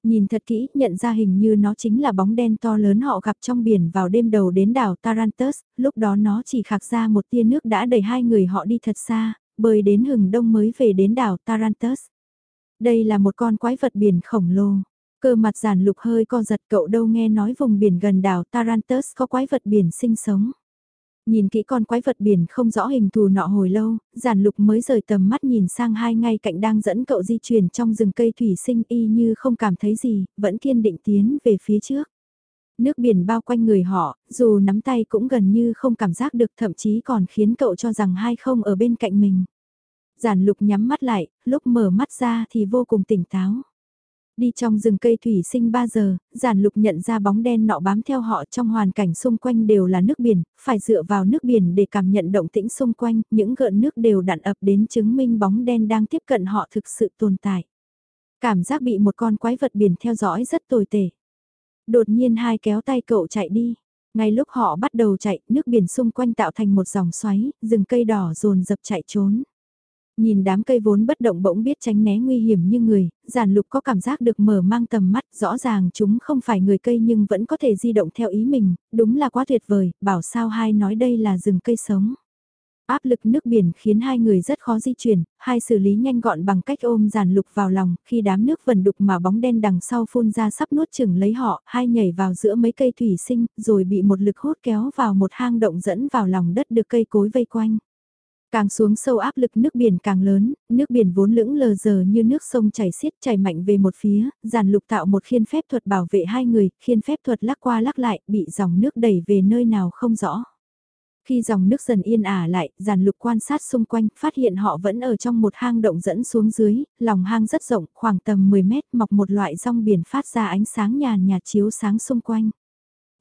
Nhìn thật kỹ, nhận ra hình như nó chính là bóng đen to lớn họ gặp trong biển vào đêm đầu đến đảo Tarantus, lúc đó nó chỉ khạc ra một tia nước đã đẩy hai người họ đi thật xa, bơi đến hừng đông mới về đến đảo Tarantus. Đây là một con quái vật biển khổng lồ. Cơ mặt giản lục hơi co giật cậu đâu nghe nói vùng biển gần đảo Tarantus có quái vật biển sinh sống. Nhìn kỹ con quái vật biển không rõ hình thù nọ hồi lâu, giản lục mới rời tầm mắt nhìn sang hai ngay cạnh đang dẫn cậu di chuyển trong rừng cây thủy sinh y như không cảm thấy gì, vẫn kiên định tiến về phía trước. Nước biển bao quanh người họ, dù nắm tay cũng gần như không cảm giác được thậm chí còn khiến cậu cho rằng hai không ở bên cạnh mình. Giản lục nhắm mắt lại, lúc mở mắt ra thì vô cùng tỉnh táo. Đi trong rừng cây thủy sinh 3 giờ, giản lục nhận ra bóng đen nọ bám theo họ trong hoàn cảnh xung quanh đều là nước biển, phải dựa vào nước biển để cảm nhận động tĩnh xung quanh, những gợn nước đều đặn ập đến chứng minh bóng đen đang tiếp cận họ thực sự tồn tại. Cảm giác bị một con quái vật biển theo dõi rất tồi tệ. Đột nhiên hai kéo tay cậu chạy đi. Ngay lúc họ bắt đầu chạy, nước biển xung quanh tạo thành một dòng xoáy, rừng cây đỏ rồn dập chạy trốn. Nhìn đám cây vốn bất động bỗng biết tránh né nguy hiểm như người, giản lục có cảm giác được mở mang tầm mắt, rõ ràng chúng không phải người cây nhưng vẫn có thể di động theo ý mình, đúng là quá tuyệt vời, bảo sao hai nói đây là rừng cây sống. Áp lực nước biển khiến hai người rất khó di chuyển, hai xử lý nhanh gọn bằng cách ôm giàn lục vào lòng, khi đám nước vần đục mà bóng đen đằng sau phun ra sắp nuốt chừng lấy họ, hai nhảy vào giữa mấy cây thủy sinh, rồi bị một lực hút kéo vào một hang động dẫn vào lòng đất được cây cối vây quanh. Càng xuống sâu áp lực nước biển càng lớn, nước biển vốn lững lờ giờ như nước sông chảy xiết chảy mạnh về một phía, giàn lục tạo một khiên phép thuật bảo vệ hai người, khiên phép thuật lắc qua lắc lại, bị dòng nước đẩy về nơi nào không rõ. Khi dòng nước dần yên ả lại, giàn lục quan sát xung quanh, phát hiện họ vẫn ở trong một hang động dẫn xuống dưới, lòng hang rất rộng, khoảng tầm 10 mét, mọc một loại rong biển phát ra ánh sáng nhàn nhạt chiếu sáng xung quanh.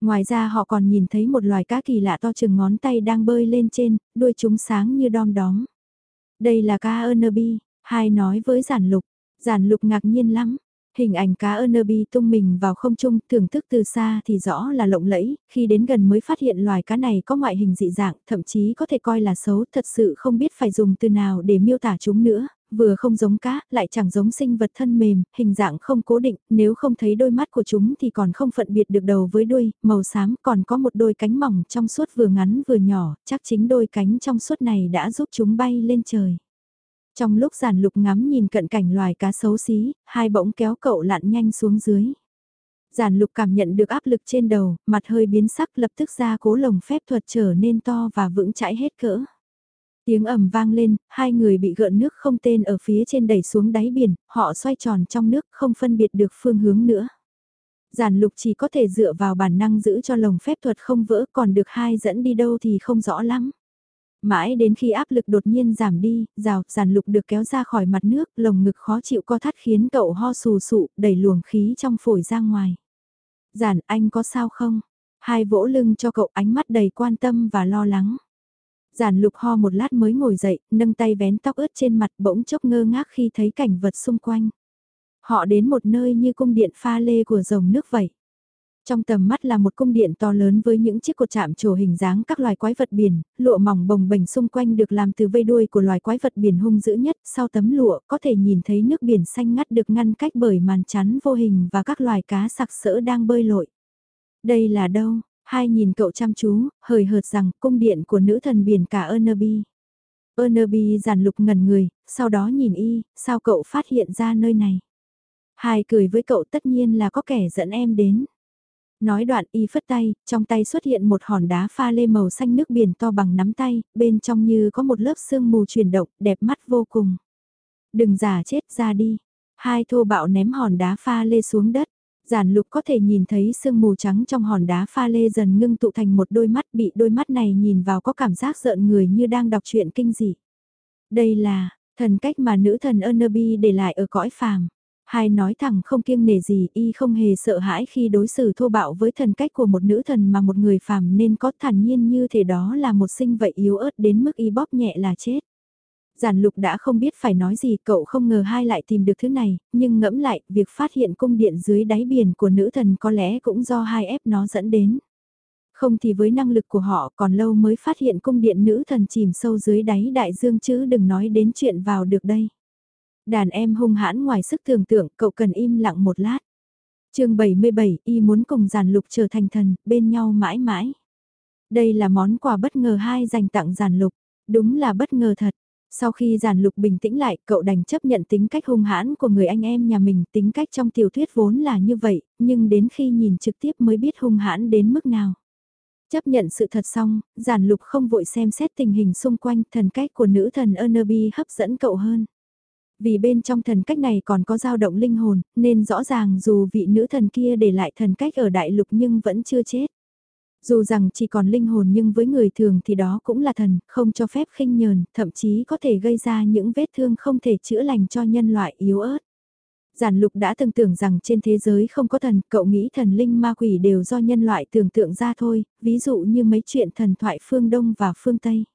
Ngoài ra họ còn nhìn thấy một loài cá kỳ lạ to chừng ngón tay đang bơi lên trên, đuôi chúng sáng như đom đóm. Đây là cá Ernerby, hai nói với giản lục. Giản lục ngạc nhiên lắm, Hình ảnh cá Ernerby tung mình vào không trung, thưởng thức từ xa thì rõ là lộng lẫy, khi đến gần mới phát hiện loài cá này có ngoại hình dị dạng, thậm chí có thể coi là xấu, thật sự không biết phải dùng từ nào để miêu tả chúng nữa, vừa không giống cá, lại chẳng giống sinh vật thân mềm, hình dạng không cố định, nếu không thấy đôi mắt của chúng thì còn không phân biệt được đầu với đuôi, màu xám còn có một đôi cánh mỏng trong suốt vừa ngắn vừa nhỏ, chắc chính đôi cánh trong suốt này đã giúp chúng bay lên trời. Trong lúc giản lục ngắm nhìn cận cảnh loài cá xấu xí, hai bỗng kéo cậu lặn nhanh xuống dưới. Giản lục cảm nhận được áp lực trên đầu, mặt hơi biến sắc lập tức ra cố lồng phép thuật trở nên to và vững chãi hết cỡ. Tiếng ầm vang lên, hai người bị gợn nước không tên ở phía trên đẩy xuống đáy biển, họ xoay tròn trong nước không phân biệt được phương hướng nữa. Giản lục chỉ có thể dựa vào bản năng giữ cho lồng phép thuật không vỡ còn được hai dẫn đi đâu thì không rõ lắm. Mãi đến khi áp lực đột nhiên giảm đi, rào, giản lục được kéo ra khỏi mặt nước, lồng ngực khó chịu co thắt khiến cậu ho sù sụ, đẩy luồng khí trong phổi ra ngoài. Giản, anh có sao không? Hai vỗ lưng cho cậu ánh mắt đầy quan tâm và lo lắng. Giản lục ho một lát mới ngồi dậy, nâng tay vén tóc ướt trên mặt bỗng chốc ngơ ngác khi thấy cảnh vật xung quanh. Họ đến một nơi như cung điện pha lê của rồng nước vậy. Trong tầm mắt là một cung điện to lớn với những chiếc cột chạm trổ hình dáng các loài quái vật biển, lụa mỏng bồng bềnh xung quanh được làm từ vây đuôi của loài quái vật biển hung dữ nhất. Sau tấm lụa có thể nhìn thấy nước biển xanh ngắt được ngăn cách bởi màn chắn vô hình và các loài cá sặc sỡ đang bơi lội. Đây là đâu? Hai nhìn cậu chăm chú, hời hợt rằng cung điện của nữ thần biển cả Ernerby. Ernerby giản lục ngần người, sau đó nhìn y, sao cậu phát hiện ra nơi này? Hai cười với cậu tất nhiên là có kẻ dẫn em đến. Nói đoạn y phất tay, trong tay xuất hiện một hòn đá pha lê màu xanh nước biển to bằng nắm tay, bên trong như có một lớp sương mù chuyển động, đẹp mắt vô cùng. Đừng giả chết ra đi. Hai thô bạo ném hòn đá pha lê xuống đất. Giản lục có thể nhìn thấy sương mù trắng trong hòn đá pha lê dần ngưng tụ thành một đôi mắt bị đôi mắt này nhìn vào có cảm giác rợn người như đang đọc truyện kinh dị. Đây là, thần cách mà nữ thần Ernebi để lại ở cõi phàm. Hai nói thẳng không kiêng nề gì, y không hề sợ hãi khi đối xử thô bạo với thần cách của một nữ thần mà một người phàm nên có thản nhiên như thể đó là một sinh vậy yếu ớt đến mức y bóp nhẹ là chết. Giản lục đã không biết phải nói gì, cậu không ngờ hai lại tìm được thứ này, nhưng ngẫm lại, việc phát hiện cung điện dưới đáy biển của nữ thần có lẽ cũng do hai ép nó dẫn đến. Không thì với năng lực của họ còn lâu mới phát hiện cung điện nữ thần chìm sâu dưới đáy đại dương chứ đừng nói đến chuyện vào được đây. Đàn em hung hãn ngoài sức tưởng tượng, cậu cần im lặng một lát. chương 77, y muốn cùng giàn lục trở thành thần, bên nhau mãi mãi. Đây là món quà bất ngờ hai dành tặng giàn lục, đúng là bất ngờ thật. Sau khi giàn lục bình tĩnh lại, cậu đành chấp nhận tính cách hung hãn của người anh em nhà mình, tính cách trong tiểu thuyết vốn là như vậy, nhưng đến khi nhìn trực tiếp mới biết hung hãn đến mức nào. Chấp nhận sự thật xong, giản lục không vội xem xét tình hình xung quanh thần cách của nữ thần Ernebi hấp dẫn cậu hơn. Vì bên trong thần cách này còn có dao động linh hồn, nên rõ ràng dù vị nữ thần kia để lại thần cách ở đại lục nhưng vẫn chưa chết. Dù rằng chỉ còn linh hồn nhưng với người thường thì đó cũng là thần, không cho phép khinh nhờn, thậm chí có thể gây ra những vết thương không thể chữa lành cho nhân loại yếu ớt. Giản lục đã từng tưởng rằng trên thế giới không có thần, cậu nghĩ thần linh ma quỷ đều do nhân loại tưởng tượng ra thôi, ví dụ như mấy chuyện thần thoại phương Đông và phương Tây.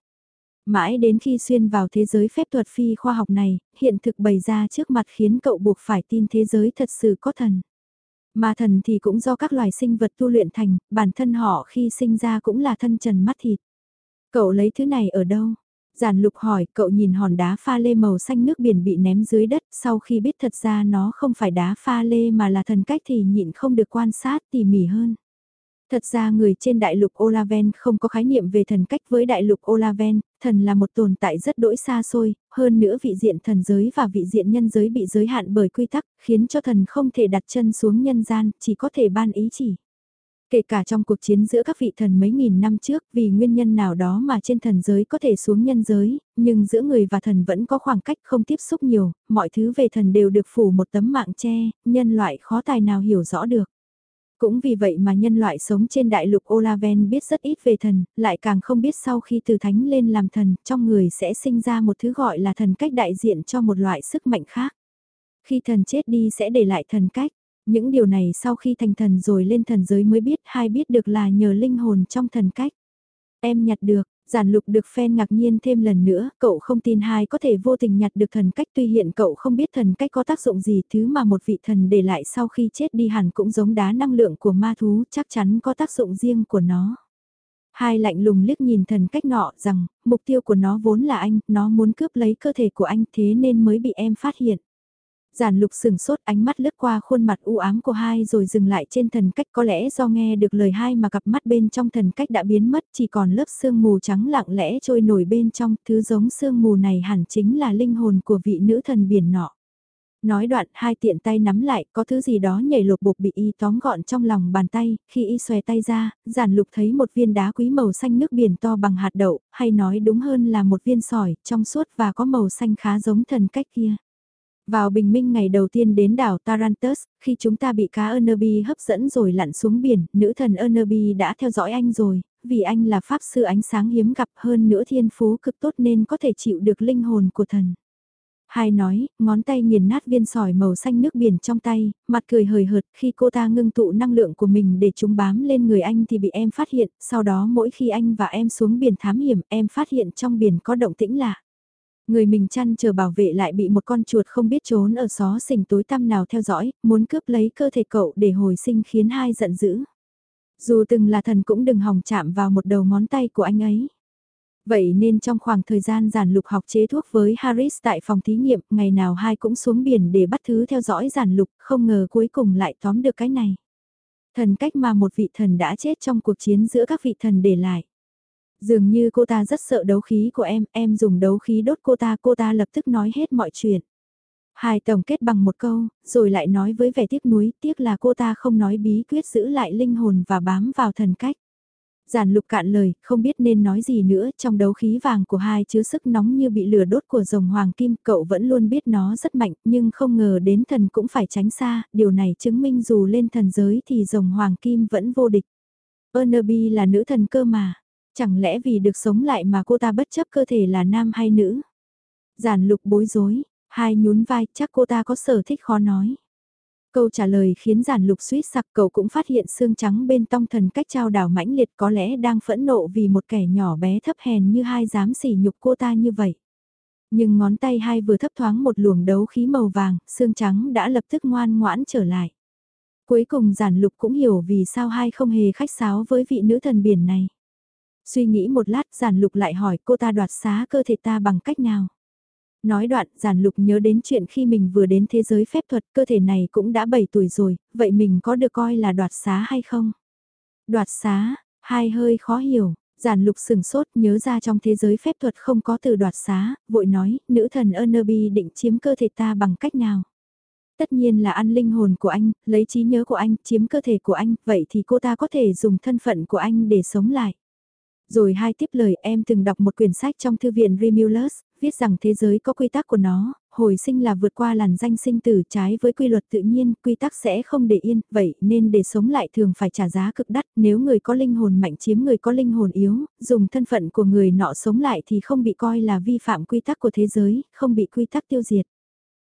Mãi đến khi xuyên vào thế giới phép thuật phi khoa học này, hiện thực bày ra trước mặt khiến cậu buộc phải tin thế giới thật sự có thần. Mà thần thì cũng do các loài sinh vật tu luyện thành, bản thân họ khi sinh ra cũng là thân trần mắt thịt. Cậu lấy thứ này ở đâu? Giản lục hỏi, cậu nhìn hòn đá pha lê màu xanh nước biển bị ném dưới đất, sau khi biết thật ra nó không phải đá pha lê mà là thần cách thì nhịn không được quan sát tỉ mỉ hơn. Thật ra người trên đại lục Olaven không có khái niệm về thần cách với đại lục Olaven, thần là một tồn tại rất đỗi xa xôi, hơn nữa vị diện thần giới và vị diện nhân giới bị giới hạn bởi quy tắc, khiến cho thần không thể đặt chân xuống nhân gian, chỉ có thể ban ý chỉ. Kể cả trong cuộc chiến giữa các vị thần mấy nghìn năm trước vì nguyên nhân nào đó mà trên thần giới có thể xuống nhân giới, nhưng giữa người và thần vẫn có khoảng cách không tiếp xúc nhiều, mọi thứ về thần đều được phủ một tấm mạng che, nhân loại khó tài nào hiểu rõ được. Cũng vì vậy mà nhân loại sống trên đại lục Olaven biết rất ít về thần, lại càng không biết sau khi từ thánh lên làm thần, trong người sẽ sinh ra một thứ gọi là thần cách đại diện cho một loại sức mạnh khác. Khi thần chết đi sẽ để lại thần cách, Những điều này sau khi thành thần rồi lên thần giới mới biết hai biết được là nhờ linh hồn trong thần cách. Em nhặt được, Giản lục được phen ngạc nhiên thêm lần nữa, cậu không tin hai có thể vô tình nhặt được thần cách tuy hiện cậu không biết thần cách có tác dụng gì thứ mà một vị thần để lại sau khi chết đi hẳn cũng giống đá năng lượng của ma thú chắc chắn có tác dụng riêng của nó. Hai lạnh lùng liếc nhìn thần cách nọ rằng, mục tiêu của nó vốn là anh, nó muốn cướp lấy cơ thể của anh thế nên mới bị em phát hiện. Giản lục sừng sốt ánh mắt lướt qua khuôn mặt u ám của hai rồi dừng lại trên thần cách có lẽ do nghe được lời hai mà cặp mắt bên trong thần cách đã biến mất chỉ còn lớp sương mù trắng lặng lẽ trôi nổi bên trong thứ giống sương mù này hẳn chính là linh hồn của vị nữ thần biển nọ. Nói đoạn hai tiện tay nắm lại có thứ gì đó nhảy lột bục bị y tóm gọn trong lòng bàn tay, khi y xòe tay ra, giản lục thấy một viên đá quý màu xanh nước biển to bằng hạt đậu, hay nói đúng hơn là một viên sỏi, trong suốt và có màu xanh khá giống thần cách kia. Vào bình minh ngày đầu tiên đến đảo Tarantus, khi chúng ta bị cá Ernerby hấp dẫn rồi lặn xuống biển, nữ thần Ernerby đã theo dõi anh rồi, vì anh là pháp sư ánh sáng hiếm gặp hơn nữa thiên phú cực tốt nên có thể chịu được linh hồn của thần. Hai nói, ngón tay nghiền nát viên sỏi màu xanh nước biển trong tay, mặt cười hời hợt khi cô ta ngưng tụ năng lượng của mình để chúng bám lên người anh thì bị em phát hiện, sau đó mỗi khi anh và em xuống biển thám hiểm em phát hiện trong biển có động tĩnh lạ. Người mình chăn chờ bảo vệ lại bị một con chuột không biết trốn ở xó xỉnh tối tăm nào theo dõi, muốn cướp lấy cơ thể cậu để hồi sinh khiến hai giận dữ. Dù từng là thần cũng đừng hòng chạm vào một đầu ngón tay của anh ấy. Vậy nên trong khoảng thời gian giản lục học chế thuốc với Harris tại phòng thí nghiệm, ngày nào hai cũng xuống biển để bắt thứ theo dõi giản lục, không ngờ cuối cùng lại tóm được cái này. Thần cách mà một vị thần đã chết trong cuộc chiến giữa các vị thần để lại. Dường như cô ta rất sợ đấu khí của em, em dùng đấu khí đốt cô ta, cô ta lập tức nói hết mọi chuyện. Hai tổng kết bằng một câu, rồi lại nói với vẻ tiếc nuối, tiếc là cô ta không nói bí quyết giữ lại linh hồn và bám vào thần cách. Giản lục cạn lời, không biết nên nói gì nữa, trong đấu khí vàng của hai chứa sức nóng như bị lửa đốt của rồng hoàng kim, cậu vẫn luôn biết nó rất mạnh, nhưng không ngờ đến thần cũng phải tránh xa, điều này chứng minh dù lên thần giới thì rồng hoàng kim vẫn vô địch. Ernerby là nữ thần cơ mà. Chẳng lẽ vì được sống lại mà cô ta bất chấp cơ thể là nam hay nữ? Giản lục bối rối, hai nhún vai chắc cô ta có sở thích khó nói. Câu trả lời khiến giản lục suýt sặc cậu cũng phát hiện xương trắng bên tông thần cách trao đảo mãnh liệt có lẽ đang phẫn nộ vì một kẻ nhỏ bé thấp hèn như hai dám sỉ nhục cô ta như vậy. Nhưng ngón tay hai vừa thấp thoáng một luồng đấu khí màu vàng, xương trắng đã lập tức ngoan ngoãn trở lại. Cuối cùng giản lục cũng hiểu vì sao hai không hề khách sáo với vị nữ thần biển này. Suy nghĩ một lát giản lục lại hỏi cô ta đoạt xá cơ thể ta bằng cách nào. Nói đoạn, giản lục nhớ đến chuyện khi mình vừa đến thế giới phép thuật, cơ thể này cũng đã 7 tuổi rồi, vậy mình có được coi là đoạt xá hay không? Đoạt xá, hai hơi khó hiểu, giản lục sừng sốt nhớ ra trong thế giới phép thuật không có từ đoạt xá, vội nói, nữ thần Ernaby định chiếm cơ thể ta bằng cách nào? Tất nhiên là ăn linh hồn của anh, lấy trí nhớ của anh, chiếm cơ thể của anh, vậy thì cô ta có thể dùng thân phận của anh để sống lại. Rồi hai tiếp lời em từng đọc một quyển sách trong thư viện Remulus, viết rằng thế giới có quy tắc của nó, hồi sinh là vượt qua làn danh sinh tử trái với quy luật tự nhiên, quy tắc sẽ không để yên, vậy nên để sống lại thường phải trả giá cực đắt, nếu người có linh hồn mạnh chiếm người có linh hồn yếu, dùng thân phận của người nọ sống lại thì không bị coi là vi phạm quy tắc của thế giới, không bị quy tắc tiêu diệt.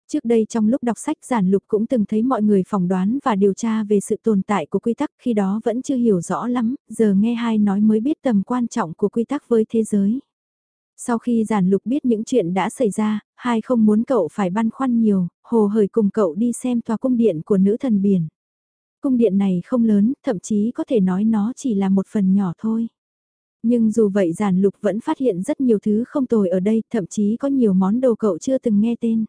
Trước đây trong lúc đọc sách giản lục cũng từng thấy mọi người phỏng đoán và điều tra về sự tồn tại của quy tắc khi đó vẫn chưa hiểu rõ lắm, giờ nghe hai nói mới biết tầm quan trọng của quy tắc với thế giới. Sau khi giản lục biết những chuyện đã xảy ra, hai không muốn cậu phải băn khoăn nhiều, hồ hởi cùng cậu đi xem tòa cung điện của nữ thần biển. Cung điện này không lớn, thậm chí có thể nói nó chỉ là một phần nhỏ thôi. Nhưng dù vậy giản lục vẫn phát hiện rất nhiều thứ không tồi ở đây, thậm chí có nhiều món đồ cậu chưa từng nghe tên.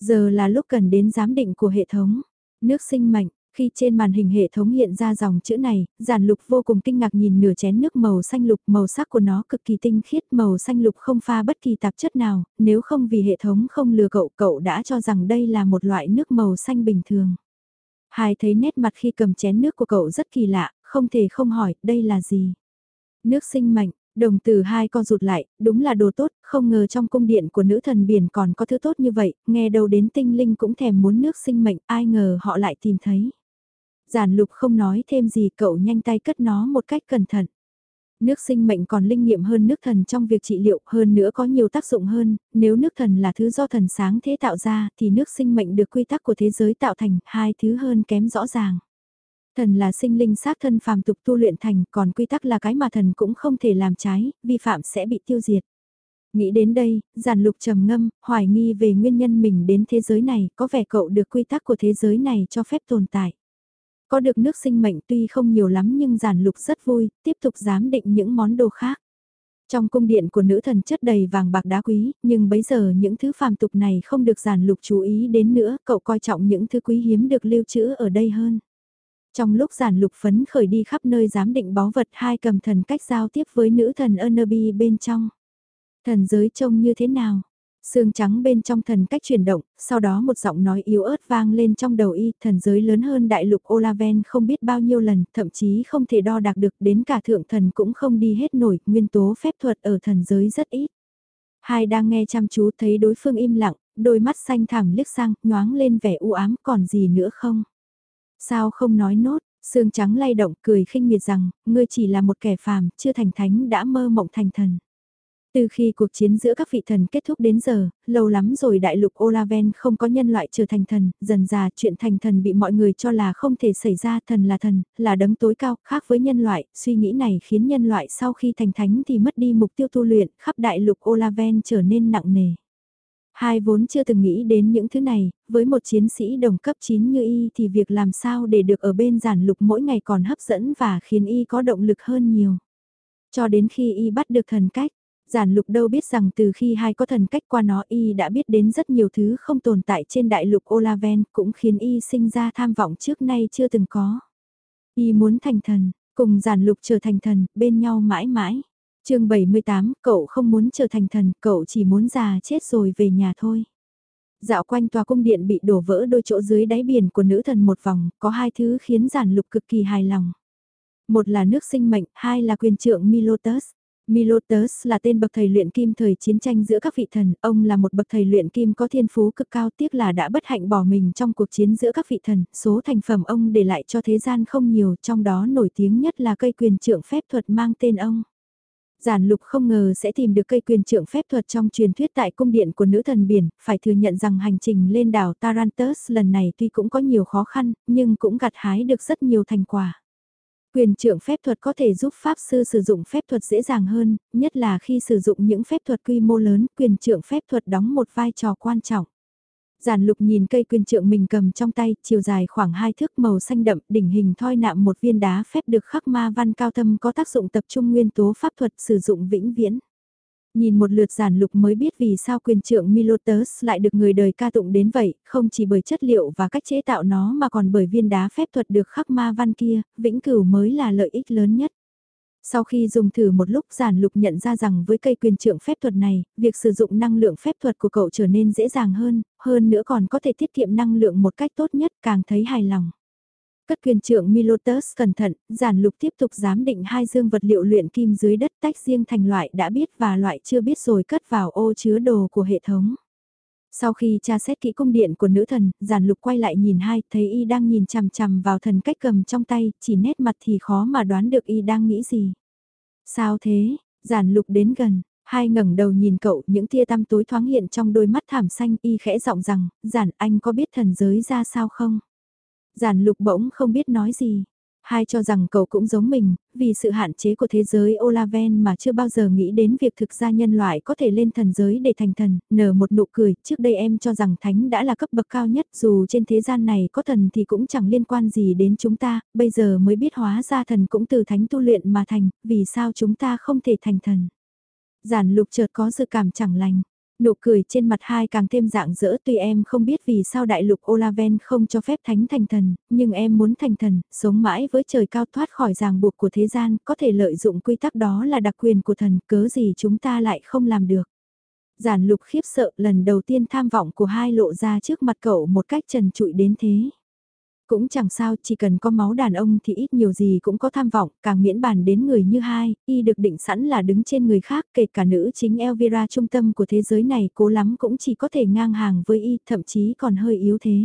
Giờ là lúc cần đến giám định của hệ thống. Nước sinh mệnh, khi trên màn hình hệ thống hiện ra dòng chữ này, giản lục vô cùng kinh ngạc nhìn nửa chén nước màu xanh lục, màu sắc của nó cực kỳ tinh khiết, màu xanh lục không pha bất kỳ tạp chất nào, nếu không vì hệ thống không lừa cậu, cậu đã cho rằng đây là một loại nước màu xanh bình thường. Hai thấy nét mặt khi cầm chén nước của cậu rất kỳ lạ, không thể không hỏi, đây là gì? Nước sinh mệnh, Đồng từ hai con rụt lại, đúng là đồ tốt, không ngờ trong cung điện của nữ thần biển còn có thứ tốt như vậy, nghe đầu đến tinh linh cũng thèm muốn nước sinh mệnh, ai ngờ họ lại tìm thấy. Giản lục không nói thêm gì cậu nhanh tay cất nó một cách cẩn thận. Nước sinh mệnh còn linh nghiệm hơn nước thần trong việc trị liệu, hơn nữa có nhiều tác dụng hơn, nếu nước thần là thứ do thần sáng thế tạo ra thì nước sinh mệnh được quy tắc của thế giới tạo thành, hai thứ hơn kém rõ ràng. Thần là sinh linh xác thân phàm tục tu luyện thành, còn quy tắc là cái mà thần cũng không thể làm trái, vi phạm sẽ bị tiêu diệt. Nghĩ đến đây, giản lục trầm ngâm, hoài nghi về nguyên nhân mình đến thế giới này, có vẻ cậu được quy tắc của thế giới này cho phép tồn tại. Có được nước sinh mệnh tuy không nhiều lắm nhưng giản lục rất vui, tiếp tục giám định những món đồ khác. Trong cung điện của nữ thần chất đầy vàng bạc đá quý, nhưng bấy giờ những thứ phàm tục này không được giản lục chú ý đến nữa, cậu coi trọng những thứ quý hiếm được lưu trữ ở đây hơn. Trong lúc giản lục phấn khởi đi khắp nơi giám định báu vật hai cầm thần cách giao tiếp với nữ thần Ernaby bên trong. Thần giới trông như thế nào? Sương trắng bên trong thần cách chuyển động, sau đó một giọng nói yếu ớt vang lên trong đầu y, thần giới lớn hơn đại lục Olaven không biết bao nhiêu lần, thậm chí không thể đo đạc được, đến cả thượng thần cũng không đi hết nổi, nguyên tố phép thuật ở thần giới rất ít. Hai đang nghe chăm chú thấy đối phương im lặng, đôi mắt xanh thẳm liếc sang, nhoáng lên vẻ u ám, còn gì nữa không? Sao không nói nốt, xương trắng lay động cười khinh miệt rằng, ngươi chỉ là một kẻ phàm, chưa thành thánh đã mơ mộng thành thần. Từ khi cuộc chiến giữa các vị thần kết thúc đến giờ, lâu lắm rồi đại lục Olaven không có nhân loại trở thành thần, dần già chuyện thành thần bị mọi người cho là không thể xảy ra thần là thần, là đấng tối cao, khác với nhân loại, suy nghĩ này khiến nhân loại sau khi thành thánh thì mất đi mục tiêu tu luyện, khắp đại lục Olaven trở nên nặng nề. Hai vốn chưa từng nghĩ đến những thứ này, với một chiến sĩ đồng cấp 9 như y thì việc làm sao để được ở bên giản lục mỗi ngày còn hấp dẫn và khiến y có động lực hơn nhiều. Cho đến khi y bắt được thần cách, giản lục đâu biết rằng từ khi hai có thần cách qua nó y đã biết đến rất nhiều thứ không tồn tại trên đại lục Olaven cũng khiến y sinh ra tham vọng trước nay chưa từng có. Y muốn thành thần, cùng giản lục trở thành thần, bên nhau mãi mãi chương 78, cậu không muốn trở thành thần, cậu chỉ muốn già chết rồi về nhà thôi. Dạo quanh tòa cung điện bị đổ vỡ đôi chỗ dưới đáy biển của nữ thần một vòng, có hai thứ khiến giản lục cực kỳ hài lòng. Một là nước sinh mệnh, hai là quyền trượng Milotus. Milotus là tên bậc thầy luyện kim thời chiến tranh giữa các vị thần, ông là một bậc thầy luyện kim có thiên phú cực cao tiếc là đã bất hạnh bỏ mình trong cuộc chiến giữa các vị thần, số thành phẩm ông để lại cho thế gian không nhiều, trong đó nổi tiếng nhất là cây quyền trượng phép thuật mang tên ông. Giản lục không ngờ sẽ tìm được cây quyền trượng phép thuật trong truyền thuyết tại cung điện của nữ thần biển, phải thừa nhận rằng hành trình lên đảo Tarantus lần này tuy cũng có nhiều khó khăn, nhưng cũng gặt hái được rất nhiều thành quả. Quyền trượng phép thuật có thể giúp Pháp sư sử dụng phép thuật dễ dàng hơn, nhất là khi sử dụng những phép thuật quy mô lớn, quyền trượng phép thuật đóng một vai trò quan trọng. Giản lục nhìn cây quyền trượng mình cầm trong tay, chiều dài khoảng 2 thước màu xanh đậm, đỉnh hình thoi nạm một viên đá phép được khắc ma văn cao thâm có tác dụng tập trung nguyên tố pháp thuật sử dụng vĩnh viễn. Nhìn một lượt giản lục mới biết vì sao quyền trượng Milotus lại được người đời ca tụng đến vậy, không chỉ bởi chất liệu và cách chế tạo nó mà còn bởi viên đá phép thuật được khắc ma văn kia, vĩnh cửu mới là lợi ích lớn nhất. Sau khi dùng thử một lúc giản lục nhận ra rằng với cây quyền trượng phép thuật này, việc sử dụng năng lượng phép thuật của cậu trở nên dễ dàng hơn, hơn nữa còn có thể tiết kiệm năng lượng một cách tốt nhất càng thấy hài lòng. Cất quyền trượng Milotus cẩn thận, giản lục tiếp tục giám định hai dương vật liệu luyện kim dưới đất tách riêng thành loại đã biết và loại chưa biết rồi cất vào ô chứa đồ của hệ thống. Sau khi tra xét kỹ cung điện của nữ thần, giản lục quay lại nhìn hai, thấy y đang nhìn chằm chằm vào thần cách cầm trong tay, chỉ nét mặt thì khó mà đoán được y đang nghĩ gì. Sao thế, giản lục đến gần, hai ngẩng đầu nhìn cậu, những tia tăm tối thoáng hiện trong đôi mắt thảm xanh, y khẽ giọng rằng, giản anh có biết thần giới ra sao không? Giản lục bỗng không biết nói gì, Hai cho rằng cậu cũng giống mình, vì sự hạn chế của thế giới Olaven mà chưa bao giờ nghĩ đến việc thực ra nhân loại có thể lên thần giới để thành thần, nở một nụ cười, trước đây em cho rằng thánh đã là cấp bậc cao nhất dù trên thế gian này có thần thì cũng chẳng liên quan gì đến chúng ta, bây giờ mới biết hóa ra thần cũng từ thánh tu luyện mà thành, vì sao chúng ta không thể thành thần. Giản lục chợt có sự cảm chẳng lành. Nụ cười trên mặt hai càng thêm dạng dỡ tuy em không biết vì sao đại lục Olaven không cho phép thánh thành thần, nhưng em muốn thành thần, sống mãi với trời cao thoát khỏi ràng buộc của thế gian, có thể lợi dụng quy tắc đó là đặc quyền của thần, cớ gì chúng ta lại không làm được. Giản lục khiếp sợ lần đầu tiên tham vọng của hai lộ ra trước mặt cậu một cách trần trụi đến thế. Cũng chẳng sao, chỉ cần có máu đàn ông thì ít nhiều gì cũng có tham vọng, càng miễn bàn đến người như hai, y được định sẵn là đứng trên người khác, kể cả nữ chính Elvira trung tâm của thế giới này cố lắm cũng chỉ có thể ngang hàng với y, thậm chí còn hơi yếu thế.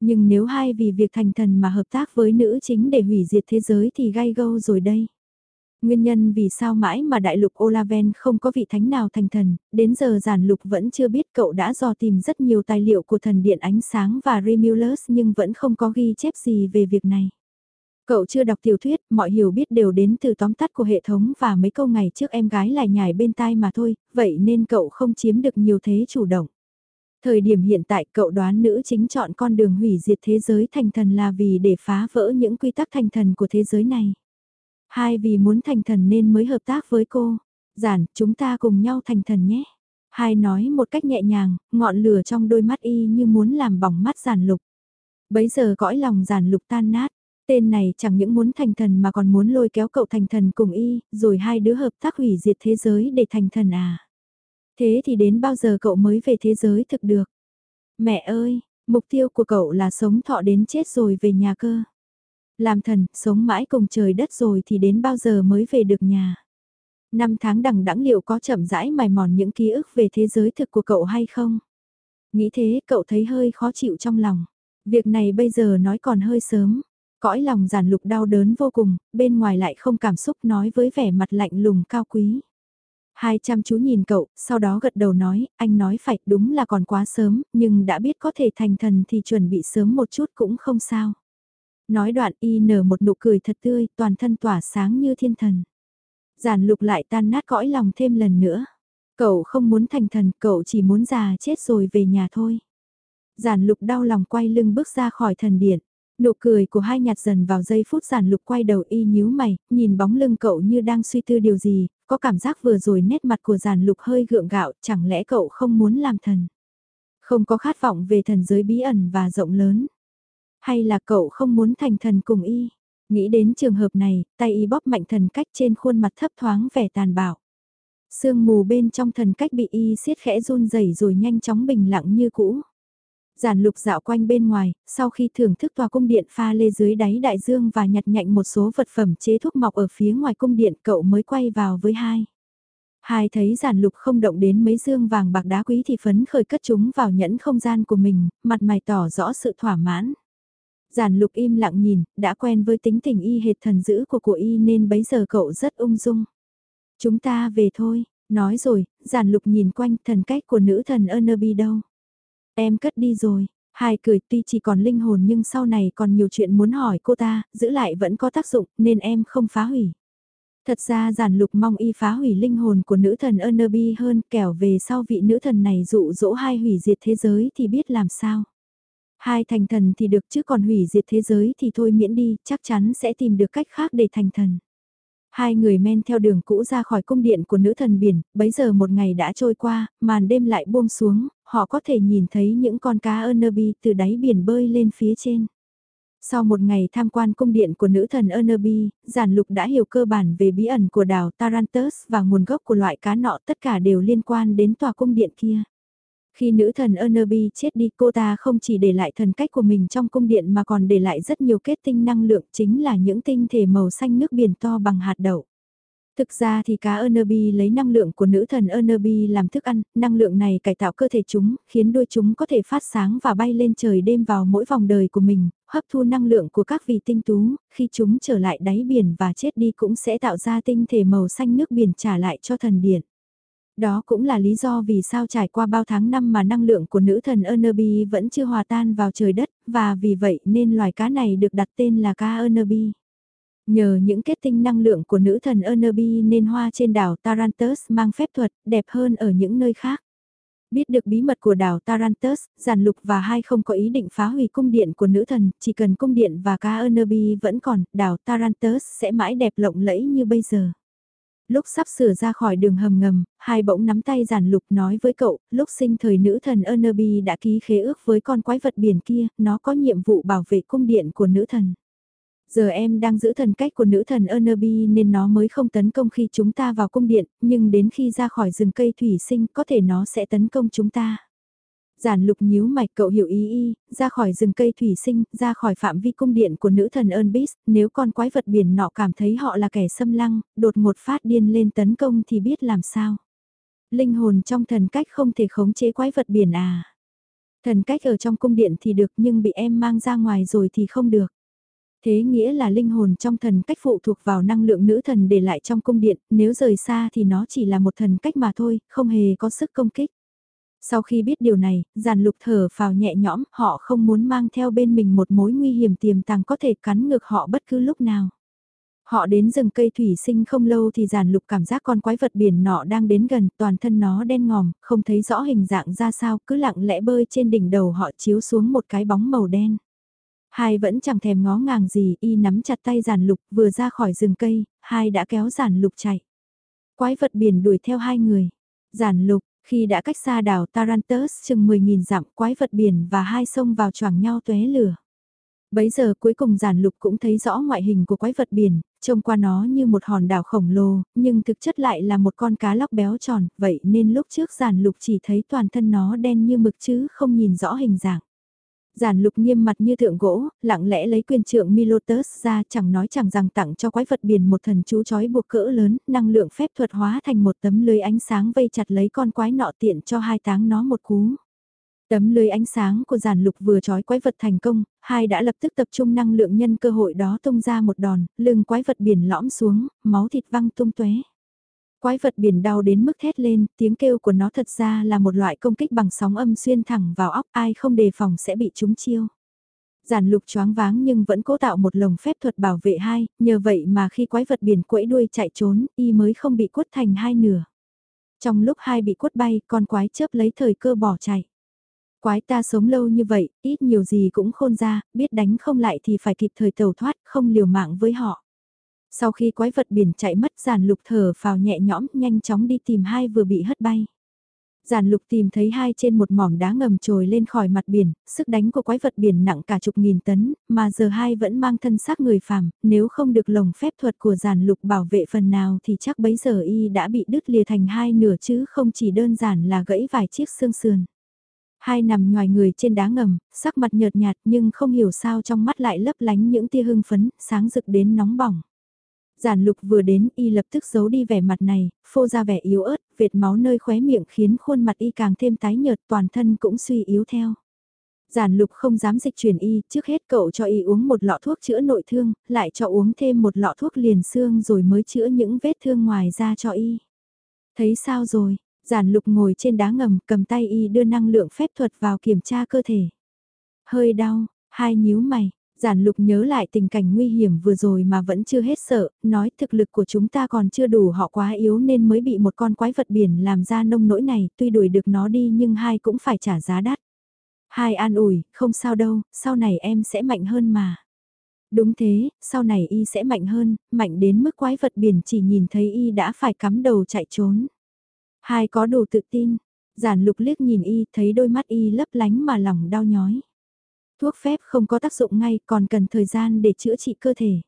Nhưng nếu hai vì việc thành thần mà hợp tác với nữ chính để hủy diệt thế giới thì gai gâu rồi đây. Nguyên nhân vì sao mãi mà đại lục Olaven không có vị thánh nào thành thần, đến giờ giản lục vẫn chưa biết cậu đã dò tìm rất nhiều tài liệu của thần điện ánh sáng và Remulus nhưng vẫn không có ghi chép gì về việc này. Cậu chưa đọc tiểu thuyết, mọi hiểu biết đều đến từ tóm tắt của hệ thống và mấy câu ngày trước em gái lại nhảy bên tai mà thôi, vậy nên cậu không chiếm được nhiều thế chủ động. Thời điểm hiện tại cậu đoán nữ chính chọn con đường hủy diệt thế giới thành thần là vì để phá vỡ những quy tắc thành thần của thế giới này. Hai vì muốn thành thần nên mới hợp tác với cô. Giản, chúng ta cùng nhau thành thần nhé. Hai nói một cách nhẹ nhàng, ngọn lửa trong đôi mắt y như muốn làm bỏng mắt giản lục. Bấy giờ cõi lòng giản lục tan nát. Tên này chẳng những muốn thành thần mà còn muốn lôi kéo cậu thành thần cùng y, rồi hai đứa hợp tác hủy diệt thế giới để thành thần à. Thế thì đến bao giờ cậu mới về thế giới thực được? Mẹ ơi, mục tiêu của cậu là sống thọ đến chết rồi về nhà cơ. Làm thần, sống mãi cùng trời đất rồi thì đến bao giờ mới về được nhà. Năm tháng đằng đẵng liệu có chậm rãi mài mòn những ký ức về thế giới thực của cậu hay không? Nghĩ thế cậu thấy hơi khó chịu trong lòng. Việc này bây giờ nói còn hơi sớm. Cõi lòng giản lục đau đớn vô cùng, bên ngoài lại không cảm xúc nói với vẻ mặt lạnh lùng cao quý. Hai chăm chú nhìn cậu, sau đó gật đầu nói, anh nói phải, đúng là còn quá sớm, nhưng đã biết có thể thành thần thì chuẩn bị sớm một chút cũng không sao. Nói đoạn y nở một nụ cười thật tươi, toàn thân tỏa sáng như thiên thần. Giản lục lại tan nát cõi lòng thêm lần nữa. Cậu không muốn thành thần, cậu chỉ muốn già chết rồi về nhà thôi. Giản lục đau lòng quay lưng bước ra khỏi thần điện. Nụ cười của hai nhạt dần vào giây phút giản lục quay đầu y nhíu mày, nhìn bóng lưng cậu như đang suy tư điều gì, có cảm giác vừa rồi nét mặt của giản lục hơi gượng gạo, chẳng lẽ cậu không muốn làm thần? Không có khát vọng về thần giới bí ẩn và rộng lớn. Hay là cậu không muốn thành thần cùng y? Nghĩ đến trường hợp này, tay y bóp mạnh thần cách trên khuôn mặt thấp thoáng vẻ tàn bạo. Sương mù bên trong thần cách bị y siết khẽ run rẩy rồi nhanh chóng bình lặng như cũ. Giản lục dạo quanh bên ngoài, sau khi thưởng thức tòa cung điện pha lê dưới đáy đại dương và nhặt nhạnh một số vật phẩm chế thuốc mọc ở phía ngoài cung điện cậu mới quay vào với hai. Hai thấy giản lục không động đến mấy dương vàng bạc đá quý thì phấn khởi cất chúng vào nhẫn không gian của mình, mặt mày tỏ rõ sự thỏa mãn. Giản lục im lặng nhìn, đã quen với tính tình y hệt thần dữ của của y nên bấy giờ cậu rất ung dung. Chúng ta về thôi, nói rồi, giản lục nhìn quanh thần cách của nữ thần Ernaby đâu. Em cất đi rồi, hai cười tuy chỉ còn linh hồn nhưng sau này còn nhiều chuyện muốn hỏi cô ta, giữ lại vẫn có tác dụng nên em không phá hủy. Thật ra giản lục mong y phá hủy linh hồn của nữ thần Ernaby hơn kẻo về sau vị nữ thần này dụ dỗ hai hủy diệt thế giới thì biết làm sao. Hai thành thần thì được chứ còn hủy diệt thế giới thì thôi miễn đi, chắc chắn sẽ tìm được cách khác để thành thần. Hai người men theo đường cũ ra khỏi cung điện của nữ thần biển, bấy giờ một ngày đã trôi qua, màn đêm lại buông xuống, họ có thể nhìn thấy những con cá Ernerby từ đáy biển bơi lên phía trên. Sau một ngày tham quan cung điện của nữ thần Ernerby, giản lục đã hiểu cơ bản về bí ẩn của đảo Tarantus và nguồn gốc của loại cá nọ tất cả đều liên quan đến tòa cung điện kia. Khi nữ thần Ernaby chết đi cô ta không chỉ để lại thần cách của mình trong cung điện mà còn để lại rất nhiều kết tinh năng lượng chính là những tinh thể màu xanh nước biển to bằng hạt đậu. Thực ra thì cá Ernaby lấy năng lượng của nữ thần Ernaby làm thức ăn, năng lượng này cải tạo cơ thể chúng, khiến đôi chúng có thể phát sáng và bay lên trời đêm vào mỗi vòng đời của mình, hấp thu năng lượng của các vị tinh tú, khi chúng trở lại đáy biển và chết đi cũng sẽ tạo ra tinh thể màu xanh nước biển trả lại cho thần điện. Đó cũng là lý do vì sao trải qua bao tháng năm mà năng lượng của nữ thần Ernaby vẫn chưa hòa tan vào trời đất, và vì vậy nên loài cá này được đặt tên là cá Ernaby. Nhờ những kết tinh năng lượng của nữ thần Ernaby nên hoa trên đảo Tarantus mang phép thuật đẹp hơn ở những nơi khác. Biết được bí mật của đảo Tarantus, giản lục và hai không có ý định phá hủy cung điện của nữ thần, chỉ cần cung điện và cá Ernaby vẫn còn, đảo Tarantus sẽ mãi đẹp lộng lẫy như bây giờ. Lúc sắp sửa ra khỏi đường hầm ngầm, hai bỗng nắm tay giản lục nói với cậu, lúc sinh thời nữ thần Ernaby đã ký khế ước với con quái vật biển kia, nó có nhiệm vụ bảo vệ cung điện của nữ thần. Giờ em đang giữ thần cách của nữ thần Ernaby nên nó mới không tấn công khi chúng ta vào cung điện, nhưng đến khi ra khỏi rừng cây thủy sinh có thể nó sẽ tấn công chúng ta. Giản lục nhíu mạch cậu hiểu ý y, ra khỏi rừng cây thủy sinh, ra khỏi phạm vi cung điện của nữ thần Ernbis, nếu con quái vật biển nọ cảm thấy họ là kẻ xâm lăng, đột ngột phát điên lên tấn công thì biết làm sao. Linh hồn trong thần cách không thể khống chế quái vật biển à. Thần cách ở trong cung điện thì được nhưng bị em mang ra ngoài rồi thì không được. Thế nghĩa là linh hồn trong thần cách phụ thuộc vào năng lượng nữ thần để lại trong cung điện, nếu rời xa thì nó chỉ là một thần cách mà thôi, không hề có sức công kích. Sau khi biết điều này, giàn lục thở phào nhẹ nhõm, họ không muốn mang theo bên mình một mối nguy hiểm tiềm tàng có thể cắn ngược họ bất cứ lúc nào. Họ đến rừng cây thủy sinh không lâu thì giàn lục cảm giác con quái vật biển nọ đang đến gần, toàn thân nó đen ngòm, không thấy rõ hình dạng ra sao, cứ lặng lẽ bơi trên đỉnh đầu họ chiếu xuống một cái bóng màu đen. Hai vẫn chẳng thèm ngó ngàng gì, y nắm chặt tay giàn lục, vừa ra khỏi rừng cây, hai đã kéo giàn lục chạy. Quái vật biển đuổi theo hai người. Giàn lục, khi đã cách xa đảo Tarantus chừng 10.000 dặm, quái vật biển và hai sông vào choảng nhau tóe lửa. Bấy giờ cuối cùng giản lục cũng thấy rõ ngoại hình của quái vật biển, trông qua nó như một hòn đảo khổng lồ, nhưng thực chất lại là một con cá lóc béo tròn, vậy nên lúc trước giản lục chỉ thấy toàn thân nó đen như mực chứ không nhìn rõ hình dạng. Giản lục nghiêm mặt như thượng gỗ, lặng lẽ lấy quyền trượng Milotus ra chẳng nói chẳng rằng tặng cho quái vật biển một thần chú chói buộc cỡ lớn, năng lượng phép thuật hóa thành một tấm lưới ánh sáng vây chặt lấy con quái nọ tiện cho hai táng nó một cú. Tấm lưới ánh sáng của giản lục vừa trói quái vật thành công, hai đã lập tức tập trung năng lượng nhân cơ hội đó tung ra một đòn, lưng quái vật biển lõm xuống, máu thịt văng tung tóe. Quái vật biển đau đến mức thét lên, tiếng kêu của nó thật ra là một loại công kích bằng sóng âm xuyên thẳng vào óc ai không đề phòng sẽ bị trúng chiêu. Giản lục choáng váng nhưng vẫn cố tạo một lồng phép thuật bảo vệ hai, nhờ vậy mà khi quái vật biển quẫy đuôi chạy trốn, y mới không bị quất thành hai nửa. Trong lúc hai bị quất bay, con quái chớp lấy thời cơ bỏ chạy. Quái ta sống lâu như vậy, ít nhiều gì cũng khôn ra, biết đánh không lại thì phải kịp thời tẩu thoát, không liều mạng với họ. Sau khi quái vật biển chạy mất giàn lục thở vào nhẹ nhõm nhanh chóng đi tìm hai vừa bị hất bay. Giàn lục tìm thấy hai trên một mỏm đá ngầm trồi lên khỏi mặt biển, sức đánh của quái vật biển nặng cả chục nghìn tấn, mà giờ hai vẫn mang thân xác người phàm, nếu không được lồng phép thuật của giàn lục bảo vệ phần nào thì chắc bấy giờ y đã bị đứt lìa thành hai nửa chứ không chỉ đơn giản là gãy vài chiếc xương sườn. Hai nằm ngoài người trên đá ngầm, sắc mặt nhợt nhạt nhưng không hiểu sao trong mắt lại lấp lánh những tia hưng phấn, sáng rực đến nóng bỏng. Giản lục vừa đến y lập tức giấu đi vẻ mặt này, phô ra vẻ yếu ớt, vệt máu nơi khóe miệng khiến khuôn mặt y càng thêm tái nhợt toàn thân cũng suy yếu theo. Giản lục không dám dịch chuyển y, trước hết cậu cho y uống một lọ thuốc chữa nội thương, lại cho uống thêm một lọ thuốc liền xương rồi mới chữa những vết thương ngoài ra cho y. Thấy sao rồi, giản lục ngồi trên đá ngầm cầm tay y đưa năng lượng phép thuật vào kiểm tra cơ thể. Hơi đau, hai nhíu mày, Giản lục nhớ lại tình cảnh nguy hiểm vừa rồi mà vẫn chưa hết sợ, nói thực lực của chúng ta còn chưa đủ họ quá yếu nên mới bị một con quái vật biển làm ra nông nỗi này, tuy đuổi được nó đi nhưng hai cũng phải trả giá đắt. Hai an ủi, không sao đâu, sau này em sẽ mạnh hơn mà. Đúng thế, sau này y sẽ mạnh hơn, mạnh đến mức quái vật biển chỉ nhìn thấy y đã phải cắm đầu chạy trốn. Hai có đủ tự tin, giản lục liếc nhìn y thấy đôi mắt y lấp lánh mà lòng đau nhói. Thuốc phép không có tác dụng ngay còn cần thời gian để chữa trị cơ thể.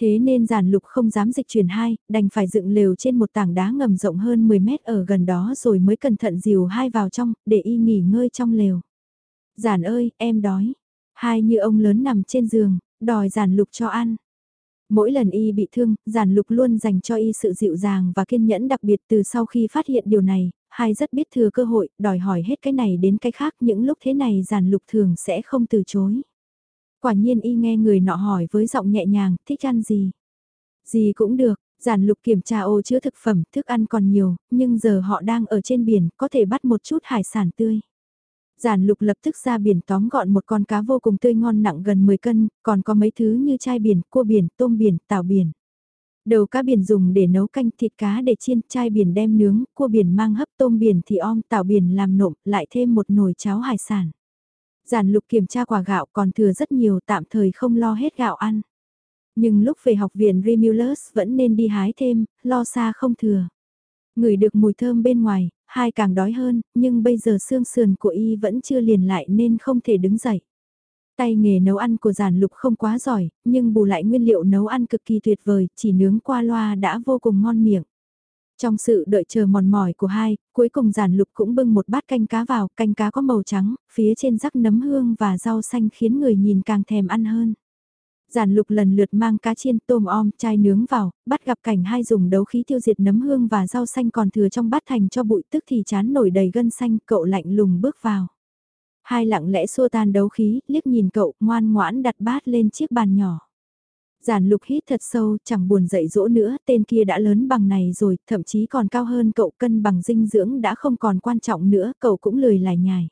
Thế nên giản lục không dám dịch chuyển hai, đành phải dựng lều trên một tảng đá ngầm rộng hơn 10 mét ở gần đó rồi mới cẩn thận dìu hai vào trong, để y nghỉ ngơi trong lều. Giản ơi, em đói. Hai như ông lớn nằm trên giường, đòi giản lục cho ăn. Mỗi lần y bị thương, giản lục luôn dành cho y sự dịu dàng và kiên nhẫn đặc biệt từ sau khi phát hiện điều này, hai rất biết thừa cơ hội, đòi hỏi hết cái này đến cái khác những lúc thế này giản lục thường sẽ không từ chối. Quả nhiên y nghe người nọ hỏi với giọng nhẹ nhàng, thích ăn gì? Gì cũng được, giản lục kiểm tra ô chứa thực phẩm, thức ăn còn nhiều, nhưng giờ họ đang ở trên biển, có thể bắt một chút hải sản tươi. Giản lục lập tức ra biển tóm gọn một con cá vô cùng tươi ngon nặng gần 10 cân, còn có mấy thứ như chai biển, cua biển, tôm biển, tảo biển. Đầu cá biển dùng để nấu canh thịt cá để chiên, chai biển đem nướng, cua biển mang hấp tôm biển thì om, tảo biển làm nộm, lại thêm một nồi cháo hải sản. Giản lục kiểm tra quả gạo còn thừa rất nhiều tạm thời không lo hết gạo ăn. Nhưng lúc về học viện Remulus vẫn nên đi hái thêm, lo xa không thừa. Ngửi được mùi thơm bên ngoài, hai càng đói hơn, nhưng bây giờ xương sườn của y vẫn chưa liền lại nên không thể đứng dậy. Tay nghề nấu ăn của giản lục không quá giỏi, nhưng bù lại nguyên liệu nấu ăn cực kỳ tuyệt vời, chỉ nướng qua loa đã vô cùng ngon miệng. Trong sự đợi chờ mòn mỏi của hai, cuối cùng giản lục cũng bưng một bát canh cá vào, canh cá có màu trắng, phía trên rắc nấm hương và rau xanh khiến người nhìn càng thèm ăn hơn. Giản lục lần lượt mang cá chiên tôm om chai nướng vào, bắt gặp cảnh hai dùng đấu khí tiêu diệt nấm hương và rau xanh còn thừa trong bát thành cho bụi tức thì chán nổi đầy gân xanh cậu lạnh lùng bước vào. Hai lặng lẽ xua tan đấu khí, liếc nhìn cậu ngoan ngoãn đặt bát lên chiếc bàn nhỏ. Giản lục hít thật sâu, chẳng buồn dạy dỗ nữa, tên kia đã lớn bằng này rồi, thậm chí còn cao hơn cậu cân bằng dinh dưỡng đã không còn quan trọng nữa, cậu cũng lười lại nhài.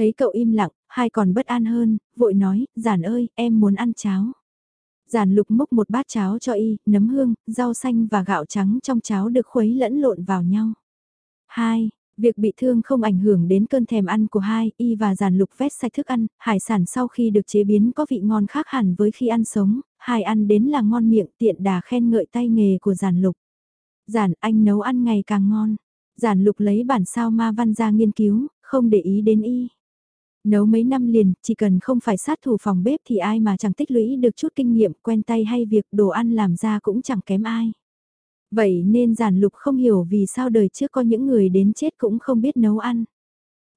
Thấy cậu im lặng, hai còn bất an hơn, vội nói, giản ơi, em muốn ăn cháo. Giản lục múc một bát cháo cho y, nấm hương, rau xanh và gạo trắng trong cháo được khuấy lẫn lộn vào nhau. hai, Việc bị thương không ảnh hưởng đến cơn thèm ăn của hai, y và giản lục vét sạch thức ăn, hải sản sau khi được chế biến có vị ngon khác hẳn với khi ăn sống, hai ăn đến là ngon miệng tiện đà khen ngợi tay nghề của giản lục. Giản anh nấu ăn ngày càng ngon. Giản lục lấy bản sao ma văn ra nghiên cứu, không để ý đến y. Nấu mấy năm liền, chỉ cần không phải sát thủ phòng bếp thì ai mà chẳng tích lũy được chút kinh nghiệm quen tay hay việc đồ ăn làm ra cũng chẳng kém ai. Vậy nên giản lục không hiểu vì sao đời trước có những người đến chết cũng không biết nấu ăn.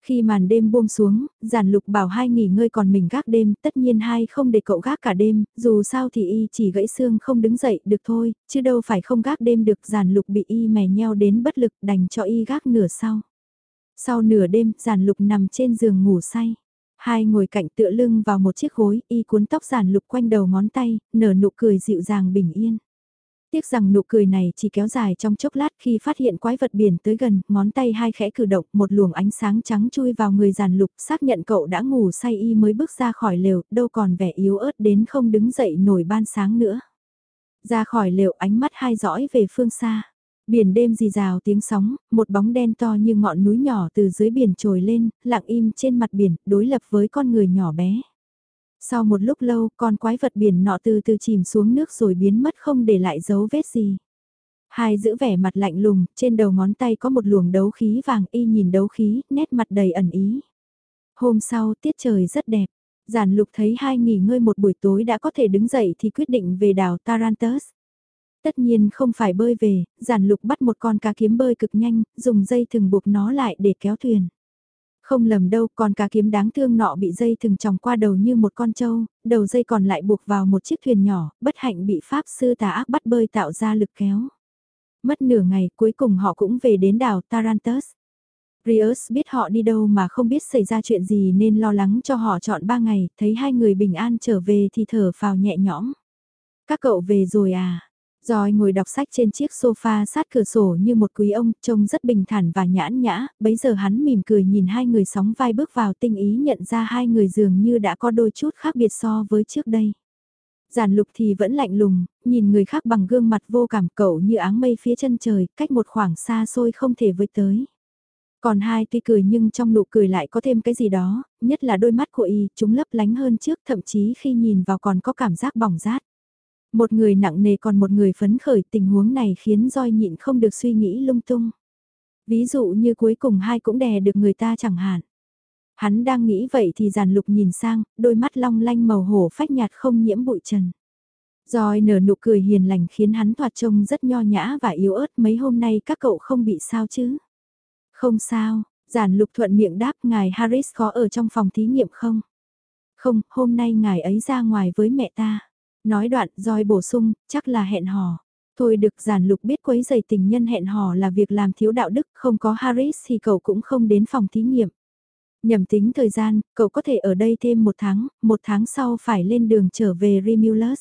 Khi màn đêm buông xuống, giản lục bảo hai nghỉ ngơi còn mình gác đêm, tất nhiên hai không để cậu gác cả đêm, dù sao thì y chỉ gãy xương không đứng dậy được thôi, chứ đâu phải không gác đêm được giản lục bị y mè nheo đến bất lực đành cho y gác nửa sau. Sau nửa đêm, giản lục nằm trên giường ngủ say. Hai ngồi cạnh tựa lưng vào một chiếc gối, y cuốn tóc giản lục quanh đầu ngón tay, nở nụ cười dịu dàng bình yên. Tiếc rằng nụ cười này chỉ kéo dài trong chốc lát khi phát hiện quái vật biển tới gần, ngón tay hai khẽ cử động, một luồng ánh sáng trắng chui vào người giàn lục, xác nhận cậu đã ngủ say y mới bước ra khỏi lều, đâu còn vẻ yếu ớt đến không đứng dậy nổi ban sáng nữa. Ra khỏi lều ánh mắt hai dõi về phương xa. Biển đêm rì rào tiếng sóng, một bóng đen to như ngọn núi nhỏ từ dưới biển trồi lên, lặng im trên mặt biển, đối lập với con người nhỏ bé. Sau một lúc lâu, con quái vật biển nọ từ từ chìm xuống nước rồi biến mất không để lại dấu vết gì. Hai giữ vẻ mặt lạnh lùng, trên đầu ngón tay có một luồng đấu khí vàng y nhìn đấu khí, nét mặt đầy ẩn ý. Hôm sau, tiết trời rất đẹp. Giản lục thấy hai nghỉ ngơi một buổi tối đã có thể đứng dậy thì quyết định về đảo Tarantus. Tất nhiên không phải bơi về, giản lục bắt một con cá kiếm bơi cực nhanh, dùng dây thừng buộc nó lại để kéo thuyền. Không lầm đâu, con cá kiếm đáng thương nọ bị dây thừng tròng qua đầu như một con trâu, đầu dây còn lại buộc vào một chiếc thuyền nhỏ, bất hạnh bị pháp sư tà ác bắt bơi tạo ra lực kéo. Mất nửa ngày cuối cùng họ cũng về đến đảo Tarantus. Rios biết họ đi đâu mà không biết xảy ra chuyện gì nên lo lắng cho họ chọn ba ngày, thấy hai người bình an trở về thì thở phào nhẹ nhõm. Các cậu về rồi à? Rồi ngồi đọc sách trên chiếc sofa sát cửa sổ như một quý ông, trông rất bình thản và nhãn nhã, bấy giờ hắn mỉm cười nhìn hai người sóng vai bước vào tinh ý nhận ra hai người dường như đã có đôi chút khác biệt so với trước đây. Giản lục thì vẫn lạnh lùng, nhìn người khác bằng gương mặt vô cảm cậu như áng mây phía chân trời, cách một khoảng xa xôi không thể với tới. Còn hai tuy cười nhưng trong nụ cười lại có thêm cái gì đó, nhất là đôi mắt của y, chúng lấp lánh hơn trước thậm chí khi nhìn vào còn có cảm giác bỏng rát. Một người nặng nề còn một người phấn khởi tình huống này khiến roi nhịn không được suy nghĩ lung tung. Ví dụ như cuối cùng hai cũng đè được người ta chẳng hạn. Hắn đang nghĩ vậy thì giàn lục nhìn sang, đôi mắt long lanh màu hổ phách nhạt không nhiễm bụi trần. Rồi nở nụ cười hiền lành khiến hắn thoạt trông rất nho nhã và yếu ớt mấy hôm nay các cậu không bị sao chứ? Không sao, giản lục thuận miệng đáp ngài Harris có ở trong phòng thí nghiệm không? Không, hôm nay ngài ấy ra ngoài với mẹ ta. Nói đoạn roi bổ sung, chắc là hẹn hò. Thôi được giản lục biết quấy giày tình nhân hẹn hò là việc làm thiếu đạo đức, không có Harris thì cậu cũng không đến phòng thí nghiệm. Nhầm tính thời gian, cậu có thể ở đây thêm một tháng, một tháng sau phải lên đường trở về Remulus.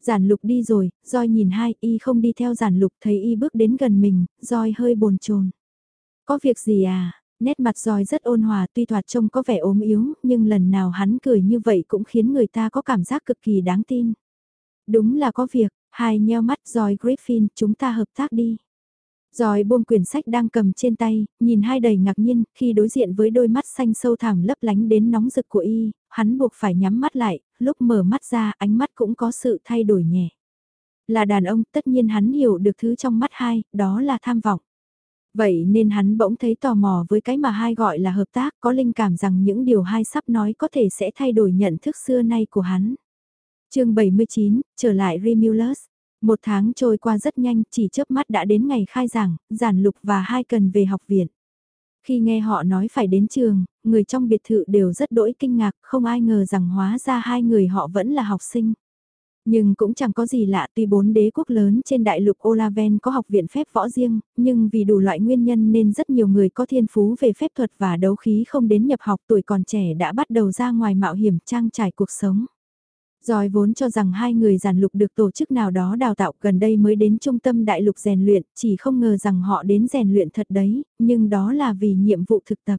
Giản lục đi rồi, roi nhìn hai, y không đi theo giản lục thấy y bước đến gần mình, roi hơi bồn chồn. Có việc gì à? Nét mặt roi rất ôn hòa tuy thoạt trông có vẻ ốm yếu, nhưng lần nào hắn cười như vậy cũng khiến người ta có cảm giác cực kỳ đáng tin. Đúng là có việc, hai nheo mắt roi Griffin, chúng ta hợp tác đi. Rồi buông quyển sách đang cầm trên tay, nhìn hai đầy ngạc nhiên, khi đối diện với đôi mắt xanh sâu thẳm lấp lánh đến nóng rực của y, hắn buộc phải nhắm mắt lại, lúc mở mắt ra ánh mắt cũng có sự thay đổi nhẹ. Là đàn ông, tất nhiên hắn hiểu được thứ trong mắt hai, đó là tham vọng. Vậy nên hắn bỗng thấy tò mò với cái mà hai gọi là hợp tác, có linh cảm rằng những điều hai sắp nói có thể sẽ thay đổi nhận thức xưa nay của hắn. chương 79, trở lại Remulus. Một tháng trôi qua rất nhanh, chỉ chớp mắt đã đến ngày khai giảng, giản lục và hai cần về học viện. Khi nghe họ nói phải đến trường, người trong biệt thự đều rất đỗi kinh ngạc, không ai ngờ rằng hóa ra hai người họ vẫn là học sinh. Nhưng cũng chẳng có gì lạ tuy bốn đế quốc lớn trên đại lục Olaven có học viện phép võ riêng, nhưng vì đủ loại nguyên nhân nên rất nhiều người có thiên phú về phép thuật và đấu khí không đến nhập học tuổi còn trẻ đã bắt đầu ra ngoài mạo hiểm trang trải cuộc sống. Rồi vốn cho rằng hai người giản lục được tổ chức nào đó đào tạo gần đây mới đến trung tâm đại lục rèn luyện, chỉ không ngờ rằng họ đến rèn luyện thật đấy, nhưng đó là vì nhiệm vụ thực tập.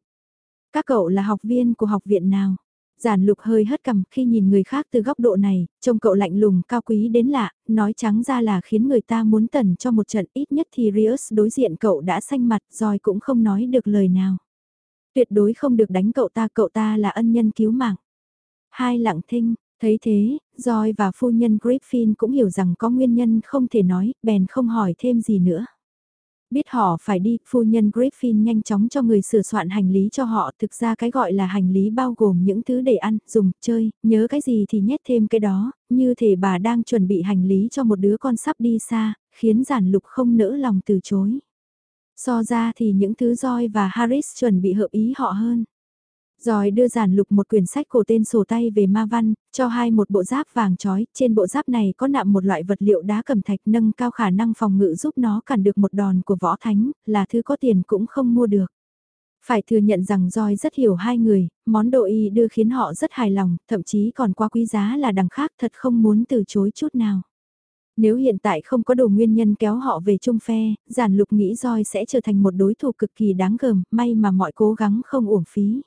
Các cậu là học viên của học viện nào? Giản lục hơi hất cằm khi nhìn người khác từ góc độ này, trông cậu lạnh lùng cao quý đến lạ, nói trắng ra là khiến người ta muốn tần cho một trận ít nhất thì Rius đối diện cậu đã xanh mặt rồi cũng không nói được lời nào. Tuyệt đối không được đánh cậu ta, cậu ta là ân nhân cứu mạng. Hai lặng thinh, thấy thế, Joy và phu nhân Griffin cũng hiểu rằng có nguyên nhân không thể nói, bèn không hỏi thêm gì nữa. Biết họ phải đi, phu nhân Griffin nhanh chóng cho người sửa soạn hành lý cho họ. Thực ra cái gọi là hành lý bao gồm những thứ để ăn, dùng, chơi, nhớ cái gì thì nhét thêm cái đó, như thể bà đang chuẩn bị hành lý cho một đứa con sắp đi xa, khiến giản lục không nỡ lòng từ chối. So ra thì những thứ Joy và Harris chuẩn bị hợp ý họ hơn. Rồi đưa giản lục một quyển sách cổ tên sổ tay về ma văn, cho hai một bộ giáp vàng trói, trên bộ giáp này có nạm một loại vật liệu đá cẩm thạch nâng cao khả năng phòng ngự giúp nó cản được một đòn của võ thánh, là thứ có tiền cũng không mua được. Phải thừa nhận rằng Joy rất hiểu hai người, món đồ y đưa khiến họ rất hài lòng, thậm chí còn qua quý giá là đằng khác thật không muốn từ chối chút nào. Nếu hiện tại không có đồ nguyên nhân kéo họ về chung phe, giản lục nghĩ Joy sẽ trở thành một đối thủ cực kỳ đáng gờm, may mà mọi cố gắng không uổng phí.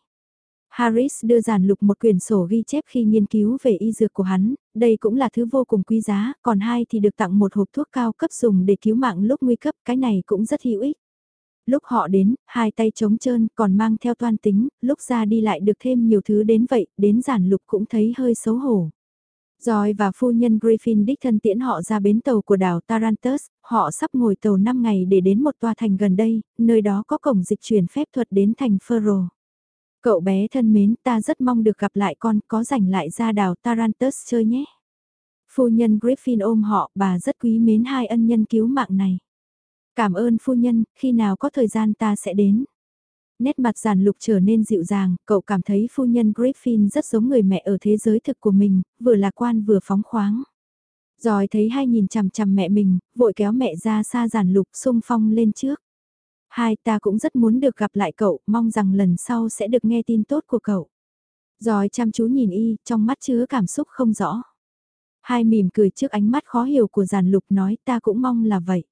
Harris đưa giản lục một quyển sổ ghi chép khi nghiên cứu về y dược của hắn, đây cũng là thứ vô cùng quý giá, còn hai thì được tặng một hộp thuốc cao cấp dùng để cứu mạng lúc nguy cấp, cái này cũng rất hữu ích. Lúc họ đến, hai tay trống trơn còn mang theo toan tính, lúc ra đi lại được thêm nhiều thứ đến vậy, đến giản lục cũng thấy hơi xấu hổ. Rồi và phu nhân Griffin đích thân tiễn họ ra bến tàu của đảo Tarantus, họ sắp ngồi tàu 5 ngày để đến một tòa thành gần đây, nơi đó có cổng dịch chuyển phép thuật đến thành Furrow. Cậu bé thân mến, ta rất mong được gặp lại con, có rảnh lại ra đảo Tarantus chơi nhé. Phu nhân Griffin ôm họ, bà rất quý mến hai ân nhân cứu mạng này. Cảm ơn phu nhân, khi nào có thời gian ta sẽ đến. Nét mặt giản lục trở nên dịu dàng, cậu cảm thấy phu nhân Griffin rất giống người mẹ ở thế giới thực của mình, vừa lạc quan vừa phóng khoáng. Rồi thấy hai nhìn chằm chằm mẹ mình, vội kéo mẹ ra xa giản lục sung phong lên trước. Hai ta cũng rất muốn được gặp lại cậu, mong rằng lần sau sẽ được nghe tin tốt của cậu. Rồi chăm chú nhìn y, trong mắt chứa cảm xúc không rõ. Hai mỉm cười trước ánh mắt khó hiểu của giàn lục nói ta cũng mong là vậy.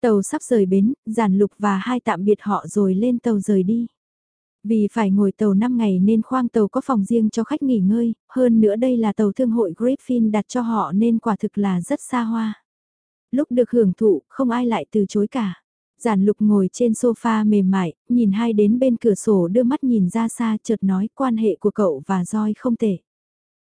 Tàu sắp rời bến, giàn lục và hai tạm biệt họ rồi lên tàu rời đi. Vì phải ngồi tàu 5 ngày nên khoang tàu có phòng riêng cho khách nghỉ ngơi, hơn nữa đây là tàu thương hội Griffin đặt cho họ nên quả thực là rất xa hoa. Lúc được hưởng thụ, không ai lại từ chối cả. Giản lục ngồi trên sofa mềm mại, nhìn hai đến bên cửa sổ đưa mắt nhìn ra xa chợt nói quan hệ của cậu và roi không tệ.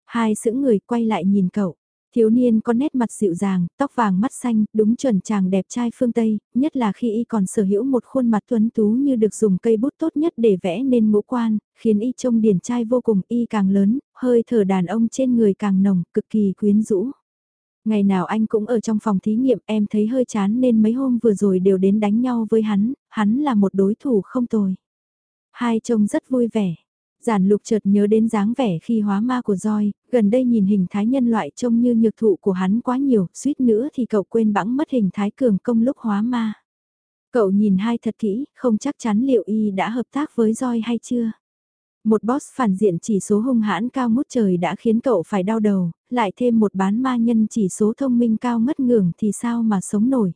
Hai sững người quay lại nhìn cậu. Thiếu niên có nét mặt dịu dàng, tóc vàng mắt xanh, đúng chuẩn chàng đẹp trai phương Tây, nhất là khi y còn sở hữu một khuôn mặt tuấn tú như được dùng cây bút tốt nhất để vẽ nên ngũ quan, khiến y trông điển trai vô cùng y càng lớn, hơi thở đàn ông trên người càng nồng, cực kỳ quyến rũ. Ngày nào anh cũng ở trong phòng thí nghiệm em thấy hơi chán nên mấy hôm vừa rồi đều đến đánh nhau với hắn, hắn là một đối thủ không tồi. Hai trông rất vui vẻ. Giản lục chợt nhớ đến dáng vẻ khi hóa ma của roi, gần đây nhìn hình thái nhân loại trông như nhược thụ của hắn quá nhiều, suýt nữa thì cậu quên bẵng mất hình thái cường công lúc hóa ma. Cậu nhìn hai thật kỹ, không chắc chắn liệu y đã hợp tác với roi hay chưa. Một boss phản diện chỉ số hung hãn cao mút trời đã khiến cậu phải đau đầu, lại thêm một bán ma nhân chỉ số thông minh cao ngất ngưỡng thì sao mà sống nổi.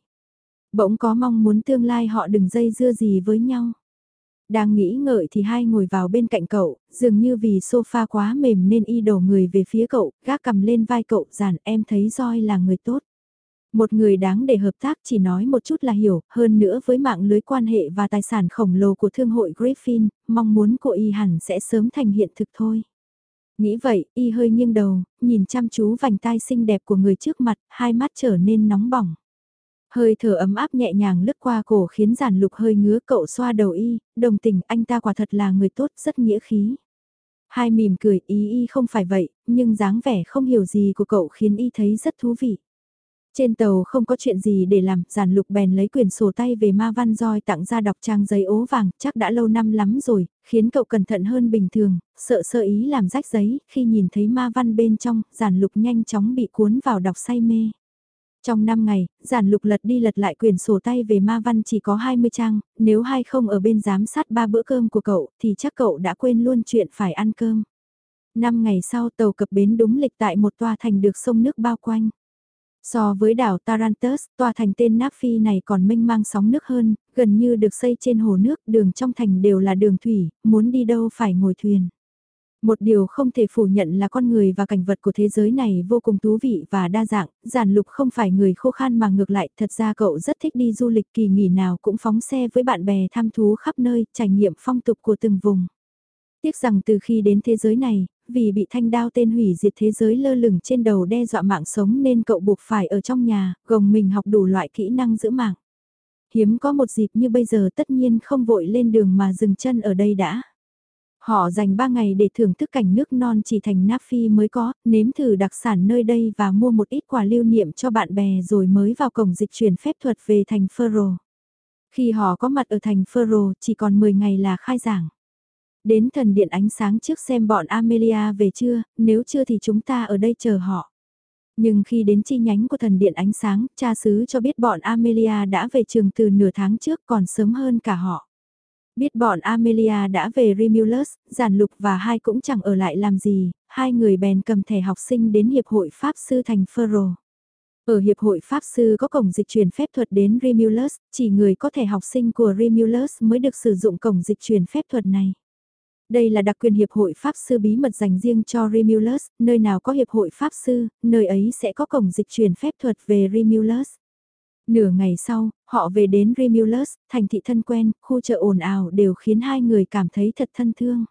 Bỗng có mong muốn tương lai họ đừng dây dưa gì với nhau. Đang nghĩ ngợi thì hai ngồi vào bên cạnh cậu, dường như vì sofa quá mềm nên y đổ người về phía cậu, gác cầm lên vai cậu giản em thấy roi là người tốt. Một người đáng để hợp tác chỉ nói một chút là hiểu, hơn nữa với mạng lưới quan hệ và tài sản khổng lồ của thương hội Griffin, mong muốn của y hẳn sẽ sớm thành hiện thực thôi. Nghĩ vậy, y hơi nghiêng đầu, nhìn chăm chú vành tai xinh đẹp của người trước mặt, hai mắt trở nên nóng bỏng. Hơi thở ấm áp nhẹ nhàng lướt qua cổ khiến giản lục hơi ngứa cậu xoa đầu y, đồng tình anh ta quả thật là người tốt rất nghĩa khí. Hai mỉm cười ý y không phải vậy, nhưng dáng vẻ không hiểu gì của cậu khiến y thấy rất thú vị. Trên tàu không có chuyện gì để làm, giản lục bèn lấy quyển sổ tay về ma văn roi tặng ra đọc trang giấy ố vàng, chắc đã lâu năm lắm rồi, khiến cậu cẩn thận hơn bình thường, sợ sơ ý làm rách giấy, khi nhìn thấy ma văn bên trong, giản lục nhanh chóng bị cuốn vào đọc say mê. Trong 5 ngày, giản lục lật đi lật lại quyển sổ tay về ma văn chỉ có 20 trang, nếu hai không ở bên giám sát ba bữa cơm của cậu thì chắc cậu đã quên luôn chuyện phải ăn cơm. Năm ngày sau tàu cập bến đúng lịch tại một tòa thành được sông nước bao quanh. So với đảo Tarantus, tòa thành tên Náp Phi này còn mênh mang sóng nước hơn, gần như được xây trên hồ nước, đường trong thành đều là đường thủy, muốn đi đâu phải ngồi thuyền. Một điều không thể phủ nhận là con người và cảnh vật của thế giới này vô cùng thú vị và đa dạng, giản lục không phải người khô khan mà ngược lại, thật ra cậu rất thích đi du lịch kỳ nghỉ nào cũng phóng xe với bạn bè tham thú khắp nơi, trải nghiệm phong tục của từng vùng. Tiếc rằng từ khi đến thế giới này, vì bị thanh đao tên hủy diệt thế giới lơ lửng trên đầu đe dọa mạng sống nên cậu buộc phải ở trong nhà, gồng mình học đủ loại kỹ năng giữ mạng. Hiếm có một dịp như bây giờ tất nhiên không vội lên đường mà dừng chân ở đây đã. Họ dành 3 ngày để thưởng thức cảnh nước non chỉ thành Náp Phi mới có, nếm thử đặc sản nơi đây và mua một ít quà lưu niệm cho bạn bè rồi mới vào cổng dịch chuyển phép thuật về thành pharaoh Khi họ có mặt ở thành pharaoh chỉ còn 10 ngày là khai giảng. Đến thần điện ánh sáng trước xem bọn Amelia về chưa, nếu chưa thì chúng ta ở đây chờ họ. Nhưng khi đến chi nhánh của thần điện ánh sáng, cha xứ cho biết bọn Amelia đã về trường từ nửa tháng trước còn sớm hơn cả họ. Biết bọn Amelia đã về Remulus, giản lục và hai cũng chẳng ở lại làm gì, hai người bèn cầm thẻ học sinh đến Hiệp hội Pháp Sư thành Furrow. Ở Hiệp hội Pháp Sư có cổng dịch chuyển phép thuật đến Remulus, chỉ người có thẻ học sinh của Remulus mới được sử dụng cổng dịch chuyển phép thuật này. Đây là đặc quyền Hiệp hội Pháp Sư bí mật dành riêng cho Remulus, nơi nào có Hiệp hội Pháp Sư, nơi ấy sẽ có cổng dịch chuyển phép thuật về Remulus. Nửa ngày sau, họ về đến Remulus, thành thị thân quen, khu chợ ồn ào đều khiến hai người cảm thấy thật thân thương.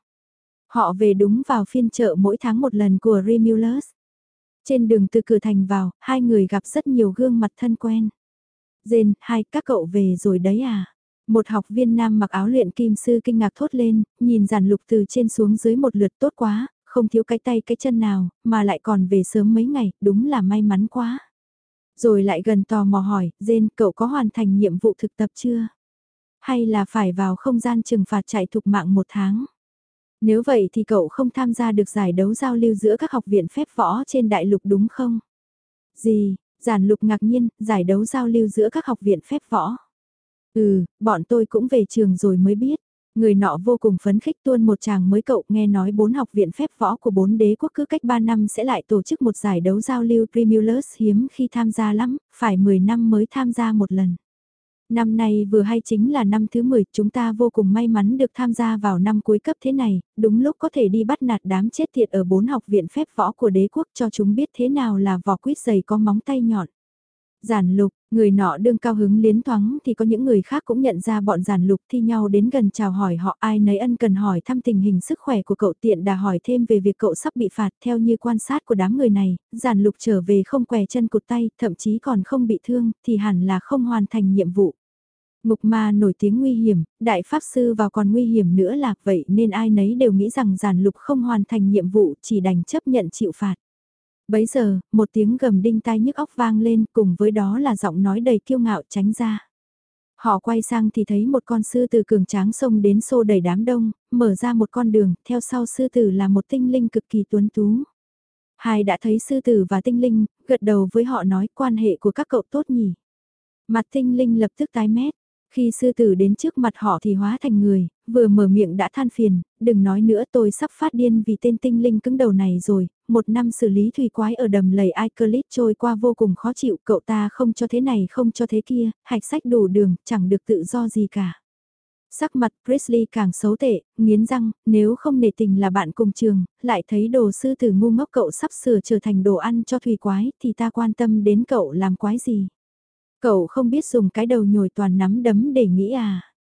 Họ về đúng vào phiên chợ mỗi tháng một lần của Remulus. Trên đường từ cửa thành vào, hai người gặp rất nhiều gương mặt thân quen. Dên, hai, các cậu về rồi đấy à? Một học viên nam mặc áo luyện kim sư kinh ngạc thốt lên, nhìn giản lục từ trên xuống dưới một lượt tốt quá, không thiếu cái tay cái chân nào, mà lại còn về sớm mấy ngày, đúng là may mắn quá. Rồi lại gần tò mò hỏi, Dên, cậu có hoàn thành nhiệm vụ thực tập chưa? Hay là phải vào không gian trừng phạt chạy thục mạng một tháng? Nếu vậy thì cậu không tham gia được giải đấu giao lưu giữa các học viện phép võ trên đại lục đúng không? Gì, giản lục ngạc nhiên, giải đấu giao lưu giữa các học viện phép võ. Ừ, bọn tôi cũng về trường rồi mới biết. Người nọ vô cùng phấn khích tuôn một chàng mới cậu nghe nói bốn học viện phép võ của bốn đế quốc cứ cách 3 năm sẽ lại tổ chức một giải đấu giao lưu Primulus hiếm khi tham gia lắm, phải 10 năm mới tham gia một lần. Năm nay vừa hay chính là năm thứ 10, chúng ta vô cùng may mắn được tham gia vào năm cuối cấp thế này, đúng lúc có thể đi bắt nạt đám chết tiệt ở bốn học viện phép võ của đế quốc cho chúng biết thế nào là vỏ quýt dày có móng tay nhọn. Giản lục, người nọ đương cao hứng liến thoáng thì có những người khác cũng nhận ra bọn giản lục thi nhau đến gần chào hỏi họ ai nấy ân cần hỏi thăm tình hình sức khỏe của cậu tiện đà hỏi thêm về việc cậu sắp bị phạt theo như quan sát của đám người này, giản lục trở về không què chân cụt tay, thậm chí còn không bị thương thì hẳn là không hoàn thành nhiệm vụ. mục ma nổi tiếng nguy hiểm, đại pháp sư vào còn nguy hiểm nữa là vậy nên ai nấy đều nghĩ rằng giản lục không hoàn thành nhiệm vụ chỉ đành chấp nhận chịu phạt. Bấy giờ, một tiếng gầm đinh tai nhức óc vang lên cùng với đó là giọng nói đầy kiêu ngạo tránh ra. Họ quay sang thì thấy một con sư tử cường tráng xông đến xô đầy đám đông, mở ra một con đường, theo sau sư tử là một tinh linh cực kỳ tuấn tú. Hai đã thấy sư tử và tinh linh, gật đầu với họ nói quan hệ của các cậu tốt nhỉ. Mặt tinh linh lập tức tái mét, khi sư tử đến trước mặt họ thì hóa thành người, vừa mở miệng đã than phiền, đừng nói nữa tôi sắp phát điên vì tên tinh linh cứng đầu này rồi, một năm xử lý thủy quái ở đầm lầy Icalit trôi qua vô cùng khó chịu, cậu ta không cho thế này không cho thế kia, hạch sách đủ đường, chẳng được tự do gì cả. Sắc mặt Presley càng xấu tệ, nghiến răng, nếu không nể tình là bạn cùng trường, lại thấy đồ sư tử ngu ngốc cậu sắp sửa trở thành đồ ăn cho thủy quái, thì ta quan tâm đến cậu làm quái gì. Cậu không biết dùng cái đầu nhồi toàn nắm đấm để nghĩ à.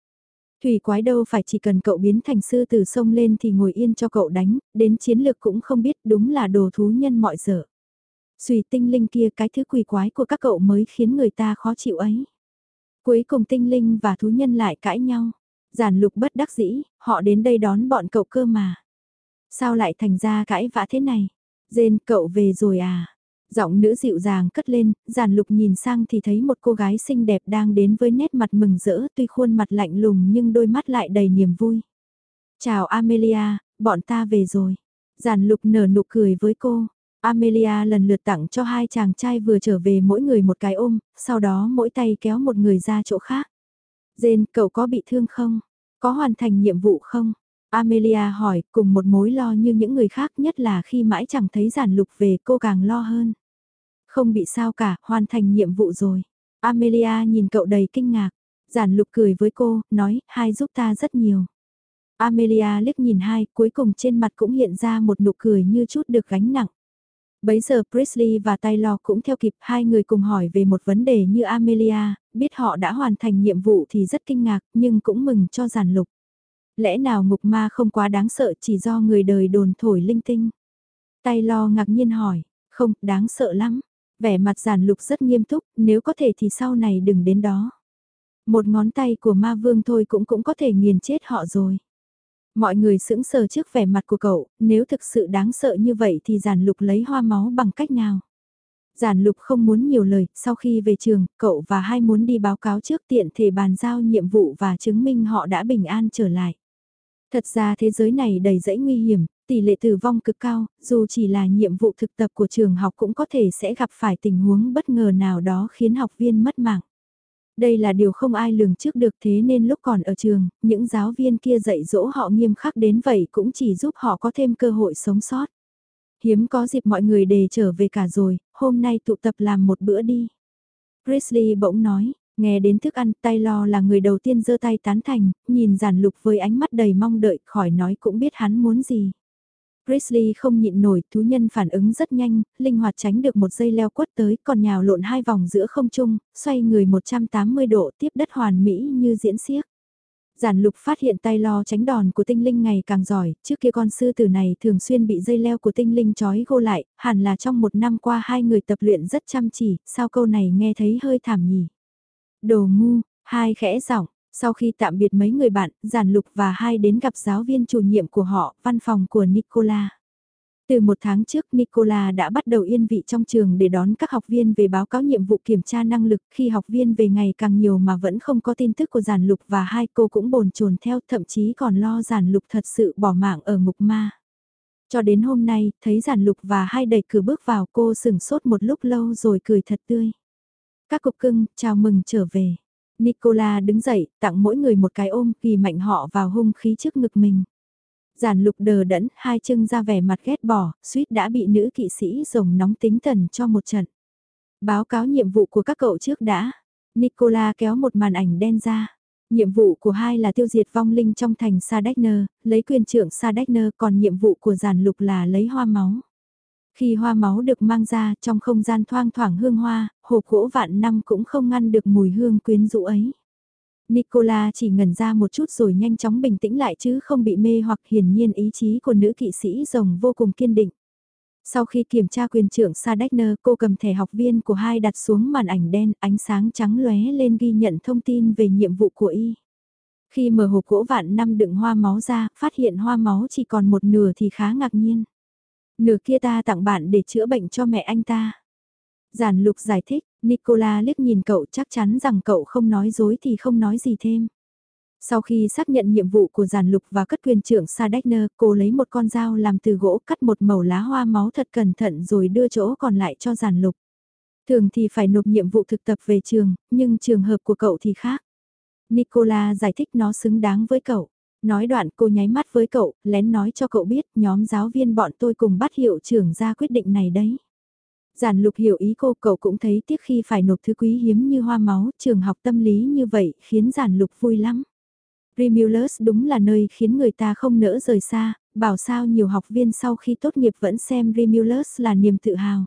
Thủy quái đâu phải chỉ cần cậu biến thành sư tử sông lên thì ngồi yên cho cậu đánh, đến chiến lược cũng không biết đúng là đồ thú nhân mọi giờ. Xùy tinh linh kia cái thứ quỷ quái của các cậu mới khiến người ta khó chịu ấy. Cuối cùng tinh linh và thú nhân lại cãi nhau. Giản lục bất đắc dĩ, họ đến đây đón bọn cậu cơ mà. Sao lại thành ra cãi vã thế này? Dên cậu về rồi à? Giọng nữ dịu dàng cất lên, giản lục nhìn sang thì thấy một cô gái xinh đẹp đang đến với nét mặt mừng rỡ tuy khuôn mặt lạnh lùng nhưng đôi mắt lại đầy niềm vui. Chào Amelia, bọn ta về rồi. Giản lục nở nụ cười với cô. Amelia lần lượt tặng cho hai chàng trai vừa trở về mỗi người một cái ôm, sau đó mỗi tay kéo một người ra chỗ khác. Jane, cậu có bị thương không? Có hoàn thành nhiệm vụ không? Amelia hỏi, cùng một mối lo như những người khác nhất là khi mãi chẳng thấy giản lục về cô càng lo hơn. Không bị sao cả, hoàn thành nhiệm vụ rồi. Amelia nhìn cậu đầy kinh ngạc. Giản lục cười với cô, nói, hai giúp ta rất nhiều. Amelia liếc nhìn hai, cuối cùng trên mặt cũng hiện ra một nụ cười như chút được gánh nặng. Bấy giờ Presley và Taylor cũng theo kịp hai người cùng hỏi về một vấn đề như Amelia, biết họ đã hoàn thành nhiệm vụ thì rất kinh ngạc nhưng cũng mừng cho giản lục. Lẽ nào ngục ma không quá đáng sợ chỉ do người đời đồn thổi linh tinh? Taylor ngạc nhiên hỏi, không, đáng sợ lắm. Vẻ mặt giản lục rất nghiêm túc, nếu có thể thì sau này đừng đến đó. Một ngón tay của ma vương thôi cũng cũng có thể nghiền chết họ rồi. Mọi người sững sờ trước vẻ mặt của cậu, nếu thực sự đáng sợ như vậy thì giản lục lấy hoa máu bằng cách nào? Giản lục không muốn nhiều lời, sau khi về trường, cậu và hai muốn đi báo cáo trước tiện thể bàn giao nhiệm vụ và chứng minh họ đã bình an trở lại. Thật ra thế giới này đầy rẫy nguy hiểm, tỷ lệ tử vong cực cao, dù chỉ là nhiệm vụ thực tập của trường học cũng có thể sẽ gặp phải tình huống bất ngờ nào đó khiến học viên mất mạng. Đây là điều không ai lường trước được thế nên lúc còn ở trường, những giáo viên kia dạy dỗ họ nghiêm khắc đến vậy cũng chỉ giúp họ có thêm cơ hội sống sót. Hiếm có dịp mọi người đề trở về cả rồi, hôm nay tụ tập làm một bữa đi. Presley bỗng nói, nghe đến thức ăn Taylor là người đầu tiên giơ tay tán thành, nhìn giản lục với ánh mắt đầy mong đợi khỏi nói cũng biết hắn muốn gì. Grizzly không nhịn nổi, thú nhân phản ứng rất nhanh, linh hoạt tránh được một dây leo quất tới, còn nhào lộn hai vòng giữa không trung, xoay người 180 độ tiếp đất hoàn mỹ như diễn xiếc. Giản lục phát hiện tay lo tránh đòn của tinh linh ngày càng giỏi, trước kia con sư tử này thường xuyên bị dây leo của tinh linh trói gô lại, hẳn là trong một năm qua hai người tập luyện rất chăm chỉ, sao câu này nghe thấy hơi thảm nhỉ. Đồ ngu, hai khẽ giọng, sau khi tạm biệt mấy người bạn, Giản Lục và hai đến gặp giáo viên chủ nhiệm của họ, văn phòng của Nicola. Từ một tháng trước Nicola đã bắt đầu yên vị trong trường để đón các học viên về báo cáo nhiệm vụ kiểm tra năng lực khi học viên về ngày càng nhiều mà vẫn không có tin tức của giản lục và hai cô cũng bồn chồn theo thậm chí còn lo giản lục thật sự bỏ mạng ở ngục ma. Cho đến hôm nay, thấy giản lục và hai đẩy cửa bước vào cô sừng sốt một lúc lâu rồi cười thật tươi. Các cục cưng, chào mừng trở về. Nicola đứng dậy, tặng mỗi người một cái ôm, kỳ mạnh họ vào hung khí trước ngực mình. Giản lục đờ đẫn, hai chân ra vẻ mặt ghét bỏ, suýt đã bị nữ kỵ sĩ rồng nóng tính tần cho một trận. Báo cáo nhiệm vụ của các cậu trước đã. Nicola kéo một màn ảnh đen ra. Nhiệm vụ của hai là tiêu diệt vong linh trong thành Sadechner, lấy quyền trưởng Sadechner còn nhiệm vụ của giản lục là lấy hoa máu. Khi hoa máu được mang ra trong không gian thoang thoảng hương hoa, hộp gỗ vạn năm cũng không ngăn được mùi hương quyến rũ ấy. Nicola chỉ ngẩn ra một chút rồi nhanh chóng bình tĩnh lại chứ không bị mê hoặc hiển nhiên ý chí của nữ kỵ sĩ rồng vô cùng kiên định. Sau khi kiểm tra quyền trưởng Sadechner cô cầm thẻ học viên của hai đặt xuống màn ảnh đen, ánh sáng trắng lóe lên ghi nhận thông tin về nhiệm vụ của y. Khi mở hộp gỗ vạn năm đựng hoa máu ra, phát hiện hoa máu chỉ còn một nửa thì khá ngạc nhiên. Nửa kia ta tặng bạn để chữa bệnh cho mẹ anh ta. Giản lục giải thích, Nicola liếc nhìn cậu chắc chắn rằng cậu không nói dối thì không nói gì thêm. Sau khi xác nhận nhiệm vụ của giản lục và cất quyền trưởng Sadechner, cô lấy một con dao làm từ gỗ cắt một mẩu lá hoa máu thật cẩn thận rồi đưa chỗ còn lại cho giản lục. Thường thì phải nộp nhiệm vụ thực tập về trường, nhưng trường hợp của cậu thì khác. Nicola giải thích nó xứng đáng với cậu. Nói đoạn cô nháy mắt với cậu, lén nói cho cậu biết nhóm giáo viên bọn tôi cùng bắt hiệu trưởng ra quyết định này đấy. Giản lục hiểu ý cô cậu cũng thấy tiếc khi phải nộp thứ quý hiếm như hoa máu, trường học tâm lý như vậy khiến giản lục vui lắm. Remulus đúng là nơi khiến người ta không nỡ rời xa, bảo sao nhiều học viên sau khi tốt nghiệp vẫn xem Remulus là niềm tự hào.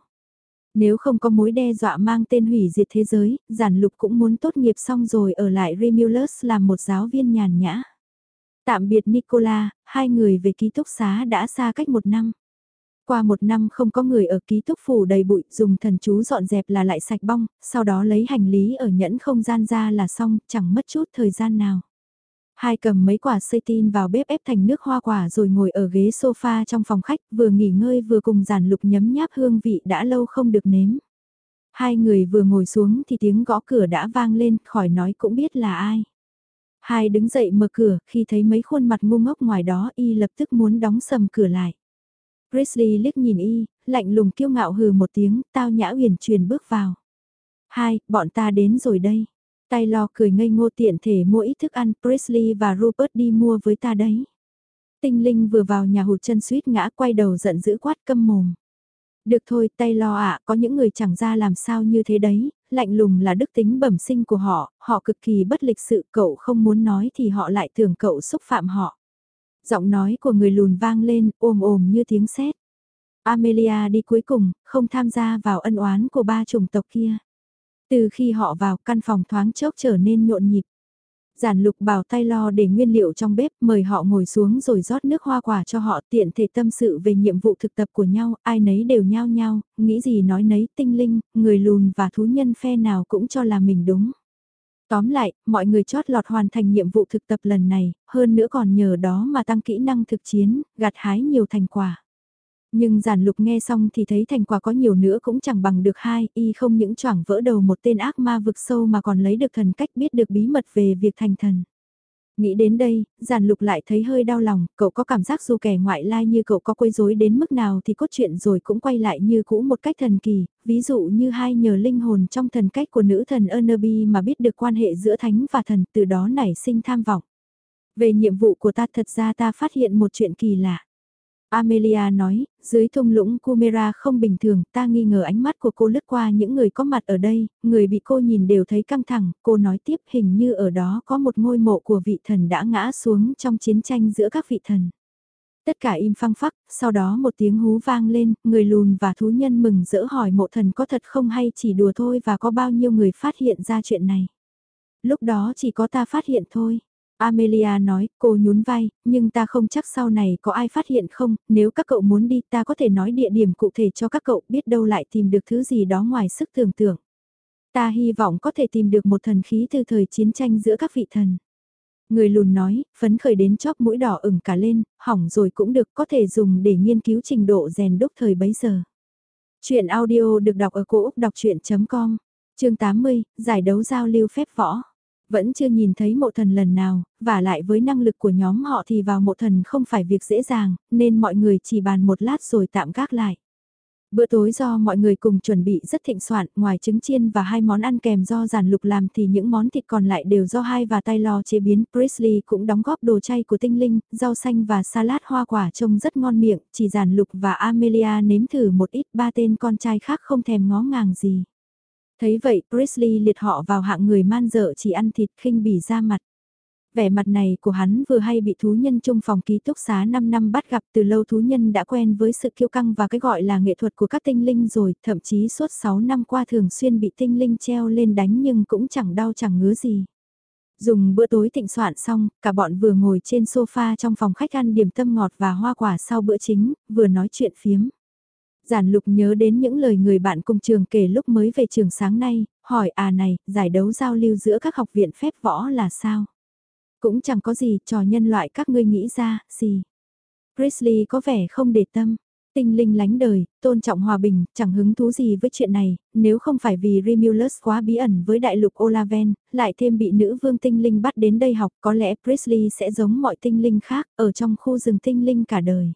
Nếu không có mối đe dọa mang tên hủy diệt thế giới, giản lục cũng muốn tốt nghiệp xong rồi ở lại Remulus làm một giáo viên nhàn nhã. Tạm biệt Nicola, hai người về ký túc xá đã xa cách một năm. Qua một năm không có người ở ký túc phủ đầy bụi, dùng thần chú dọn dẹp là lại sạch bong, sau đó lấy hành lý ở nhẫn không gian ra là xong, chẳng mất chút thời gian nào. Hai cầm mấy quả xây tin vào bếp ép thành nước hoa quả rồi ngồi ở ghế sofa trong phòng khách, vừa nghỉ ngơi vừa cùng giản lục nhấm nháp hương vị đã lâu không được nếm. Hai người vừa ngồi xuống thì tiếng gõ cửa đã vang lên, khỏi nói cũng biết là ai. Hai đứng dậy mở cửa, khi thấy mấy khuôn mặt ngu ngốc ngoài đó y lập tức muốn đóng sầm cửa lại. Grizzly liếc nhìn y, lạnh lùng kiêu ngạo hừ một tiếng, tao nhã huyền truyền bước vào. Hai, bọn ta đến rồi đây. Tay lo cười ngây ngô tiện thể mua ít thức ăn, Presley và Rupert đi mua với ta đấy. Tinh Linh vừa vào nhà hụt chân suýt ngã quay đầu giận dữ quát câm mồm. Được thôi, tay lo ạ, có những người chẳng ra làm sao như thế đấy, lạnh lùng là đức tính bẩm sinh của họ, họ cực kỳ bất lịch sự, cậu không muốn nói thì họ lại tưởng cậu xúc phạm họ. Giọng nói của người lùn vang lên, ồm ồm như tiếng sét. Amelia đi cuối cùng, không tham gia vào ân oán của ba chủng tộc kia. Từ khi họ vào căn phòng thoáng chốc trở nên nhộn nhịp. Giản lục bảo tay lo để nguyên liệu trong bếp mời họ ngồi xuống rồi rót nước hoa quả cho họ tiện thể tâm sự về nhiệm vụ thực tập của nhau, ai nấy đều nhao nhao, nghĩ gì nói nấy tinh linh, người lùn và thú nhân phe nào cũng cho là mình đúng. Tóm lại, mọi người chót lọt hoàn thành nhiệm vụ thực tập lần này, hơn nữa còn nhờ đó mà tăng kỹ năng thực chiến, gặt hái nhiều thành quả. Nhưng giản lục nghe xong thì thấy thành quả có nhiều nữa cũng chẳng bằng được hai, y không những choảng vỡ đầu một tên ác ma vực sâu mà còn lấy được thần cách biết được bí mật về việc thành thần. Nghĩ đến đây, giản lục lại thấy hơi đau lòng, cậu có cảm giác dù kẻ ngoại lai như cậu có quấy rối đến mức nào thì cốt truyện rồi cũng quay lại như cũ một cách thần kỳ, ví dụ như hai nhờ linh hồn trong thần cách của nữ thần Ernaby mà biết được quan hệ giữa thánh và thần từ đó nảy sinh tham vọng. Về nhiệm vụ của ta thật ra ta phát hiện một chuyện kỳ lạ. Amelia nói, dưới thung lũng Kumera không bình thường, ta nghi ngờ ánh mắt của cô lướt qua những người có mặt ở đây, người bị cô nhìn đều thấy căng thẳng, cô nói tiếp hình như ở đó có một ngôi mộ của vị thần đã ngã xuống trong chiến tranh giữa các vị thần. Tất cả im phăng phắc, sau đó một tiếng hú vang lên, người lùn và thú nhân mừng rỡ hỏi mộ thần có thật không hay chỉ đùa thôi và có bao nhiêu người phát hiện ra chuyện này. Lúc đó chỉ có ta phát hiện thôi. Amelia nói, cô nhún vai, nhưng ta không chắc sau này có ai phát hiện không, nếu các cậu muốn đi ta có thể nói địa điểm cụ thể cho các cậu biết đâu lại tìm được thứ gì đó ngoài sức tưởng tượng. Ta hy vọng có thể tìm được một thần khí từ thời chiến tranh giữa các vị thần. Người lùn nói, phấn khởi đến chóp mũi đỏ ửng cả lên, hỏng rồi cũng được có thể dùng để nghiên cứu trình độ rèn đúc thời bấy giờ. Chuyện audio được đọc ở cổ Úc đọc chuyện.com, chương 80, giải đấu giao lưu phép võ. Vẫn chưa nhìn thấy mộ thần lần nào, và lại với năng lực của nhóm họ thì vào mộ thần không phải việc dễ dàng, nên mọi người chỉ bàn một lát rồi tạm gác lại. Bữa tối do mọi người cùng chuẩn bị rất thịnh soạn, ngoài trứng chiên và hai món ăn kèm do giàn lục làm thì những món thịt còn lại đều do hai và tay lo chế biến. Priestley cũng đóng góp đồ chay của tinh linh, rau xanh và salad hoa quả trông rất ngon miệng, chỉ giàn lục và Amelia nếm thử một ít ba tên con trai khác không thèm ngó ngàng gì. Thấy vậy, Presley liệt họ vào hạng người man dợ chỉ ăn thịt khinh bỉ ra mặt. Vẻ mặt này của hắn vừa hay bị thú nhân trong phòng ký túc xá 5 năm bắt gặp từ lâu thú nhân đã quen với sự kiêu căng và cái gọi là nghệ thuật của các tinh linh rồi, thậm chí suốt 6 năm qua thường xuyên bị tinh linh treo lên đánh nhưng cũng chẳng đau chẳng ngứa gì. Dùng bữa tối thịnh soạn xong, cả bọn vừa ngồi trên sofa trong phòng khách ăn điểm tâm ngọt và hoa quả sau bữa chính, vừa nói chuyện phiếm. Giản lục nhớ đến những lời người bạn cùng trường kể lúc mới về trường sáng nay, hỏi à này, giải đấu giao lưu giữa các học viện phép võ là sao? Cũng chẳng có gì trò nhân loại các ngươi nghĩ ra, gì. Presley có vẻ không để tâm. Tinh linh lánh đời, tôn trọng hòa bình, chẳng hứng thú gì với chuyện này, nếu không phải vì Remulus quá bí ẩn với đại lục Olaven, lại thêm bị nữ vương tinh linh bắt đến đây học, có lẽ Presley sẽ giống mọi tinh linh khác, ở trong khu rừng tinh linh cả đời.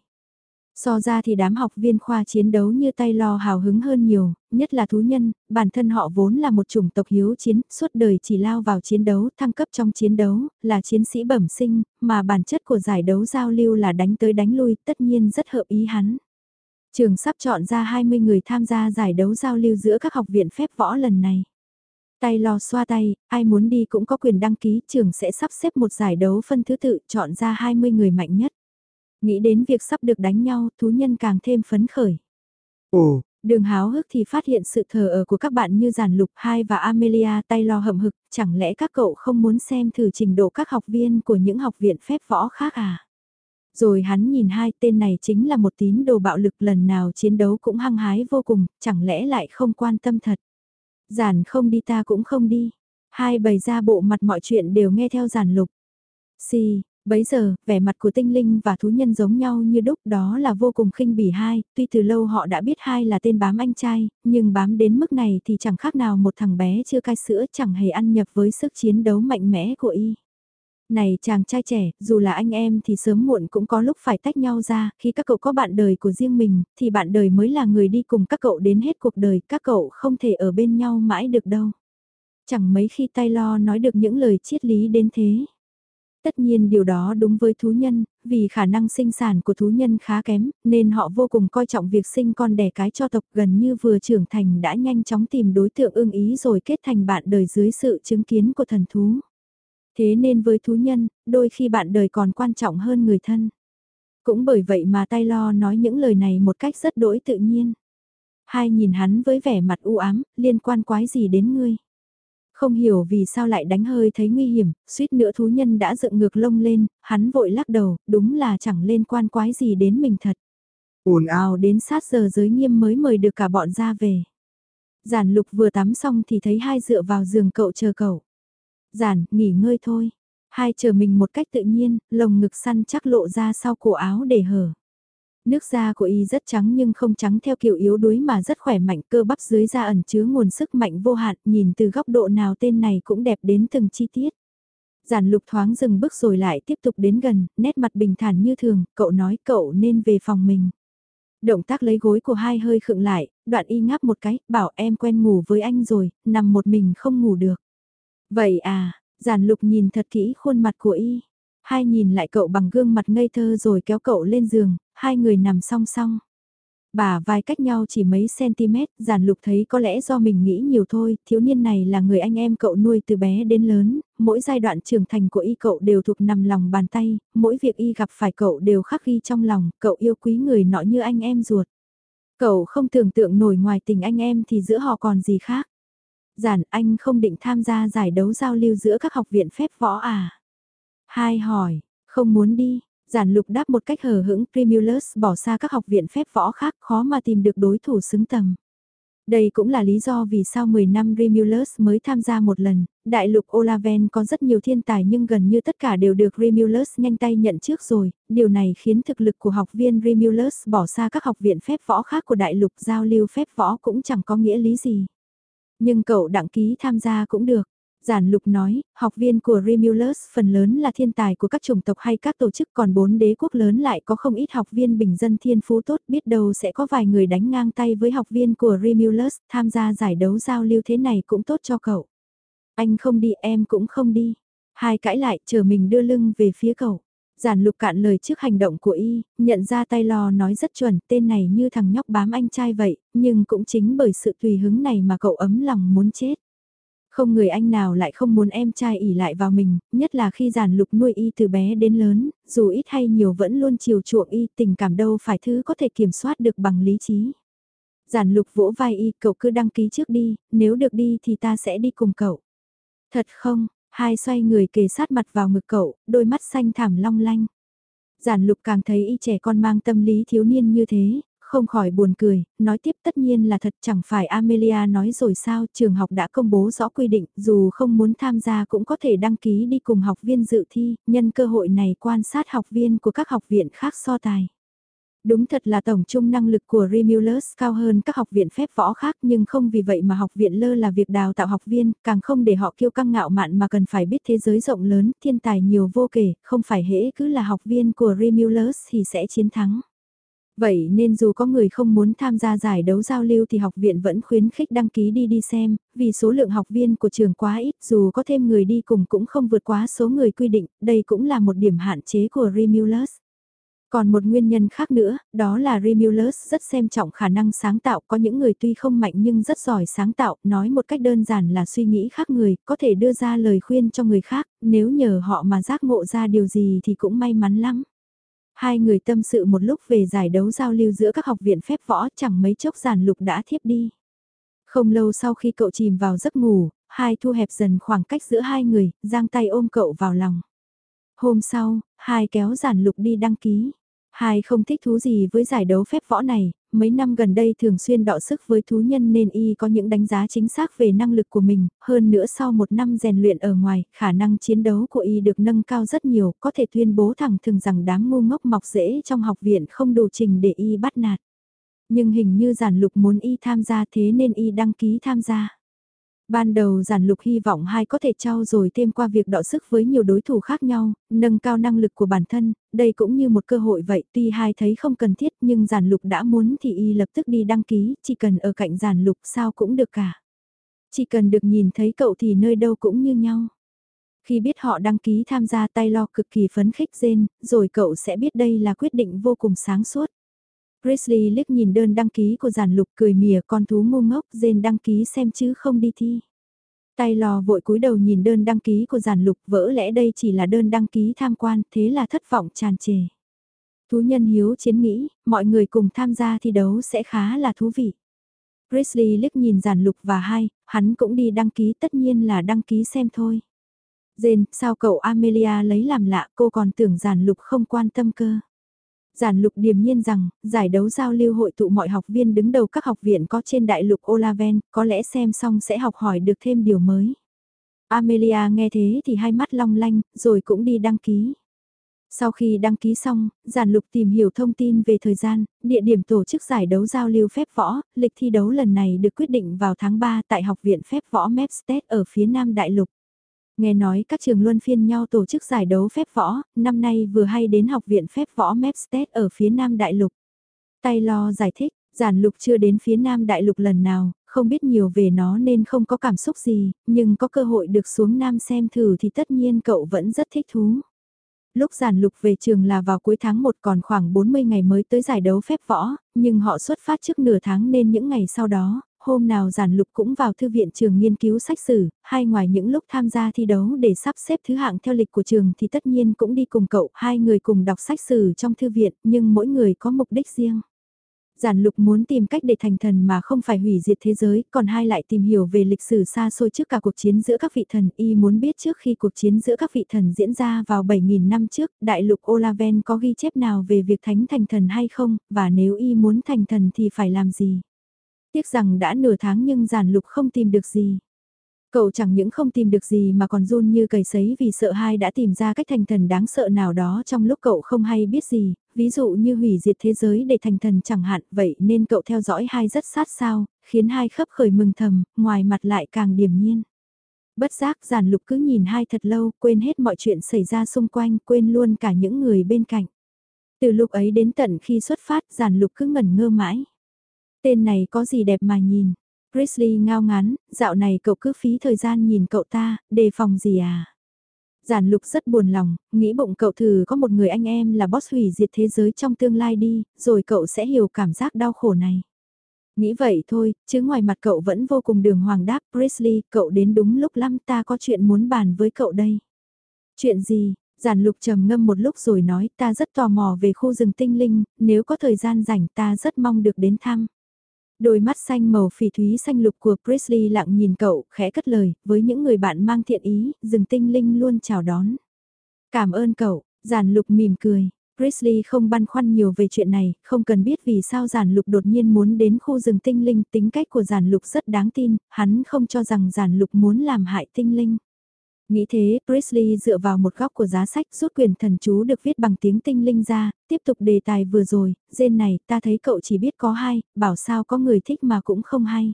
So ra thì đám học viên khoa chiến đấu như tay lo hào hứng hơn nhiều, nhất là thú nhân, bản thân họ vốn là một chủng tộc hiếu chiến, suốt đời chỉ lao vào chiến đấu, thăng cấp trong chiến đấu, là chiến sĩ bẩm sinh, mà bản chất của giải đấu giao lưu là đánh tới đánh lui, tất nhiên rất hợp ý hắn. Trường sắp chọn ra 20 người tham gia giải đấu giao lưu giữa các học viện phép võ lần này. Tay lo xoa tay, ai muốn đi cũng có quyền đăng ký, trường sẽ sắp xếp một giải đấu phân thứ tự chọn ra 20 người mạnh nhất. Nghĩ đến việc sắp được đánh nhau, thú nhân càng thêm phấn khởi. Ồ, Đường háo hức thì phát hiện sự thờ ở của các bạn như giàn lục hai và Amelia tay lo hậm hực, chẳng lẽ các cậu không muốn xem thử trình độ các học viên của những học viện phép võ khác à? Rồi hắn nhìn hai tên này chính là một tín đồ bạo lực lần nào chiến đấu cũng hăng hái vô cùng, chẳng lẽ lại không quan tâm thật. Giản không đi ta cũng không đi. Hai bày ra bộ mặt mọi chuyện đều nghe theo giản lục. Si, Bấy giờ, vẻ mặt của tinh linh và thú nhân giống nhau như đúc đó là vô cùng khinh bỉ hai, tuy từ lâu họ đã biết hai là tên bám anh trai, nhưng bám đến mức này thì chẳng khác nào một thằng bé chưa cai sữa chẳng hề ăn nhập với sức chiến đấu mạnh mẽ của y. Này chàng trai trẻ, dù là anh em thì sớm muộn cũng có lúc phải tách nhau ra, khi các cậu có bạn đời của riêng mình, thì bạn đời mới là người đi cùng các cậu đến hết cuộc đời, các cậu không thể ở bên nhau mãi được đâu. Chẳng mấy khi tay lo nói được những lời triết lý đến thế. Tất nhiên điều đó đúng với thú nhân, vì khả năng sinh sản của thú nhân khá kém, nên họ vô cùng coi trọng việc sinh con đẻ cái cho tộc gần như vừa trưởng thành đã nhanh chóng tìm đối tượng ưng ý rồi kết thành bạn đời dưới sự chứng kiến của thần thú. Thế nên với thú nhân, đôi khi bạn đời còn quan trọng hơn người thân. Cũng bởi vậy mà Taylor nói những lời này một cách rất đỗi tự nhiên. Hai nhìn hắn với vẻ mặt u ám, liên quan quái gì đến ngươi. Không hiểu vì sao lại đánh hơi thấy nguy hiểm, suýt nữa thú nhân đã dựng ngược lông lên, hắn vội lắc đầu, đúng là chẳng liên quan quái gì đến mình thật. ồn ào đến sát giờ giới nghiêm mới mời được cả bọn ra về. Giản lục vừa tắm xong thì thấy hai dựa vào giường cậu chờ cậu. Giản, nghỉ ngơi thôi. Hai chờ mình một cách tự nhiên, lồng ngực săn chắc lộ ra sau cổ áo để hở. Nước da của y rất trắng nhưng không trắng theo kiểu yếu đuối mà rất khỏe mạnh cơ bắp dưới da ẩn chứa nguồn sức mạnh vô hạn nhìn từ góc độ nào tên này cũng đẹp đến từng chi tiết. Giản lục thoáng dừng bước rồi lại tiếp tục đến gần, nét mặt bình thản như thường, cậu nói cậu nên về phòng mình. Động tác lấy gối của hai hơi khựng lại, đoạn y ngáp một cái, bảo em quen ngủ với anh rồi, nằm một mình không ngủ được. Vậy à, giản lục nhìn thật kỹ khuôn mặt của y. Hai nhìn lại cậu bằng gương mặt ngây thơ rồi kéo cậu lên giường, hai người nằm song song. Bà vai cách nhau chỉ mấy cm, giản lục thấy có lẽ do mình nghĩ nhiều thôi, thiếu niên này là người anh em cậu nuôi từ bé đến lớn, mỗi giai đoạn trưởng thành của y cậu đều thuộc nằm lòng bàn tay, mỗi việc y gặp phải cậu đều khắc ghi trong lòng, cậu yêu quý người nọ như anh em ruột. Cậu không tưởng tượng nổi ngoài tình anh em thì giữa họ còn gì khác. Giản anh không định tham gia giải đấu giao lưu giữa các học viện phép võ à? Hai hỏi, không muốn đi, giản lục đáp một cách hờ hững Primulus bỏ xa các học viện phép võ khác khó mà tìm được đối thủ xứng tầm. Đây cũng là lý do vì sao 10 năm Remulus mới tham gia một lần, đại lục Olaven có rất nhiều thiên tài nhưng gần như tất cả đều được Remulus nhanh tay nhận trước rồi, điều này khiến thực lực của học viên Remulus bỏ xa các học viện phép võ khác của đại lục giao lưu phép võ cũng chẳng có nghĩa lý gì. Nhưng cậu đặng ký tham gia cũng được. Giản lục nói, học viên của Remulus phần lớn là thiên tài của các chủng tộc hay các tổ chức còn bốn đế quốc lớn lại có không ít học viên bình dân thiên phú tốt biết đâu sẽ có vài người đánh ngang tay với học viên của Remulus tham gia giải đấu giao lưu thế này cũng tốt cho cậu. Anh không đi em cũng không đi. Hai cãi lại chờ mình đưa lưng về phía cậu. Giản lục cạn lời trước hành động của y, nhận ra tay lò nói rất chuẩn, tên này như thằng nhóc bám anh trai vậy, nhưng cũng chính bởi sự tùy hứng này mà cậu ấm lòng muốn chết. Không người anh nào lại không muốn em trai ỉ lại vào mình, nhất là khi giản lục nuôi y từ bé đến lớn, dù ít hay nhiều vẫn luôn chiều chuộng y, tình cảm đâu phải thứ có thể kiểm soát được bằng lý trí. Giản lục vỗ vai y, cậu cứ đăng ký trước đi, nếu được đi thì ta sẽ đi cùng cậu. Thật không, hai xoay người kề sát mặt vào ngực cậu, đôi mắt xanh thảm long lanh. Giản lục càng thấy y trẻ con mang tâm lý thiếu niên như thế, không khỏi buồn cười, nói tiếp tất nhiên là thật chẳng phải Amelia nói rồi sao, trường học đã công bố rõ quy định, dù không muốn tham gia cũng có thể đăng ký đi cùng học viên dự thi, nhân cơ hội này quan sát học viên của các học viện khác so tài. Đúng thật là tổng chung năng lực của Remulus cao hơn các học viện phép võ khác nhưng không vì vậy mà học viện lơ là việc đào tạo học viên, càng không để họ kiêu căng ngạo mạn mà cần phải biết thế giới rộng lớn, thiên tài nhiều vô kể, không phải hễ cứ là học viên của Remulus thì sẽ chiến thắng. Vậy nên dù có người không muốn tham gia giải đấu giao lưu thì học viện vẫn khuyến khích đăng ký đi đi xem, vì số lượng học viên của trường quá ít dù có thêm người đi cùng cũng không vượt quá số người quy định, đây cũng là một điểm hạn chế của Remulus. Còn một nguyên nhân khác nữa, đó là Remulus rất xem trọng khả năng sáng tạo, có những người tuy không mạnh nhưng rất giỏi sáng tạo, nói một cách đơn giản là suy nghĩ khác người, có thể đưa ra lời khuyên cho người khác, nếu nhờ họ mà giác ngộ ra điều gì thì cũng may mắn lắm. Hai người tâm sự một lúc về giải đấu giao lưu giữa các học viện phép võ chẳng mấy chốc giản lục đã thiếp đi. Không lâu sau khi cậu chìm vào giấc ngủ, hai thu hẹp dần khoảng cách giữa hai người, giang tay ôm cậu vào lòng. Hôm sau, hai kéo giản lục đi đăng ký. Hai không thích thú gì với giải đấu phép võ này, mấy năm gần đây thường xuyên đọ sức với thú nhân nên y có những đánh giá chính xác về năng lực của mình, hơn nữa sau một năm rèn luyện ở ngoài, khả năng chiến đấu của y được nâng cao rất nhiều, có thể tuyên bố thẳng thừng rằng đám ngu ngốc mọc rễ trong học viện không đủ trình để y bắt nạt. Nhưng hình như giản lục muốn y tham gia thế nên y đăng ký tham gia. Ban đầu giản lục hy vọng hai có thể trao rồi thêm qua việc đọ sức với nhiều đối thủ khác nhau, nâng cao năng lực của bản thân, đây cũng như một cơ hội vậy tuy hai thấy không cần thiết nhưng giản lục đã muốn thì y lập tức đi đăng ký, chỉ cần ở cạnh giản lục sao cũng được cả. Chỉ cần được nhìn thấy cậu thì nơi đâu cũng như nhau. Khi biết họ đăng ký tham gia tay lo cực kỳ phấn khích rên, rồi cậu sẽ biết đây là quyết định vô cùng sáng suốt. Presley liếc nhìn đơn đăng ký của giản lục cười mỉa con thú ngu ngốc dên đăng ký xem chứ không đi thi. Tay lò vội cúi đầu nhìn đơn đăng ký của giản lục vỡ lẽ đây chỉ là đơn đăng ký tham quan thế là thất vọng tràn trề. Thú nhân hiếu chiến nghĩ, mọi người cùng tham gia thi đấu sẽ khá là thú vị. Presley liếc nhìn giản lục và hai, hắn cũng đi đăng ký tất nhiên là đăng ký xem thôi. Dên, sao cậu Amelia lấy làm lạ cô còn tưởng giản lục không quan tâm cơ. Giản lục điềm nhiên rằng, giải đấu giao lưu hội tụ mọi học viên đứng đầu các học viện có trên đại lục Olaven, có lẽ xem xong sẽ học hỏi được thêm điều mới. Amelia nghe thế thì hai mắt long lanh, rồi cũng đi đăng ký. Sau khi đăng ký xong, giản lục tìm hiểu thông tin về thời gian, địa điểm tổ chức giải đấu giao lưu phép võ, lịch thi đấu lần này được quyết định vào tháng 3 tại Học viện phép võ Mepstead ở phía nam đại lục. Nghe nói các trường luân phiên nhau tổ chức giải đấu phép võ, năm nay vừa hay đến học viện phép võ Mepstead ở phía Nam Đại Lục. Tay lo giải thích, giản lục chưa đến phía Nam Đại Lục lần nào, không biết nhiều về nó nên không có cảm xúc gì, nhưng có cơ hội được xuống Nam xem thử thì tất nhiên cậu vẫn rất thích thú. Lúc giản lục về trường là vào cuối tháng 1 còn khoảng 40 ngày mới tới giải đấu phép võ, nhưng họ xuất phát trước nửa tháng nên những ngày sau đó, hôm nào giản lục cũng vào thư viện trường nghiên cứu sách sử, hay ngoài những lúc tham gia thi đấu để sắp xếp thứ hạng theo lịch của trường thì tất nhiên cũng đi cùng cậu, hai người cùng đọc sách sử trong thư viện, nhưng mỗi người có mục đích riêng. Giản lục muốn tìm cách để thành thần mà không phải hủy diệt thế giới, còn hai lại tìm hiểu về lịch sử xa xôi trước cả cuộc chiến giữa các vị thần. Y muốn biết trước khi cuộc chiến giữa các vị thần diễn ra vào 7.000 năm trước, đại lục Olaven có ghi chép nào về việc thánh thành thần hay không, và nếu Y muốn thành thần thì phải làm gì. Tiếc rằng đã nửa tháng nhưng giản lục không tìm được gì. Cậu chẳng những không tìm được gì mà còn run như cầy sấy vì sợ hai đã tìm ra cách thành thần đáng sợ nào đó trong lúc cậu không hay biết gì, ví dụ như hủy diệt thế giới để thành thần chẳng hạn, vậy nên cậu theo dõi hai rất sát sao, khiến hai khấp khởi mừng thầm, ngoài mặt lại càng điềm nhiên. Bất giác giản lục cứ nhìn hai thật lâu, quên hết mọi chuyện xảy ra xung quanh, quên luôn cả những người bên cạnh. Từ lúc ấy đến tận khi xuất phát giản lục cứ ngẩn ngơ mãi. Tên này có gì đẹp mà nhìn. Grizzly ngao ngán, dạo này cậu cứ phí thời gian nhìn cậu ta, đề phòng gì à? Giản lục rất buồn lòng, nghĩ bụng cậu thử có một người anh em là boss hủy diệt thế giới trong tương lai đi, rồi cậu sẽ hiểu cảm giác đau khổ này. Nghĩ vậy thôi, chứ ngoài mặt cậu vẫn vô cùng đường hoàng đáp, Grizzly, cậu đến đúng lúc lắm ta có chuyện muốn bàn với cậu đây. Chuyện gì? Giản lục trầm ngâm một lúc rồi nói ta rất tò mò về khu rừng tinh linh, nếu có thời gian rảnh ta rất mong được đến thăm. Đôi mắt xanh màu phỉ thúy xanh lục của Prisley lặng nhìn cậu, khẽ cất lời, với những người bạn mang thiện ý, rừng tinh linh luôn chào đón. Cảm ơn cậu, giản lục mỉm cười. Prisley không băn khoăn nhiều về chuyện này, không cần biết vì sao giản lục đột nhiên muốn đến khu rừng tinh linh, tính cách của giản lục rất đáng tin, hắn không cho rằng giản lục muốn làm hại tinh linh. Nghĩ thế, Presley dựa vào một góc của giá sách rút quyền thần chú được viết bằng tiếng tinh linh ra, tiếp tục đề tài vừa rồi, dên này, ta thấy cậu chỉ biết có hai, bảo sao có người thích mà cũng không hay.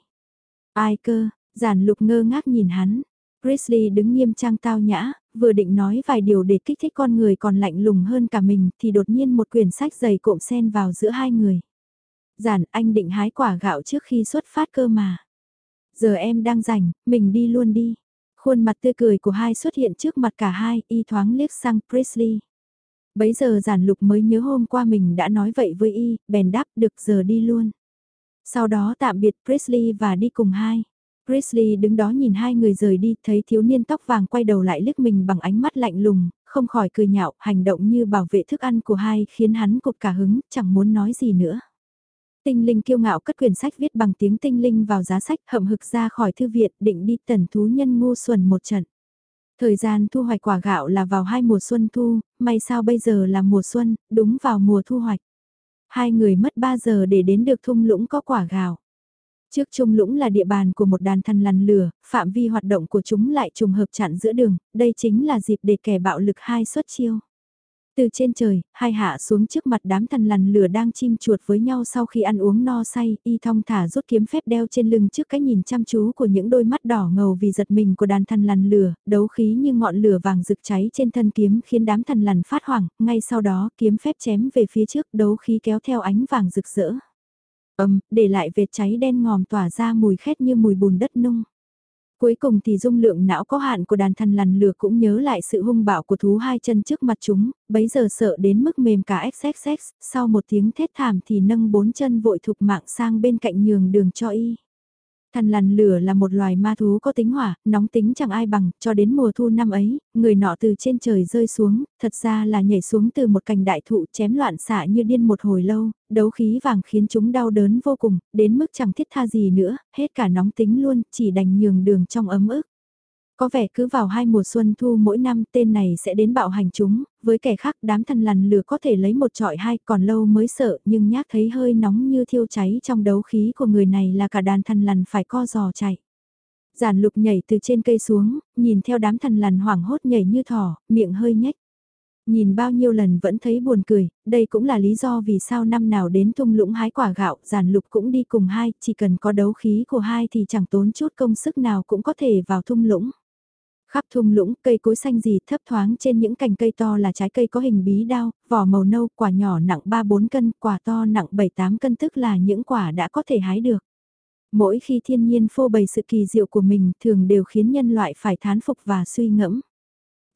Ai cơ, giản lục ngơ ngác nhìn hắn. Presley đứng nghiêm trang tao nhã, vừa định nói vài điều để kích thích con người còn lạnh lùng hơn cả mình thì đột nhiên một quyển sách dày cộm sen vào giữa hai người. Giản anh định hái quả gạo trước khi xuất phát cơ mà. Giờ em đang rảnh, mình đi luôn đi. Khuôn mặt tươi cười của hai xuất hiện trước mặt cả hai, y thoáng liếc sang Presley. Bấy giờ giản lục mới nhớ hôm qua mình đã nói vậy với y, bèn đáp được giờ đi luôn. Sau đó tạm biệt Presley và đi cùng hai. Presley đứng đó nhìn hai người rời đi, thấy thiếu niên tóc vàng quay đầu lại liếc mình bằng ánh mắt lạnh lùng, không khỏi cười nhạo, hành động như bảo vệ thức ăn của hai khiến hắn cục cả hứng, chẳng muốn nói gì nữa. Tinh linh kiêu ngạo cất quyển sách viết bằng tiếng tinh linh vào giá sách hậm hực ra khỏi thư viện định đi tần thú nhân ngu xuẩn một trận. Thời gian thu hoạch quả gạo là vào hai mùa xuân thu, may sao bây giờ là mùa xuân, đúng vào mùa thu hoạch. Hai người mất 3 giờ để đến được thung lũng có quả gạo. Trước trung lũng là địa bàn của một đàn thần lằn lửa, phạm vi hoạt động của chúng lại trùng hợp chặn giữa đường, đây chính là dịp để kẻ bạo lực hai xuất chiêu. Từ trên trời, hai hạ xuống trước mặt đám thần lằn lửa đang chim chuột với nhau sau khi ăn uống no say, y thong thả rút kiếm phép đeo trên lưng trước cái nhìn chăm chú của những đôi mắt đỏ ngầu vì giật mình của đàn thần lằn lửa, đấu khí như ngọn lửa vàng rực cháy trên thân kiếm khiến đám thần lằn phát hoảng, ngay sau đó kiếm phép chém về phía trước đấu khí kéo theo ánh vàng rực rỡ. Âm, để lại vệt cháy đen ngòm tỏa ra mùi khét như mùi bùn đất nung. Cuối cùng thì dung lượng não có hạn của đàn thần lằn lừa cũng nhớ lại sự hung bạo của thú hai chân trước mặt chúng, bấy giờ sợ đến mức mềm cả XXX, sau một tiếng thét thảm thì nâng bốn chân vội thục mạng sang bên cạnh nhường đường cho y. Thần lằn lửa là một loài ma thú có tính hỏa, nóng tính chẳng ai bằng, cho đến mùa thu năm ấy, người nọ từ trên trời rơi xuống, thật ra là nhảy xuống từ một cành đại thụ chém loạn xạ như điên một hồi lâu, đấu khí vàng khiến chúng đau đớn vô cùng, đến mức chẳng thiết tha gì nữa, hết cả nóng tính luôn, chỉ đành nhường đường trong ấm ức. Có vẻ cứ vào hai mùa xuân thu mỗi năm tên này sẽ đến bạo hành chúng, với kẻ khác đám thần lằn lửa có thể lấy một trọi hai còn lâu mới sợ nhưng nhác thấy hơi nóng như thiêu cháy trong đấu khí của người này là cả đàn thần lằn phải co giò chạy. Giản lục nhảy từ trên cây xuống, nhìn theo đám thần lằn hoảng hốt nhảy như thỏ, miệng hơi nhếch. Nhìn bao nhiêu lần vẫn thấy buồn cười, đây cũng là lý do vì sao năm nào đến thung lũng hái quả gạo, giản lục cũng đi cùng hai, chỉ cần có đấu khí của hai thì chẳng tốn chút công sức nào cũng có thể vào thung lũng. Khắp thung lũng, cây cối xanh gì thấp thoáng trên những cành cây to là trái cây có hình bí đao, vỏ màu nâu, quả nhỏ nặng 3-4 cân, quả to nặng 7-8 cân tức là những quả đã có thể hái được. Mỗi khi thiên nhiên phô bày sự kỳ diệu của mình thường đều khiến nhân loại phải thán phục và suy ngẫm.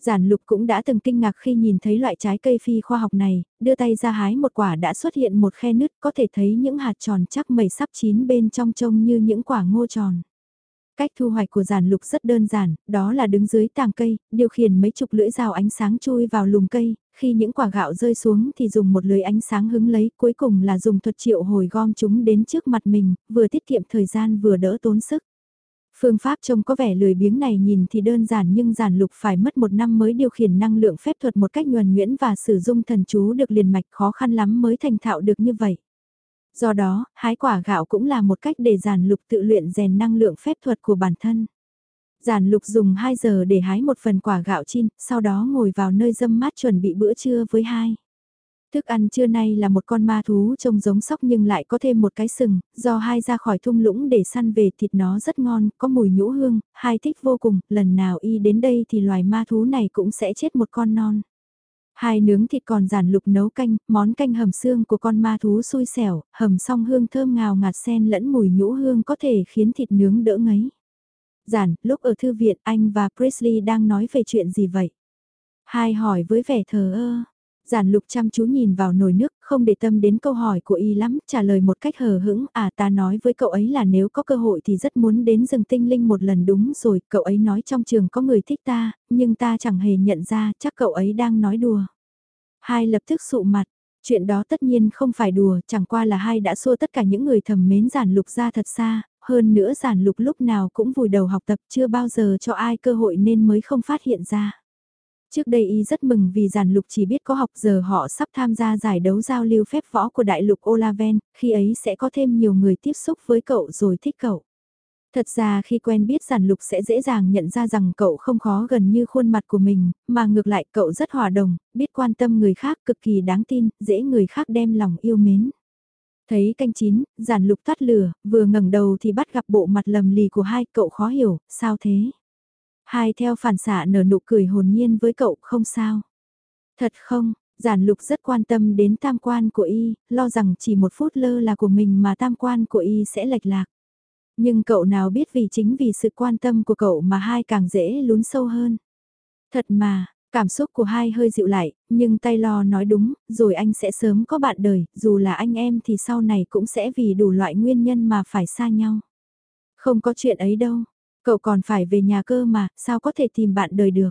Giản lục cũng đã từng kinh ngạc khi nhìn thấy loại trái cây phi khoa học này, đưa tay ra hái một quả đã xuất hiện một khe nứt có thể thấy những hạt tròn chắc mẩy sắp chín bên trong trông như những quả ngô tròn. Cách thu hoạch của giản lục rất đơn giản, đó là đứng dưới tàng cây, điều khiển mấy chục lưỡi rào ánh sáng chui vào lùm cây, khi những quả gạo rơi xuống thì dùng một lưới ánh sáng hứng lấy, cuối cùng là dùng thuật triệu hồi gom chúng đến trước mặt mình, vừa tiết kiệm thời gian vừa đỡ tốn sức. Phương pháp trông có vẻ lười biếng này nhìn thì đơn giản nhưng giản lục phải mất một năm mới điều khiển năng lượng phép thuật một cách nhuần nhuyễn và sử dụng thần chú được liền mạch khó khăn lắm mới thành thạo được như vậy. Do đó, hái quả gạo cũng là một cách để giản lục tự luyện rèn năng lượng phép thuật của bản thân. Giản lục dùng 2 giờ để hái một phần quả gạo chin, sau đó ngồi vào nơi dâm mát chuẩn bị bữa trưa với hai. Thức ăn trưa nay là một con ma thú trông giống sóc nhưng lại có thêm một cái sừng, do hai ra khỏi thung lũng để săn về thịt nó rất ngon, có mùi nhũ hương, hai thích vô cùng, lần nào y đến đây thì loài ma thú này cũng sẽ chết một con non. Hai nướng thịt còn giản lục nấu canh, món canh hầm xương của con ma thú xui xẻo, hầm xong hương thơm ngào ngạt sen lẫn mùi nhũ hương có thể khiến thịt nướng đỡ ngấy. Giản, lúc ở thư viện anh và Presley đang nói về chuyện gì vậy? Hai hỏi với vẻ thờ ơ. Giản lục chăm chú nhìn vào nồi nước, không để tâm đến câu hỏi của y lắm, trả lời một cách hờ hững, à ta nói với cậu ấy là nếu có cơ hội thì rất muốn đến rừng tinh linh một lần đúng rồi, cậu ấy nói trong trường có người thích ta, nhưng ta chẳng hề nhận ra, chắc cậu ấy đang nói đùa. Hai lập tức sụ mặt, chuyện đó tất nhiên không phải đùa, chẳng qua là hai đã xua tất cả những người thầm mến giản lục ra thật xa, hơn nữa giản lục lúc nào cũng vùi đầu học tập chưa bao giờ cho ai cơ hội nên mới không phát hiện ra. Trước đây y rất mừng vì giản lục chỉ biết có học giờ họ sắp tham gia giải đấu giao lưu phép võ của đại lục Olaven, khi ấy sẽ có thêm nhiều người tiếp xúc với cậu rồi thích cậu. Thật ra khi quen biết giản lục sẽ dễ dàng nhận ra rằng cậu không khó gần như khuôn mặt của mình, mà ngược lại cậu rất hòa đồng, biết quan tâm người khác cực kỳ đáng tin, dễ người khác đem lòng yêu mến. Thấy canh chín, giản lục tắt lửa, vừa ngẩng đầu thì bắt gặp bộ mặt lầm lì của hai cậu khó hiểu, sao thế? Hai theo phản xạ nở nụ cười hồn nhiên với cậu không sao. Thật không, giản lục rất quan tâm đến tam quan của y, lo rằng chỉ một phút lơ là của mình mà tam quan của y sẽ lệch lạc. Nhưng cậu nào biết vì chính vì sự quan tâm của cậu mà hai càng dễ lún sâu hơn. Thật mà, cảm xúc của hai hơi dịu lại, nhưng tay lo nói đúng, rồi anh sẽ sớm có bạn đời, dù là anh em thì sau này cũng sẽ vì đủ loại nguyên nhân mà phải xa nhau. Không có chuyện ấy đâu, Cậu còn phải về nhà cơ mà, sao có thể tìm bạn đời được?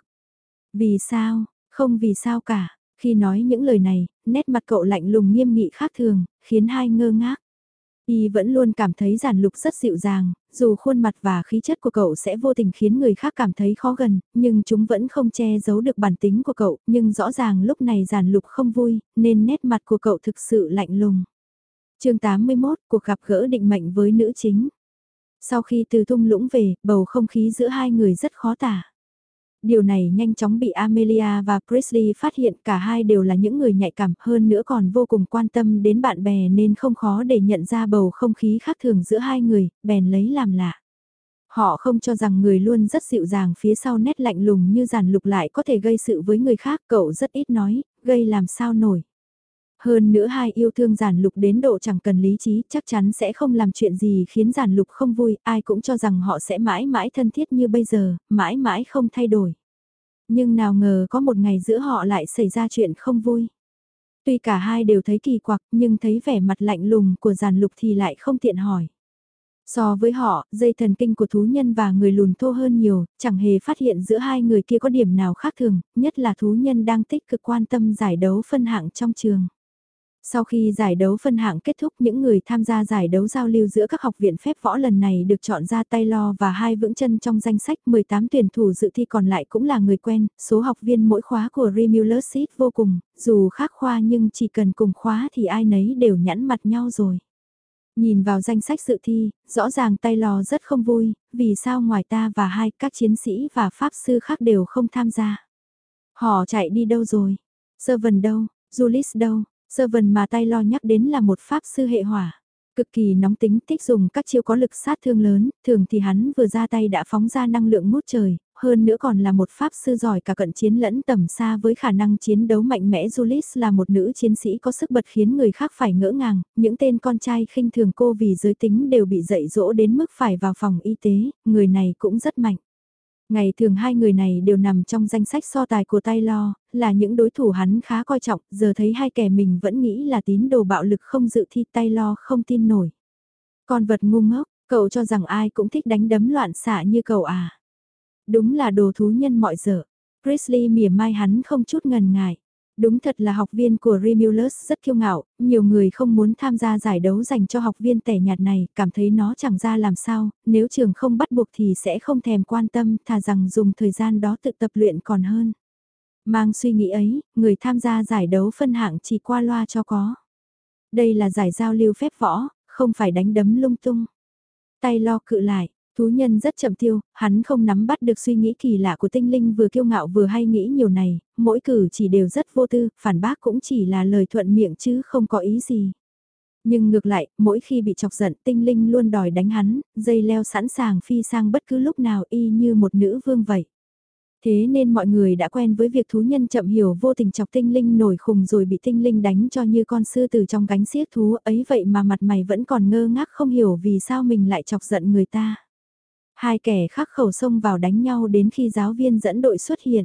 Vì sao? Không vì sao cả. Khi nói những lời này, nét mặt cậu lạnh lùng nghiêm nghị khác thường, khiến hai ngơ ngác. Y vẫn luôn cảm thấy giản lục rất dịu dàng, dù khuôn mặt và khí chất của cậu sẽ vô tình khiến người khác cảm thấy khó gần, nhưng chúng vẫn không che giấu được bản tính của cậu, nhưng rõ ràng lúc này giản lục không vui, nên nét mặt của cậu thực sự lạnh lùng. chương 81, cuộc gặp gỡ định mệnh với nữ chính. Sau khi từ thung lũng về, bầu không khí giữa hai người rất khó tả. Điều này nhanh chóng bị Amelia và Presley phát hiện cả hai đều là những người nhạy cảm hơn nữa còn vô cùng quan tâm đến bạn bè nên không khó để nhận ra bầu không khí khác thường giữa hai người, bèn lấy làm lạ. Họ không cho rằng người luôn rất dịu dàng phía sau nét lạnh lùng như giàn lục lại có thể gây sự với người khác, cậu rất ít nói, gây làm sao nổi. Hơn nữa hai yêu thương giản lục đến độ chẳng cần lý trí, chắc chắn sẽ không làm chuyện gì khiến giản lục không vui, ai cũng cho rằng họ sẽ mãi mãi thân thiết như bây giờ, mãi mãi không thay đổi. Nhưng nào ngờ có một ngày giữa họ lại xảy ra chuyện không vui. Tuy cả hai đều thấy kỳ quặc nhưng thấy vẻ mặt lạnh lùng của giản lục thì lại không tiện hỏi. So với họ, dây thần kinh của thú nhân và người lùn thô hơn nhiều, chẳng hề phát hiện giữa hai người kia có điểm nào khác thường, nhất là thú nhân đang tích cực quan tâm giải đấu phân hạng trong trường. Sau khi giải đấu phân hạng kết thúc những người tham gia giải đấu giao lưu giữa các học viện phép võ lần này được chọn ra tay lo và hai vững chân trong danh sách 18 tuyển thủ dự thi còn lại cũng là người quen, số học viên mỗi khóa của Remulus vô cùng, dù khác khoa nhưng chỉ cần cùng khóa thì ai nấy đều nhẵn mặt nhau rồi. Nhìn vào danh sách dự thi, rõ ràng tay lò rất không vui, vì sao ngoài ta và hai các chiến sĩ và pháp sư khác đều không tham gia. Họ chạy đi đâu rồi? Servant đâu? Julis đâu? Sơ vần mà tay lo nhắc đến là một pháp sư hệ hỏa. Cực kỳ nóng tính thích dùng các chiêu có lực sát thương lớn, thường thì hắn vừa ra tay đã phóng ra năng lượng mút trời, hơn nữa còn là một pháp sư giỏi cả cận chiến lẫn tầm xa với khả năng chiến đấu mạnh mẽ Julis là một nữ chiến sĩ có sức bật khiến người khác phải ngỡ ngàng, những tên con trai khinh thường cô vì giới tính đều bị dạy dỗ đến mức phải vào phòng y tế, người này cũng rất mạnh. Ngày thường hai người này đều nằm trong danh sách so tài của tay lo, là những đối thủ hắn khá coi trọng, giờ thấy hai kẻ mình vẫn nghĩ là tín đồ bạo lực không dự thi tay lo không tin nổi. Con vật ngu ngốc, cậu cho rằng ai cũng thích đánh đấm loạn xạ như cậu à. Đúng là đồ thú nhân mọi giờ. Grizzly mỉa mai hắn không chút ngần ngại. Đúng thật là học viên của Remulus rất kiêu ngạo, nhiều người không muốn tham gia giải đấu dành cho học viên tẻ nhạt này, cảm thấy nó chẳng ra làm sao, nếu trường không bắt buộc thì sẽ không thèm quan tâm, thà rằng dùng thời gian đó tự tập luyện còn hơn. Mang suy nghĩ ấy, người tham gia giải đấu phân hạng chỉ qua loa cho có. Đây là giải giao lưu phép võ, không phải đánh đấm lung tung. Tay lo cự lại, Thú nhân rất chậm tiêu, hắn không nắm bắt được suy nghĩ kỳ lạ của tinh linh vừa kiêu ngạo vừa hay nghĩ nhiều này, mỗi cử chỉ đều rất vô tư, phản bác cũng chỉ là lời thuận miệng chứ không có ý gì. Nhưng ngược lại, mỗi khi bị chọc giận tinh linh luôn đòi đánh hắn, dây leo sẵn sàng phi sang bất cứ lúc nào y như một nữ vương vậy. Thế nên mọi người đã quen với việc thú nhân chậm hiểu vô tình chọc tinh linh nổi khùng rồi bị tinh linh đánh cho như con sư từ trong gánh xiếc thú ấy vậy mà mặt mày vẫn còn ngơ ngác không hiểu vì sao mình lại chọc giận người ta. Hai kẻ khắc khẩu xông vào đánh nhau đến khi giáo viên dẫn đội xuất hiện.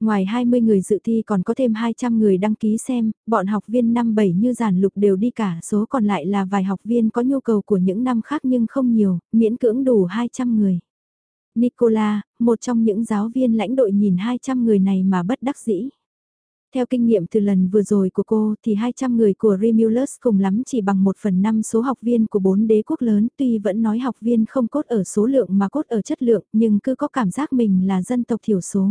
Ngoài 20 người dự thi còn có thêm 200 người đăng ký xem, bọn học viên năm 7 như giản lục đều đi cả, số còn lại là vài học viên có nhu cầu của những năm khác nhưng không nhiều, miễn cưỡng đủ 200 người. Nicola, một trong những giáo viên lãnh đội nhìn 200 người này mà bất đắc dĩ. Theo kinh nghiệm từ lần vừa rồi của cô thì 200 người của Remulus cùng lắm chỉ bằng 1 phần 5 số học viên của bốn đế quốc lớn tuy vẫn nói học viên không cốt ở số lượng mà cốt ở chất lượng nhưng cứ có cảm giác mình là dân tộc thiểu số.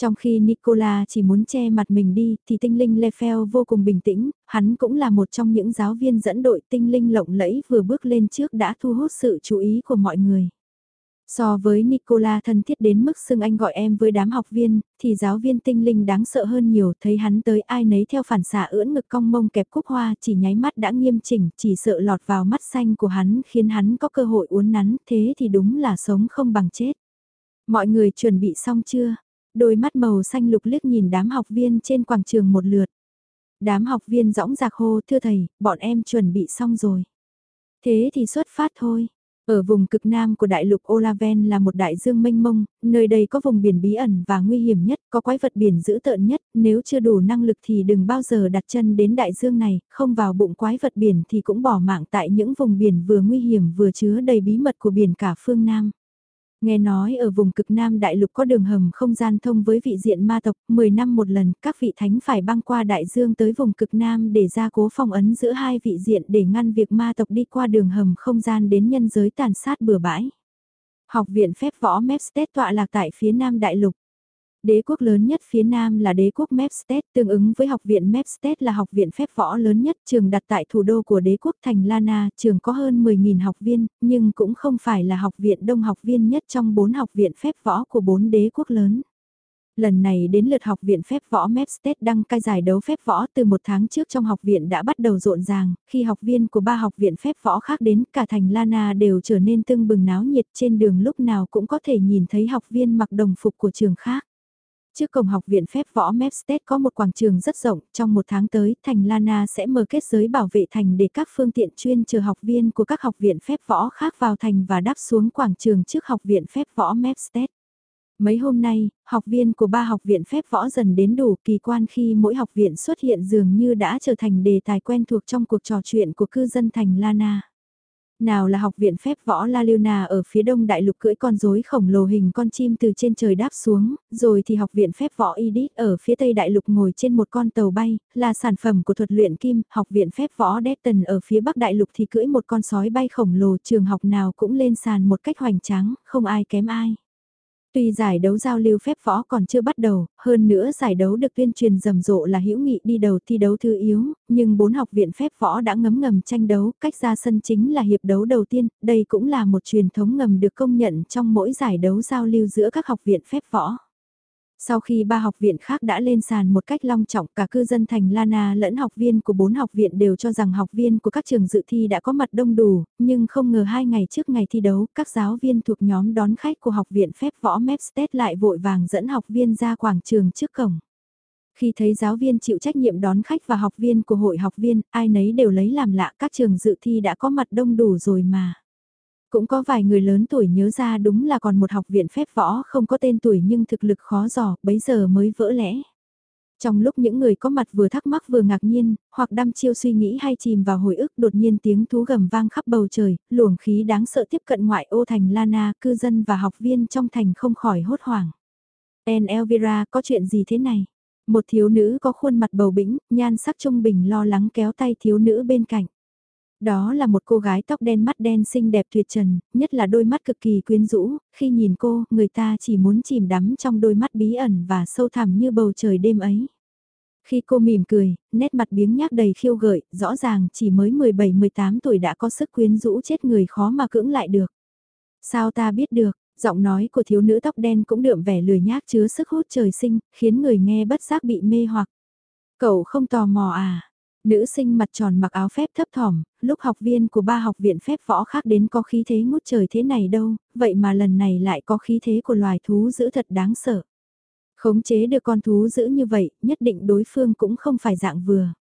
Trong khi Nicola chỉ muốn che mặt mình đi thì tinh linh Lefel vô cùng bình tĩnh, hắn cũng là một trong những giáo viên dẫn đội tinh linh lộng lẫy vừa bước lên trước đã thu hút sự chú ý của mọi người. So với Nicola thân thiết đến mức xưng anh gọi em với đám học viên, thì giáo viên tinh linh đáng sợ hơn nhiều, thấy hắn tới ai nấy theo phản xạ ưỡn ngực cong mông kẹp cúc hoa chỉ nháy mắt đã nghiêm chỉnh, chỉ sợ lọt vào mắt xanh của hắn khiến hắn có cơ hội uốn nắn, thế thì đúng là sống không bằng chết. Mọi người chuẩn bị xong chưa? Đôi mắt màu xanh lục liếc nhìn đám học viên trên quảng trường một lượt. Đám học viên rõng rạc hô thưa thầy, bọn em chuẩn bị xong rồi. Thế thì xuất phát thôi. Ở vùng cực nam của đại lục Olaven là một đại dương mênh mông, nơi đây có vùng biển bí ẩn và nguy hiểm nhất, có quái vật biển dữ tợn nhất, nếu chưa đủ năng lực thì đừng bao giờ đặt chân đến đại dương này, không vào bụng quái vật biển thì cũng bỏ mạng tại những vùng biển vừa nguy hiểm vừa chứa đầy bí mật của biển cả phương Nam. Nghe nói ở vùng cực Nam đại lục có đường hầm không gian thông với vị diện ma tộc, 10 năm một lần các vị thánh phải băng qua đại dương tới vùng cực Nam để ra cố phong ấn giữa hai vị diện để ngăn việc ma tộc đi qua đường hầm không gian đến nhân giới tàn sát bừa bãi. Học viện phép võ Mepstead tọa lạc tại phía Nam đại lục. Đế quốc lớn nhất phía Nam là đế quốc Mepstead, tương ứng với học viện Mepstead là học viện phép võ lớn nhất, trường đặt tại thủ đô của đế quốc thành Lana, trường có hơn 10.000 học viên, nhưng cũng không phải là học viện đông học viên nhất trong 4 học viện phép võ của 4 đế quốc lớn. Lần này đến lượt học viện phép võ Mepstead đăng cai giải đấu phép võ từ một tháng trước trong học viện đã bắt đầu rộn ràng, khi học viên của ba học viện phép võ khác đến cả thành Lana đều trở nên tưng bừng náo nhiệt trên đường lúc nào cũng có thể nhìn thấy học viên mặc đồng phục của trường khác. Trước cổng học viện phép võ Mepstead có một quảng trường rất rộng, trong một tháng tới, thành Lana sẽ mở kết giới bảo vệ thành để các phương tiện chuyên chờ học viên của các học viện phép võ khác vào thành và đáp xuống quảng trường trước học viện phép võ Mepstead. Mấy hôm nay, học viên của ba học viện phép võ dần đến đủ kỳ quan khi mỗi học viện xuất hiện dường như đã trở thành đề tài quen thuộc trong cuộc trò chuyện của cư dân thành Lana. Nào là học viện phép võ La Luna ở phía đông đại lục cưỡi con rối khổng lồ hình con chim từ trên trời đáp xuống, rồi thì học viện phép võ Edith ở phía tây đại lục ngồi trên một con tàu bay, là sản phẩm của thuật luyện kim, học viện phép võ Detton ở phía bắc đại lục thì cưỡi một con sói bay khổng lồ trường học nào cũng lên sàn một cách hoành tráng, không ai kém ai. Tuy giải đấu giao lưu phép võ còn chưa bắt đầu, hơn nữa giải đấu được tuyên truyền rầm rộ là hữu nghị đi đầu thi đấu thứ yếu, nhưng bốn học viện phép võ đã ngấm ngầm tranh đấu, cách ra sân chính là hiệp đấu đầu tiên, đây cũng là một truyền thống ngầm được công nhận trong mỗi giải đấu giao lưu giữa các học viện phép võ. Sau khi ba học viện khác đã lên sàn một cách long trọng cả cư dân thành Lana lẫn học viên của bốn học viện đều cho rằng học viên của các trường dự thi đã có mặt đông đủ, nhưng không ngờ hai ngày trước ngày thi đấu, các giáo viên thuộc nhóm đón khách của học viện phép võ Mepstead lại vội vàng dẫn học viên ra quảng trường trước cổng. Khi thấy giáo viên chịu trách nhiệm đón khách và học viên của hội học viên, ai nấy đều lấy làm lạ các trường dự thi đã có mặt đông đủ rồi mà. Cũng có vài người lớn tuổi nhớ ra đúng là còn một học viện phép võ không có tên tuổi nhưng thực lực khó dò, bấy giờ mới vỡ lẽ. Trong lúc những người có mặt vừa thắc mắc vừa ngạc nhiên, hoặc đăm chiêu suy nghĩ hay chìm vào hồi ức đột nhiên tiếng thú gầm vang khắp bầu trời, luồng khí đáng sợ tiếp cận ngoại ô thành Lana, cư dân và học viên trong thành không khỏi hốt hoảng. En Elvira có chuyện gì thế này? Một thiếu nữ có khuôn mặt bầu bĩnh, nhan sắc trung bình lo lắng kéo tay thiếu nữ bên cạnh. Đó là một cô gái tóc đen mắt đen xinh đẹp tuyệt trần, nhất là đôi mắt cực kỳ quyến rũ, khi nhìn cô, người ta chỉ muốn chìm đắm trong đôi mắt bí ẩn và sâu thẳm như bầu trời đêm ấy. Khi cô mỉm cười, nét mặt biếng nhác đầy khiêu gợi, rõ ràng chỉ mới 17-18 tuổi đã có sức quyến rũ chết người khó mà cưỡng lại được. Sao ta biết được, giọng nói của thiếu nữ tóc đen cũng đượm vẻ lười nhác chứa sức hút trời sinh, khiến người nghe bất giác bị mê hoặc. Cậu không tò mò à? Nữ sinh mặt tròn mặc áo phép thấp thỏm, lúc học viên của ba học viện phép võ khác đến có khí thế ngút trời thế này đâu, vậy mà lần này lại có khí thế của loài thú dữ thật đáng sợ. Khống chế được con thú dữ như vậy, nhất định đối phương cũng không phải dạng vừa.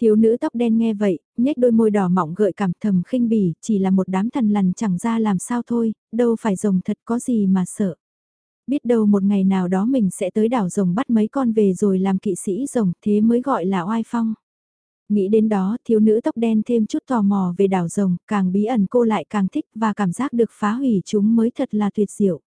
Thiếu nữ tóc đen nghe vậy, nhếch đôi môi đỏ mọng gợi cảm thầm khinh bỉ, chỉ là một đám thần lằn chẳng ra làm sao thôi, đâu phải rồng thật có gì mà sợ. Biết đâu một ngày nào đó mình sẽ tới đảo rồng bắt mấy con về rồi làm kỵ sĩ rồng, thế mới gọi là oai phong. Nghĩ đến đó, thiếu nữ tóc đen thêm chút tò mò về đảo rồng, càng bí ẩn cô lại càng thích và cảm giác được phá hủy chúng mới thật là tuyệt diệu.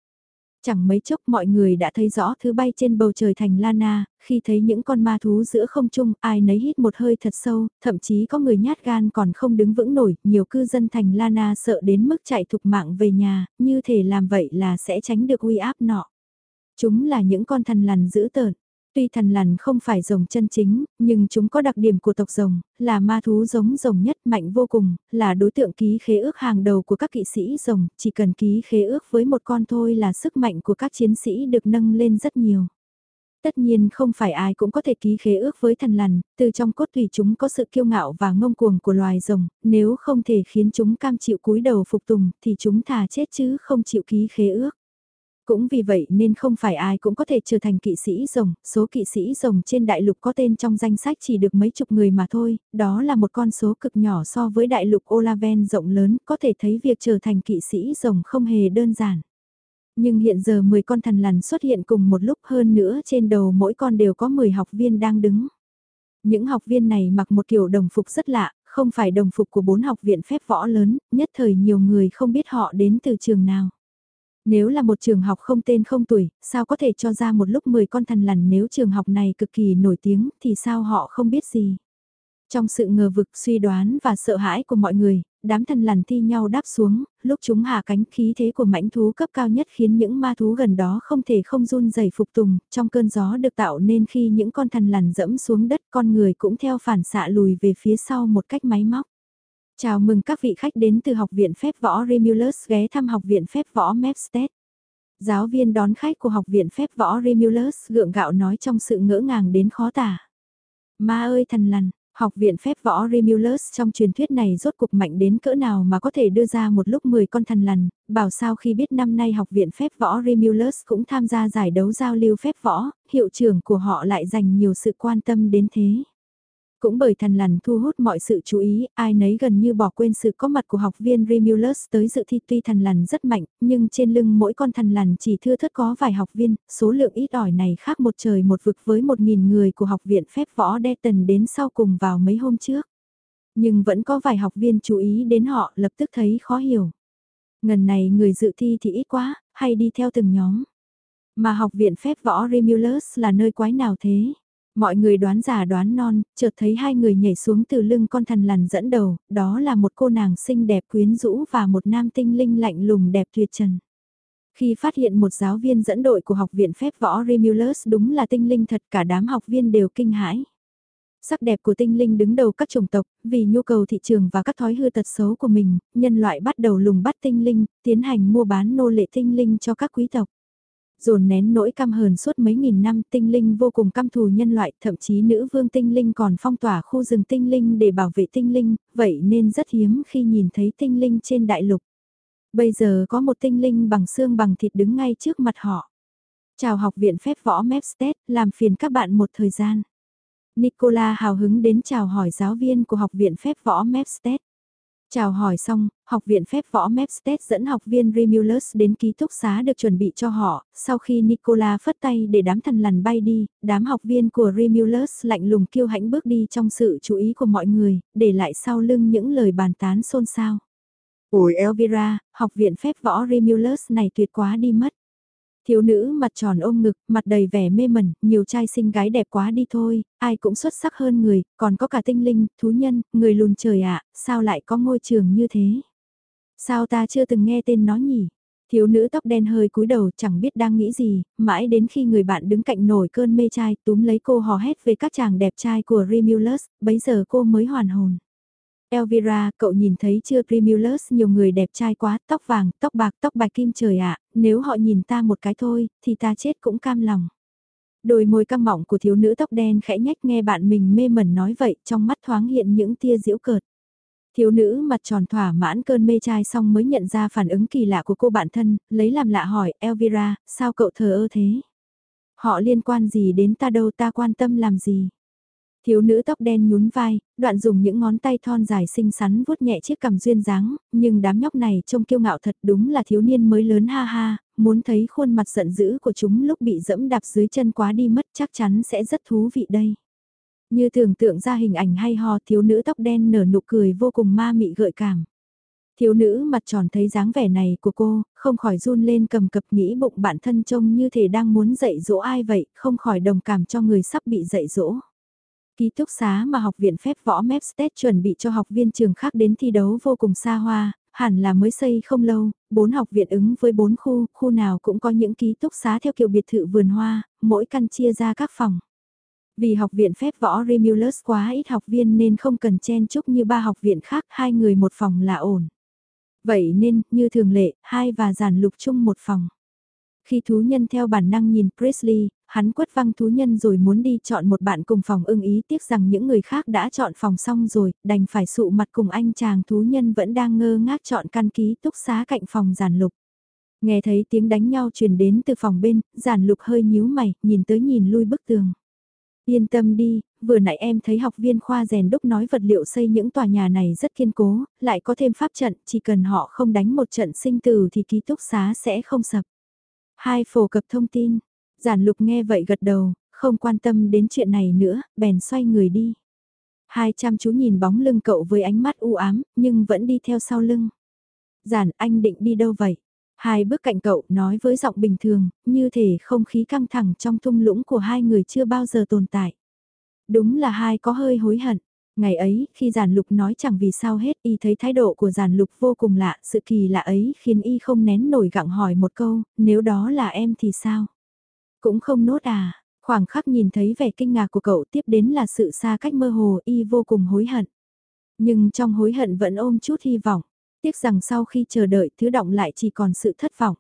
Chẳng mấy chốc mọi người đã thấy rõ thứ bay trên bầu trời thành Lana, khi thấy những con ma thú giữa không trung, ai nấy hít một hơi thật sâu, thậm chí có người nhát gan còn không đứng vững nổi, nhiều cư dân thành Lana sợ đến mức chạy thục mạng về nhà, như thể làm vậy là sẽ tránh được uy áp nọ. Chúng là những con thần lằn dữ tợn, Tuy thần lằn không phải rồng chân chính, nhưng chúng có đặc điểm của tộc rồng, là ma thú giống rồng nhất mạnh vô cùng, là đối tượng ký khế ước hàng đầu của các kỵ sĩ rồng, chỉ cần ký khế ước với một con thôi là sức mạnh của các chiến sĩ được nâng lên rất nhiều. Tất nhiên không phải ai cũng có thể ký khế ước với thần lằn, từ trong cốt tùy chúng có sự kiêu ngạo và ngông cuồng của loài rồng, nếu không thể khiến chúng cam chịu cúi đầu phục tùng thì chúng thà chết chứ không chịu ký khế ước. Cũng vì vậy nên không phải ai cũng có thể trở thành kỵ sĩ rồng, số kỵ sĩ rồng trên đại lục có tên trong danh sách chỉ được mấy chục người mà thôi, đó là một con số cực nhỏ so với đại lục Olaven rộng lớn, có thể thấy việc trở thành kỵ sĩ rồng không hề đơn giản. Nhưng hiện giờ 10 con thần lằn xuất hiện cùng một lúc hơn nữa trên đầu mỗi con đều có 10 học viên đang đứng. Những học viên này mặc một kiểu đồng phục rất lạ, không phải đồng phục của bốn học viện phép võ lớn, nhất thời nhiều người không biết họ đến từ trường nào. Nếu là một trường học không tên không tuổi, sao có thể cho ra một lúc 10 con thần lằn nếu trường học này cực kỳ nổi tiếng thì sao họ không biết gì. Trong sự ngờ vực suy đoán và sợ hãi của mọi người, đám thần lằn thi nhau đáp xuống, lúc chúng hạ cánh khí thế của mãnh thú cấp cao nhất khiến những ma thú gần đó không thể không run rẩy phục tùng, trong cơn gió được tạo nên khi những con thần lằn dẫm xuống đất con người cũng theo phản xạ lùi về phía sau một cách máy móc. Chào mừng các vị khách đến từ Học viện Phép Võ Remulus ghé thăm Học viện Phép Võ Mepstead. Giáo viên đón khách của Học viện Phép Võ Remulus gượng gạo nói trong sự ngỡ ngàng đến khó tả. Ma ơi thần lằn, Học viện phép võ Remulus trong truyền thuyết này rốt cuộc mạnh đến cỡ nào mà có thể đưa ra một lúc 10 con thần lằn, bảo sao khi biết năm nay học viện phép võ Remulus cũng tham gia giải đấu giao lưu phép võ, hiệu trưởng của họ lại dành nhiều sự quan tâm đến thế. Cũng bởi thần lằn thu hút mọi sự chú ý, ai nấy gần như bỏ quên sự có mặt của học viên Remulus tới dự thi tuy thần lằn rất mạnh, nhưng trên lưng mỗi con thần lằn chỉ thưa thớt có vài học viên, số lượng ít ỏi này khác một trời một vực với một nghìn người của học viện phép võ Deton đến sau cùng vào mấy hôm trước. Nhưng vẫn có vài học viên chú ý đến họ lập tức thấy khó hiểu. Ngần này người dự thi thì ít quá, hay đi theo từng nhóm. Mà học viện phép võ Remulus là nơi quái nào thế? Mọi người đoán già đoán non, chợt thấy hai người nhảy xuống từ lưng con thần lằn dẫn đầu, đó là một cô nàng xinh đẹp quyến rũ và một nam tinh linh lạnh lùng đẹp tuyệt trần. Khi phát hiện một giáo viên dẫn đội của học viện phép võ Remulus đúng là tinh linh thật cả đám học viên đều kinh hãi. Sắc đẹp của tinh linh đứng đầu các chủng tộc, vì nhu cầu thị trường và các thói hư tật xấu của mình, nhân loại bắt đầu lùng bắt tinh linh, tiến hành mua bán nô lệ tinh linh cho các quý tộc dồn nén nỗi căm hờn suốt mấy nghìn năm tinh linh vô cùng căm thù nhân loại, thậm chí nữ vương tinh linh còn phong tỏa khu rừng tinh linh để bảo vệ tinh linh, vậy nên rất hiếm khi nhìn thấy tinh linh trên đại lục. Bây giờ có một tinh linh bằng xương bằng thịt đứng ngay trước mặt họ. Chào học viện phép võ Mepstead, làm phiền các bạn một thời gian. Nicola hào hứng đến chào hỏi giáo viên của học viện phép võ Mepstead. Chào hỏi xong, học viện phép võ Mepstead dẫn học viên Remulus đến ký túc xá được chuẩn bị cho họ, sau khi Nicola phất tay để đám thần lằn bay đi, đám học viên của Remulus lạnh lùng kiêu hãnh bước đi trong sự chú ý của mọi người, để lại sau lưng những lời bàn tán xôn xao. Ôi Elvira, học viện phép võ Remulus này tuyệt quá đi mất. Thiếu nữ mặt tròn ôm ngực, mặt đầy vẻ mê mẩn, nhiều trai xinh gái đẹp quá đi thôi, ai cũng xuất sắc hơn người, còn có cả tinh linh, thú nhân, người lùn trời ạ, sao lại có ngôi trường như thế? Sao ta chưa từng nghe tên nó nhỉ? Thiếu nữ tóc đen hơi cúi đầu chẳng biết đang nghĩ gì, mãi đến khi người bạn đứng cạnh nổi cơn mê trai túm lấy cô hò hét về các chàng đẹp trai của Remulus, bấy giờ cô mới hoàn hồn. Elvira, cậu nhìn thấy chưa Primulus nhiều người đẹp trai quá, tóc vàng, tóc bạc, tóc bạch kim trời ạ, nếu họ nhìn ta một cái thôi, thì ta chết cũng cam lòng. Đôi môi căng mọng của thiếu nữ tóc đen khẽ nhách nghe bạn mình mê mẩn nói vậy, trong mắt thoáng hiện những tia diễu cợt. Thiếu nữ mặt tròn thỏa mãn cơn mê trai xong mới nhận ra phản ứng kỳ lạ của cô bạn thân, lấy làm lạ hỏi, Elvira, sao cậu thờ ơ thế? Họ liên quan gì đến ta đâu ta quan tâm làm gì? Thiếu nữ tóc đen nhún vai, đoạn dùng những ngón tay thon dài xinh xắn vuốt nhẹ chiếc cằm duyên dáng, nhưng đám nhóc này trông kiêu ngạo thật đúng là thiếu niên mới lớn ha ha, muốn thấy khuôn mặt giận dữ của chúng lúc bị dẫm đạp dưới chân quá đi mất chắc chắn sẽ rất thú vị đây. Như tưởng tượng ra hình ảnh hay ho thiếu nữ tóc đen nở nụ cười vô cùng ma mị gợi cảm. Thiếu nữ mặt tròn thấy dáng vẻ này của cô, không khỏi run lên cầm cập nghĩ bụng bản thân trông như thể đang muốn dạy dỗ ai vậy, không khỏi đồng cảm cho người sắp bị dạy dỗ. Ký túc xá mà học viện phép võ Mepstead chuẩn bị cho học viên trường khác đến thi đấu vô cùng xa hoa, hẳn là mới xây không lâu, bốn học viện ứng với bốn khu, khu nào cũng có những ký túc xá theo kiểu biệt thự vườn hoa, mỗi căn chia ra các phòng. Vì học viện phép võ Remulus quá ít học viên nên không cần chen chúc như ba học viện khác, hai người một phòng là ổn. Vậy nên, như thường lệ, hai và giản lục chung một phòng. Khi thú nhân theo bản năng nhìn Presley, hắn quất văng thú nhân rồi muốn đi chọn một bạn cùng phòng ưng ý tiếc rằng những người khác đã chọn phòng xong rồi, đành phải sụ mặt cùng anh chàng thú nhân vẫn đang ngơ ngác chọn căn ký túc xá cạnh phòng giản lục. Nghe thấy tiếng đánh nhau truyền đến từ phòng bên, giản lục hơi nhíu mày, nhìn tới nhìn lui bức tường. Yên tâm đi, vừa nãy em thấy học viên khoa rèn đúc nói vật liệu xây những tòa nhà này rất kiên cố, lại có thêm pháp trận, chỉ cần họ không đánh một trận sinh tử thì ký túc xá sẽ không sập. Hai phổ cập thông tin, giản lục nghe vậy gật đầu, không quan tâm đến chuyện này nữa, bèn xoay người đi. Hai chăm chú nhìn bóng lưng cậu với ánh mắt u ám, nhưng vẫn đi theo sau lưng. Giản anh định đi đâu vậy? Hai bước cạnh cậu nói với giọng bình thường, như thể không khí căng thẳng trong thung lũng của hai người chưa bao giờ tồn tại. Đúng là hai có hơi hối hận. Ngày ấy, khi giản lục nói chẳng vì sao hết, y thấy thái độ của giản lục vô cùng lạ, sự kỳ lạ ấy khiến y không nén nổi gặng hỏi một câu, nếu đó là em thì sao? Cũng không nốt à, khoảng khắc nhìn thấy vẻ kinh ngạc của cậu tiếp đến là sự xa cách mơ hồ y vô cùng hối hận. Nhưng trong hối hận vẫn ôm chút hy vọng, tiếc rằng sau khi chờ đợi thứ động lại chỉ còn sự thất vọng.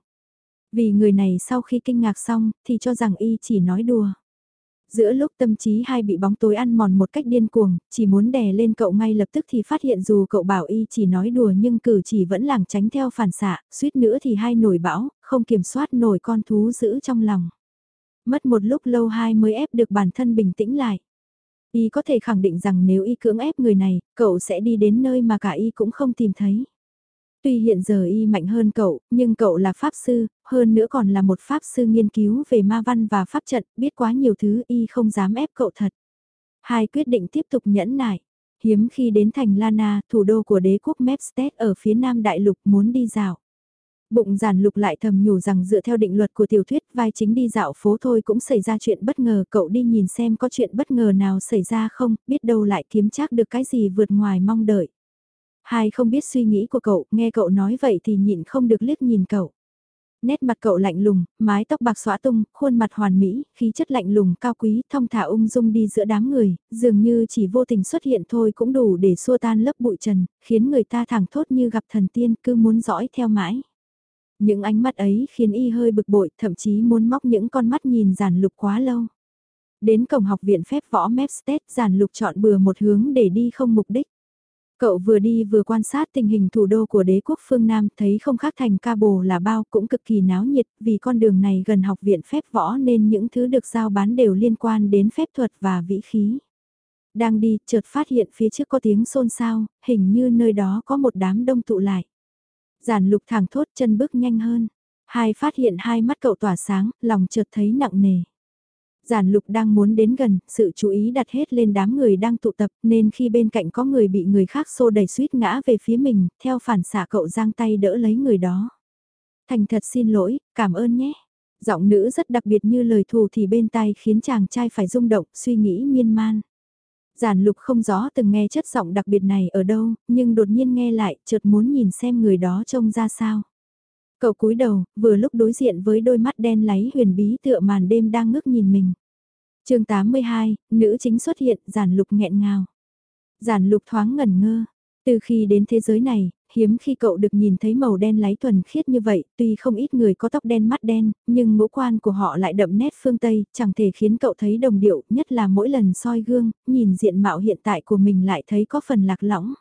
Vì người này sau khi kinh ngạc xong thì cho rằng y chỉ nói đùa. Giữa lúc tâm trí hai bị bóng tối ăn mòn một cách điên cuồng, chỉ muốn đè lên cậu ngay lập tức thì phát hiện dù cậu bảo y chỉ nói đùa nhưng cử chỉ vẫn làng tránh theo phản xạ, suýt nữa thì hai nổi bão, không kiểm soát nổi con thú giữ trong lòng. Mất một lúc lâu hai mới ép được bản thân bình tĩnh lại. Y có thể khẳng định rằng nếu y cưỡng ép người này, cậu sẽ đi đến nơi mà cả y cũng không tìm thấy. Tuy hiện giờ y mạnh hơn cậu, nhưng cậu là pháp sư, hơn nữa còn là một pháp sư nghiên cứu về ma văn và pháp trận, biết quá nhiều thứ y không dám ép cậu thật. Hai quyết định tiếp tục nhẫn nại. Hiếm khi đến thành Lana, thủ đô của đế quốc Mepstead ở phía nam đại lục muốn đi dạo. Bụng giản lục lại thầm nhủ rằng dựa theo định luật của tiểu thuyết vai chính đi dạo phố thôi cũng xảy ra chuyện bất ngờ cậu đi nhìn xem có chuyện bất ngờ nào xảy ra không, biết đâu lại kiếm chắc được cái gì vượt ngoài mong đợi. Hai không biết suy nghĩ của cậu, nghe cậu nói vậy thì nhịn không được liếc nhìn cậu. Nét mặt cậu lạnh lùng, mái tóc bạc xõa tung, khuôn mặt hoàn mỹ, khí chất lạnh lùng cao quý, thong thả ung dung đi giữa đám người, dường như chỉ vô tình xuất hiện thôi cũng đủ để xua tan lớp bụi trần, khiến người ta thẳng thốt như gặp thần tiên cứ muốn dõi theo mãi. Những ánh mắt ấy khiến y hơi bực bội, thậm chí muốn móc những con mắt nhìn giản lục quá lâu. Đến cổng học viện phép võ Mepstead, giản lục chọn bừa một hướng để đi không mục đích. Cậu vừa đi vừa quan sát tình hình thủ đô của đế quốc phương Nam thấy không khác thành ca bồ là bao cũng cực kỳ náo nhiệt vì con đường này gần học viện phép võ nên những thứ được giao bán đều liên quan đến phép thuật và vĩ khí. Đang đi, chợt phát hiện phía trước có tiếng xôn xao, hình như nơi đó có một đám đông tụ lại. Giản lục thẳng thốt chân bước nhanh hơn. Hai phát hiện hai mắt cậu tỏa sáng, lòng chợt thấy nặng nề. Giản lục đang muốn đến gần, sự chú ý đặt hết lên đám người đang tụ tập nên khi bên cạnh có người bị người khác xô đẩy suýt ngã về phía mình, theo phản xạ cậu giang tay đỡ lấy người đó. Thành thật xin lỗi, cảm ơn nhé. Giọng nữ rất đặc biệt như lời thù thì bên tai khiến chàng trai phải rung động, suy nghĩ miên man. Giản lục không rõ từng nghe chất giọng đặc biệt này ở đâu, nhưng đột nhiên nghe lại, chợt muốn nhìn xem người đó trông ra sao. Cậu cúi đầu, vừa lúc đối diện với đôi mắt đen láy huyền bí tựa màn đêm đang ngước nhìn mình. chương 82, nữ chính xuất hiện, giản lục nghẹn ngào. Giản lục thoáng ngẩn ngơ. Từ khi đến thế giới này, hiếm khi cậu được nhìn thấy màu đen láy thuần khiết như vậy, tuy không ít người có tóc đen mắt đen, nhưng ngũ quan của họ lại đậm nét phương Tây, chẳng thể khiến cậu thấy đồng điệu, nhất là mỗi lần soi gương, nhìn diện mạo hiện tại của mình lại thấy có phần lạc lõng.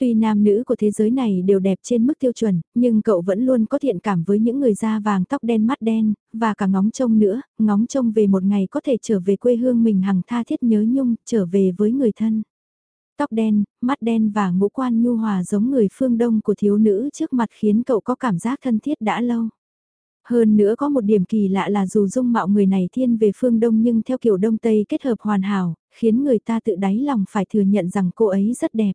Tuy nam nữ của thế giới này đều đẹp trên mức tiêu chuẩn, nhưng cậu vẫn luôn có thiện cảm với những người da vàng tóc đen mắt đen, và cả ngóng trông nữa, ngóng trông về một ngày có thể trở về quê hương mình hằng tha thiết nhớ nhung, trở về với người thân. Tóc đen, mắt đen và ngũ quan nhu hòa giống người phương đông của thiếu nữ trước mặt khiến cậu có cảm giác thân thiết đã lâu. Hơn nữa có một điểm kỳ lạ là dù dung mạo người này thiên về phương Đông nhưng theo kiểu Đông Tây kết hợp hoàn hảo, khiến người ta tự đáy lòng phải thừa nhận rằng cô ấy rất đẹp.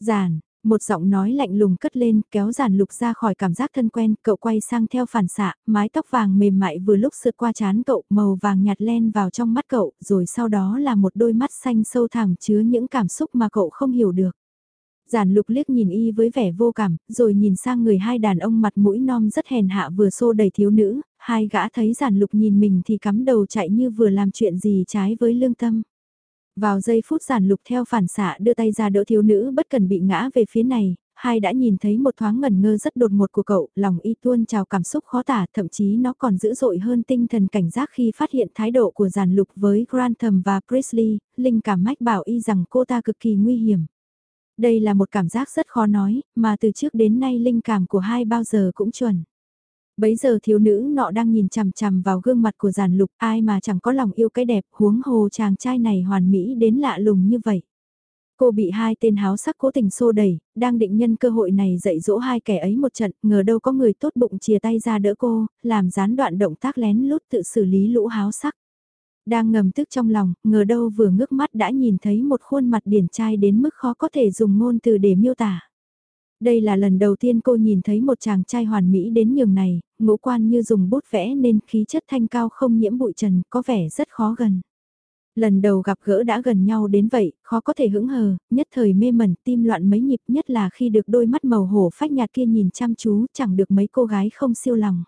Giản, một giọng nói lạnh lùng cất lên, kéo giản lục ra khỏi cảm giác thân quen, cậu quay sang theo phản xạ, mái tóc vàng mềm mại vừa lúc sượt qua chán cậu, màu vàng nhạt len vào trong mắt cậu, rồi sau đó là một đôi mắt xanh sâu thẳm chứa những cảm xúc mà cậu không hiểu được. Giản lục liếc nhìn y với vẻ vô cảm, rồi nhìn sang người hai đàn ông mặt mũi non rất hèn hạ vừa xô đầy thiếu nữ, hai gã thấy giản lục nhìn mình thì cắm đầu chạy như vừa làm chuyện gì trái với lương tâm. Vào giây phút giản lục theo phản xạ đưa tay ra đỡ thiếu nữ bất cần bị ngã về phía này, hai đã nhìn thấy một thoáng ngẩn ngơ rất đột ngột của cậu, lòng y tuôn trào cảm xúc khó tả, thậm chí nó còn dữ dội hơn tinh thần cảnh giác khi phát hiện thái độ của giản lục với Grantham và Priestley, linh cảm mách bảo y rằng cô ta cực kỳ nguy hiểm. Đây là một cảm giác rất khó nói, mà từ trước đến nay linh cảm của hai bao giờ cũng chuẩn. Bấy giờ thiếu nữ nọ đang nhìn chằm chằm vào gương mặt của giản lục ai mà chẳng có lòng yêu cái đẹp huống hồ chàng trai này hoàn mỹ đến lạ lùng như vậy. Cô bị hai tên háo sắc cố tình xô đẩy, đang định nhân cơ hội này dạy dỗ hai kẻ ấy một trận, ngờ đâu có người tốt bụng chia tay ra đỡ cô, làm gián đoạn động tác lén lút tự xử lý lũ háo sắc. Đang ngầm tức trong lòng, ngờ đâu vừa ngước mắt đã nhìn thấy một khuôn mặt điển trai đến mức khó có thể dùng ngôn từ để miêu tả. Đây là lần đầu tiên cô nhìn thấy một chàng trai hoàn mỹ đến nhường này, ngũ quan như dùng bút vẽ nên khí chất thanh cao không nhiễm bụi trần, có vẻ rất khó gần. Lần đầu gặp gỡ đã gần nhau đến vậy, khó có thể hững hờ, nhất thời mê mẩn, tim loạn mấy nhịp nhất là khi được đôi mắt màu hổ phách nhạt kia nhìn chăm chú, chẳng được mấy cô gái không siêu lòng.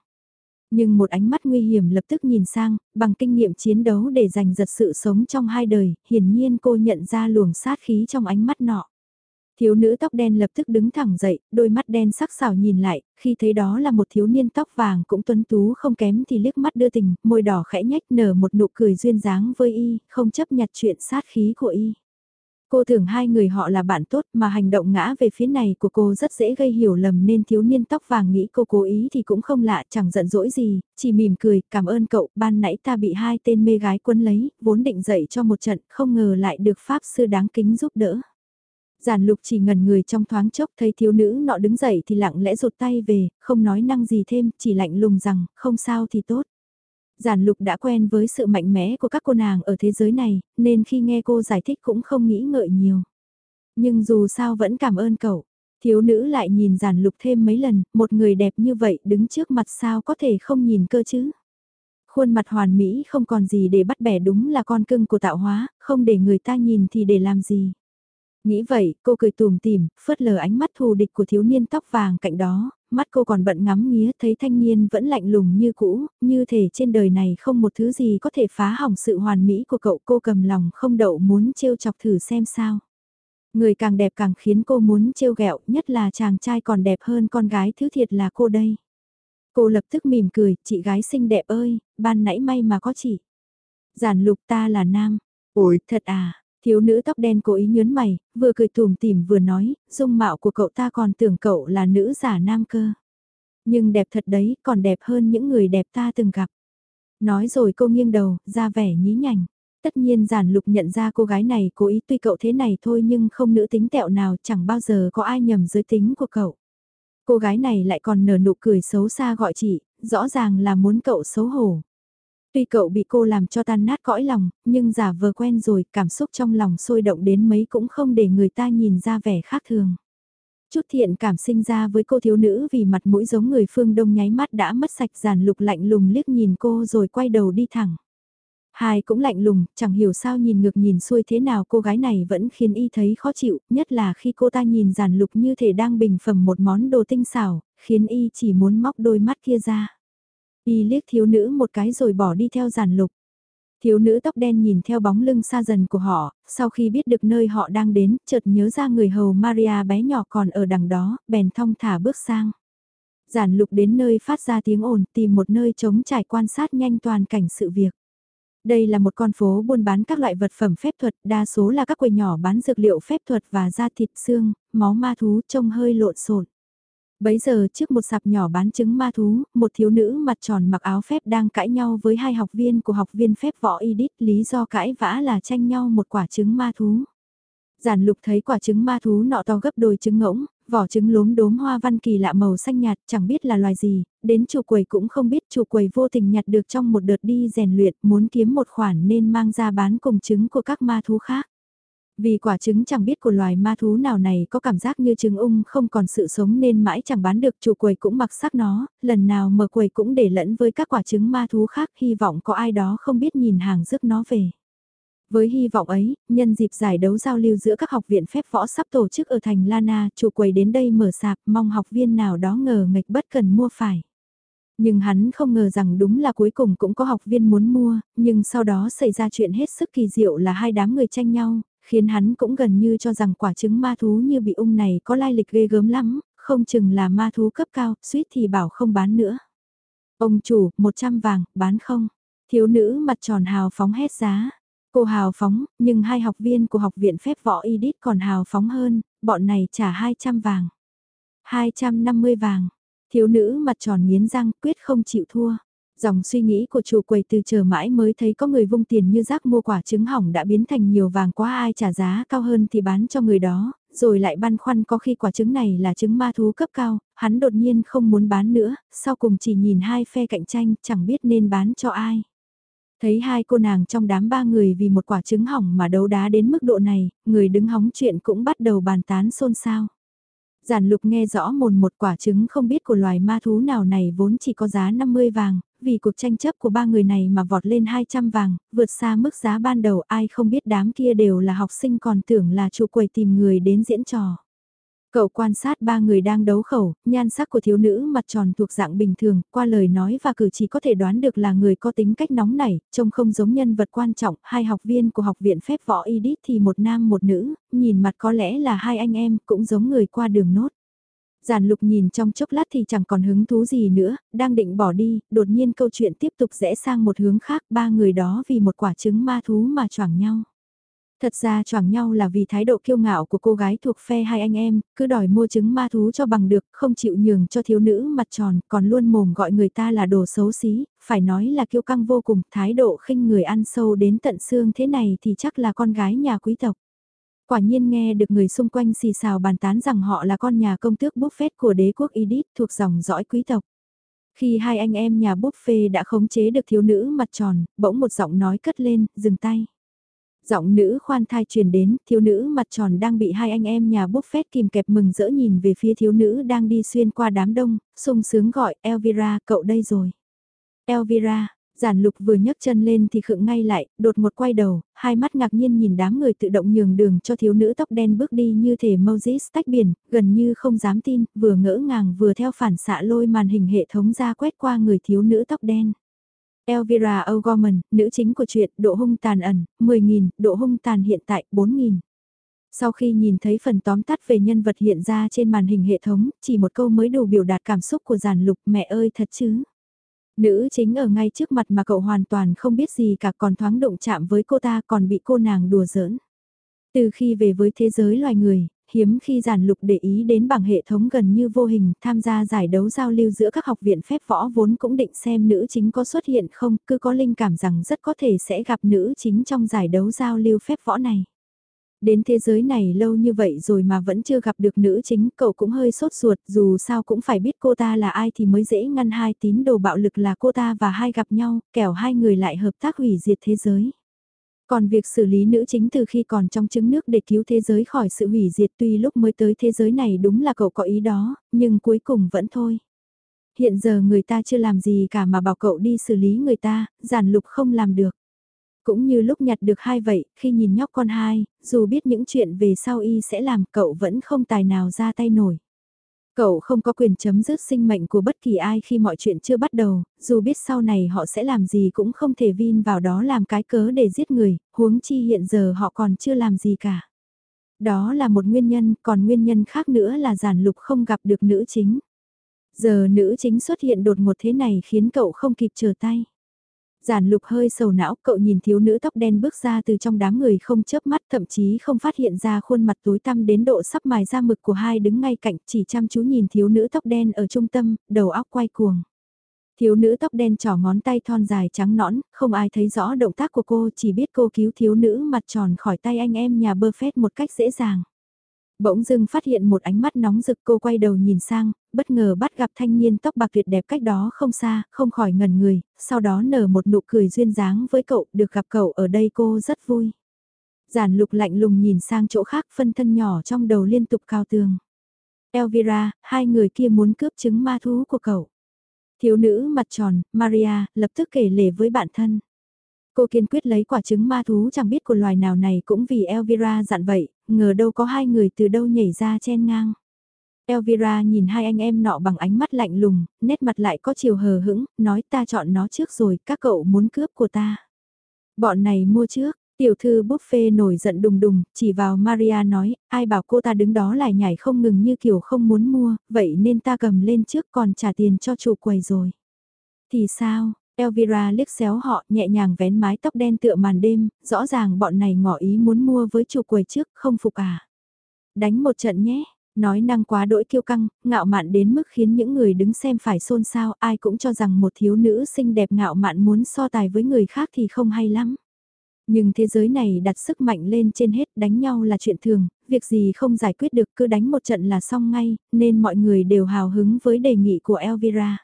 Nhưng một ánh mắt nguy hiểm lập tức nhìn sang, bằng kinh nghiệm chiến đấu để giành giật sự sống trong hai đời, hiển nhiên cô nhận ra luồng sát khí trong ánh mắt nọ. Thiếu nữ tóc đen lập tức đứng thẳng dậy, đôi mắt đen sắc sảo nhìn lại, khi thấy đó là một thiếu niên tóc vàng cũng tuấn tú không kém thì liếc mắt đưa tình, môi đỏ khẽ nhách nở một nụ cười duyên dáng với y, không chấp nhặt chuyện sát khí của y. Cô tưởng hai người họ là bạn tốt mà hành động ngã về phía này của cô rất dễ gây hiểu lầm nên thiếu niên tóc vàng nghĩ cô cố ý thì cũng không lạ chẳng giận dỗi gì, chỉ mỉm cười cảm ơn cậu ban nãy ta bị hai tên mê gái quân lấy, vốn định dậy cho một trận không ngờ lại được pháp sư đáng kính giúp đỡ. Giản lục chỉ ngẩn người trong thoáng chốc thấy thiếu nữ nọ đứng dậy thì lặng lẽ rụt tay về, không nói năng gì thêm, chỉ lạnh lùng rằng, không sao thì tốt. Giản lục đã quen với sự mạnh mẽ của các cô nàng ở thế giới này, nên khi nghe cô giải thích cũng không nghĩ ngợi nhiều. Nhưng dù sao vẫn cảm ơn cậu. Thiếu nữ lại nhìn giản lục thêm mấy lần, một người đẹp như vậy đứng trước mặt sao có thể không nhìn cơ chứ. Khuôn mặt hoàn mỹ không còn gì để bắt bẻ đúng là con cưng của tạo hóa, không để người ta nhìn thì để làm gì. Nghĩ vậy, cô cười tùm tìm, phớt lờ ánh mắt thù địch của thiếu niên tóc vàng cạnh đó, mắt cô còn bận ngắm nghía thấy thanh niên vẫn lạnh lùng như cũ, như thể trên đời này không một thứ gì có thể phá hỏng sự hoàn mỹ của cậu cô cầm lòng không đậu muốn trêu chọc thử xem sao. Người càng đẹp càng khiến cô muốn trêu ghẹo, nhất là chàng trai còn đẹp hơn con gái thứ thiệt là cô đây. Cô lập tức mỉm cười, chị gái xinh đẹp ơi, ban nãy may mà có chị. Giản lục ta là nam. Ôi, thật à, Thiếu nữ tóc đen cố ý nhớn mày, vừa cười tùm tìm vừa nói, dung mạo của cậu ta còn tưởng cậu là nữ giả nam cơ. Nhưng đẹp thật đấy, còn đẹp hơn những người đẹp ta từng gặp. Nói rồi cô nghiêng đầu, ra vẻ nhí nhảnh. Tất nhiên giản lục nhận ra cô gái này cố ý tuy cậu thế này thôi nhưng không nữ tính tẹo nào chẳng bao giờ có ai nhầm giới tính của cậu. Cô gái này lại còn nở nụ cười xấu xa gọi chị, rõ ràng là muốn cậu xấu hổ. Tuy cậu bị cô làm cho tan nát cõi lòng, nhưng giả vờ quen rồi, cảm xúc trong lòng sôi động đến mấy cũng không để người ta nhìn ra vẻ khác thường. Chút thiện cảm sinh ra với cô thiếu nữ vì mặt mũi giống người phương đông nháy mắt đã mất sạch giàn lục lạnh lùng liếc nhìn cô rồi quay đầu đi thẳng. Hai cũng lạnh lùng, chẳng hiểu sao nhìn ngược nhìn xuôi thế nào cô gái này vẫn khiến y thấy khó chịu, nhất là khi cô ta nhìn giàn lục như thể đang bình phẩm một món đồ tinh xảo, khiến y chỉ muốn móc đôi mắt kia ra. Y liếc thiếu nữ một cái rồi bỏ đi theo giản lục. Thiếu nữ tóc đen nhìn theo bóng lưng xa dần của họ, sau khi biết được nơi họ đang đến, chợt nhớ ra người hầu Maria bé nhỏ còn ở đằng đó, bèn thong thả bước sang. Giản lục đến nơi phát ra tiếng ồn, tìm một nơi trống trải quan sát nhanh toàn cảnh sự việc. Đây là một con phố buôn bán các loại vật phẩm phép thuật, đa số là các quầy nhỏ bán dược liệu phép thuật và da thịt xương, máu ma thú trông hơi lộn xộn. Bấy giờ trước một sạp nhỏ bán trứng ma thú, một thiếu nữ mặt tròn mặc áo phép đang cãi nhau với hai học viên của học viên phép võ Edith, lý do cãi vã là tranh nhau một quả trứng ma thú. Giản lục thấy quả trứng ma thú nọ to gấp đôi trứng ngỗng, vỏ trứng lốm đốm hoa văn kỳ lạ màu xanh nhạt, chẳng biết là loài gì, đến chủ quầy cũng không biết chủ quầy vô tình nhặt được trong một đợt đi rèn luyện muốn kiếm một khoản nên mang ra bán cùng trứng của các ma thú khác. Vì quả trứng chẳng biết của loài ma thú nào này có cảm giác như trứng ung không còn sự sống nên mãi chẳng bán được chủ quầy cũng mặc sắc nó, lần nào mở quầy cũng để lẫn với các quả trứng ma thú khác hy vọng có ai đó không biết nhìn hàng rước nó về. Với hy vọng ấy, nhân dịp giải đấu giao lưu giữa các học viện phép võ sắp tổ chức ở thành Lana, chủ quầy đến đây mở sạp mong học viên nào đó ngờ nghịch bất cần mua phải. Nhưng hắn không ngờ rằng đúng là cuối cùng cũng có học viên muốn mua, nhưng sau đó xảy ra chuyện hết sức kỳ diệu là hai đám người tranh nhau, khiến hắn cũng gần như cho rằng quả trứng ma thú như bị ung này có lai lịch ghê gớm lắm, không chừng là ma thú cấp cao, suýt thì bảo không bán nữa. Ông chủ, 100 vàng, bán không? Thiếu nữ mặt tròn hào phóng hét giá. Cô hào phóng, nhưng hai học viên của học viện phép võ Edith còn hào phóng hơn, bọn này trả 200 vàng. 250 vàng. Thiếu nữ mặt tròn nghiến răng quyết không chịu thua. Dòng suy nghĩ của chủ quầy từ chờ mãi mới thấy có người vung tiền như rác mua quả trứng hỏng đã biến thành nhiều vàng quá ai trả giá cao hơn thì bán cho người đó, rồi lại băn khoăn có khi quả trứng này là trứng ma thú cấp cao, hắn đột nhiên không muốn bán nữa, sau cùng chỉ nhìn hai phe cạnh tranh chẳng biết nên bán cho ai. Thấy hai cô nàng trong đám ba người vì một quả trứng hỏng mà đấu đá đến mức độ này, người đứng hóng chuyện cũng bắt đầu bàn tán xôn xao. Giản lục nghe rõ mồn một quả trứng không biết của loài ma thú nào này vốn chỉ có giá 50 vàng, vì cuộc tranh chấp của ba người này mà vọt lên 200 vàng, vượt xa mức giá ban đầu ai không biết đám kia đều là học sinh còn tưởng là chủ quầy tìm người đến diễn trò. Cậu quan sát ba người đang đấu khẩu, nhan sắc của thiếu nữ mặt tròn thuộc dạng bình thường, qua lời nói và cử chỉ có thể đoán được là người có tính cách nóng nảy, trông không giống nhân vật quan trọng, hai học viên của học viện phép võ Edith thì một nam một nữ, nhìn mặt có lẽ là hai anh em, cũng giống người qua đường nốt. Giản lục nhìn trong chốc lát thì chẳng còn hứng thú gì nữa, đang định bỏ đi, đột nhiên câu chuyện tiếp tục rẽ sang một hướng khác, ba người đó vì một quả trứng ma thú mà choảng nhau. Thật ra choảng nhau là vì thái độ kiêu ngạo của cô gái thuộc phe hai anh em, cứ đòi mua trứng ma thú cho bằng được, không chịu nhường cho thiếu nữ mặt tròn, còn luôn mồm gọi người ta là đồ xấu xí, phải nói là kiêu căng vô cùng, thái độ khinh người ăn sâu đến tận xương thế này thì chắc là con gái nhà quý tộc. Quả nhiên nghe được người xung quanh xì xào bàn tán rằng họ là con nhà công tước Buffet của đế quốc Edith thuộc dòng dõi quý tộc. Khi hai anh em nhà Buffet đã khống chế được thiếu nữ mặt tròn, bỗng một giọng nói cất lên, dừng tay. Giọng nữ khoan thai truyền đến, thiếu nữ mặt tròn đang bị hai anh em nhà Buffet kìm kẹp mừng rỡ nhìn về phía thiếu nữ đang đi xuyên qua đám đông, sung sướng gọi Elvira, cậu đây rồi. Elvira, Giản lục vừa nhấc chân lên thì khựng ngay lại, đột một quay đầu, hai mắt ngạc nhiên nhìn đám người tự động nhường đường cho thiếu nữ tóc đen bước đi như thể Moses tách biển, gần như không dám tin, vừa ngỡ ngàng vừa theo phản xạ lôi màn hình hệ thống ra quét qua người thiếu nữ tóc đen. Elvira O'Gorman, nữ chính của chuyện Độ hung tàn ẩn, 10.000, Độ hung tàn hiện tại, 4.000. Sau khi nhìn thấy phần tóm tắt về nhân vật hiện ra trên màn hình hệ thống, chỉ một câu mới đủ biểu đạt cảm xúc của giản lục mẹ ơi thật chứ. Nữ chính ở ngay trước mặt mà cậu hoàn toàn không biết gì cả còn thoáng động chạm với cô ta còn bị cô nàng đùa giỡn. Từ khi về với thế giới loài người, hiếm khi giản lục để ý đến bảng hệ thống gần như vô hình tham gia giải đấu giao lưu giữa các học viện phép võ vốn cũng định xem nữ chính có xuất hiện không, cứ có linh cảm rằng rất có thể sẽ gặp nữ chính trong giải đấu giao lưu phép võ này. Đến thế giới này lâu như vậy rồi mà vẫn chưa gặp được nữ chính, cậu cũng hơi sốt ruột, dù sao cũng phải biết cô ta là ai thì mới dễ ngăn hai tín đồ bạo lực là cô ta và hai gặp nhau, kẻo hai người lại hợp tác hủy diệt thế giới. Còn việc xử lý nữ chính từ khi còn trong trứng nước để cứu thế giới khỏi sự hủy diệt tuy lúc mới tới thế giới này đúng là cậu có ý đó, nhưng cuối cùng vẫn thôi. Hiện giờ người ta chưa làm gì cả mà bảo cậu đi xử lý người ta, giản lục không làm được. Cũng như lúc nhặt được hai vậy, khi nhìn nhóc con hai, dù biết những chuyện về sau y sẽ làm cậu vẫn không tài nào ra tay nổi. Cậu không có quyền chấm dứt sinh mệnh của bất kỳ ai khi mọi chuyện chưa bắt đầu, dù biết sau này họ sẽ làm gì cũng không thể vin vào đó làm cái cớ để giết người, huống chi hiện giờ họ còn chưa làm gì cả. Đó là một nguyên nhân, còn nguyên nhân khác nữa là giản lục không gặp được nữ chính. Giờ nữ chính xuất hiện đột ngột thế này khiến cậu không kịp trở tay. Giản lục hơi sầu não, cậu nhìn thiếu nữ tóc đen bước ra từ trong đám người không chớp mắt thậm chí không phát hiện ra khuôn mặt tối tăm đến độ sắp mài ra mực của hai đứng ngay cạnh chỉ chăm chú nhìn thiếu nữ tóc đen ở trung tâm, đầu óc quay cuồng. Thiếu nữ tóc đen trỏ ngón tay thon dài trắng nõn, không ai thấy rõ động tác của cô chỉ biết cô cứu thiếu nữ mặt tròn khỏi tay anh em nhà bơ phét một cách dễ dàng. Bỗng dưng phát hiện một ánh mắt nóng rực cô quay đầu nhìn sang, bất ngờ bắt gặp thanh niên tóc bạc tuyệt đẹp cách đó không xa, không khỏi ngẩn người, sau đó nở một nụ cười duyên dáng với cậu, được gặp cậu ở đây cô rất vui. Giản lục lạnh lùng nhìn sang chỗ khác phân thân nhỏ trong đầu liên tục cao tường. Elvira, hai người kia muốn cướp trứng ma thú của cậu. Thiếu nữ mặt tròn, Maria, lập tức kể lể với bạn thân. Cô kiên quyết lấy quả trứng ma thú chẳng biết của loài nào này cũng vì Elvira dặn vậy, ngờ đâu có hai người từ đâu nhảy ra chen ngang. Elvira nhìn hai anh em nọ bằng ánh mắt lạnh lùng, nét mặt lại có chiều hờ hững, nói ta chọn nó trước rồi, các cậu muốn cướp của ta. Bọn này mua trước, tiểu thư buffet nổi giận đùng đùng, chỉ vào Maria nói, ai bảo cô ta đứng đó lại nhảy không ngừng như kiểu không muốn mua, vậy nên ta cầm lên trước còn trả tiền cho chủ quầy rồi. Thì sao, Elvira liếc xéo họ nhẹ nhàng vén mái tóc đen tựa màn đêm, rõ ràng bọn này ngỏ ý muốn mua với chủ quầy trước, không phục à. Đánh một trận nhé, nói năng quá đỗi kiêu căng, ngạo mạn đến mức khiến những người đứng xem phải xôn xao, ai cũng cho rằng một thiếu nữ xinh đẹp ngạo mạn muốn so tài với người khác thì không hay lắm. Nhưng thế giới này đặt sức mạnh lên trên hết đánh nhau là chuyện thường, việc gì không giải quyết được cứ đánh một trận là xong ngay, nên mọi người đều hào hứng với đề nghị của Elvira.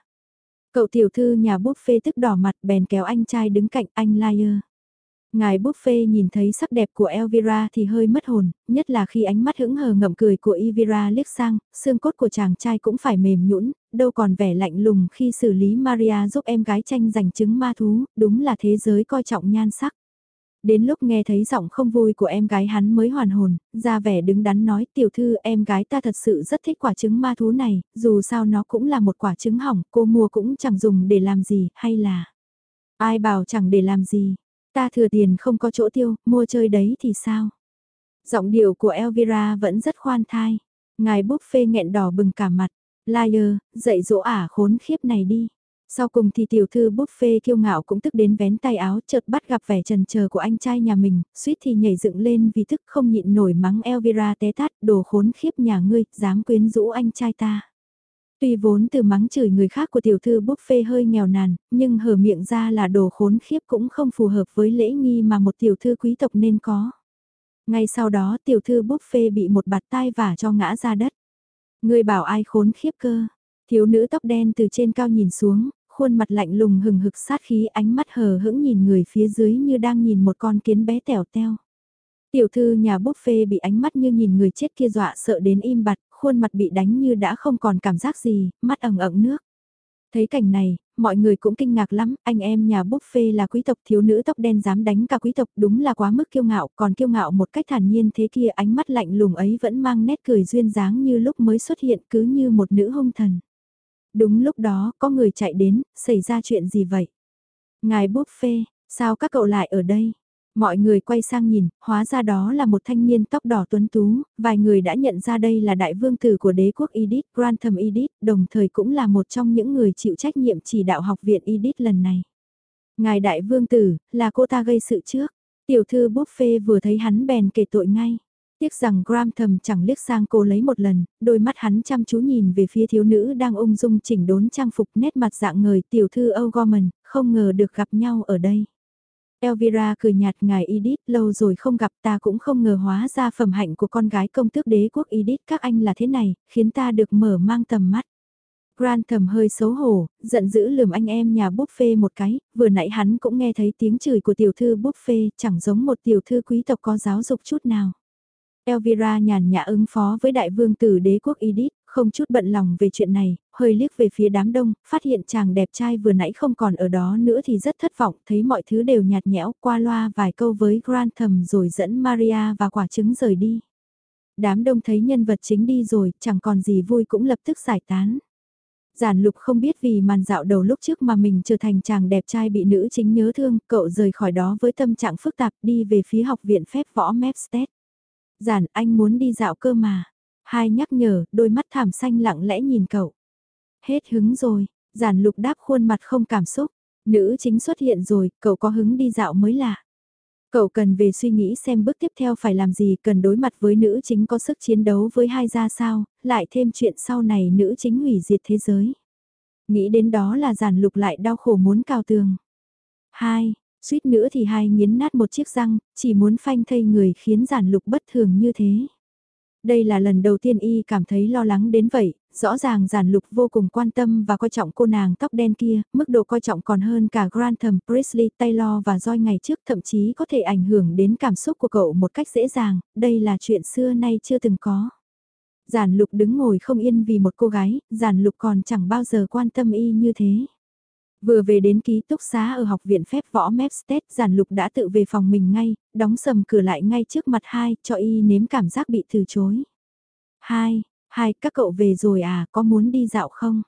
Cậu tiểu thư nhà buffet tức đỏ mặt bèn kéo anh trai đứng cạnh anh Liar. Ngài buffet nhìn thấy sắc đẹp của Elvira thì hơi mất hồn, nhất là khi ánh mắt hững hờ ngậm cười của Elvira liếc sang, xương cốt của chàng trai cũng phải mềm nhũn, đâu còn vẻ lạnh lùng khi xử lý Maria giúp em gái tranh giành chứng ma thú, đúng là thế giới coi trọng nhan sắc. Đến lúc nghe thấy giọng không vui của em gái hắn mới hoàn hồn, ra vẻ đứng đắn nói tiểu thư em gái ta thật sự rất thích quả trứng ma thú này, dù sao nó cũng là một quả trứng hỏng, cô mua cũng chẳng dùng để làm gì, hay là... Ai bảo chẳng để làm gì, ta thừa tiền không có chỗ tiêu, mua chơi đấy thì sao? Giọng điệu của Elvira vẫn rất khoan thai, ngài buffet nghẹn đỏ bừng cả mặt, Liar, dạy dỗ ả khốn khiếp này đi. Sau cùng thì tiểu thư buffet kiêu ngạo cũng tức đến vén tay áo chợt bắt gặp vẻ trần chờ của anh trai nhà mình, suýt thì nhảy dựng lên vì thức không nhịn nổi mắng Elvira té tát, đồ khốn khiếp nhà ngươi, dám quyến rũ anh trai ta. Tuy vốn từ mắng chửi người khác của tiểu thư buffet hơi nghèo nàn, nhưng hở miệng ra là đồ khốn khiếp cũng không phù hợp với lễ nghi mà một tiểu thư quý tộc nên có. Ngay sau đó tiểu thư buffet bị một bạt tai vả cho ngã ra đất. Người bảo ai khốn khiếp cơ. Thiếu nữ tóc đen từ trên cao nhìn xuống, khuôn mặt lạnh lùng hừng hực sát khí ánh mắt hờ hững nhìn người phía dưới như đang nhìn một con kiến bé tèo teo. Tiểu thư nhà buffet bị ánh mắt như nhìn người chết kia dọa sợ đến im bặt, khuôn mặt bị đánh như đã không còn cảm giác gì, mắt ẩn ẩn nước. Thấy cảnh này, mọi người cũng kinh ngạc lắm, anh em nhà buffet là quý tộc thiếu nữ tóc đen dám đánh cả quý tộc đúng là quá mức kiêu ngạo, còn kiêu ngạo một cách thản nhiên thế kia ánh mắt lạnh lùng ấy vẫn mang nét cười duyên dáng như lúc mới xuất hiện cứ như một nữ hung thần. Đúng lúc đó, có người chạy đến, xảy ra chuyện gì vậy? Ngài buffet, sao các cậu lại ở đây? Mọi người quay sang nhìn, hóa ra đó là một thanh niên tóc đỏ tuấn tú, vài người đã nhận ra đây là đại vương tử của đế quốc Edith, Grantham Edith, đồng thời cũng là một trong những người chịu trách nhiệm chỉ đạo học viện Edith lần này. Ngài đại vương tử, là cô ta gây sự trước. Tiểu thư Buffet vừa thấy hắn bèn kể tội ngay. Tiếc rằng Grantham chẳng liếc sang cô lấy một lần, đôi mắt hắn chăm chú nhìn về phía thiếu nữ đang ung dung chỉnh đốn trang phục nét mặt dạng người tiểu thư O'Gorman, không ngờ được gặp nhau ở đây. Elvira cười nhạt ngài Edith, lâu rồi không gặp ta cũng không ngờ hóa ra phẩm hạnh của con gái công tước đế quốc Edith các anh là thế này, khiến ta được mở mang tầm mắt. Grant thầm hơi xấu hổ, giận dữ lườm anh em nhà buffet một cái, vừa nãy hắn cũng nghe thấy tiếng chửi của tiểu thư buffet, chẳng giống một tiểu thư quý tộc có giáo dục chút nào. Elvira nhàn nhã ứng phó với đại vương tử đế quốc Edith, không chút bận lòng về chuyện này, hơi liếc về phía đám đông, phát hiện chàng đẹp trai vừa nãy không còn ở đó nữa thì rất thất vọng, thấy mọi thứ đều nhạt nhẽo, qua loa vài câu với Grantham rồi dẫn Maria và quả trứng rời đi. Đám đông thấy nhân vật chính đi rồi, chẳng còn gì vui cũng lập tức giải tán. Giản lục không biết vì màn dạo đầu lúc trước mà mình trở thành chàng đẹp trai bị nữ chính nhớ thương, cậu rời khỏi đó với tâm trạng phức tạp đi về phía học viện phép võ Mepstead. Giản anh muốn đi dạo cơ mà. Hai nhắc nhở, đôi mắt thảm xanh lặng lẽ nhìn cậu. Hết hứng rồi, giản lục đáp khuôn mặt không cảm xúc. Nữ chính xuất hiện rồi, cậu có hứng đi dạo mới lạ. Cậu cần về suy nghĩ xem bước tiếp theo phải làm gì, cần đối mặt với nữ chính có sức chiến đấu với hai ra sao, lại thêm chuyện sau này nữ chính hủy diệt thế giới. Nghĩ đến đó là giản lục lại đau khổ muốn cào tường. Hai, suýt nữa thì hai nghiến nát một chiếc răng, chỉ muốn phanh thây người khiến giản lục bất thường như thế. Đây là lần đầu tiên y cảm thấy lo lắng đến vậy, rõ ràng giản lục vô cùng quan tâm và coi trọng cô nàng tóc đen kia, mức độ coi trọng còn hơn cả Grantham, Priestley, Taylor và Joy ngày trước thậm chí có thể ảnh hưởng đến cảm xúc của cậu một cách dễ dàng, đây là chuyện xưa nay chưa từng có. Giản lục đứng ngồi không yên vì một cô gái, giản lục còn chẳng bao giờ quan tâm y như thế. Vừa về đến ký túc xá ở học viện phép võ Mepstead, giản lục đã tự về phòng mình ngay, đóng sầm cửa lại ngay trước mặt hai, cho y nếm cảm giác bị từ chối. Hai, hai, các cậu về rồi à, có muốn đi dạo không?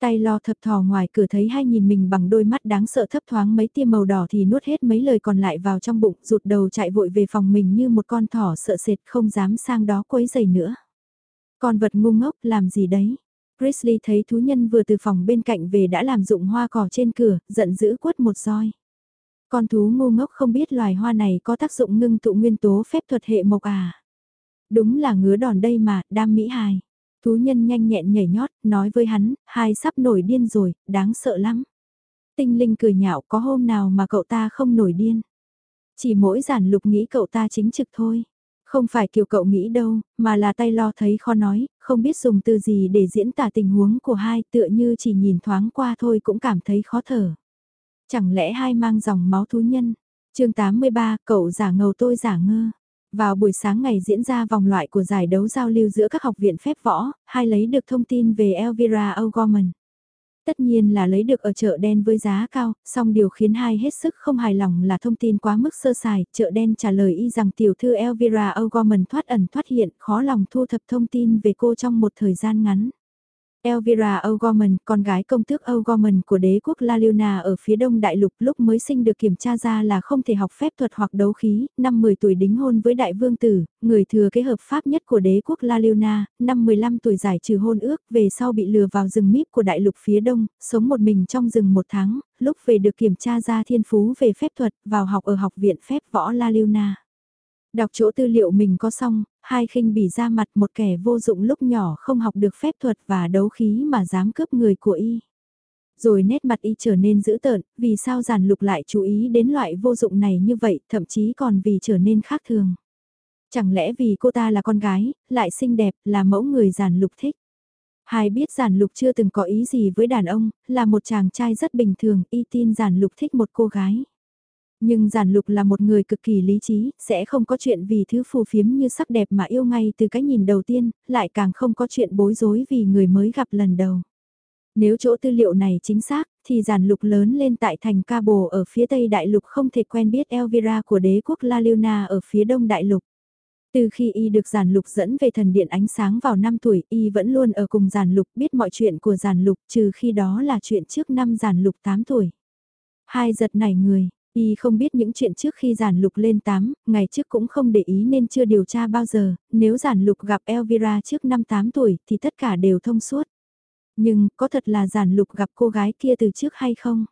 Tay lo thập thò ngoài cửa thấy hai nhìn mình bằng đôi mắt đáng sợ thấp thoáng mấy tia màu đỏ thì nuốt hết mấy lời còn lại vào trong bụng, rụt đầu chạy vội về phòng mình như một con thỏ sợ sệt không dám sang đó quấy giày nữa. Con vật ngu ngốc làm gì đấy? Chrisley thấy thú nhân vừa từ phòng bên cạnh về đã làm dụng hoa cỏ trên cửa, giận dữ quất một roi. Con thú ngu ngốc không biết loài hoa này có tác dụng ngưng tụ nguyên tố phép thuật hệ mộc à. Đúng là ngứa đòn đây mà, đam mỹ hài. Thú nhân nhanh nhẹn nhảy nhót, nói với hắn, hai sắp nổi điên rồi, đáng sợ lắm. Tinh linh cười nhạo có hôm nào mà cậu ta không nổi điên. Chỉ mỗi giản lục nghĩ cậu ta chính trực thôi. Không phải kiểu cậu nghĩ đâu, mà là tay lo thấy khó nói, không biết dùng từ gì để diễn tả tình huống của hai tựa như chỉ nhìn thoáng qua thôi cũng cảm thấy khó thở. Chẳng lẽ hai mang dòng máu thú nhân? chương 83, cậu giả ngầu tôi giả ngơ. Vào buổi sáng ngày diễn ra vòng loại của giải đấu giao lưu giữa các học viện phép võ, hai lấy được thông tin về Elvira O'Gorman. Tất nhiên là lấy được ở chợ đen với giá cao, song điều khiến hai hết sức không hài lòng là thông tin quá mức sơ sài, chợ đen trả lời y rằng tiểu thư Elvira O'Gorman thoát ẩn thoát hiện, khó lòng thu thập thông tin về cô trong một thời gian ngắn. Elvira O'Gorman, con gái công tước O'Gorman của đế quốc La Liona ở phía đông đại lục lúc mới sinh được kiểm tra ra là không thể học phép thuật hoặc đấu khí, năm 10 tuổi đính hôn với đại vương tử, người thừa kế hợp pháp nhất của đế quốc La Liona, năm 15 tuổi giải trừ hôn ước, về sau bị lừa vào rừng míp của đại lục phía đông, sống một mình trong rừng một tháng, lúc về được kiểm tra ra thiên phú về phép thuật, vào học ở học viện phép võ La Liona. Đọc chỗ tư liệu mình có xong, hai khinh bỉ ra mặt một kẻ vô dụng lúc nhỏ không học được phép thuật và đấu khí mà dám cướp người của y. Rồi nét mặt y trở nên dữ tợn, vì sao giản lục lại chú ý đến loại vô dụng này như vậy, thậm chí còn vì trở nên khác thường. Chẳng lẽ vì cô ta là con gái, lại xinh đẹp, là mẫu người giản lục thích. Hai biết giản lục chưa từng có ý gì với đàn ông, là một chàng trai rất bình thường, y tin giản lục thích một cô gái. Nhưng giản lục là một người cực kỳ lý trí, sẽ không có chuyện vì thứ phù phiếm như sắc đẹp mà yêu ngay từ cái nhìn đầu tiên, lại càng không có chuyện bối rối vì người mới gặp lần đầu. Nếu chỗ tư liệu này chính xác, thì giản lục lớn lên tại thành Cabo ở phía tây đại lục không thể quen biết Elvira của đế quốc La Liona ở phía đông đại lục. Từ khi y được giản lục dẫn về thần điện ánh sáng vào 5 tuổi, y vẫn luôn ở cùng giản lục biết mọi chuyện của giản lục trừ khi đó là chuyện trước năm giản lục 8 tuổi. Hai giật nảy người, Y không biết những chuyện trước khi giản lục lên 8, ngày trước cũng không để ý nên chưa điều tra bao giờ, nếu giản lục gặp Elvira trước năm 8 tuổi thì tất cả đều thông suốt. Nhưng có thật là giản lục gặp cô gái kia từ trước hay không?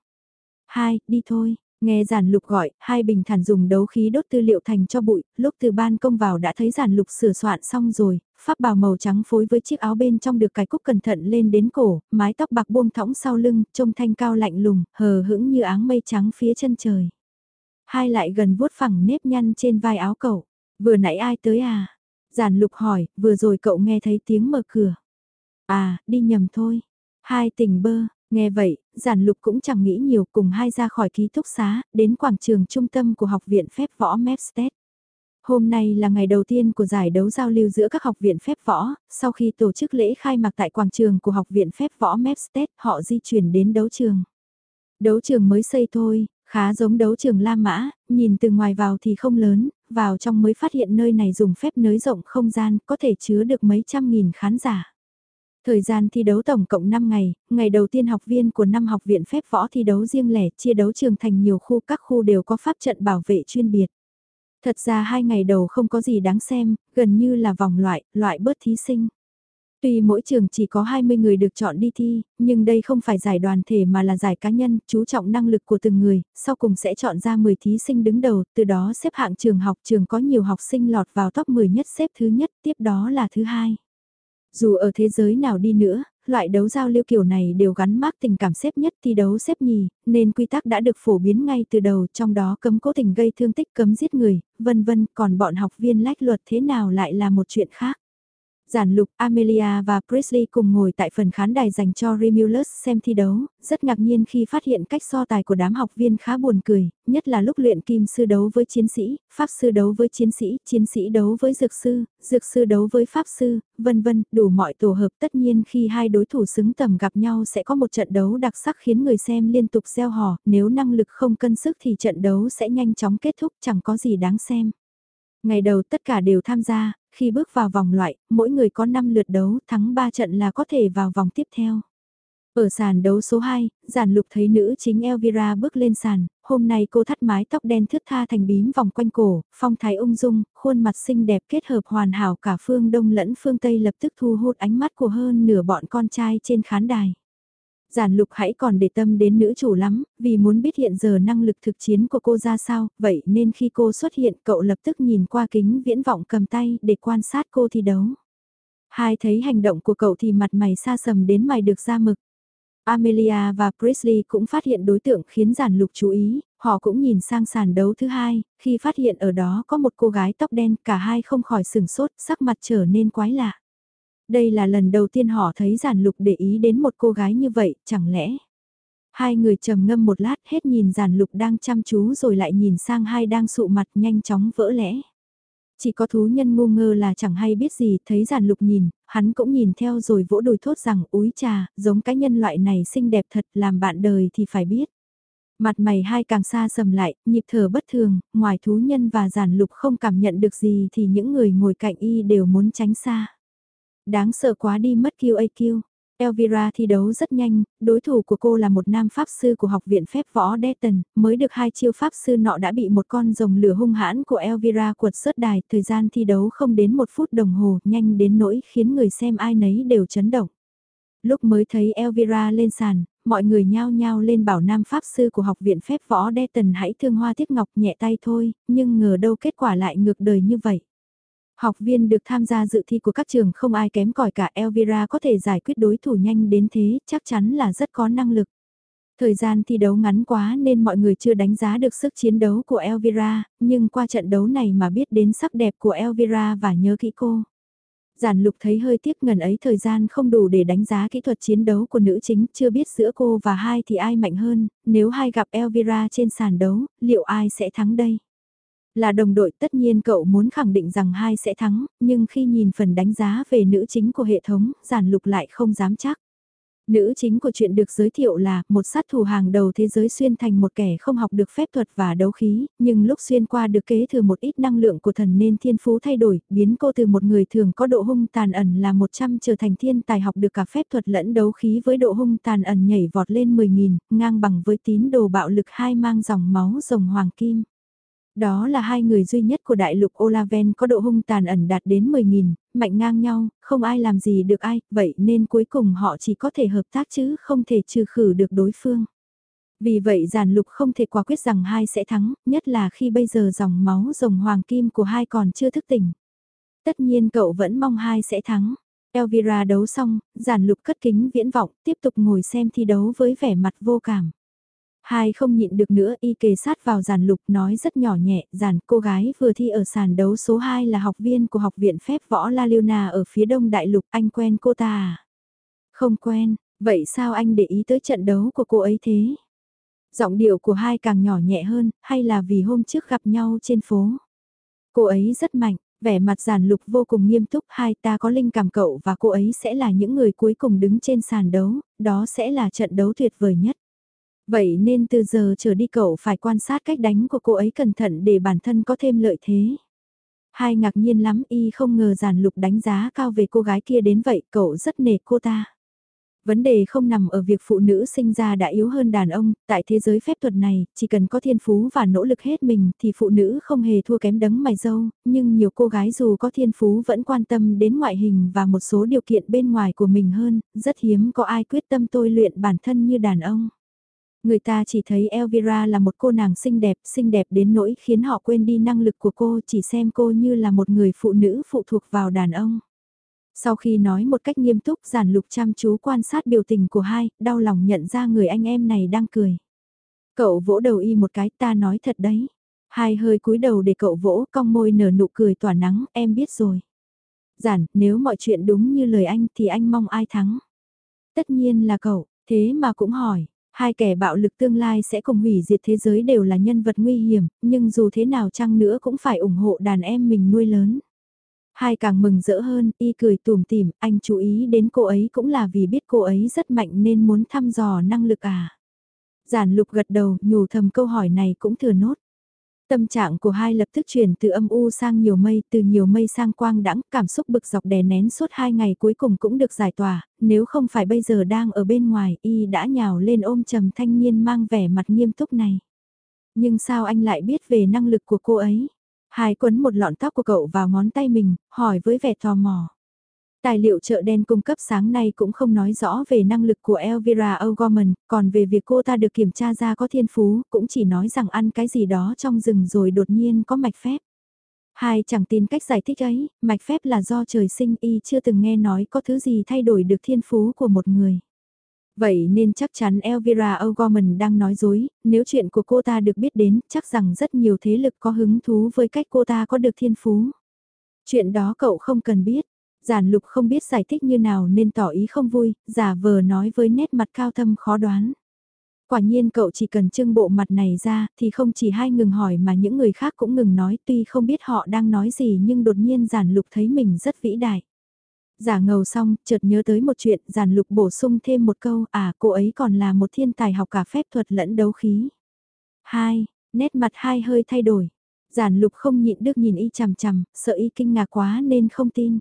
Hai, đi thôi. Nghe giản lục gọi, hai bình thản dùng đấu khí đốt tư liệu thành cho bụi, lúc từ ban công vào đã thấy giản lục sửa soạn xong rồi, pháp bào màu trắng phối với chiếc áo bên trong được cài cúc cẩn thận lên đến cổ, mái tóc bạc buông thõng sau lưng, trông thanh cao lạnh lùng, hờ hững như áng mây trắng phía chân trời. Hai lại gần vuốt phẳng nếp nhăn trên vai áo cậu, vừa nãy ai tới à? Giản lục hỏi, vừa rồi cậu nghe thấy tiếng mở cửa. À, đi nhầm thôi. Hai tỉnh bơ, Nghe vậy, giản lục cũng chẳng nghĩ nhiều cùng hai ra khỏi ký túc xá, đến quảng trường trung tâm của học viện phép võ Mepstead. Hôm nay là ngày đầu tiên của giải đấu giao lưu giữa các học viện phép võ, sau khi tổ chức lễ khai mạc tại quảng trường của học viện phép võ Mepstead, họ di chuyển đến đấu trường. Đấu trường mới xây thôi, khá giống đấu trường La Mã, nhìn từ ngoài vào thì không lớn, vào trong mới phát hiện nơi này dùng phép nới rộng không gian, có thể chứa được mấy trăm nghìn khán giả. Thời gian thi đấu tổng cộng 5 ngày, ngày đầu tiên học viên của năm học viện phép võ thi đấu riêng lẻ chia đấu trường thành nhiều khu các khu đều có pháp trận bảo vệ chuyên biệt. Thật ra hai ngày đầu không có gì đáng xem, gần như là vòng loại, loại bớt thí sinh. Tuy mỗi trường chỉ có 20 người được chọn đi thi, nhưng đây không phải giải đoàn thể mà là giải cá nhân, chú trọng năng lực của từng người, sau cùng sẽ chọn ra 10 thí sinh đứng đầu, từ đó xếp hạng trường học trường có nhiều học sinh lọt vào top 10 nhất xếp thứ nhất, tiếp đó là thứ hai. Dù ở thế giới nào đi nữa, loại đấu giao lưu kiểu này đều gắn mác tình cảm xếp nhất thi đấu xếp nhì, nên quy tắc đã được phổ biến ngay từ đầu trong đó cấm cố tình gây thương tích cấm giết người, vân vân, còn bọn học viên lách luật thế nào lại là một chuyện khác. Giản lục, Amelia và Presley cùng ngồi tại phần khán đài dành cho Remulus xem thi đấu, rất ngạc nhiên khi phát hiện cách so tài của đám học viên khá buồn cười, nhất là lúc luyện kim sư đấu với chiến sĩ, pháp sư đấu với chiến sĩ, chiến sĩ đấu với dược sư, dược sư đấu với pháp sư, vân vân, đủ mọi tổ hợp tất nhiên khi hai đối thủ xứng tầm gặp nhau sẽ có một trận đấu đặc sắc khiến người xem liên tục gieo hò, nếu năng lực không cân sức thì trận đấu sẽ nhanh chóng kết thúc chẳng có gì đáng xem. Ngày đầu tất cả đều tham gia, khi bước vào vòng loại, mỗi người có 5 lượt đấu, thắng 3 trận là có thể vào vòng tiếp theo. Ở sàn đấu số 2, giản lục thấy nữ chính Elvira bước lên sàn, hôm nay cô thắt mái tóc đen thướt tha thành bím vòng quanh cổ, phong thái ung dung, khuôn mặt xinh đẹp kết hợp hoàn hảo cả phương Đông lẫn phương Tây lập tức thu hút ánh mắt của hơn nửa bọn con trai trên khán đài. Giản lục hãy còn để tâm đến nữ chủ lắm, vì muốn biết hiện giờ năng lực thực chiến của cô ra sao, vậy nên khi cô xuất hiện cậu lập tức nhìn qua kính viễn vọng cầm tay để quan sát cô thi đấu. Hai thấy hành động của cậu thì mặt mày xa sầm đến mày được ra mực. Amelia và Presley cũng phát hiện đối tượng khiến giản lục chú ý, họ cũng nhìn sang sàn đấu thứ hai, khi phát hiện ở đó có một cô gái tóc đen cả hai không khỏi sừng sốt, sắc mặt trở nên quái lạ. Đây là lần đầu tiên họ thấy giản lục để ý đến một cô gái như vậy, chẳng lẽ? Hai người trầm ngâm một lát hết nhìn giản lục đang chăm chú rồi lại nhìn sang hai đang sụ mặt nhanh chóng vỡ lẽ. Chỉ có thú nhân ngu ngơ là chẳng hay biết gì, thấy giản lục nhìn, hắn cũng nhìn theo rồi vỗ đùi thốt rằng úi trà, giống cái nhân loại này xinh đẹp thật, làm bạn đời thì phải biết. Mặt mày hai càng xa sầm lại, nhịp thở bất thường, ngoài thú nhân và giản lục không cảm nhận được gì thì những người ngồi cạnh y đều muốn tránh xa. Đáng sợ quá đi mất QAQ. Elvira thi đấu rất nhanh, đối thủ của cô là một nam pháp sư của học viện phép võ Detton, mới được hai chiêu pháp sư nọ đã bị một con rồng lửa hung hãn của Elvira quật sớt đài, thời gian thi đấu không đến một phút đồng hồ, nhanh đến nỗi khiến người xem ai nấy đều chấn động. Lúc mới thấy Elvira lên sàn, mọi người nhao nhao lên bảo nam pháp sư của học viện phép võ Detton hãy thương hoa tiếc ngọc nhẹ tay thôi, nhưng ngờ đâu kết quả lại ngược đời như vậy. Học viên được tham gia dự thi của các trường không ai kém cỏi cả Elvira có thể giải quyết đối thủ nhanh đến thế, chắc chắn là rất có năng lực. Thời gian thi đấu ngắn quá nên mọi người chưa đánh giá được sức chiến đấu của Elvira, nhưng qua trận đấu này mà biết đến sắc đẹp của Elvira và nhớ kỹ cô. Giản lục thấy hơi tiếc ngần ấy thời gian không đủ để đánh giá kỹ thuật chiến đấu của nữ chính, chưa biết giữa cô và hai thì ai mạnh hơn, nếu hai gặp Elvira trên sàn đấu, liệu ai sẽ thắng đây? Là đồng đội tất nhiên cậu muốn khẳng định rằng hai sẽ thắng, nhưng khi nhìn phần đánh giá về nữ chính của hệ thống, giản lục lại không dám chắc. Nữ chính của chuyện được giới thiệu là một sát thủ hàng đầu thế giới xuyên thành một kẻ không học được phép thuật và đấu khí, nhưng lúc xuyên qua được kế thừa một ít năng lượng của thần nên thiên phú thay đổi, biến cô từ một người thường có độ hung tàn ẩn là 100 trở thành thiên tài học được cả phép thuật lẫn đấu khí với độ hung tàn ẩn nhảy vọt lên 10.000, ngang bằng với tín đồ bạo lực hai mang dòng máu rồng hoàng kim. Đó là hai người duy nhất của đại lục Olaven có độ hung tàn ẩn đạt đến 10.000, mạnh ngang nhau, không ai làm gì được ai, vậy nên cuối cùng họ chỉ có thể hợp tác chứ không thể trừ khử được đối phương. Vì vậy giàn lục không thể quả quyết rằng hai sẽ thắng, nhất là khi bây giờ dòng máu rồng hoàng kim của hai còn chưa thức tỉnh. Tất nhiên cậu vẫn mong hai sẽ thắng. Elvira đấu xong, giàn lục cất kính viễn vọng, tiếp tục ngồi xem thi đấu với vẻ mặt vô cảm. Hai không nhịn được nữa y kề sát vào giàn lục nói rất nhỏ nhẹ, giàn cô gái vừa thi ở sàn đấu số 2 là học viên của học viện phép võ La Liona ở phía đông đại lục, anh quen cô ta à? Không quen, vậy sao anh để ý tới trận đấu của cô ấy thế? Giọng điệu của hai càng nhỏ nhẹ hơn, hay là vì hôm trước gặp nhau trên phố? Cô ấy rất mạnh, vẻ mặt giàn lục vô cùng nghiêm túc, hai ta có linh cảm cậu và cô ấy sẽ là những người cuối cùng đứng trên sàn đấu, đó sẽ là trận đấu tuyệt vời nhất. Vậy nên từ giờ trở đi cậu phải quan sát cách đánh của cô ấy cẩn thận để bản thân có thêm lợi thế. Hai ngạc nhiên lắm y không ngờ giản lục đánh giá cao về cô gái kia đến vậy cậu rất nể cô ta. Vấn đề không nằm ở việc phụ nữ sinh ra đã yếu hơn đàn ông, tại thế giới phép thuật này, chỉ cần có thiên phú và nỗ lực hết mình thì phụ nữ không hề thua kém đấng mày dâu, nhưng nhiều cô gái dù có thiên phú vẫn quan tâm đến ngoại hình và một số điều kiện bên ngoài của mình hơn, rất hiếm có ai quyết tâm tôi luyện bản thân như đàn ông. Người ta chỉ thấy Elvira là một cô nàng xinh đẹp, xinh đẹp đến nỗi khiến họ quên đi năng lực của cô chỉ xem cô như là một người phụ nữ phụ thuộc vào đàn ông. Sau khi nói một cách nghiêm túc giản lục chăm chú quan sát biểu tình của hai, đau lòng nhận ra người anh em này đang cười. Cậu vỗ đầu y một cái ta nói thật đấy. Hai hơi cúi đầu để cậu vỗ cong môi nở nụ cười tỏa nắng, em biết rồi. Giản, nếu mọi chuyện đúng như lời anh thì anh mong ai thắng? Tất nhiên là cậu, thế mà cũng hỏi, Hai kẻ bạo lực tương lai sẽ cùng hủy diệt thế giới đều là nhân vật nguy hiểm, nhưng dù thế nào chăng nữa cũng phải ủng hộ đàn em mình nuôi lớn. Hai càng mừng rỡ hơn, y cười tùm tìm, anh chú ý đến cô ấy cũng là vì biết cô ấy rất mạnh nên muốn thăm dò năng lực à. Giản lục gật đầu, nhủ thầm câu hỏi này cũng thừa nốt. Tâm trạng của hai lập tức chuyển từ âm u sang nhiều mây, từ nhiều mây sang quang đãng, cảm xúc bực dọc đè nén suốt hai ngày cuối cùng cũng được giải tỏa, nếu không phải bây giờ đang ở bên ngoài, y đã nhào lên ôm trầm thanh niên mang vẻ mặt nghiêm túc này. Nhưng sao anh lại biết về năng lực của cô ấy? Hai quấn một lọn tóc của cậu vào ngón tay mình, hỏi với vẻ tò mò. Tài liệu chợ đen cung cấp sáng nay cũng không nói rõ về năng lực của Elvira O'Gorman, còn về việc cô ta được kiểm tra ra có thiên phú, cũng chỉ nói rằng ăn cái gì đó trong rừng rồi đột nhiên có mạch phép. Hai chẳng tin cách giải thích ấy, mạch phép là do trời sinh y chưa từng nghe nói có thứ gì thay đổi được thiên phú của một người. Vậy nên chắc chắn Elvira O'Gorman đang nói dối, nếu chuyện của cô ta được biết đến, chắc rằng rất nhiều thế lực có hứng thú với cách cô ta có được thiên phú. Chuyện đó cậu không cần biết, Giản lục không biết giải thích như nào nên tỏ ý không vui, giả vờ nói với nét mặt cao thâm khó đoán. Quả nhiên cậu chỉ cần trưng bộ mặt này ra thì không chỉ hai ngừng hỏi mà những người khác cũng ngừng nói tuy không biết họ đang nói gì nhưng đột nhiên giản lục thấy mình rất vĩ đại. Giả ngầu xong, chợt nhớ tới một chuyện, giản lục bổ sung thêm một câu, à cô ấy còn là một thiên tài học cả phép thuật lẫn đấu khí. Hai, nét mặt hai hơi thay đổi. Giản lục không nhịn được nhìn y chằm chằm, sợ y kinh ngạc quá nên không tin.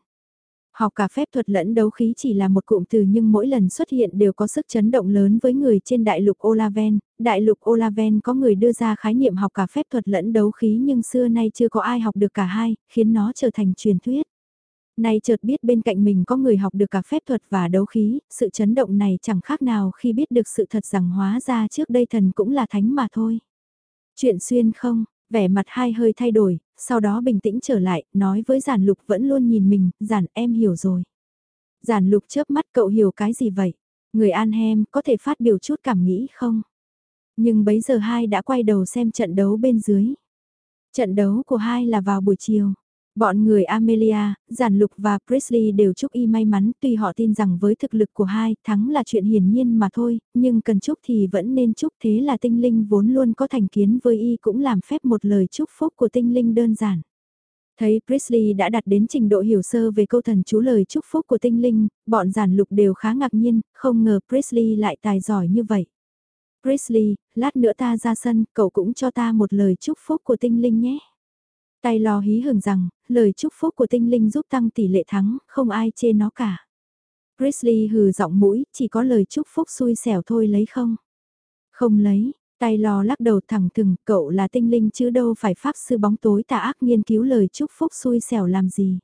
Học cả phép thuật lẫn đấu khí chỉ là một cụm từ nhưng mỗi lần xuất hiện đều có sức chấn động lớn với người trên đại lục Olaven. Đại lục Olaven có người đưa ra khái niệm học cả phép thuật lẫn đấu khí nhưng xưa nay chưa có ai học được cả hai, khiến nó trở thành truyền thuyết. Nay chợt biết bên cạnh mình có người học được cả phép thuật và đấu khí, sự chấn động này chẳng khác nào khi biết được sự thật rằng hóa ra trước đây thần cũng là thánh mà thôi. Chuyện xuyên không, vẻ mặt hai hơi thay đổi, sau đó bình tĩnh trở lại, nói với giản lục vẫn luôn nhìn mình, giản em hiểu rồi. Giản lục chớp mắt cậu hiểu cái gì vậy? Người An Hem có thể phát biểu chút cảm nghĩ không? Nhưng bấy giờ hai đã quay đầu xem trận đấu bên dưới. Trận đấu của hai là vào buổi chiều. Bọn người Amelia, Giản Lục và Presley đều chúc y may mắn tuy họ tin rằng với thực lực của hai thắng là chuyện hiển nhiên mà thôi, nhưng cần chúc thì vẫn nên chúc thế là tinh linh vốn luôn có thành kiến với y cũng làm phép một lời chúc phúc của tinh linh đơn giản. Thấy Presley đã đạt đến trình độ hiểu sơ về câu thần chú lời chúc phúc của tinh linh, bọn giản lục đều khá ngạc nhiên, không ngờ Presley lại tài giỏi như vậy. Presley, lát nữa ta ra sân, cậu cũng cho ta một lời chúc phúc của tinh linh nhé. Tay lo hí hưởng rằng, lời chúc phúc của tinh linh giúp tăng tỷ lệ thắng, không ai chê nó cả. Grizzly hừ giọng mũi, chỉ có lời chúc phúc xui xẻo thôi lấy không? Không lấy, tay lò lắc đầu thẳng thừng, cậu là tinh linh chứ đâu phải pháp sư bóng tối tà ác nghiên cứu lời chúc phúc xui xẻo làm gì.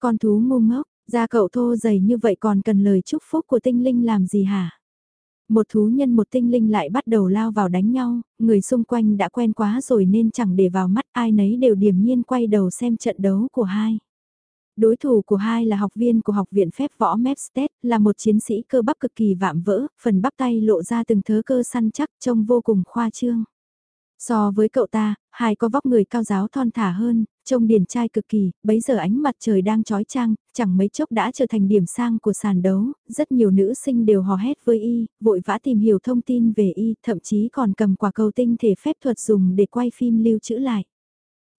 Con thú ngu ngốc, da cậu thô dày như vậy còn cần lời chúc phúc của tinh linh làm gì hả? Một thú nhân một tinh linh lại bắt đầu lao vào đánh nhau, người xung quanh đã quen quá rồi nên chẳng để vào mắt ai nấy đều điềm nhiên quay đầu xem trận đấu của hai. Đối thủ của hai là học viên của Học viện Phép Võ Mepstead, là một chiến sĩ cơ bắp cực kỳ vạm vỡ, phần bắp tay lộ ra từng thớ cơ săn chắc trông vô cùng khoa trương. So với cậu ta, hai có vóc người cao giáo thon thả hơn, trông điển trai cực kỳ, bấy giờ ánh mặt trời đang trói trang, chẳng mấy chốc đã trở thành điểm sang của sàn đấu, rất nhiều nữ sinh đều hò hét với y, vội vã tìm hiểu thông tin về y, thậm chí còn cầm quả cầu tinh thể phép thuật dùng để quay phim lưu trữ lại.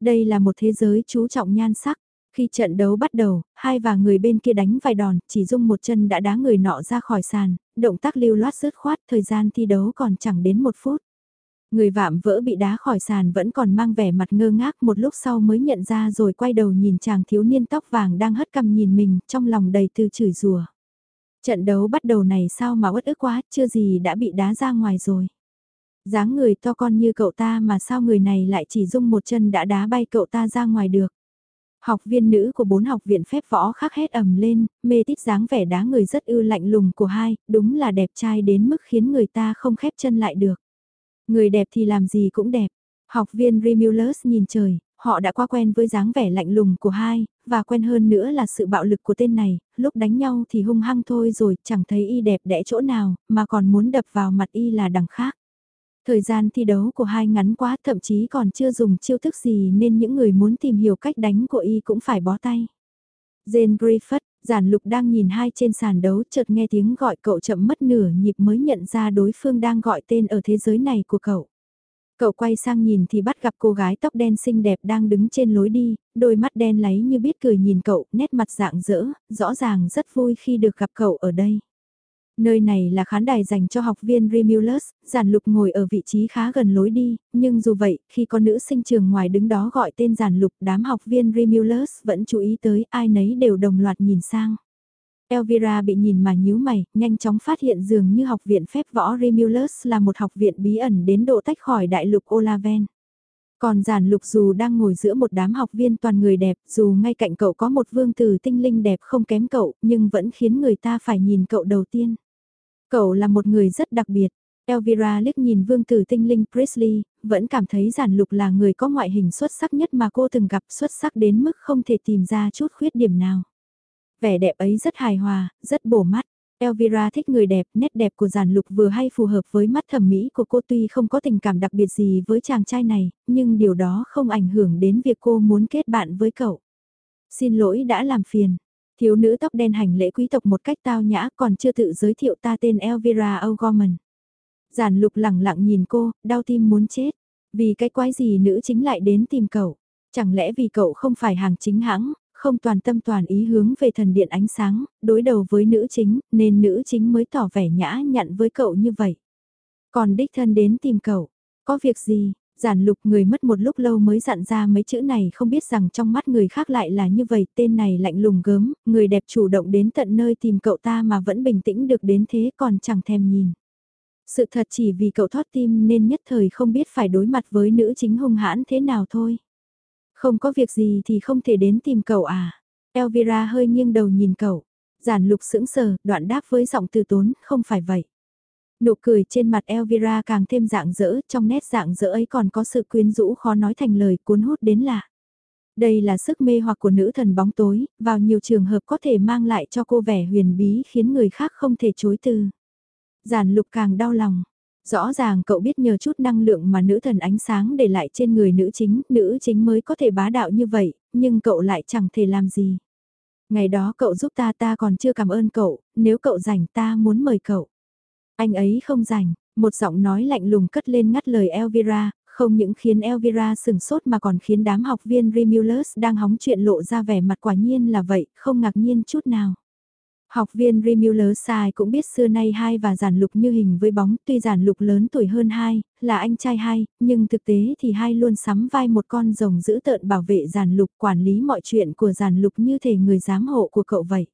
Đây là một thế giới chú trọng nhan sắc. Khi trận đấu bắt đầu, hai và người bên kia đánh vài đòn, chỉ dùng một chân đã đá người nọ ra khỏi sàn, động tác lưu loát rớt khoát, thời gian thi đấu còn chẳng đến một phút. Người vạm vỡ bị đá khỏi sàn vẫn còn mang vẻ mặt ngơ ngác một lúc sau mới nhận ra rồi quay đầu nhìn chàng thiếu niên tóc vàng đang hất cằm nhìn mình trong lòng đầy từ chửi rùa. Trận đấu bắt đầu này sao mà uất ức quá, chưa gì đã bị đá ra ngoài rồi. dáng người to con như cậu ta mà sao người này lại chỉ dung một chân đã đá bay cậu ta ra ngoài được. Học viên nữ của bốn học viện phép võ khắc hét ầm lên, mê tít dáng vẻ đá người rất ư lạnh lùng của hai, đúng là đẹp trai đến mức khiến người ta không khép chân lại được. Người đẹp thì làm gì cũng đẹp. Học viên Remulus nhìn trời, họ đã quá quen với dáng vẻ lạnh lùng của hai, và quen hơn nữa là sự bạo lực của tên này, lúc đánh nhau thì hung hăng thôi rồi, chẳng thấy y đẹp đẽ chỗ nào, mà còn muốn đập vào mặt y là đằng khác. Thời gian thi đấu của hai ngắn quá, thậm chí còn chưa dùng chiêu thức gì nên những người muốn tìm hiểu cách đánh của y cũng phải bó tay. Jane Griffith, giản lục đang nhìn hai trên sàn đấu chợt nghe tiếng gọi cậu chậm mất nửa nhịp mới nhận ra đối phương đang gọi tên ở thế giới này của cậu. Cậu quay sang nhìn thì bắt gặp cô gái tóc đen xinh đẹp đang đứng trên lối đi, đôi mắt đen láy như biết cười nhìn cậu, nét mặt dạng dỡ, rõ ràng rất vui khi được gặp cậu ở đây. Nơi này là khán đài dành cho học viên Remulus, giản lục ngồi ở vị trí khá gần lối đi, nhưng dù vậy, khi có nữ sinh trường ngoài đứng đó gọi tên giản lục đám học viên Remulus vẫn chú ý tới ai nấy đều đồng loạt nhìn sang. Elvira bị nhìn mà nhíu mày, nhanh chóng phát hiện dường như học viện phép võ Remulus là một học viện bí ẩn đến độ tách khỏi đại lục Olaven. Còn giản lục dù đang ngồi giữa một đám học viên toàn người đẹp, dù ngay cạnh cậu có một vương tử tinh linh đẹp không kém cậu, nhưng vẫn khiến người ta phải nhìn cậu đầu tiên. Cậu là một người rất đặc biệt. Elvira liếc nhìn vương tử tinh linh Presley, vẫn cảm thấy giản lục là người có ngoại hình xuất sắc nhất mà cô từng gặp xuất sắc đến mức không thể tìm ra chút khuyết điểm nào. Vẻ đẹp ấy rất hài hòa, rất bổ mắt. Elvira thích người đẹp, nét đẹp của giản lục vừa hay phù hợp với mắt thẩm mỹ của cô tuy không có tình cảm đặc biệt gì với chàng trai này, nhưng điều đó không ảnh hưởng đến việc cô muốn kết bạn với cậu. Xin lỗi đã làm phiền, Thiếu nữ tóc đen hành lễ quý tộc một cách tao nhã còn chưa tự giới thiệu ta tên Elvira O'Gorman. Giản lục lẳng lặng nhìn cô, đau tim muốn chết. Vì cái quái gì nữ chính lại đến tìm cậu? Chẳng lẽ vì cậu không phải hàng chính hãng, không toàn tâm toàn ý hướng về thần điện ánh sáng, đối đầu với nữ chính, nên nữ chính mới tỏ vẻ nhã nhặn với cậu như vậy. Còn đích thân đến tìm cậu, có việc gì, giản lục người mất một lúc lâu mới dặn ra mấy chữ này không biết rằng trong mắt người khác lại là như vậy, tên này lạnh lùng gớm, người đẹp chủ động đến tận nơi tìm cậu ta mà vẫn bình tĩnh được đến thế còn chẳng thèm nhìn. Sự thật chỉ vì cậu thoát tim nên nhất thời không biết phải đối mặt với nữ chính hung hãn thế nào thôi. Không có việc gì thì không thể đến tìm cậu à. Elvira hơi nghiêng đầu nhìn cậu. Giản lục sững sờ, đoạn đáp với giọng từ tốn, không phải vậy. Nụ cười trên mặt Elvira càng thêm dạng dỡ, trong nét dạng dỡ ấy còn có sự quyến rũ khó nói thành lời cuốn hút đến lạ. Đây là sức mê hoặc của nữ thần bóng tối, vào nhiều trường hợp có thể mang lại cho cô vẻ huyền bí khiến người khác không thể chối từ. Giản lục càng đau lòng. Rõ ràng cậu biết nhờ chút năng lượng mà nữ thần ánh sáng để lại trên người nữ chính, nữ chính mới có thể bá đạo như vậy, nhưng cậu lại chẳng thể làm gì. Ngày đó cậu giúp ta ta còn chưa cảm ơn cậu, nếu cậu rảnh ta muốn mời cậu. Anh ấy không rảnh, một giọng nói lạnh lùng cất lên ngắt lời Elvira, không những khiến Elvira sừng sốt mà còn khiến đám học viên Remulus đang hóng chuyện lộ ra vẻ mặt quả nhiên là vậy, không ngạc nhiên chút nào. Học viên Remulus sai cũng biết xưa nay hai và giản lục như hình với bóng, tuy giản lục lớn tuổi hơn hai, là anh trai hai, nhưng thực tế thì hai luôn sắm vai một con rồng giữ tợn bảo vệ giản lục quản lý mọi chuyện của giản lục như thể người giám hộ của cậu vậy.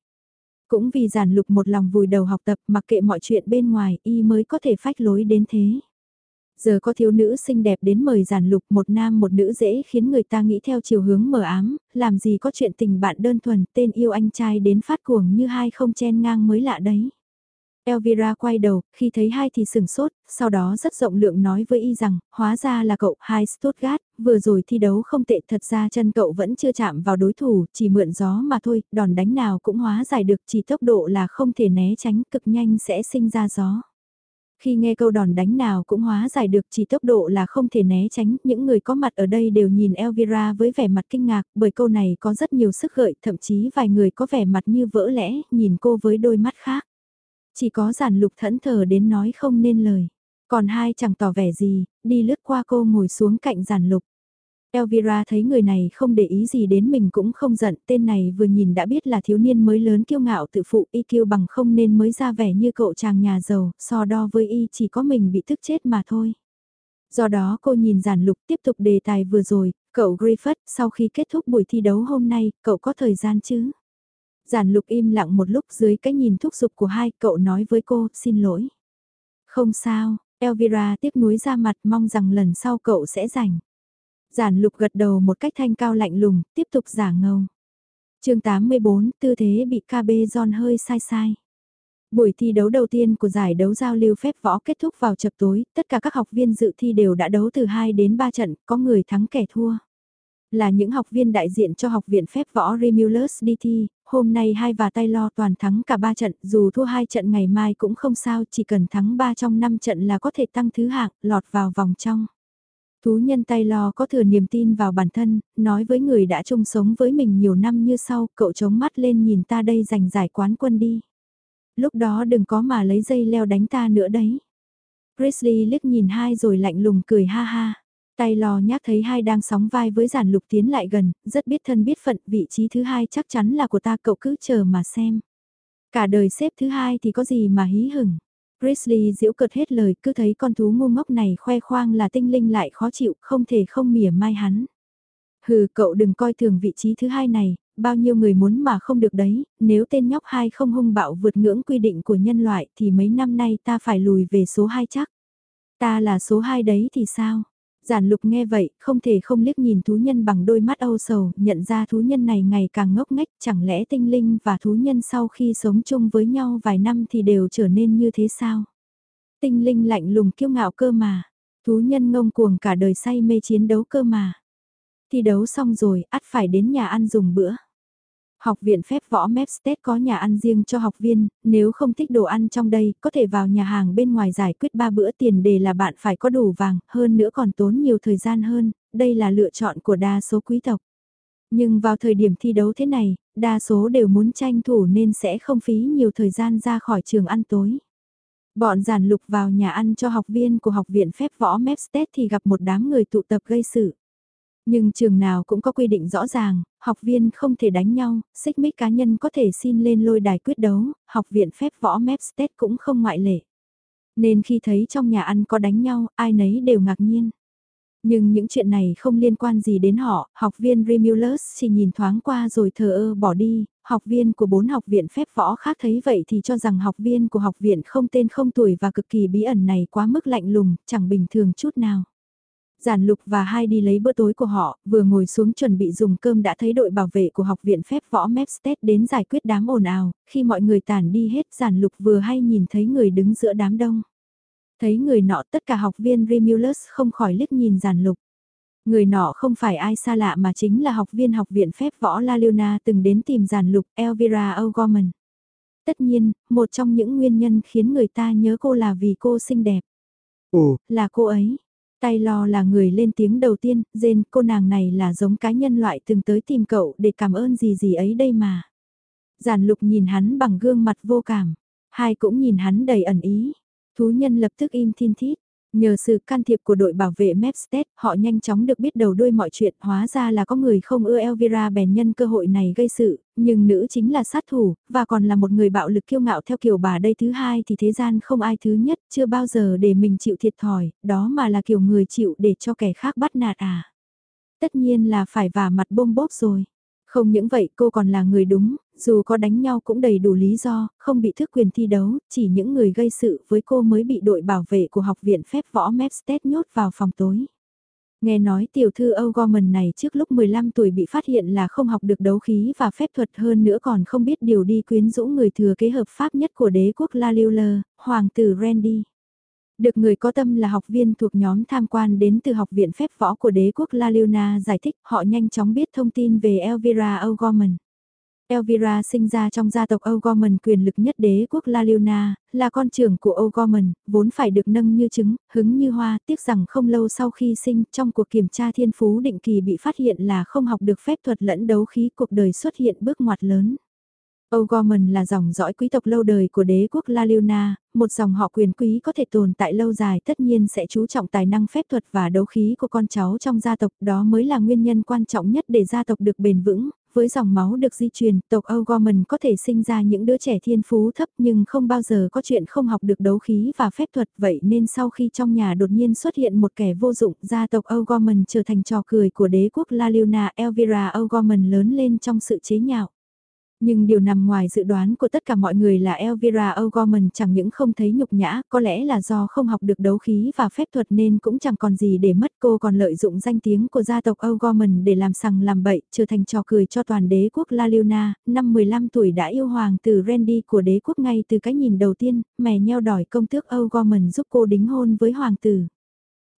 Cũng vì giản lục một lòng vùi đầu học tập mặc kệ mọi chuyện bên ngoài y mới có thể phách lối đến thế. Giờ có thiếu nữ xinh đẹp đến mời giản lục một nam một nữ dễ khiến người ta nghĩ theo chiều hướng mờ ám, làm gì có chuyện tình bạn đơn thuần tên yêu anh trai đến phát cuồng như hai không chen ngang mới lạ đấy. Elvira quay đầu, khi thấy hai thì sừng sốt, sau đó rất rộng lượng nói với y rằng, hóa ra là cậu hai Stuttgart, vừa rồi thi đấu không tệ thật ra chân cậu vẫn chưa chạm vào đối thủ, chỉ mượn gió mà thôi, đòn đánh nào cũng hóa giải được chỉ tốc độ là không thể né tránh cực nhanh sẽ sinh ra gió. Khi nghe câu đòn đánh nào cũng hóa giải được chỉ tốc độ là không thể né tránh, những người có mặt ở đây đều nhìn Elvira với vẻ mặt kinh ngạc, bởi câu này có rất nhiều sức gợi, thậm chí vài người có vẻ mặt như vỡ lẽ, nhìn cô với đôi mắt khác. Chỉ có giản lục thẫn thờ đến nói không nên lời. Còn hai chẳng tỏ vẻ gì, đi lướt qua cô ngồi xuống cạnh giản lục. Elvira thấy người này không để ý gì đến mình cũng không giận, tên này vừa nhìn đã biết là thiếu niên mới lớn kiêu ngạo tự phụ y kiêu bằng không nên mới ra vẻ như cậu chàng nhà giàu, so đo với y chỉ có mình bị thức chết mà thôi. Do đó cô nhìn giản lục tiếp tục đề tài vừa rồi, cậu Griffith, sau khi kết thúc buổi thi đấu hôm nay, cậu có thời gian chứ? Giản lục im lặng một lúc dưới cái nhìn thúc giục của hai, cậu nói với cô, xin lỗi. Không sao, Elvira tiếc nuối ra mặt mong rằng lần sau cậu sẽ rảnh. Giản lục gật đầu một cách thanh cao lạnh lùng, tiếp tục giả ngầu. chương 84, tư thế bị KB John hơi sai sai. Buổi thi đấu đầu tiên của giải đấu giao lưu phép võ kết thúc vào chập tối, tất cả các học viên dự thi đều đã đấu từ 2 đến 3 trận, có người thắng kẻ thua. Là những học viên đại diện cho học viện phép võ Remulus đi thi, hôm nay hai và tay lo toàn thắng cả ba trận, dù thua hai trận ngày mai cũng không sao, chỉ cần thắng ba trong năm trận là có thể tăng thứ hạng, lọt vào vòng trong. Thú nhân tay lo có thừa niềm tin vào bản thân, nói với người đã chung sống với mình nhiều năm như sau, cậu chống mắt lên nhìn ta đây giành giải quán quân đi. Lúc đó đừng có mà lấy dây leo đánh ta nữa đấy. Grizzly liếc nhìn hai rồi lạnh lùng cười ha ha. Tay lò nhác thấy hai đang sóng vai với giản lục tiến lại gần, rất biết thân biết phận, vị trí thứ hai chắc chắn là của ta cậu cứ chờ mà xem. Cả đời xếp thứ hai thì có gì mà hí hửng. Grizzly giễu cợt hết lời cứ thấy con thú ngu ngốc này khoe khoang là tinh linh lại khó chịu, không thể không mỉa mai hắn. Hừ cậu đừng coi thường vị trí thứ hai này, bao nhiêu người muốn mà không được đấy, nếu tên nhóc hai không hung bạo vượt ngưỡng quy định của nhân loại thì mấy năm nay ta phải lùi về số 2 chắc. Ta là số 2 đấy thì sao? Giản lục nghe vậy, không thể không liếc nhìn thú nhân bằng đôi mắt âu sầu, nhận ra thú nhân này ngày càng ngốc nghếch, chẳng lẽ tinh linh và thú nhân sau khi sống chung với nhau vài năm thì đều trở nên như thế sao? Tinh linh lạnh lùng kiêu ngạo cơ mà, thú nhân ngông cuồng cả đời say mê chiến đấu cơ mà. Thi đấu xong rồi, ắt phải đến nhà ăn dùng bữa. Học viện phép võ Mepstead có nhà ăn riêng cho học viên, nếu không thích đồ ăn trong đây, có thể vào nhà hàng bên ngoài giải quyết 3 bữa tiền đề là bạn phải có đủ vàng, hơn nữa còn tốn nhiều thời gian hơn, đây là lựa chọn của đa số quý tộc. Nhưng vào thời điểm thi đấu thế này, đa số đều muốn tranh thủ nên sẽ không phí nhiều thời gian ra khỏi trường ăn tối. Bọn giản lục vào nhà ăn cho học viên của học viện phép võ Mepstead thì gặp một đám người tụ tập gây sự. Nhưng trường nào cũng có quy định rõ ràng, học viên không thể đánh nhau, xích mích cá nhân có thể xin lên lôi đài quyết đấu, học viện phép võ Mepstead cũng không ngoại lệ. Nên khi thấy trong nhà ăn có đánh nhau, ai nấy đều ngạc nhiên. Nhưng những chuyện này không liên quan gì đến họ, học viên Remulus chỉ nhìn thoáng qua rồi thờ ơ bỏ đi, học viên của bốn học viện phép võ khác thấy vậy thì cho rằng học viên của học viện không tên không tuổi và cực kỳ bí ẩn này quá mức lạnh lùng, chẳng bình thường chút nào. Giản lục và hai đi lấy bữa tối của họ, vừa ngồi xuống chuẩn bị dùng cơm đã thấy đội bảo vệ của học viện phép võ Mepstead đến giải quyết đám ồn ào, khi mọi người tản đi hết giản lục vừa hay nhìn thấy người đứng giữa đám đông. Thấy người nọ tất cả học viên Remulus không khỏi liếc nhìn giản lục. Người nọ không phải ai xa lạ mà chính là học viên học viện phép võ La Luna từng đến tìm giản lục Elvira O'Gorman. Tất nhiên, một trong những nguyên nhân khiến người ta nhớ cô là vì cô xinh đẹp. Ồ, là cô ấy. Tay lo là người lên tiếng đầu tiên, dên cô nàng này là giống cái nhân loại từng tới tìm cậu để cảm ơn gì gì ấy đây mà. Giản lục nhìn hắn bằng gương mặt vô cảm. Hai cũng nhìn hắn đầy ẩn ý. Thú nhân lập tức im thiên thít. Nhờ sự can thiệp của đội bảo vệ Mepstead, họ nhanh chóng được biết đầu đuôi mọi chuyện, hóa ra là có người không ưa Elvira bèn nhân cơ hội này gây sự, nhưng nữ chính là sát thủ, và còn là một người bạo lực kiêu ngạo theo kiểu bà đây thứ hai thì thế gian không ai thứ nhất, chưa bao giờ để mình chịu thiệt thòi, đó mà là kiểu người chịu để cho kẻ khác bắt nạt à. Tất nhiên là phải vả mặt bôm bốp rồi. Không những vậy cô còn là người đúng, dù có đánh nhau cũng đầy đủ lý do, không bị thức quyền thi đấu, chỉ những người gây sự với cô mới bị đội bảo vệ của học viện phép võ Mepstead nhốt vào phòng tối. Nghe nói tiểu thư O'Gorman này trước lúc 15 tuổi bị phát hiện là không học được đấu khí và phép thuật hơn nữa còn không biết điều đi quyến rũ người thừa kế hợp pháp nhất của đế quốc La Liuler, hoàng tử Randy. Được người có tâm là học viên thuộc nhóm tham quan đến từ học viện phép võ của đế quốc La Liuna giải thích họ nhanh chóng biết thông tin về Elvira O'Gorman. Elvira sinh ra trong gia tộc O'Gorman quyền lực nhất đế quốc La Liuna, là con trưởng của O'Gorman, vốn phải được nâng như trứng, hứng như hoa, tiếc rằng không lâu sau khi sinh trong cuộc kiểm tra thiên phú định kỳ bị phát hiện là không học được phép thuật lẫn đấu khí cuộc đời xuất hiện bước ngoặt lớn. O'Gorman là dòng dõi quý tộc lâu đời của đế quốc La Liona, một dòng họ quyền quý có thể tồn tại lâu dài tất nhiên sẽ chú trọng tài năng phép thuật và đấu khí của con cháu trong gia tộc đó mới là nguyên nhân quan trọng nhất để gia tộc được bền vững. Với dòng máu được di truyền, tộc O'Gorman có thể sinh ra những đứa trẻ thiên phú thấp nhưng không bao giờ có chuyện không học được đấu khí và phép thuật vậy nên sau khi trong nhà đột nhiên xuất hiện một kẻ vô dụng, gia tộc O'Gorman trở thành trò cười của đế quốc La Liona Elvira O'Gorman lớn lên trong sự chế nhạo. Nhưng điều nằm ngoài dự đoán của tất cả mọi người là Elvira O'Gorman chẳng những không thấy nhục nhã, có lẽ là do không học được đấu khí và phép thuật nên cũng chẳng còn gì để mất cô còn lợi dụng danh tiếng của gia tộc O'Gorman để làm sằng làm bậy, trở thành trò cười cho toàn đế quốc La Liuna, năm 15 tuổi đã yêu hoàng từ Randy của đế quốc ngay từ cái nhìn đầu tiên, mè nheo đòi công tước O'Gorman giúp cô đính hôn với hoàng tử.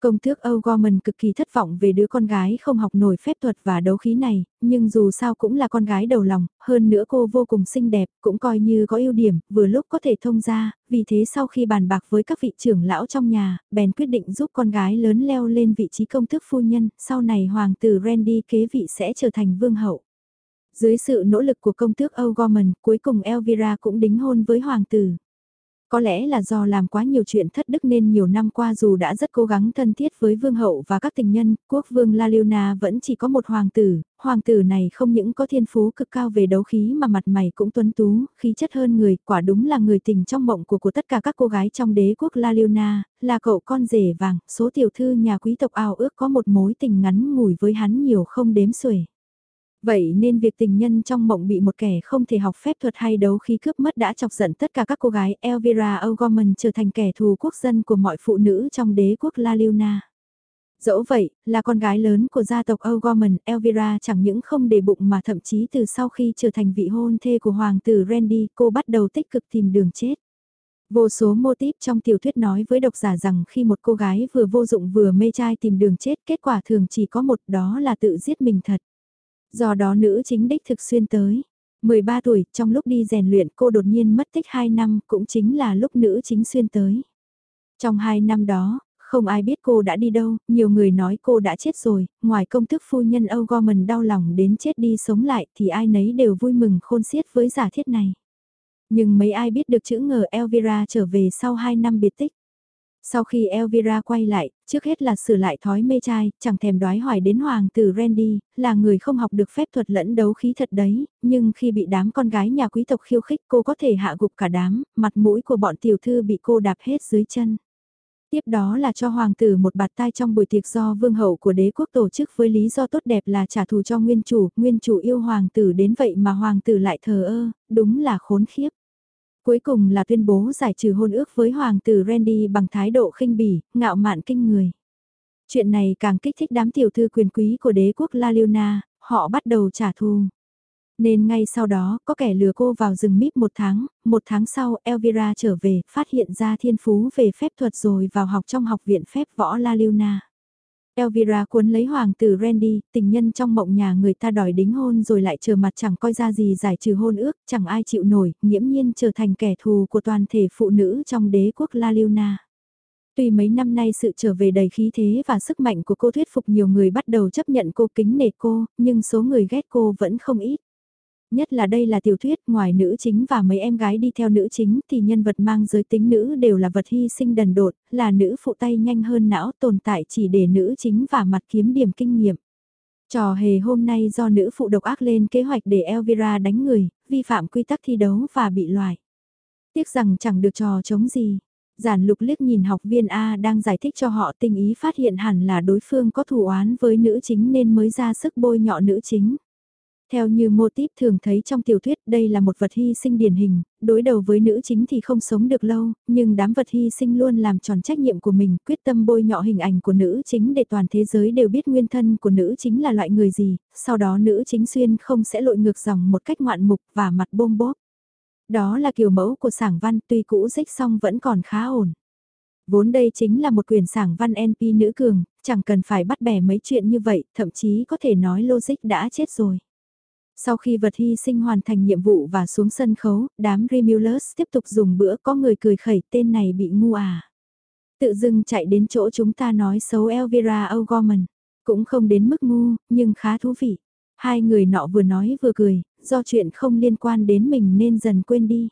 Công tước O'Gorman cực kỳ thất vọng về đứa con gái không học nổi phép thuật và đấu khí này, nhưng dù sao cũng là con gái đầu lòng, hơn nữa cô vô cùng xinh đẹp, cũng coi như có ưu điểm, vừa lúc có thể thông ra, vì thế sau khi bàn bạc với các vị trưởng lão trong nhà, bèn quyết định giúp con gái lớn leo lên vị trí công tước phu nhân, sau này hoàng tử Randy kế vị sẽ trở thành vương hậu. Dưới sự nỗ lực của công tước O'Gorman, cuối cùng Elvira cũng đính hôn với hoàng tử. Có lẽ là do làm quá nhiều chuyện thất đức nên nhiều năm qua dù đã rất cố gắng thân thiết với vương hậu và các tình nhân, quốc vương La Liuna vẫn chỉ có một hoàng tử, hoàng tử này không những có thiên phú cực cao về đấu khí mà mặt mày cũng tuấn tú, khí chất hơn người, quả đúng là người tình trong mộng của của tất cả các cô gái trong đế quốc La Liuna, là cậu con rể vàng, số tiểu thư nhà quý tộc ao ước có một mối tình ngắn ngủi với hắn nhiều không đếm xuể. Vậy nên việc tình nhân trong mộng bị một kẻ không thể học phép thuật hay đấu khí cướp mất đã chọc giận tất cả các cô gái Elvira O'Gorman trở thành kẻ thù quốc dân của mọi phụ nữ trong đế quốc La Liuna. Dẫu vậy, là con gái lớn của gia tộc O'Gorman, Elvira chẳng những không để bụng mà thậm chí từ sau khi trở thành vị hôn thê của hoàng tử Randy, cô bắt đầu tích cực tìm đường chết. Vô số mô típ trong tiểu thuyết nói với độc giả rằng khi một cô gái vừa vô dụng vừa mê trai tìm đường chết, kết quả thường chỉ có một đó là tự giết mình thật. Do đó nữ chính đích thực xuyên tới. 13 tuổi, trong lúc đi rèn luyện cô đột nhiên mất tích 2 năm, cũng chính là lúc nữ chính xuyên tới. Trong 2 năm đó, không ai biết cô đã đi đâu, nhiều người nói cô đã chết rồi, ngoài công thức phu nhân O'Gorman đau lòng đến chết đi sống lại thì ai nấy đều vui mừng khôn xiết với giả thiết này. Nhưng mấy ai biết được chữ ngờ Elvira trở về sau 2 năm biệt tích. Sau khi Elvira quay lại, trước hết là sửa lại thói mê trai, chẳng thèm đoái hỏi đến hoàng tử Randy, là người không học được phép thuật lẫn đấu khí thật đấy, nhưng khi bị đám con gái nhà quý tộc khiêu khích cô có thể hạ gục cả đám, mặt mũi của bọn tiểu thư bị cô đạp hết dưới chân. Tiếp đó là cho hoàng tử một bạt tai trong buổi tiệc do vương hậu của đế quốc tổ chức với lý do tốt đẹp là trả thù cho nguyên chủ, nguyên chủ yêu hoàng tử đến vậy mà hoàng tử lại thờ ơ, đúng là khốn khiếp. Cuối cùng là tuyên bố giải trừ hôn ước với hoàng tử Randy bằng thái độ khinh bỉ, ngạo mạn kinh người. Chuyện này càng kích thích đám tiểu thư quyền quý của đế quốc La Liona, họ bắt đầu trả thù. Nên ngay sau đó, có kẻ lừa cô vào rừng mít một tháng, một tháng sau Elvira trở về, phát hiện ra thiên phú về phép thuật rồi vào học trong học viện phép võ La Liona. Elvira cuốn lấy hoàng tử Randy, tình nhân trong mộng nhà người ta đòi đính hôn rồi lại chờ mặt chẳng coi ra gì giải trừ hôn ước, chẳng ai chịu nổi, nghiễm nhiên trở thành kẻ thù của toàn thể phụ nữ trong đế quốc La Liuna. Tuy mấy năm nay sự trở về đầy khí thế và sức mạnh của cô thuyết phục nhiều người bắt đầu chấp nhận cô kính nể cô, nhưng số người ghét cô vẫn không ít. Nhất là đây là tiểu thuyết, ngoài nữ chính và mấy em gái đi theo nữ chính thì nhân vật mang giới tính nữ đều là vật hy sinh đần đột, là nữ phụ tay nhanh hơn não tồn tại chỉ để nữ chính và mặt kiếm điểm kinh nghiệm. Trò hề hôm nay do nữ phụ độc ác lên kế hoạch để Elvira đánh người, vi phạm quy tắc thi đấu và bị loại. Tiếc rằng chẳng được trò chống gì. Giản lục liếc nhìn học viên A đang giải thích cho họ tình ý phát hiện hẳn là đối phương có thù oán với nữ chính nên mới ra sức bôi nhọ nữ chính. Theo như mô típ thường thấy trong tiểu thuyết đây là một vật hy sinh điển hình, đối đầu với nữ chính thì không sống được lâu, nhưng đám vật hy sinh luôn làm tròn trách nhiệm của mình, quyết tâm bôi nhọ hình ảnh của nữ chính để toàn thế giới đều biết nguyên thân của nữ chính là loại người gì, sau đó nữ chính xuyên không sẽ lội ngược dòng một cách ngoạn mục và mặt bôm bốp. Đó là kiểu mẫu của sảng văn tuy cũ rích song vẫn còn khá ổn. Vốn đây chính là một quyển sảng văn NP nữ cường, chẳng cần phải bắt bẻ mấy chuyện như vậy, thậm chí có thể nói logic đã chết rồi. Sau khi vật hy sinh hoàn thành nhiệm vụ và xuống sân khấu, đám Remulus tiếp tục dùng bữa có người cười khẩy tên này bị ngu à. Tự dưng chạy đến chỗ chúng ta nói xấu Elvira O'Gorman. Cũng không đến mức ngu, nhưng khá thú vị. Hai người nọ vừa nói vừa cười, do chuyện không liên quan đến mình nên dần quên đi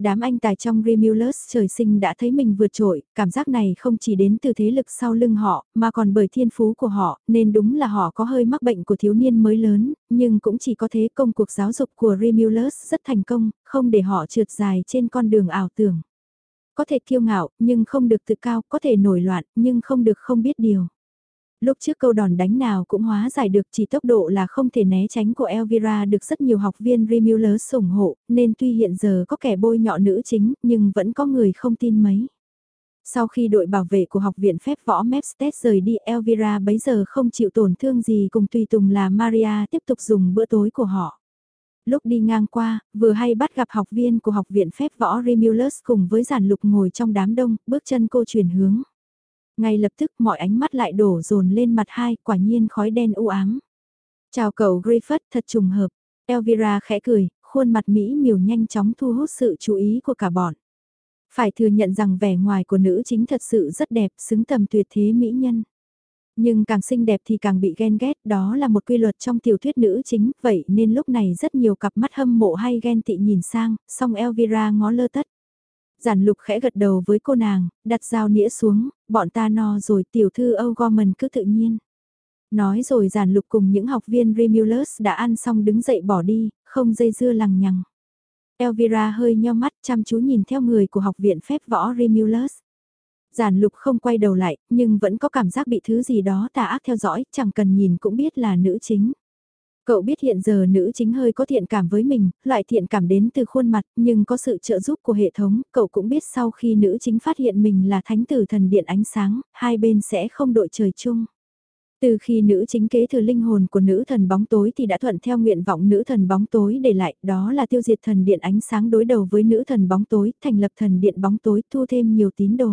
đám anh tài trong Remulus trời sinh đã thấy mình vượt trội, cảm giác này không chỉ đến từ thế lực sau lưng họ, mà còn bởi thiên phú của họ, nên đúng là họ có hơi mắc bệnh của thiếu niên mới lớn, nhưng cũng chỉ có thế công cuộc giáo dục của Remulus rất thành công, không để họ trượt dài trên con đường ảo tưởng. Có thể kiêu ngạo, nhưng không được tự cao, có thể nổi loạn, nhưng không được không biết điều lúc trước câu đòn đánh nào cũng hóa giải được chỉ tốc độ là không thể né tránh của Elvira được rất nhiều học viên Remulus ủng hộ, nên tuy hiện giờ có kẻ bôi nhọ nữ chính, nhưng vẫn có người không tin mấy. Sau khi đội bảo vệ của học viện phép võ Mepstead rời đi Elvira bấy giờ không chịu tổn thương gì cùng tùy tùng là Maria tiếp tục dùng bữa tối của họ. Lúc đi ngang qua, vừa hay bắt gặp học viên của học viện phép võ Remulus cùng với giản lục ngồi trong đám đông, bước chân cô chuyển hướng. Ngay lập tức mọi ánh mắt lại đổ dồn lên mặt hai, quả nhiên khói đen u ám. Chào cậu Griffith, thật trùng hợp. Elvira khẽ cười, khuôn mặt Mỹ miều nhanh chóng thu hút sự chú ý của cả bọn. Phải thừa nhận rằng vẻ ngoài của nữ chính thật sự rất đẹp, xứng tầm tuyệt thế mỹ nhân. Nhưng càng xinh đẹp thì càng bị ghen ghét, đó là một quy luật trong tiểu thuyết nữ chính, vậy nên lúc này rất nhiều cặp mắt hâm mộ hay ghen tị nhìn sang, song Elvira ngó lơ tất. Giản lục khẽ gật đầu với cô nàng, đặt dao nĩa xuống, bọn ta no rồi tiểu thư Âu Gorman cứ tự nhiên. Nói rồi giản lục cùng những học viên Remulus đã ăn xong đứng dậy bỏ đi, không dây dưa lằng nhằng. Elvira hơi nho mắt chăm chú nhìn theo người của học viện phép võ Remulus. Giản lục không quay đầu lại, nhưng vẫn có cảm giác bị thứ gì đó tà ác theo dõi, chẳng cần nhìn cũng biết là nữ chính. Cậu biết hiện giờ nữ chính hơi có thiện cảm với mình, loại thiện cảm đến từ khuôn mặt, nhưng có sự trợ giúp của hệ thống, cậu cũng biết sau khi nữ chính phát hiện mình là thánh tử thần điện ánh sáng, hai bên sẽ không đội trời chung. Từ khi nữ chính kế thừa linh hồn của nữ thần bóng tối thì đã thuận theo nguyện vọng nữ thần bóng tối để lại, đó là tiêu diệt thần điện ánh sáng đối đầu với nữ thần bóng tối, thành lập thần điện bóng tối, thu thêm nhiều tín đồ.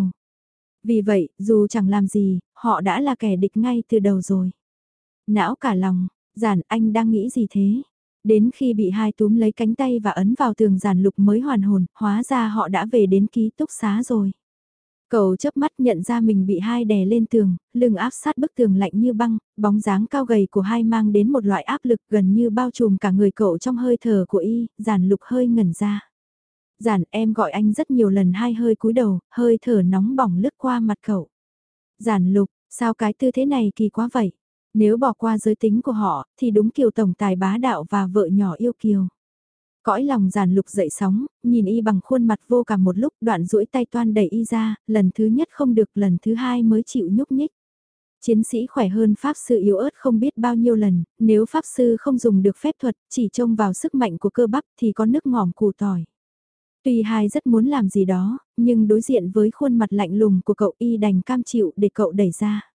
Vì vậy, dù chẳng làm gì, họ đã là kẻ địch ngay từ đầu rồi. Não cả lòng, Giản anh đang nghĩ gì thế? Đến khi bị hai túm lấy cánh tay và ấn vào tường giản lục mới hoàn hồn, hóa ra họ đã về đến ký túc xá rồi. Cậu chớp mắt nhận ra mình bị hai đè lên tường, lưng áp sát bức tường lạnh như băng, bóng dáng cao gầy của hai mang đến một loại áp lực gần như bao trùm cả người cậu trong hơi thở của y, giản lục hơi ngẩn ra. Giản em gọi anh rất nhiều lần hai hơi cúi đầu, hơi thở nóng bỏng lướt qua mặt cậu. Giản lục, sao cái tư thế này kỳ quá vậy? Nếu bỏ qua giới tính của họ, thì đúng kiều tổng tài bá đạo và vợ nhỏ yêu kiều. Cõi lòng giàn lục dậy sóng, nhìn y bằng khuôn mặt vô cảm một lúc đoạn duỗi tay toan đẩy y ra, lần thứ nhất không được lần thứ hai mới chịu nhúc nhích. Chiến sĩ khỏe hơn Pháp sư yếu ớt không biết bao nhiêu lần, nếu Pháp sư không dùng được phép thuật, chỉ trông vào sức mạnh của cơ bắp thì có nước ngỏm củ tỏi. Tuy hai rất muốn làm gì đó, nhưng đối diện với khuôn mặt lạnh lùng của cậu y đành cam chịu để cậu đẩy ra.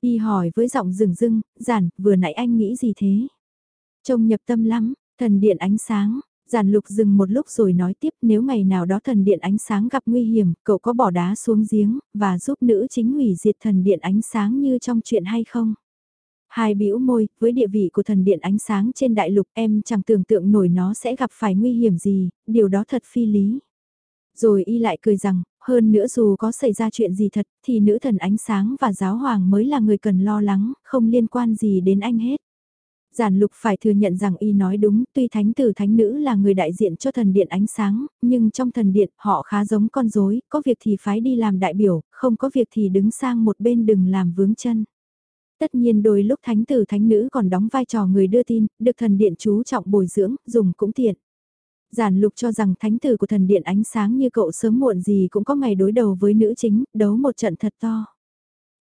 Y hỏi với giọng rừng rưng, giản, vừa nãy anh nghĩ gì thế? Trông nhập tâm lắm, thần điện ánh sáng, Giản lục dừng một lúc rồi nói tiếp nếu ngày nào đó thần điện ánh sáng gặp nguy hiểm, cậu có bỏ đá xuống giếng, và giúp nữ chính hủy diệt thần điện ánh sáng như trong chuyện hay không? Hai bĩu môi, với địa vị của thần điện ánh sáng trên đại lục em chẳng tưởng tượng nổi nó sẽ gặp phải nguy hiểm gì, điều đó thật phi lý. Rồi y lại cười rằng, hơn nữa dù có xảy ra chuyện gì thật, thì nữ thần ánh sáng và giáo hoàng mới là người cần lo lắng, không liên quan gì đến anh hết. Giản lục phải thừa nhận rằng y nói đúng, tuy thánh tử thánh nữ là người đại diện cho thần điện ánh sáng, nhưng trong thần điện họ khá giống con rối, có việc thì phái đi làm đại biểu, không có việc thì đứng sang một bên đừng làm vướng chân. Tất nhiên đôi lúc thánh tử thánh nữ còn đóng vai trò người đưa tin, được thần điện chú trọng bồi dưỡng, dùng cũng tiện. Giản lục cho rằng thánh tử của thần điện ánh sáng như cậu sớm muộn gì cũng có ngày đối đầu với nữ chính, đấu một trận thật to.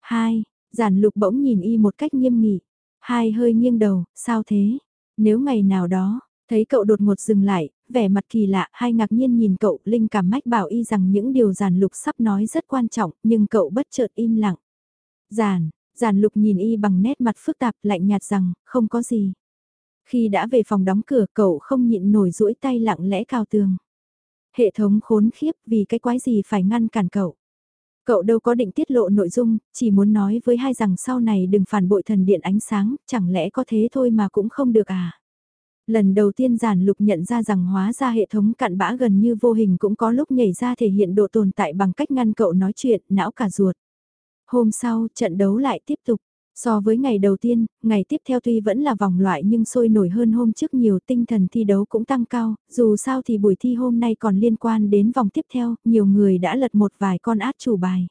2. Giản lục bỗng nhìn y một cách nghiêm nghị. Hai hơi nghiêng đầu, sao thế? Nếu ngày nào đó, thấy cậu đột ngột dừng lại, vẻ mặt kỳ lạ, hai ngạc nhiên nhìn cậu, Linh cảm mách bảo y rằng những điều giản lục sắp nói rất quan trọng, nhưng cậu bất chợt im lặng. Giản, giản lục nhìn y bằng nét mặt phức tạp lạnh nhạt rằng, không có gì. Khi đã về phòng đóng cửa cậu không nhịn nổi duỗi tay lặng lẽ cao tường. Hệ thống khốn khiếp vì cái quái gì phải ngăn cản cậu. Cậu đâu có định tiết lộ nội dung, chỉ muốn nói với hai rằng sau này đừng phản bội thần điện ánh sáng, chẳng lẽ có thế thôi mà cũng không được à? Lần đầu tiên giản lục nhận ra rằng hóa ra hệ thống cặn bã gần như vô hình cũng có lúc nhảy ra thể hiện độ tồn tại bằng cách ngăn cậu nói chuyện, não cả ruột. Hôm sau, trận đấu lại tiếp tục. So với ngày đầu tiên, ngày tiếp theo tuy vẫn là vòng loại nhưng sôi nổi hơn hôm trước nhiều tinh thần thi đấu cũng tăng cao, dù sao thì buổi thi hôm nay còn liên quan đến vòng tiếp theo, nhiều người đã lật một vài con át chủ bài.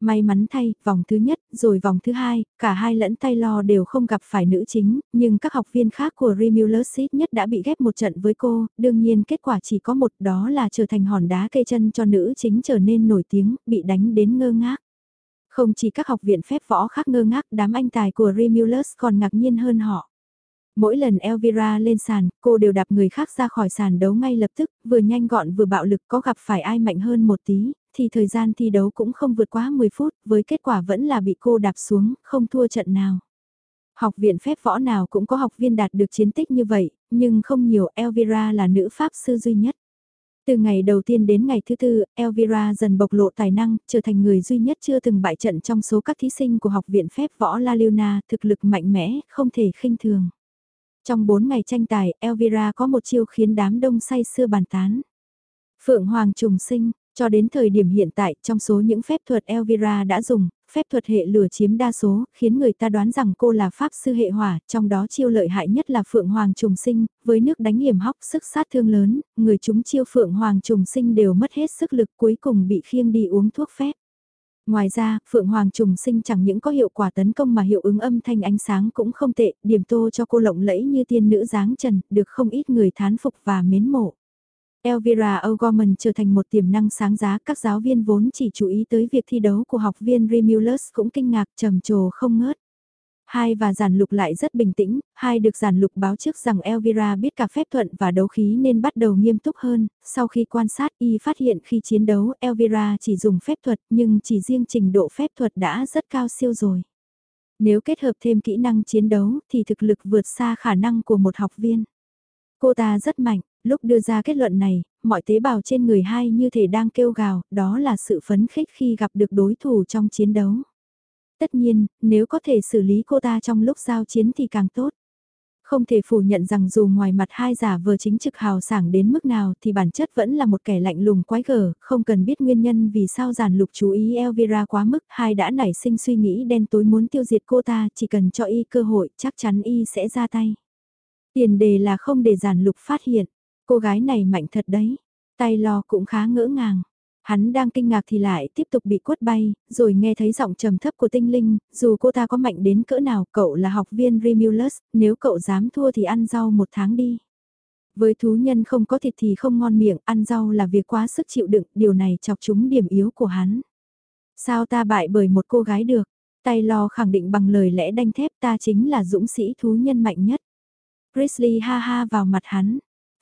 May mắn thay, vòng thứ nhất, rồi vòng thứ hai, cả hai lẫn Taylor đều không gặp phải nữ chính, nhưng các học viên khác của Remulus nhất đã bị ghép một trận với cô, đương nhiên kết quả chỉ có một đó là trở thành hòn đá cây chân cho nữ chính trở nên nổi tiếng, bị đánh đến ngơ ngác. Không chỉ các học viện phép võ khác ngơ ngác đám anh tài của Remulus còn ngạc nhiên hơn họ. Mỗi lần Elvira lên sàn, cô đều đạp người khác ra khỏi sàn đấu ngay lập tức, vừa nhanh gọn vừa bạo lực có gặp phải ai mạnh hơn một tí, thì thời gian thi đấu cũng không vượt quá 10 phút, với kết quả vẫn là bị cô đạp xuống, không thua trận nào. Học viện phép võ nào cũng có học viên đạt được chiến tích như vậy, nhưng không nhiều Elvira là nữ pháp sư duy nhất. Từ ngày đầu tiên đến ngày thứ tư, Elvira dần bộc lộ tài năng, trở thành người duy nhất chưa từng bại trận trong số các thí sinh của Học viện Phép Võ La Luna, thực lực mạnh mẽ, không thể khinh thường. Trong 4 ngày tranh tài, Elvira có một chiêu khiến đám đông say sưa bàn tán. Phượng Hoàng trùng sinh, cho đến thời điểm hiện tại, trong số những phép thuật Elvira đã dùng, phép thuật hệ lửa chiếm đa số, khiến người ta đoán rằng cô là pháp sư hệ hỏa, trong đó chiêu lợi hại nhất là Phượng Hoàng trùng sinh, với nước đánh hiểm hóc sức sát thương lớn, người chúng chiêu Phượng Hoàng trùng sinh đều mất hết sức lực cuối cùng bị khiêng đi uống thuốc phép. Ngoài ra, Phượng Hoàng trùng sinh chẳng những có hiệu quả tấn công mà hiệu ứng âm thanh ánh sáng cũng không tệ, điểm tô cho cô lộng lẫy như tiên nữ dáng trần, được không ít người thán phục và mến mộ. Elvira O'Gorman trở thành một tiềm năng sáng giá, các giáo viên vốn chỉ chú ý tới việc thi đấu của học viên Remulus cũng kinh ngạc trầm trồ không ngớt. Hai và giản lục lại rất bình tĩnh, hai được giản lục báo trước rằng Elvira biết cả phép thuận và đấu khí nên bắt đầu nghiêm túc hơn, sau khi quan sát y phát hiện khi chiến đấu Elvira chỉ dùng phép thuật nhưng chỉ riêng trình độ phép thuật đã rất cao siêu rồi. Nếu kết hợp thêm kỹ năng chiến đấu thì thực lực vượt xa khả năng của một học viên. Cô ta rất mạnh, Lúc đưa ra kết luận này, mọi tế bào trên người hai như thể đang kêu gào, đó là sự phấn khích khi gặp được đối thủ trong chiến đấu. Tất nhiên, nếu có thể xử lý cô ta trong lúc giao chiến thì càng tốt. Không thể phủ nhận rằng dù ngoài mặt hai giả vờ chính trực hào sảng đến mức nào thì bản chất vẫn là một kẻ lạnh lùng quái gở, không cần biết nguyên nhân vì sao giản lục chú ý Elvira quá mức, hai đã nảy sinh suy nghĩ đen tối muốn tiêu diệt cô ta, chỉ cần cho y cơ hội chắc chắn y sẽ ra tay. Tiền đề là không để giản lục phát hiện. Cô gái này mạnh thật đấy. Tay lo cũng khá ngỡ ngàng. Hắn đang kinh ngạc thì lại tiếp tục bị quất bay, rồi nghe thấy giọng trầm thấp của tinh linh, dù cô ta có mạnh đến cỡ nào, cậu là học viên Remulus, nếu cậu dám thua thì ăn rau một tháng đi. Với thú nhân không có thịt thì không ngon miệng, ăn rau là việc quá sức chịu đựng, điều này chọc trúng điểm yếu của hắn. Sao ta bại bởi một cô gái được? Tay lo khẳng định bằng lời lẽ đanh thép ta chính là dũng sĩ thú nhân mạnh nhất. Grizzly ha ha vào mặt hắn.